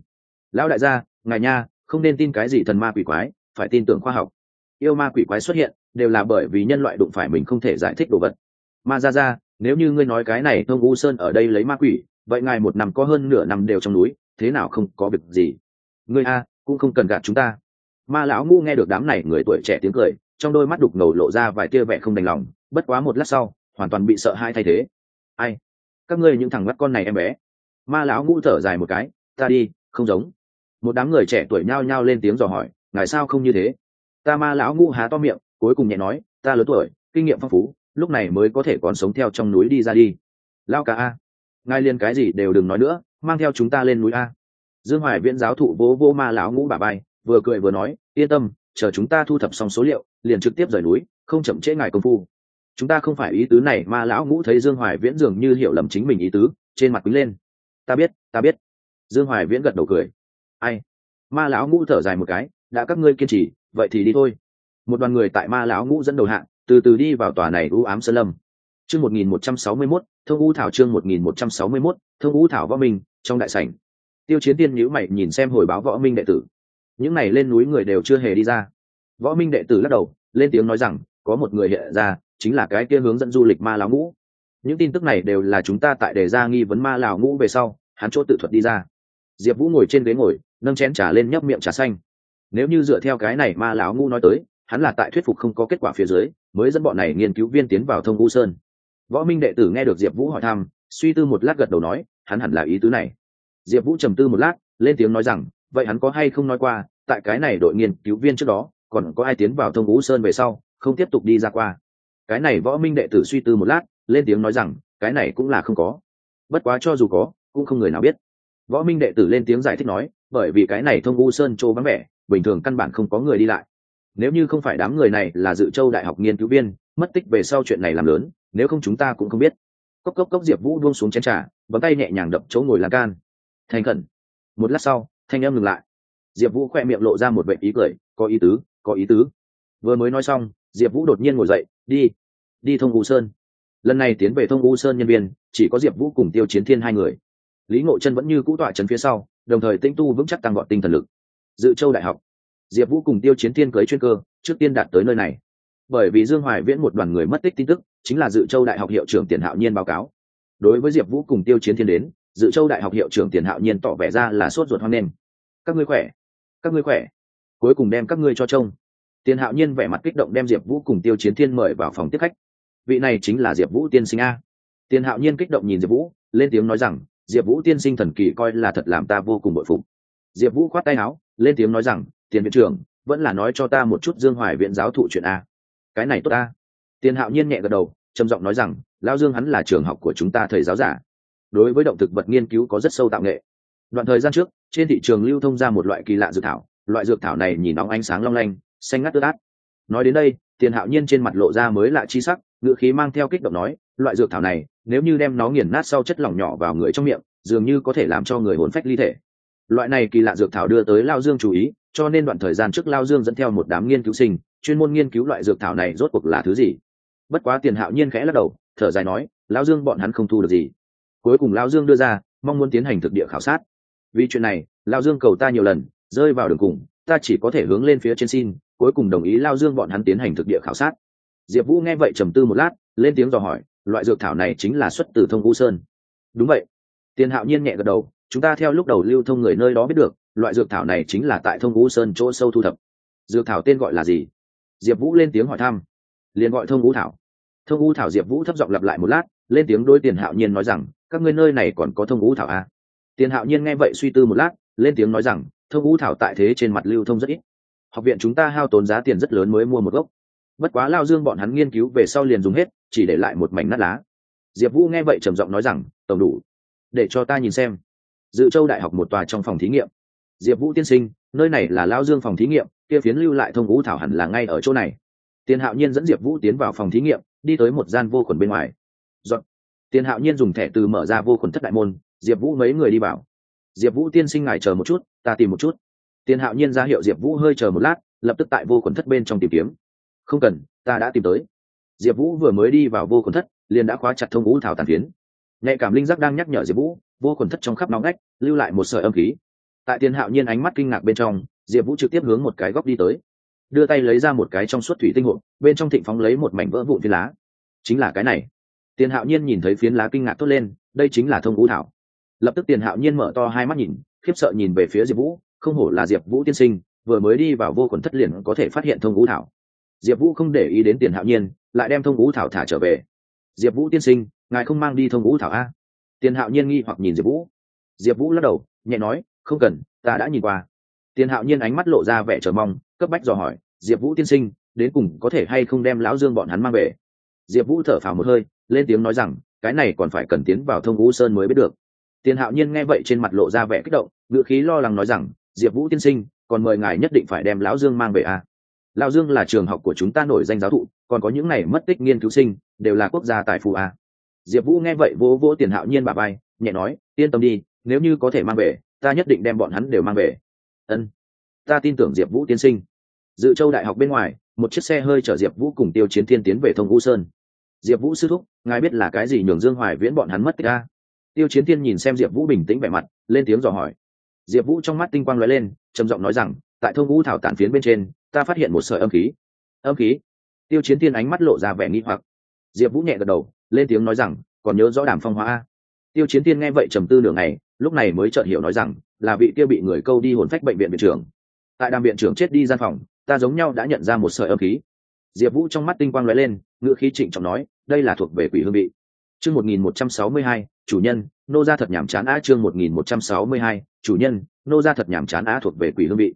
Lão đại gia, ngài nha, không nên tin cái gì thần ma quỷ quái, phải tin tưởng khoa học. Yêu ma quỷ quái xuất hiện, đều là bởi vì nhân loại đụng phải mình không thể giải thích đồ vật. Ma ra ra nếu như ngươi nói cái này thương u sơn ở đây lấy ma quỷ, vậy ngài một năm có hơn nửa năm đều trong núi, thế nào không có việc gì? Ngươi a, cũng không cần gạt chúng ta. Ma lão ngu nghe được đám này người tuổi trẻ tiếng cười, trong đôi mắt đục ngầu lộ ra vài tia vẻ không đành lòng, bất quá một lát sau, hoàn toàn bị sợ hai thay thế. Ai? Các ngươi những thằng mắt con này em bé. Ma lão ngu thở dài một cái, ta đi, không giống. Một đám người trẻ tuổi nhao nhao lên tiếng dò hỏi, ngài sao không như thế? Ta ma lão ngu há to miệng, cuối cùng nhẹ nói, ta lớn tuổi, kinh nghiệm phong phú lúc này mới có thể còn sống theo trong núi đi ra đi. Lao cả a, ngài liền cái gì đều đừng nói nữa, mang theo chúng ta lên núi a. Dương hoài viễn giáo thụ vỗ vô ma lão ngũ bà bay, vừa cười vừa nói, yên tâm, chờ chúng ta thu thập xong số liệu, liền trực tiếp rời núi, không chậm trễ ngài công phu. Chúng ta không phải ý tứ này mà lão ngũ thấy dương hoài viễn dường như hiểu lầm chính mình ý tứ, trên mặt quý lên. Ta biết ta biết. Dương hoài viễn gật đầu cười. Ai? Ma lão ngũ thở dài một cái, đã các ngươi kiên trì, vậy thì đi thôi. Một đoàn người tại ma lão ngũ dẫn đầu hạng từ từ đi vào tòa này u ám sơn lâm. Chương một nghìn một trăm sáu mươi mốt, thông u thảo chương một nghìn một trăm sáu mươi mốt, thông u thảo võ minh, trong đại sảnh. Tiêu chiến tiên nhữ mày nhìn xem hồi báo võ minh đệ tử. Những này lên núi người đều chưa hề đi ra. Võ minh đệ tử lắc đầu, lên tiếng nói rằng, có một người hiện ra, chính là cái kia hướng dẫn du lịch ma lão ngũ. Những tin tức này đều là chúng ta tại đề ra nghi vấn ma lão ngũ về sau, hắn chỗ tự thuật đi ra. Diệp vũ ngồi trên ghế ngồi, nâng chén trà lên nhấp miệng trà xanh. Nếu như dựa theo cái này ma lão ngũ nói tới hắn là tại thuyết phục không có kết quả phía dưới, mới dẫn bọn này nghiên cứu viên tiến vào thông u sơn. Võ minh đệ tử nghe được diệp vũ hỏi thăm, suy tư một lát gật đầu nói, hắn hẳn là ý tứ này. Diệp vũ trầm tư một lát, lên tiếng nói rằng, vậy hắn có hay không nói qua, tại cái này đội nghiên cứu viên trước đó, còn có ai tiến vào thông u sơn về sau, không tiếp tục đi ra qua. Cái này võ minh đệ tử suy tư một lát, lên tiếng nói rằng, cái này cũng là không có. Bất quá cho dù có, cũng không người nào biết. Võ minh đệ tử lên tiếng giải thích nói, bởi vì cái này thông u sơn chỗ vắng vẻ, bình thường căn bản không có người đi lại nếu như không phải đám người này là dự châu đại học nghiên cứu viên, mất tích về sau chuyện này làm lớn, nếu không chúng ta cũng không biết. Cốc cốc cốc diệp vũ buông xuống chén trà, bấm tay nhẹ nhàng đập chỗ ngồi lan can. Thành khẩn. Một lát sau, thanh em ngừng lại. Diệp vũ khoe miệng lộ ra một vệ ý cười, có ý tứ, có ý tứ. Vừa mới nói xong, diệp vũ đột nhiên ngồi dậy, đi. Đi thông u sơn. Lần này tiến về thông u sơn nhân viên, chỉ có diệp vũ cùng tiêu chiến thiên hai người. Lý ngộ chân vẫn như cũ tọa trấn phía sau, đồng thời tinh tu vững chắc tăng gọn tinh thần lực. Dự châu đại học diệp vũ cùng tiêu chiến thiên cưới chuyên cơ, trước tiên đạt tới nơi này. Bởi vì dương hoài viễn một đoàn người mất tích tin tức, chính là dự châu đại học hiệu trưởng tiền hạo nhiên báo cáo. Đối với diệp vũ cùng tiêu chiến thiên đến, dự châu đại học hiệu trưởng tiền hạo nhiên tỏ vẻ ra là sốt ruột hoang nghênh. Các ngươi khỏe, các ngươi khỏe. Cuối cùng đem các ngươi cho trông. Tiền hạo nhiên vẻ mặt kích động đem diệp vũ cùng tiêu chiến thiên mời vào phòng tiếp khách. Vị này chính là diệp vũ tiên sinh a. Tiền hạo nhiên kích động nhìn diệp vũ, lên tiếng nói rằng, diệp vũ tiên sinh thần kỳ coi là thật làm ta vô cùng bội phục. Diệp vũ khoát tay áo, lên tiếng nói rằng tiền viện trưởng, vẫn là nói cho ta một chút dương hoài viện giáo thụ chuyện a. Cái này tốt ta. tiền hạo nhiên nhẹ gật đầu, trầm giọng nói rằng lao dương hắn là trường học của chúng ta thầy giáo giả. Đối với động thực vật nghiên cứu có rất sâu tạo nghệ. Đoạn thời gian trước, trên thị trường lưu thông ra một loại kỳ lạ dược thảo, loại dược thảo này nhìn nóng ánh sáng long lanh, xanh ngắt tươi át nói đến đây, tiền hạo nhiên trên mặt lộ ra mới lạ chi sắc ngựa khí mang theo kích động nói, loại dược thảo này, nếu như đem nó nghiền nát sau chất lỏng nhỏ vào người trong miệng, dường như có thể làm cho người hồn phách ly thể. Loại này kỳ lạ dược thảo đưa tới lao dương chú ý cho nên đoạn thời gian trước lao dương dẫn theo một đám nghiên cứu sinh, chuyên môn nghiên cứu loại dược thảo này rốt cuộc là thứ gì? Bất quá tiền hạo nhiên khẽ lắc đầu, thở dài nói, lao dương bọn hắn không thu được gì. Cuối cùng lao dương đưa ra, mong muốn tiến hành thực địa khảo sát. Vì chuyện này, lao dương cầu ta nhiều lần, rơi vào đường cùng, ta chỉ có thể hướng lên phía trên xin, cuối cùng đồng ý lao dương bọn hắn tiến hành thực địa khảo sát. Diệp vũ nghe vậy trầm tư một lát, lên tiếng dò hỏi, loại dược thảo này chính là xuất từ thông vũ sơn. Đúng vậy. Tiền hạo nhiên nhẹ gật đầu, chúng ta theo lúc đầu lưu thông người nơi đó biết được loại dược thảo này chính là tại thông vũ sơn chỗ sâu thu thập. Dược thảo tên gọi là gì? Diệp vũ lên tiếng hỏi thăm. Liền gọi thông vũ thảo. Thông vũ thảo diệp vũ thấp giọng lặp lại một lát, lên tiếng đôi tiền hạo nhiên nói rằng, các ngươi nơi này còn có thông vũ thảo à? tiền hạo nhiên nghe vậy suy tư một lát, lên tiếng nói rằng, thông vũ thảo tại thế trên mặt lưu thông rất ít. Học viện chúng ta hao tốn giá tiền rất lớn mới mua một gốc. Bất quá lao dương bọn hắn nghiên cứu về sau liền dùng hết, chỉ để lại một mảnh nát lá. Diệp vũ nghe vậy trầm giọng nói rằng, tổng đủ, để cho ta nhìn xem. Dự châu đại học một tòa trong phòng thí nghiệm diệp vũ tiên sinh, nơi này là lao dương phòng thí nghiệm, kia phiến lưu lại thông vũ thảo hẳn là ngay ở chỗ này. Tiền hạo nhiên dẫn diệp vũ tiến vào phòng thí nghiệm, đi tới một gian vô khuẩn bên ngoài. Dọn. tiền hạo nhiên dùng thẻ từ mở ra vô khuẩn thất đại môn, diệp vũ mấy người đi vào. Diệp vũ tiên sinh ngài chờ một chút, ta tìm một chút. Tiền hạo nhiên ra hiệu diệp vũ hơi chờ một lát, lập tức tại vô khuẩn thất bên trong tìm kiếm. Không cần, ta đã tìm tới. Diệp vũ vừa mới đi vào vô khuẩn thất, liền đã khóa chặt thông vũ thảo tàn phiến. Nhạy cảm linh giác đang nhắc nhở diệp vũ, vô khuẩn thất trong khắp nóng ngách, lưu lại một sợi âm khí tại tiền hạo nhiên ánh mắt kinh ngạc bên trong, diệp vũ trực tiếp hướng một cái góc đi tới. Đưa tay lấy ra một cái trong suốt thủy tinh hộp, bên trong thịnh phóng lấy một mảnh vỡ vụn phiến lá. Chính là cái này. Tiền hạo nhiên nhìn thấy phiến lá kinh ngạc thốt lên, đây chính là thông vũ thảo. Lập tức tiền hạo nhiên mở to hai mắt nhìn, khiếp sợ nhìn về phía diệp vũ, không hổ là diệp vũ tiên sinh, vừa mới đi vào vô khuẩn thất liền có thể phát hiện thông vũ thảo. Diệp vũ không để ý đến tiền hạo nhiên, lại đem thông vũ thảo thả trở về. Diệp vũ tiên sinh, ngài không mang đi thông vũ thảo a? Tiền hạo nhiên nghi hoặc nhìn diệp vũ. Diệp vũ lắc đầu, nhẹ nói không cần, ta đã nhìn qua tiền hạo nhiên ánh mắt lộ ra vẻ chờ mong, cấp bách dò hỏi, diệp vũ tiên sinh, đến cùng có thể hay không đem lão dương bọn hắn mang về diệp vũ thở phào một hơi, lên tiếng nói rằng, cái này còn phải cần tiến vào thông vũ sơn mới biết được tiền hạo nhiên nghe vậy trên mặt lộ ra vẻ kích động ngựa khí lo lắng nói rằng, diệp vũ tiên sinh, còn mời ngài nhất định phải đem lão dương mang về à? lão dương là trường học của chúng ta nổi danh giáo thụ, còn có những này mất tích nghiên cứu sinh, đều là quốc gia tài phú à? diệp vũ nghe vậy vỗ vỗ tiền hạo nhiên bà bay nhẹ nói, yên tâm đi, nếu như có thể mang về ta nhất định đem bọn hắn đều mang về. Ân. Ta tin tưởng diệp vũ tiên sinh. Dự châu đại học bên ngoài, một chiếc xe hơi chở diệp vũ cùng tiêu chiến thiên tiến về thông vũ sơn. Diệp vũ sư thúc, ngài biết là cái gì nhường dương hoài viễn bọn hắn mất tích ta. tiêu chiến thiên nhìn xem diệp vũ bình tĩnh vẻ mặt, lên tiếng dò hỏi. Diệp vũ trong mắt tinh quang l ó e lên, trầm giọng nói rằng, tại thông vũ thảo tản phiến bên trên, ta phát hiện một sợi âm khí. Âm khí? Tiêu chiến thiên ánh mắt lộ ra vẻ nghi hoặc. Diệp vũ nhẹ gật đầu, lên tiếng nói rằng, còn nhớ rõ đàm phong hóa a? Tiêu chiến thiên nghe vậy trầm tư nửa ngày lúc này mới chợt hiểu nói rằng, là vị kia bị người câu đi hồn phách bệnh viện viện trưởng. Tại đàm viện trưởng chết đi gian phòng, ta giống nhau đã nhận ra một sợi âm khí. Diệp vũ trong mắt tinh quang lóe lên ngựa khí trịnh trọng nói, đây là thuộc về quỷ hương vị. Chương một nghìn một trăm sáu mươi hai, chủ nhân, nô ra thật nhảm chán á. Chương một nghìn một trăm sáu mươi hai, chủ nhân, nô ra thật nhảm chán á thuộc về quỷ hương vị.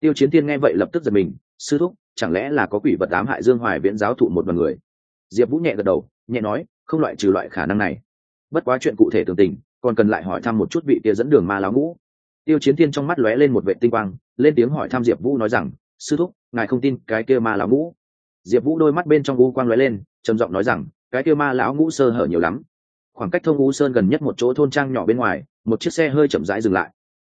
Tiêu chiến tiên nghe vậy lập tức giật mình, sư thúc, chẳng lẽ là có quỷ vật ám hại dương hoài viễn giáo thụ một đoàn người? Diệp vũ nhẹ gật đầu, nhẹ nói, không loại trừ loại khả năng này. Bất quá chuyện cụ thể tường tình còn cần lại hỏi thăm một chút vị kia dẫn đường ma lão ngũ. Tiêu chiến thiên trong mắt lóe lên một vệ tinh quang, lên tiếng hỏi thăm diệp vũ nói rằng, sư thúc, ngài không tin cái kia ma lão ngũ? Diệp vũ đôi mắt bên trong u quang lóe lên, trầm giọng nói rằng, cái kia ma lão ngũ sơ hở nhiều lắm. Khoảng cách thông u sơn gần nhất một chỗ thôn trang nhỏ bên ngoài, một chiếc xe hơi chậm rãi dừng lại.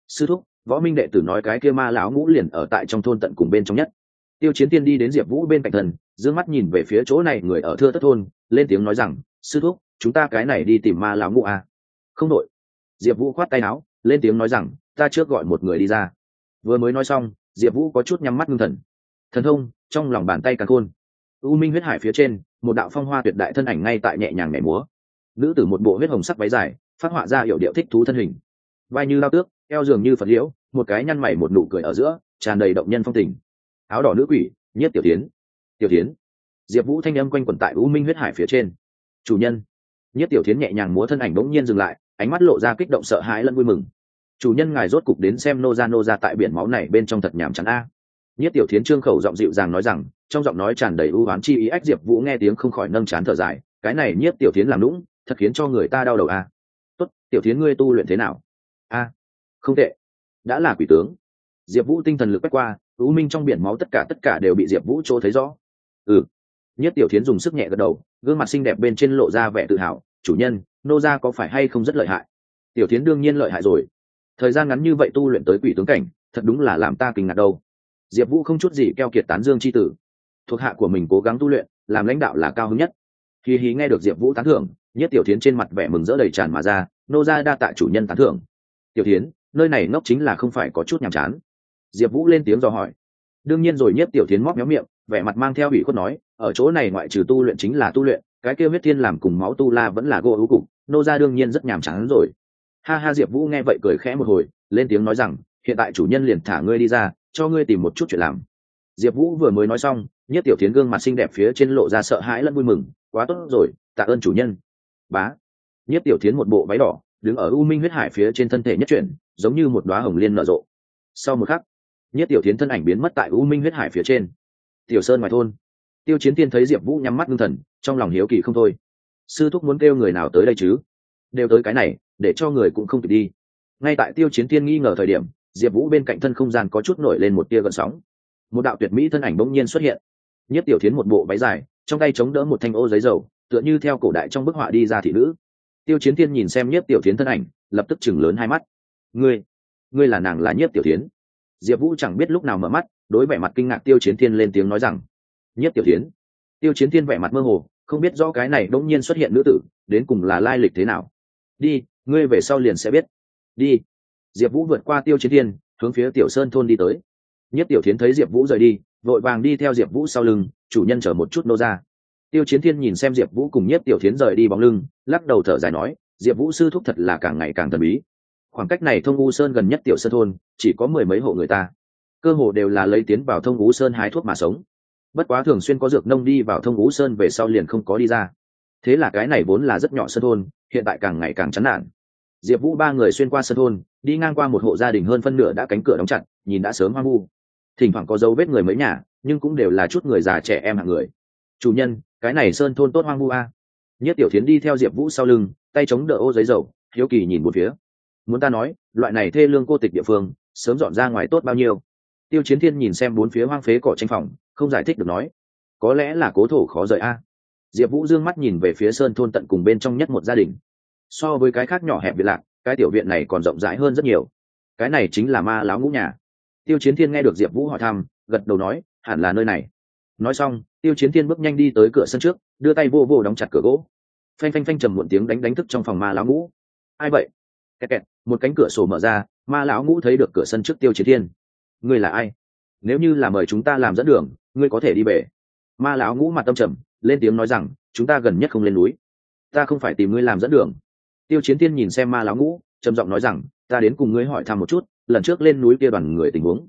Sư thúc, võ minh đệ tử nói cái kia ma lão ngũ liền ở tại trong thôn tận cùng bên trong nhất. Tiêu chiến tiên đi đến diệp vũ bên cạnh thần d mắt nhìn về phía chỗ này người ở thưa tất thôn, lên tiếng nói rằng, sư thúc, chúng ta cái này đi tìm ma lão ngũ à không đội. Diệp vũ khoát tay áo, lên tiếng nói rằng, ta trước gọi một người đi ra. Vừa mới nói xong, diệp vũ có chút nhắm mắt ngưng thần. Thần thông, trong lòng bàn tay càng khôn. U minh huyết hải phía trên, một đạo phong hoa tuyệt đại thân ảnh ngay tại nhẹ nhàng nhảy múa. Nữ tử một bộ huyết hồng sắc váy dài, phát họa ra hiệu điệu thích thú thân hình. Vai như lao tước, eo dường như phật liễu, một cái nhăn mày một nụ cười ở giữa, tràn đầy động nhân phong tình. Áo đỏ nữ quỷ, nhất tiểu tiến. Tiểu tiến. Diệp vũ thanh âm quanh quẩn tại u minh huyết hải phía trên. Chủ nhân nhất tiểu tiến nhẹ nhàng múa thân ảnh bỗng nhiên dừng lại, ánh mắt lộ ra kích động sợ hãi lẫn vui mừng. Chủ nhân ngài rốt cục đến xem nô ra nô ra tại biển máu này bên trong thật nhàm chán a. Nhất tiểu thiến trương khẩu giọng dịu dàng nói rằng, trong giọng nói tràn đầy ưu oán chi ý ách diệp vũ nghe tiếng không khỏi nâng chán thở dài, cái này nhất tiểu thiến làm lũng thật khiến cho người ta đau đầu a. Tốt, tiểu thiến ngươi tu luyện thế nào? A, không tệ. Đã là quỷ tướng. Diệp vũ tinh thần lực quét qua ưu minh trong biển máu tất cả tất cả đều bị diệp vũ chỗ thấy rõ. Ừ nhất tiểu thiến dùng sức nhẹ gật đầu, gương mặt xinh đẹp bên trên lộ ra vẻ tự hào, chủ nhân, nô gia có phải hay không rất lợi hại? Tiểu thiến đương nhiên lợi hại rồi. Thời gian ngắn như vậy tu luyện tới quỷ tướng cảnh, thật đúng là làm ta kinh ngạc đâu. Diệp vũ không chút gì keo kiệt tán dương c h i tử. Thuộc hạ của mình cố gắng tu luyện, làm lãnh đạo là cao hứng nhất. Khi hí nghe được diệp vũ tán thưởng, nhất tiểu tiến trên mặt vẻ mừng rỡ đầy tràn mà ra, nô ra đa tạ chủ nhân tán thưởng. Tiểu tiến nơi này ngốc chính là không phải có chút nhàm chán. Diệp vũ lên tiếng dò hỏi. Đương nhiên rồi, nhất tiểu tiến móc méo miệng, vẻ mặt mang theo ủy khuất nói ở chỗ này ngoại trừ tu luyện chính là tu luyện, cái kêu huyết thiên làm cùng máu tu la vẫn là gỗ ưu cục, nô ra đương nhiên rất nhàm chán rồi. Ha ha, diệp vũ nghe vậy cười khẽ một hồi, lên tiếng nói rằng, hiện tại chủ nhân liền thả ngươi đi ra, cho ngươi tìm một chút chuyện làm. Diệp vũ vừa mới nói xong, nhất tiểu tiến gương mặt xinh đẹp phía trên lộ ra sợ hãi lẫn vui mừng, quá tốt rồi, tạ ơn chủ nhân. Bá. Nhất tiểu tiến một bộ váy đỏ, đứng ở u minh huyết hải phía trên thân thể nhất chuyển, giống như một đoá hồng liên nở rộ. Sau một khắc, nhất tiểu tiến thân ảnh biến mất tại u minh huyết hải phía trên. Tiểu sơn ngoài thôn tiêu chiến tiên thấy diệp vũ nhắm mắt ngưng thần, trong lòng hiếu kỳ không thôi. Sư thúc muốn kêu người nào tới đây chứ? Đều tới cái này, để cho người cũng không kịp đi. Ngay tại tiêu chiến tiên nghi ngờ thời điểm, diệp vũ bên cạnh thân không gian có chút nổi lên một tia gợn sóng. Một đạo tuyệt mỹ thân ảnh bỗng nhiên xuất hiện. Nhất tiểu tiến một bộ váy dài, trong tay chống đỡ một thanh ô giấy dầu, tựa như theo cổ đại trong bức họa đi ra thị nữ. Tiêu chiến tiên nhìn xem nhất tiểu tiến thân ảnh, lập tức chừng lớn hai mắt. Ngươi ngươi là nàng là nhất tiểu tiến diệp vũ chẳng biết lúc nào mở mắt, đối vẻ mặt kinh ngạc tiêu chiến thiên lên tiếng nói rằng nhất tiểu tiến tiêu chiến thiên vẻ mặt mơ hồ, không biết rõ cái này đông nhiên xuất hiện nữ tử, đến cùng là lai lịch thế nào. Đi, ngươi về sau liền sẽ biết. Đi. Diệp vũ vượt qua tiêu chiến thiên, hướng phía tiểu sơn thôn đi tới. Nhất tiểu thiến thấy diệp vũ rời đi, vội vàng đi theo diệp vũ sau lưng, chủ nhân chở một chút nô ra. Tiêu chiến thiên nhìn xem diệp vũ cùng nhất tiểu thiến rời đi bóng lưng, lắc đầu thở dài nói, diệp vũ sư thúc thật là càng ngày càng thần bí. Khoảng cách này thông u sơn gần nhất tiểu sơn thôn, chỉ có mười mấy hộ người ta. Cơ hồ đều là lấy tiến vào thông u sơn hái thuốc mà sống bất quá thường xuyên có dược nông đi vào thông u sơn về sau liền không có đi ra. Thế là cái này vốn là rất nhỏ sơn thôn, hiện tại càng ngày càng chán nản. Diệp vũ ba người xuyên qua sân thôn, đi ngang qua một hộ gia đình hơn phân nửa đã cánh cửa đóng chặt, nhìn đã sớm hoang vu. Thỉnh thoảng có dấu vết người mới nhà, nhưng cũng đều là chút người già trẻ em hạng người. Chủ nhân, cái này sơn thôn tốt hoang vu a. Nhất tiểu thiến đi theo diệp vũ sau lưng, tay chống đỡ ô giấy dầu, hiếu kỳ nhìn một phía. Muốn ta nói, loại này thê lương cô tịch địa phương, sớm dọn ra ngoài tốt bao nhiêu? Tiêu chiến thiên nhìn xem bốn phía hoang phế cỏ tranh phòng không giải thích được nói, có lẽ là cố thổ khó rời a. Diệp vũ d ư ơ n g mắt nhìn về phía sơn thôn tận cùng bên trong nhất một gia đình. So với cái khác nhỏ hẹp biệt lạc, cái tiểu viện này còn rộng rãi hơn rất nhiều. Cái này chính là ma láo ngũ nhà. Tiêu chiến thiên nghe được diệp vũ hỏi thăm, gật đầu nói, hẳn là nơi này. Nói xong, tiêu chiến thiên bước nhanh đi tới cửa sân trước, đưa tay vô vô đóng chặt cửa gỗ. Phanh phanh phanh trầm muộn tiếng đánh đánh thức trong phòng ma lão ngũ. Ai vậy? Kẹt kẹt, một cánh cửa sổ mở ra, ma lão ngũ thấy được cửa sân trước tiêu chiến thiên. Ngươi là ai? Nếu như là mời chúng ta làm dẫn đường ngươi có thể đi về. ma lão ngũ mặt tâm trầm, lên tiếng nói rằng, chúng ta gần nhất không lên núi. Ta không phải tìm ngươi làm dẫn đường. Tiêu chiến tiên nhìn xem ma lão ngũ, trầm giọng nói rằng, ta đến cùng ngươi hỏi thăm một chút, lần trước lên núi kia đoàn người tình huống.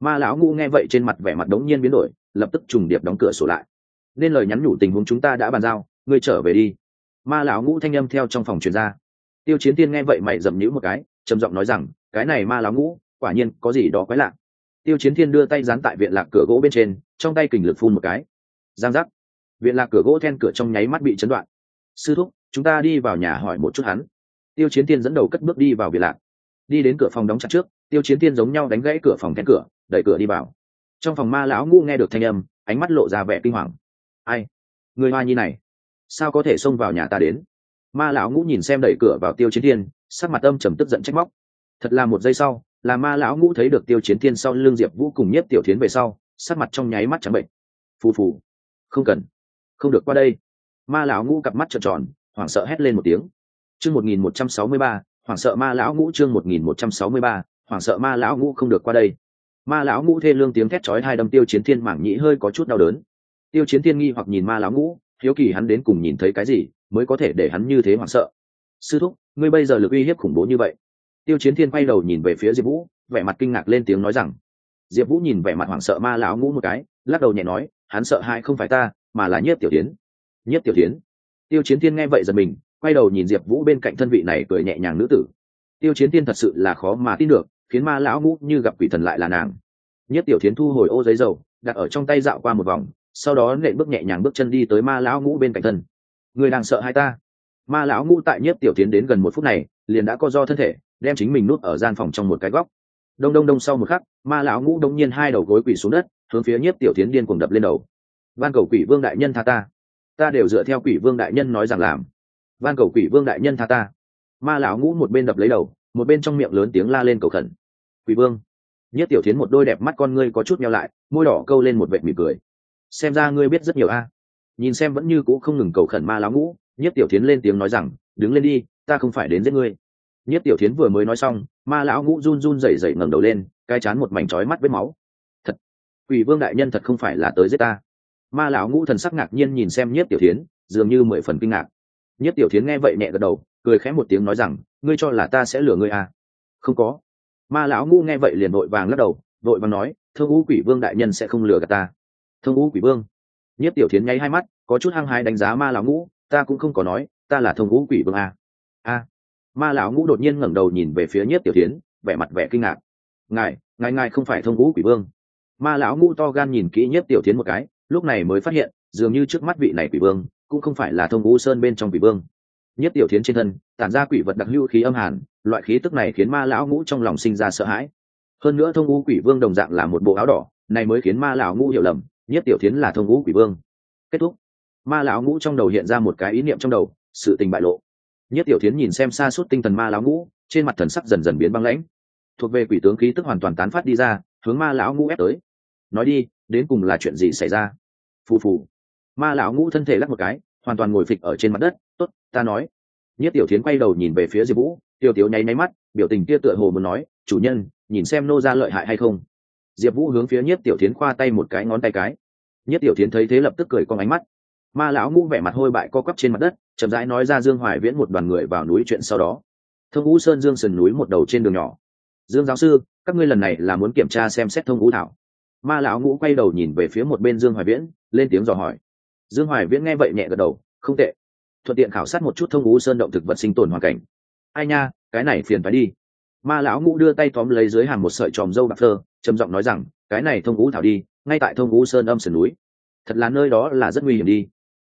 Ma lão ngũ nghe vậy trên mặt vẻ mặt đống nhiên biến đổi, lập tức trùng điệp đóng cửa sổ lại. Nên lời nhắn nhủ tình huống chúng ta đã bàn giao, ngươi trở về đi. Ma lão ngũ thanh âm theo trong phòng truyền ra. Tiêu chiến tiên nghe vậy mày dầm nhữ một cái, trầm giọng nói rằng, cái này ma lão ngũ, quả nhiên có gì đó quái lạ tiêu chiến thiên đưa tay dán tại viện lạc cửa gỗ bên trên trong tay kình lực phun một cái. Giang giác. Viện lạc cửa gỗ then cửa trong nháy mắt bị chấn đoạn. Sư thúc chúng ta đi vào nhà hỏi một chút hắn. Tiêu chiến Thiên dẫn đầu cất bước đi vào biệt lạc. Đi đến cửa phòng đóng chặt trước tiêu chiến Thiên giống nhau đánh gãy cửa phòng then cửa đẩy cửa đi vào. Trong phòng ma lão ngu nghe được thanh âm ánh mắt lộ ra vẻ kinh hoàng. Ai? Người hoa nhi này sao có thể xông vào nhà ta đến? Ma lão ngũ nhìn xem đẩy cửa vào tiêu chiến Thiên, sắc mặt âm trầm tức giận trách móc. Thật là một giây sau là ma lão ngũ thấy được tiêu chiến thiên sau lưng diệp vũ cùng nhiếp tiểu tiến về sau, sắc mặt trong nháy mắt trắng bệnh. Phù phù. Không cần. Không được qua đây. Ma lão ngũ cặp mắt trợn tròn, hoảng sợ hét lên một tiếng. Chương một nghìn một trăm sáu mươi ba, hoảng sợ ma lão ngũ chương một nghìn một trăm sáu mươi ba, hoảng sợ ma lão ngũ không được qua đây. Ma lão ngũ thê lương tiếng thét chói hai đâm tiêu chiến thiên mảng nhĩ hơi có chút đau đớn. Tiêu chiến thiên nghi hoặc nhìn ma lão ngũ, hiếu kỳ hắn đến cùng nhìn thấy cái gì mới có thể để hắn như thế hoảng sợ? Sư thúc, ngươi bây giờ lực uy hiếp khủng bố như vậy tiêu chiến thiên quay đầu nhìn về phía diệp vũ, vẻ mặt kinh ngạc lên tiếng nói rằng, diệp vũ nhìn vẻ mặt hoảng sợ ma lão ngũ một cái, lắc đầu nhẹ nói, hắn sợ hai không phải ta, mà là nhiếp tiểu tiến nhiếp tiểu tiến tiêu chiến thiên nghe vậy giật mình, quay đầu nhìn diệp vũ bên cạnh thân vị này cười nhẹ nhàng nữ tử. Tiêu chiến thiên thật sự là khó mà tin được, khiến ma lão ngũ như gặp quỷ thần lại là nàng. Nhất tiểu tiến thu hồi ô giấy dầu, đặt ở trong tay dạo qua một vòng, sau đó nện bước nhẹ nhàng bước chân đi tới ma lão ngũ bên cạnh thân. Người đang sợ hai ta? Ma lão ngũ tại nhất tiểu tiến đến gần một phút này, liền đã co do thân thể đem chính mình nuốt ở gian phòng trong một cái góc. Đông đông đông sau một khắc, ma lão ngũ đông nhiên hai đầu gối quỳ xuống đất, hướng phía nhiếp tiểu tiến điên cuồng đập lên đầu. Van cầu quỷ vương đại nhân tha ta. Ta đều dựa theo quỷ vương đại nhân nói rằng làm. Van cầu quỷ vương đại nhân tha ta. Ma lão ngũ một bên đập lấy đầu, một bên trong miệng lớn tiếng la lên cầu khẩn. Quỷ vương. Nhất tiểu tiến một đôi đẹp mắt con ngươi có chút nhau lại, môi đỏ câu lên một vệt mỉm cười. Xem ra ngươi biết rất nhiều a. Nhìn xem vẫn như c ũ không ngừng cầu khẩn ma lão ngũ nhất tiểu tiến lên tiếng nói rằng, đứng lên đi, ta không phải đến giết ngươi nhất tiểu thiến vừa mới nói xong ma lão ngũ run run rẩy rẩy ngẩng đầu lên cai chán một mảnh trói mắt vết máu. Thật quỷ vương đại nhân thật không phải là tới giết ta. Ma lão ngũ thần sắc ngạc nhiên nhìn xem nhất tiểu thiến, dường như mười phần kinh ngạc. Nhất tiểu thiến nghe vậy nhẹ gật đầu cười khẽ một tiếng nói rằng ngươi cho là ta sẽ lừa ngươi à? Không có. Ma lão ngũ nghe vậy liền vội vàng lắc đầu vội vàng nói thương ngũ quỷ vương đại nhân sẽ không lừa gạt ta. Thương ngũ quỷ vương? Nhất tiểu thiến nháy hai mắt có chút hăng hái đánh giá ma lão ngũ ta cũng không có nói ta là thông ngũ quỷ vương à. a ma lão ngũ đột nhiên ngẩng đầu nhìn về phía nhất tiểu tiến vẻ mặt vẻ kinh ngạc. Ngài ngài ngài không phải thông ngũ quỷ vương. Ma lão ngũ to gan nhìn kỹ nhất tiểu tiến một cái, lúc này mới phát hiện, dường như trước mắt vị này quỷ vương, cũng không phải là thông ngũ sơn bên trong quỷ vương. Nhất tiểu tiến trên thân, tản ra quỷ vật đặc hữu khí âm hàn, loại khí tức này khiến ma lão ngũ trong lòng sinh ra sợ hãi. Hơn nữa thông ngũ quỷ vương đồng dạng là một bộ áo đỏ, này mới khiến ma lão ngũ hiểu lầm nhất tiểu tiến là thông ngũ quỷ vương. Kết thúc. Ma lão ngũ trong đầu hiện ra một cái ý niệm trong đầu, sự tình bại lộ nhất tiểu thiến nhìn xem xa suốt tinh thần ma lão ngũ, trên mặt thần sắc dần dần biến băng lãnh. Thuộc về quỷ tướng khí tức hoàn toàn tán phát đi ra, hướng ma lão ngũ ép tới. Nói đi, đến cùng là chuyện gì xảy ra? Phù phù. Ma lão ngũ thân thể lắc một cái, hoàn toàn ngồi phịch ở trên mặt đất. Tốt, ta nói. Nhất tiểu thiến quay đầu nhìn về phía diệp vũ tiêu tiếu nháy máy mắt, biểu tình kia tựa hồ muốn nói, chủ nhân, nhìn xem nô ra lợi hại hay không? Diệp vũ hướng phía nhất tiểu thiến khoa tay một cái, ngón tay cái. Nhất tiểu thiến thấy thế lập tức cười con ánh mắt ma lão ngũ vẻ mặt hôi bại co quắp trên mặt đất, chậm rãi nói ra dương hoài viễn một đoàn người vào núi chuyện sau đó. Thông ngũ sơn dương sườn núi một đầu trên đường nhỏ. Dương giáo sư, các ngươi lần này là muốn kiểm tra xem xét thông ngũ thảo. Ma lão ngũ quay đầu nhìn về phía một bên dương hoài viễn, lên tiếng dò hỏi. Dương hoài viễn nghe vậy nhẹ gật đầu, không tệ. Thuận tiện khảo sát một chút thông ngũ sơn động thực vật sinh tồn hoàn cảnh. Ai nha, cái này phiền phải đi. Ma lão ngũ đưa tay tóm lấy dưới hàm một sợi tròm dâu bạc thơ, trầm giọng nói rằng, cái này thông ngũ thảo đi, ngay tại thông ngũ sơn âm sườn núi. Thật là nơi đó là rất nguy hiểm đi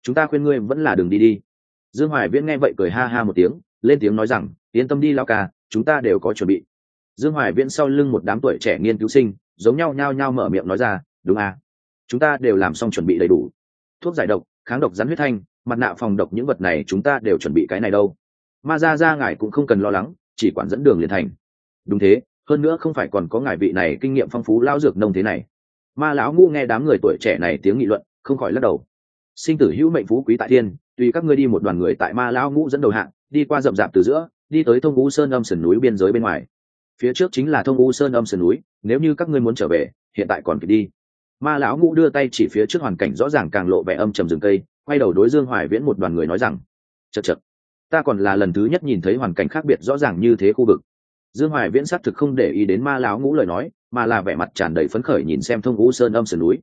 chúng ta khuyên ngươi vẫn là đường đi đi. Dương hoài viễn nghe vậy cười ha ha một tiếng, lên tiếng nói rằng, yên tâm đi lao ca, chúng ta đều có chuẩn bị. Dương hoài viễn sau lưng một đám tuổi trẻ nghiên cứu sinh, giống nhau nhao nhao mở miệng nói ra, đúng à? Chúng ta đều làm xong chuẩn bị đầy đủ. Thuốc giải độc, kháng độc rắn huyết thanh, mặt nạ phòng độc những vật này chúng ta đều chuẩn bị cái này đâu. Ma ra ra ngài cũng không cần lo lắng, chỉ quản dẫn đường liền thành. Đúng thế, hơn nữa không phải còn có ngài vị này kinh nghiệm phong phú lao dược nông thế này. Ma lão ngu nghe đám người tuổi trẻ này tiếng nghị luận, không khỏi lắc đầu sinh tử hữu mệnh phú quý tại thiên, tùy các ngươi đi một đoàn người tại ma lão ngũ dẫn đầu hạng đi qua rậm rạp từ giữa, đi tới thông ngũ sơn âm sườn núi biên giới bên ngoài. Phía trước chính là thông ngũ sơn âm sườn núi, nếu như các ngươi muốn trở về, hiện tại còn kịp đi. Ma lão ngũ đưa tay chỉ phía trước hoàn cảnh rõ ràng càng lộ vẻ âm trầm rừng cây, quay đầu đối dương hoài viễn một đoàn người nói rằng chật chật ta còn là lần thứ nhất nhìn thấy hoàn cảnh khác biệt rõ ràng như thế khu vực. Dương hoài viễn xác thực không để ý đến ma lão ngũ lời nói, mà là vẻ mặt tràn đầy phấn khởi nhìn xem thông ngũ sơn âm sườn núi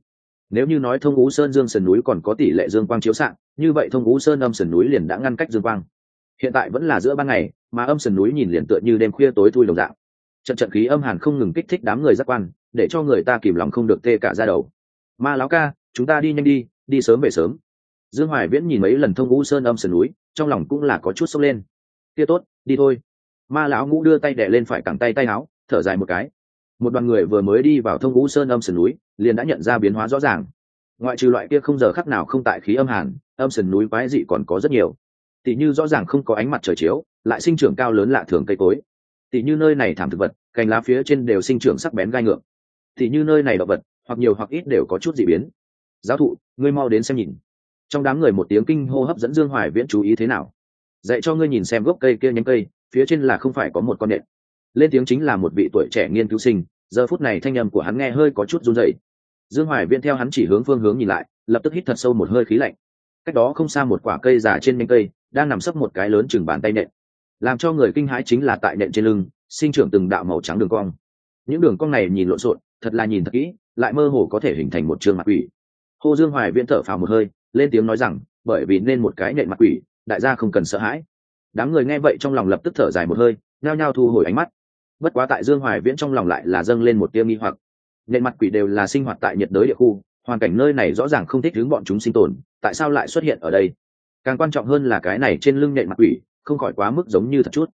nếu như nói thông ú sơn dương sườn núi còn có tỷ lệ dương quang chiếu s như vậy thông ú sơn âm sườn núi liền đã ngăn cách dương quang. Hiện tại vẫn là giữa ban ngày, mà âm sườn núi nhìn liền tựa như đêm khuya tối thui đồng dạng. Trận trận khí âm hàn không ngừng kích thích đám người giác quan, để cho người ta kìm lòng không được tê cả ra đầu. Ma lão ca, chúng ta đi nhanh đi đi sớm về sớm. Dương hoài viễn nhìn mấy lần thông ngũ sơn âm sườn núi, trong lòng cũng là có chút sốc lên. Kia tốt, đi thôi. Ma lão ngũ đưa tay đẻ lên phải cẳng tay tay áo, thở dài một cái một đoàn người vừa mới đi vào thông ngũ sơn âm sườn núi, liền đã nhận ra biến hóa rõ ràng. Ngoại trừ loại kia không giờ khắc nào không tại khí âm hàn, âm sườn núi quái dị còn có rất nhiều. Tỉ như rõ ràng không có ánh mặt trời chiếu, lại sinh trưởng cao lớn lạ thường cây cối. Tỉ như nơi này thảm thực vật, cành lá phía trên đều sinh trưởng sắc bén gai ngược. Tỉ như nơi này động vật, hoặc nhiều hoặc ít đều có chút dị biến. Giáo thụ, ngươi mau đến xem nhìn. Trong đám người một tiếng kinh hô hấp dẫn dương hoài viễn chú ý thế nào? Dạy cho ngươi nhìn xem gốc cây kia nhánh cây, phía trên là không phải có một con nện lên tiếng chính là một vị tuổi trẻ nghiên cứu sinh, giờ phút này thanh âm của hắn nghe hơi có chút run rẩy. Dương hoài viễn theo hắn chỉ hướng phương hướng nhìn lại, lập tức hít thật sâu một hơi khí lạnh. Cách đó không xa một quả cây già trên nhánh cây, đang nằm sấp một cái lớn chừng bàn tay nện. Làm cho người kinh hãi chính là tại nện trên lưng, sinh trưởng từng đạo màu trắng đường cong. Những đường cong này nhìn lộn xộn, thật là nhìn thật kỹ, lại mơ hồ có thể hình thành một trường mặt quỷ. Hồ dương hoài viễn thở phào một hơi, lên tiếng nói rằng, bởi vì nên một cái nện mặt quỷ, đại gia không cần sợ hãi. Đám người nghe vậy trong lòng lập tức thở dài một hơi, nhao nhao thu hồi ánh mắt bất quá tại dương hoài viễn trong lòng lại là dâng lên một tia nghi hoặc. Nện mặt quỷ đều là sinh hoạt tại nhiệt đới địa khu, hoàn cảnh nơi này rõ ràng không thích hướng bọn chúng sinh tồn, tại sao lại xuất hiện ở đây? Càng quan trọng hơn là cái này trên lưng nện mặt quỷ, không khỏi quá mức giống như thật chút.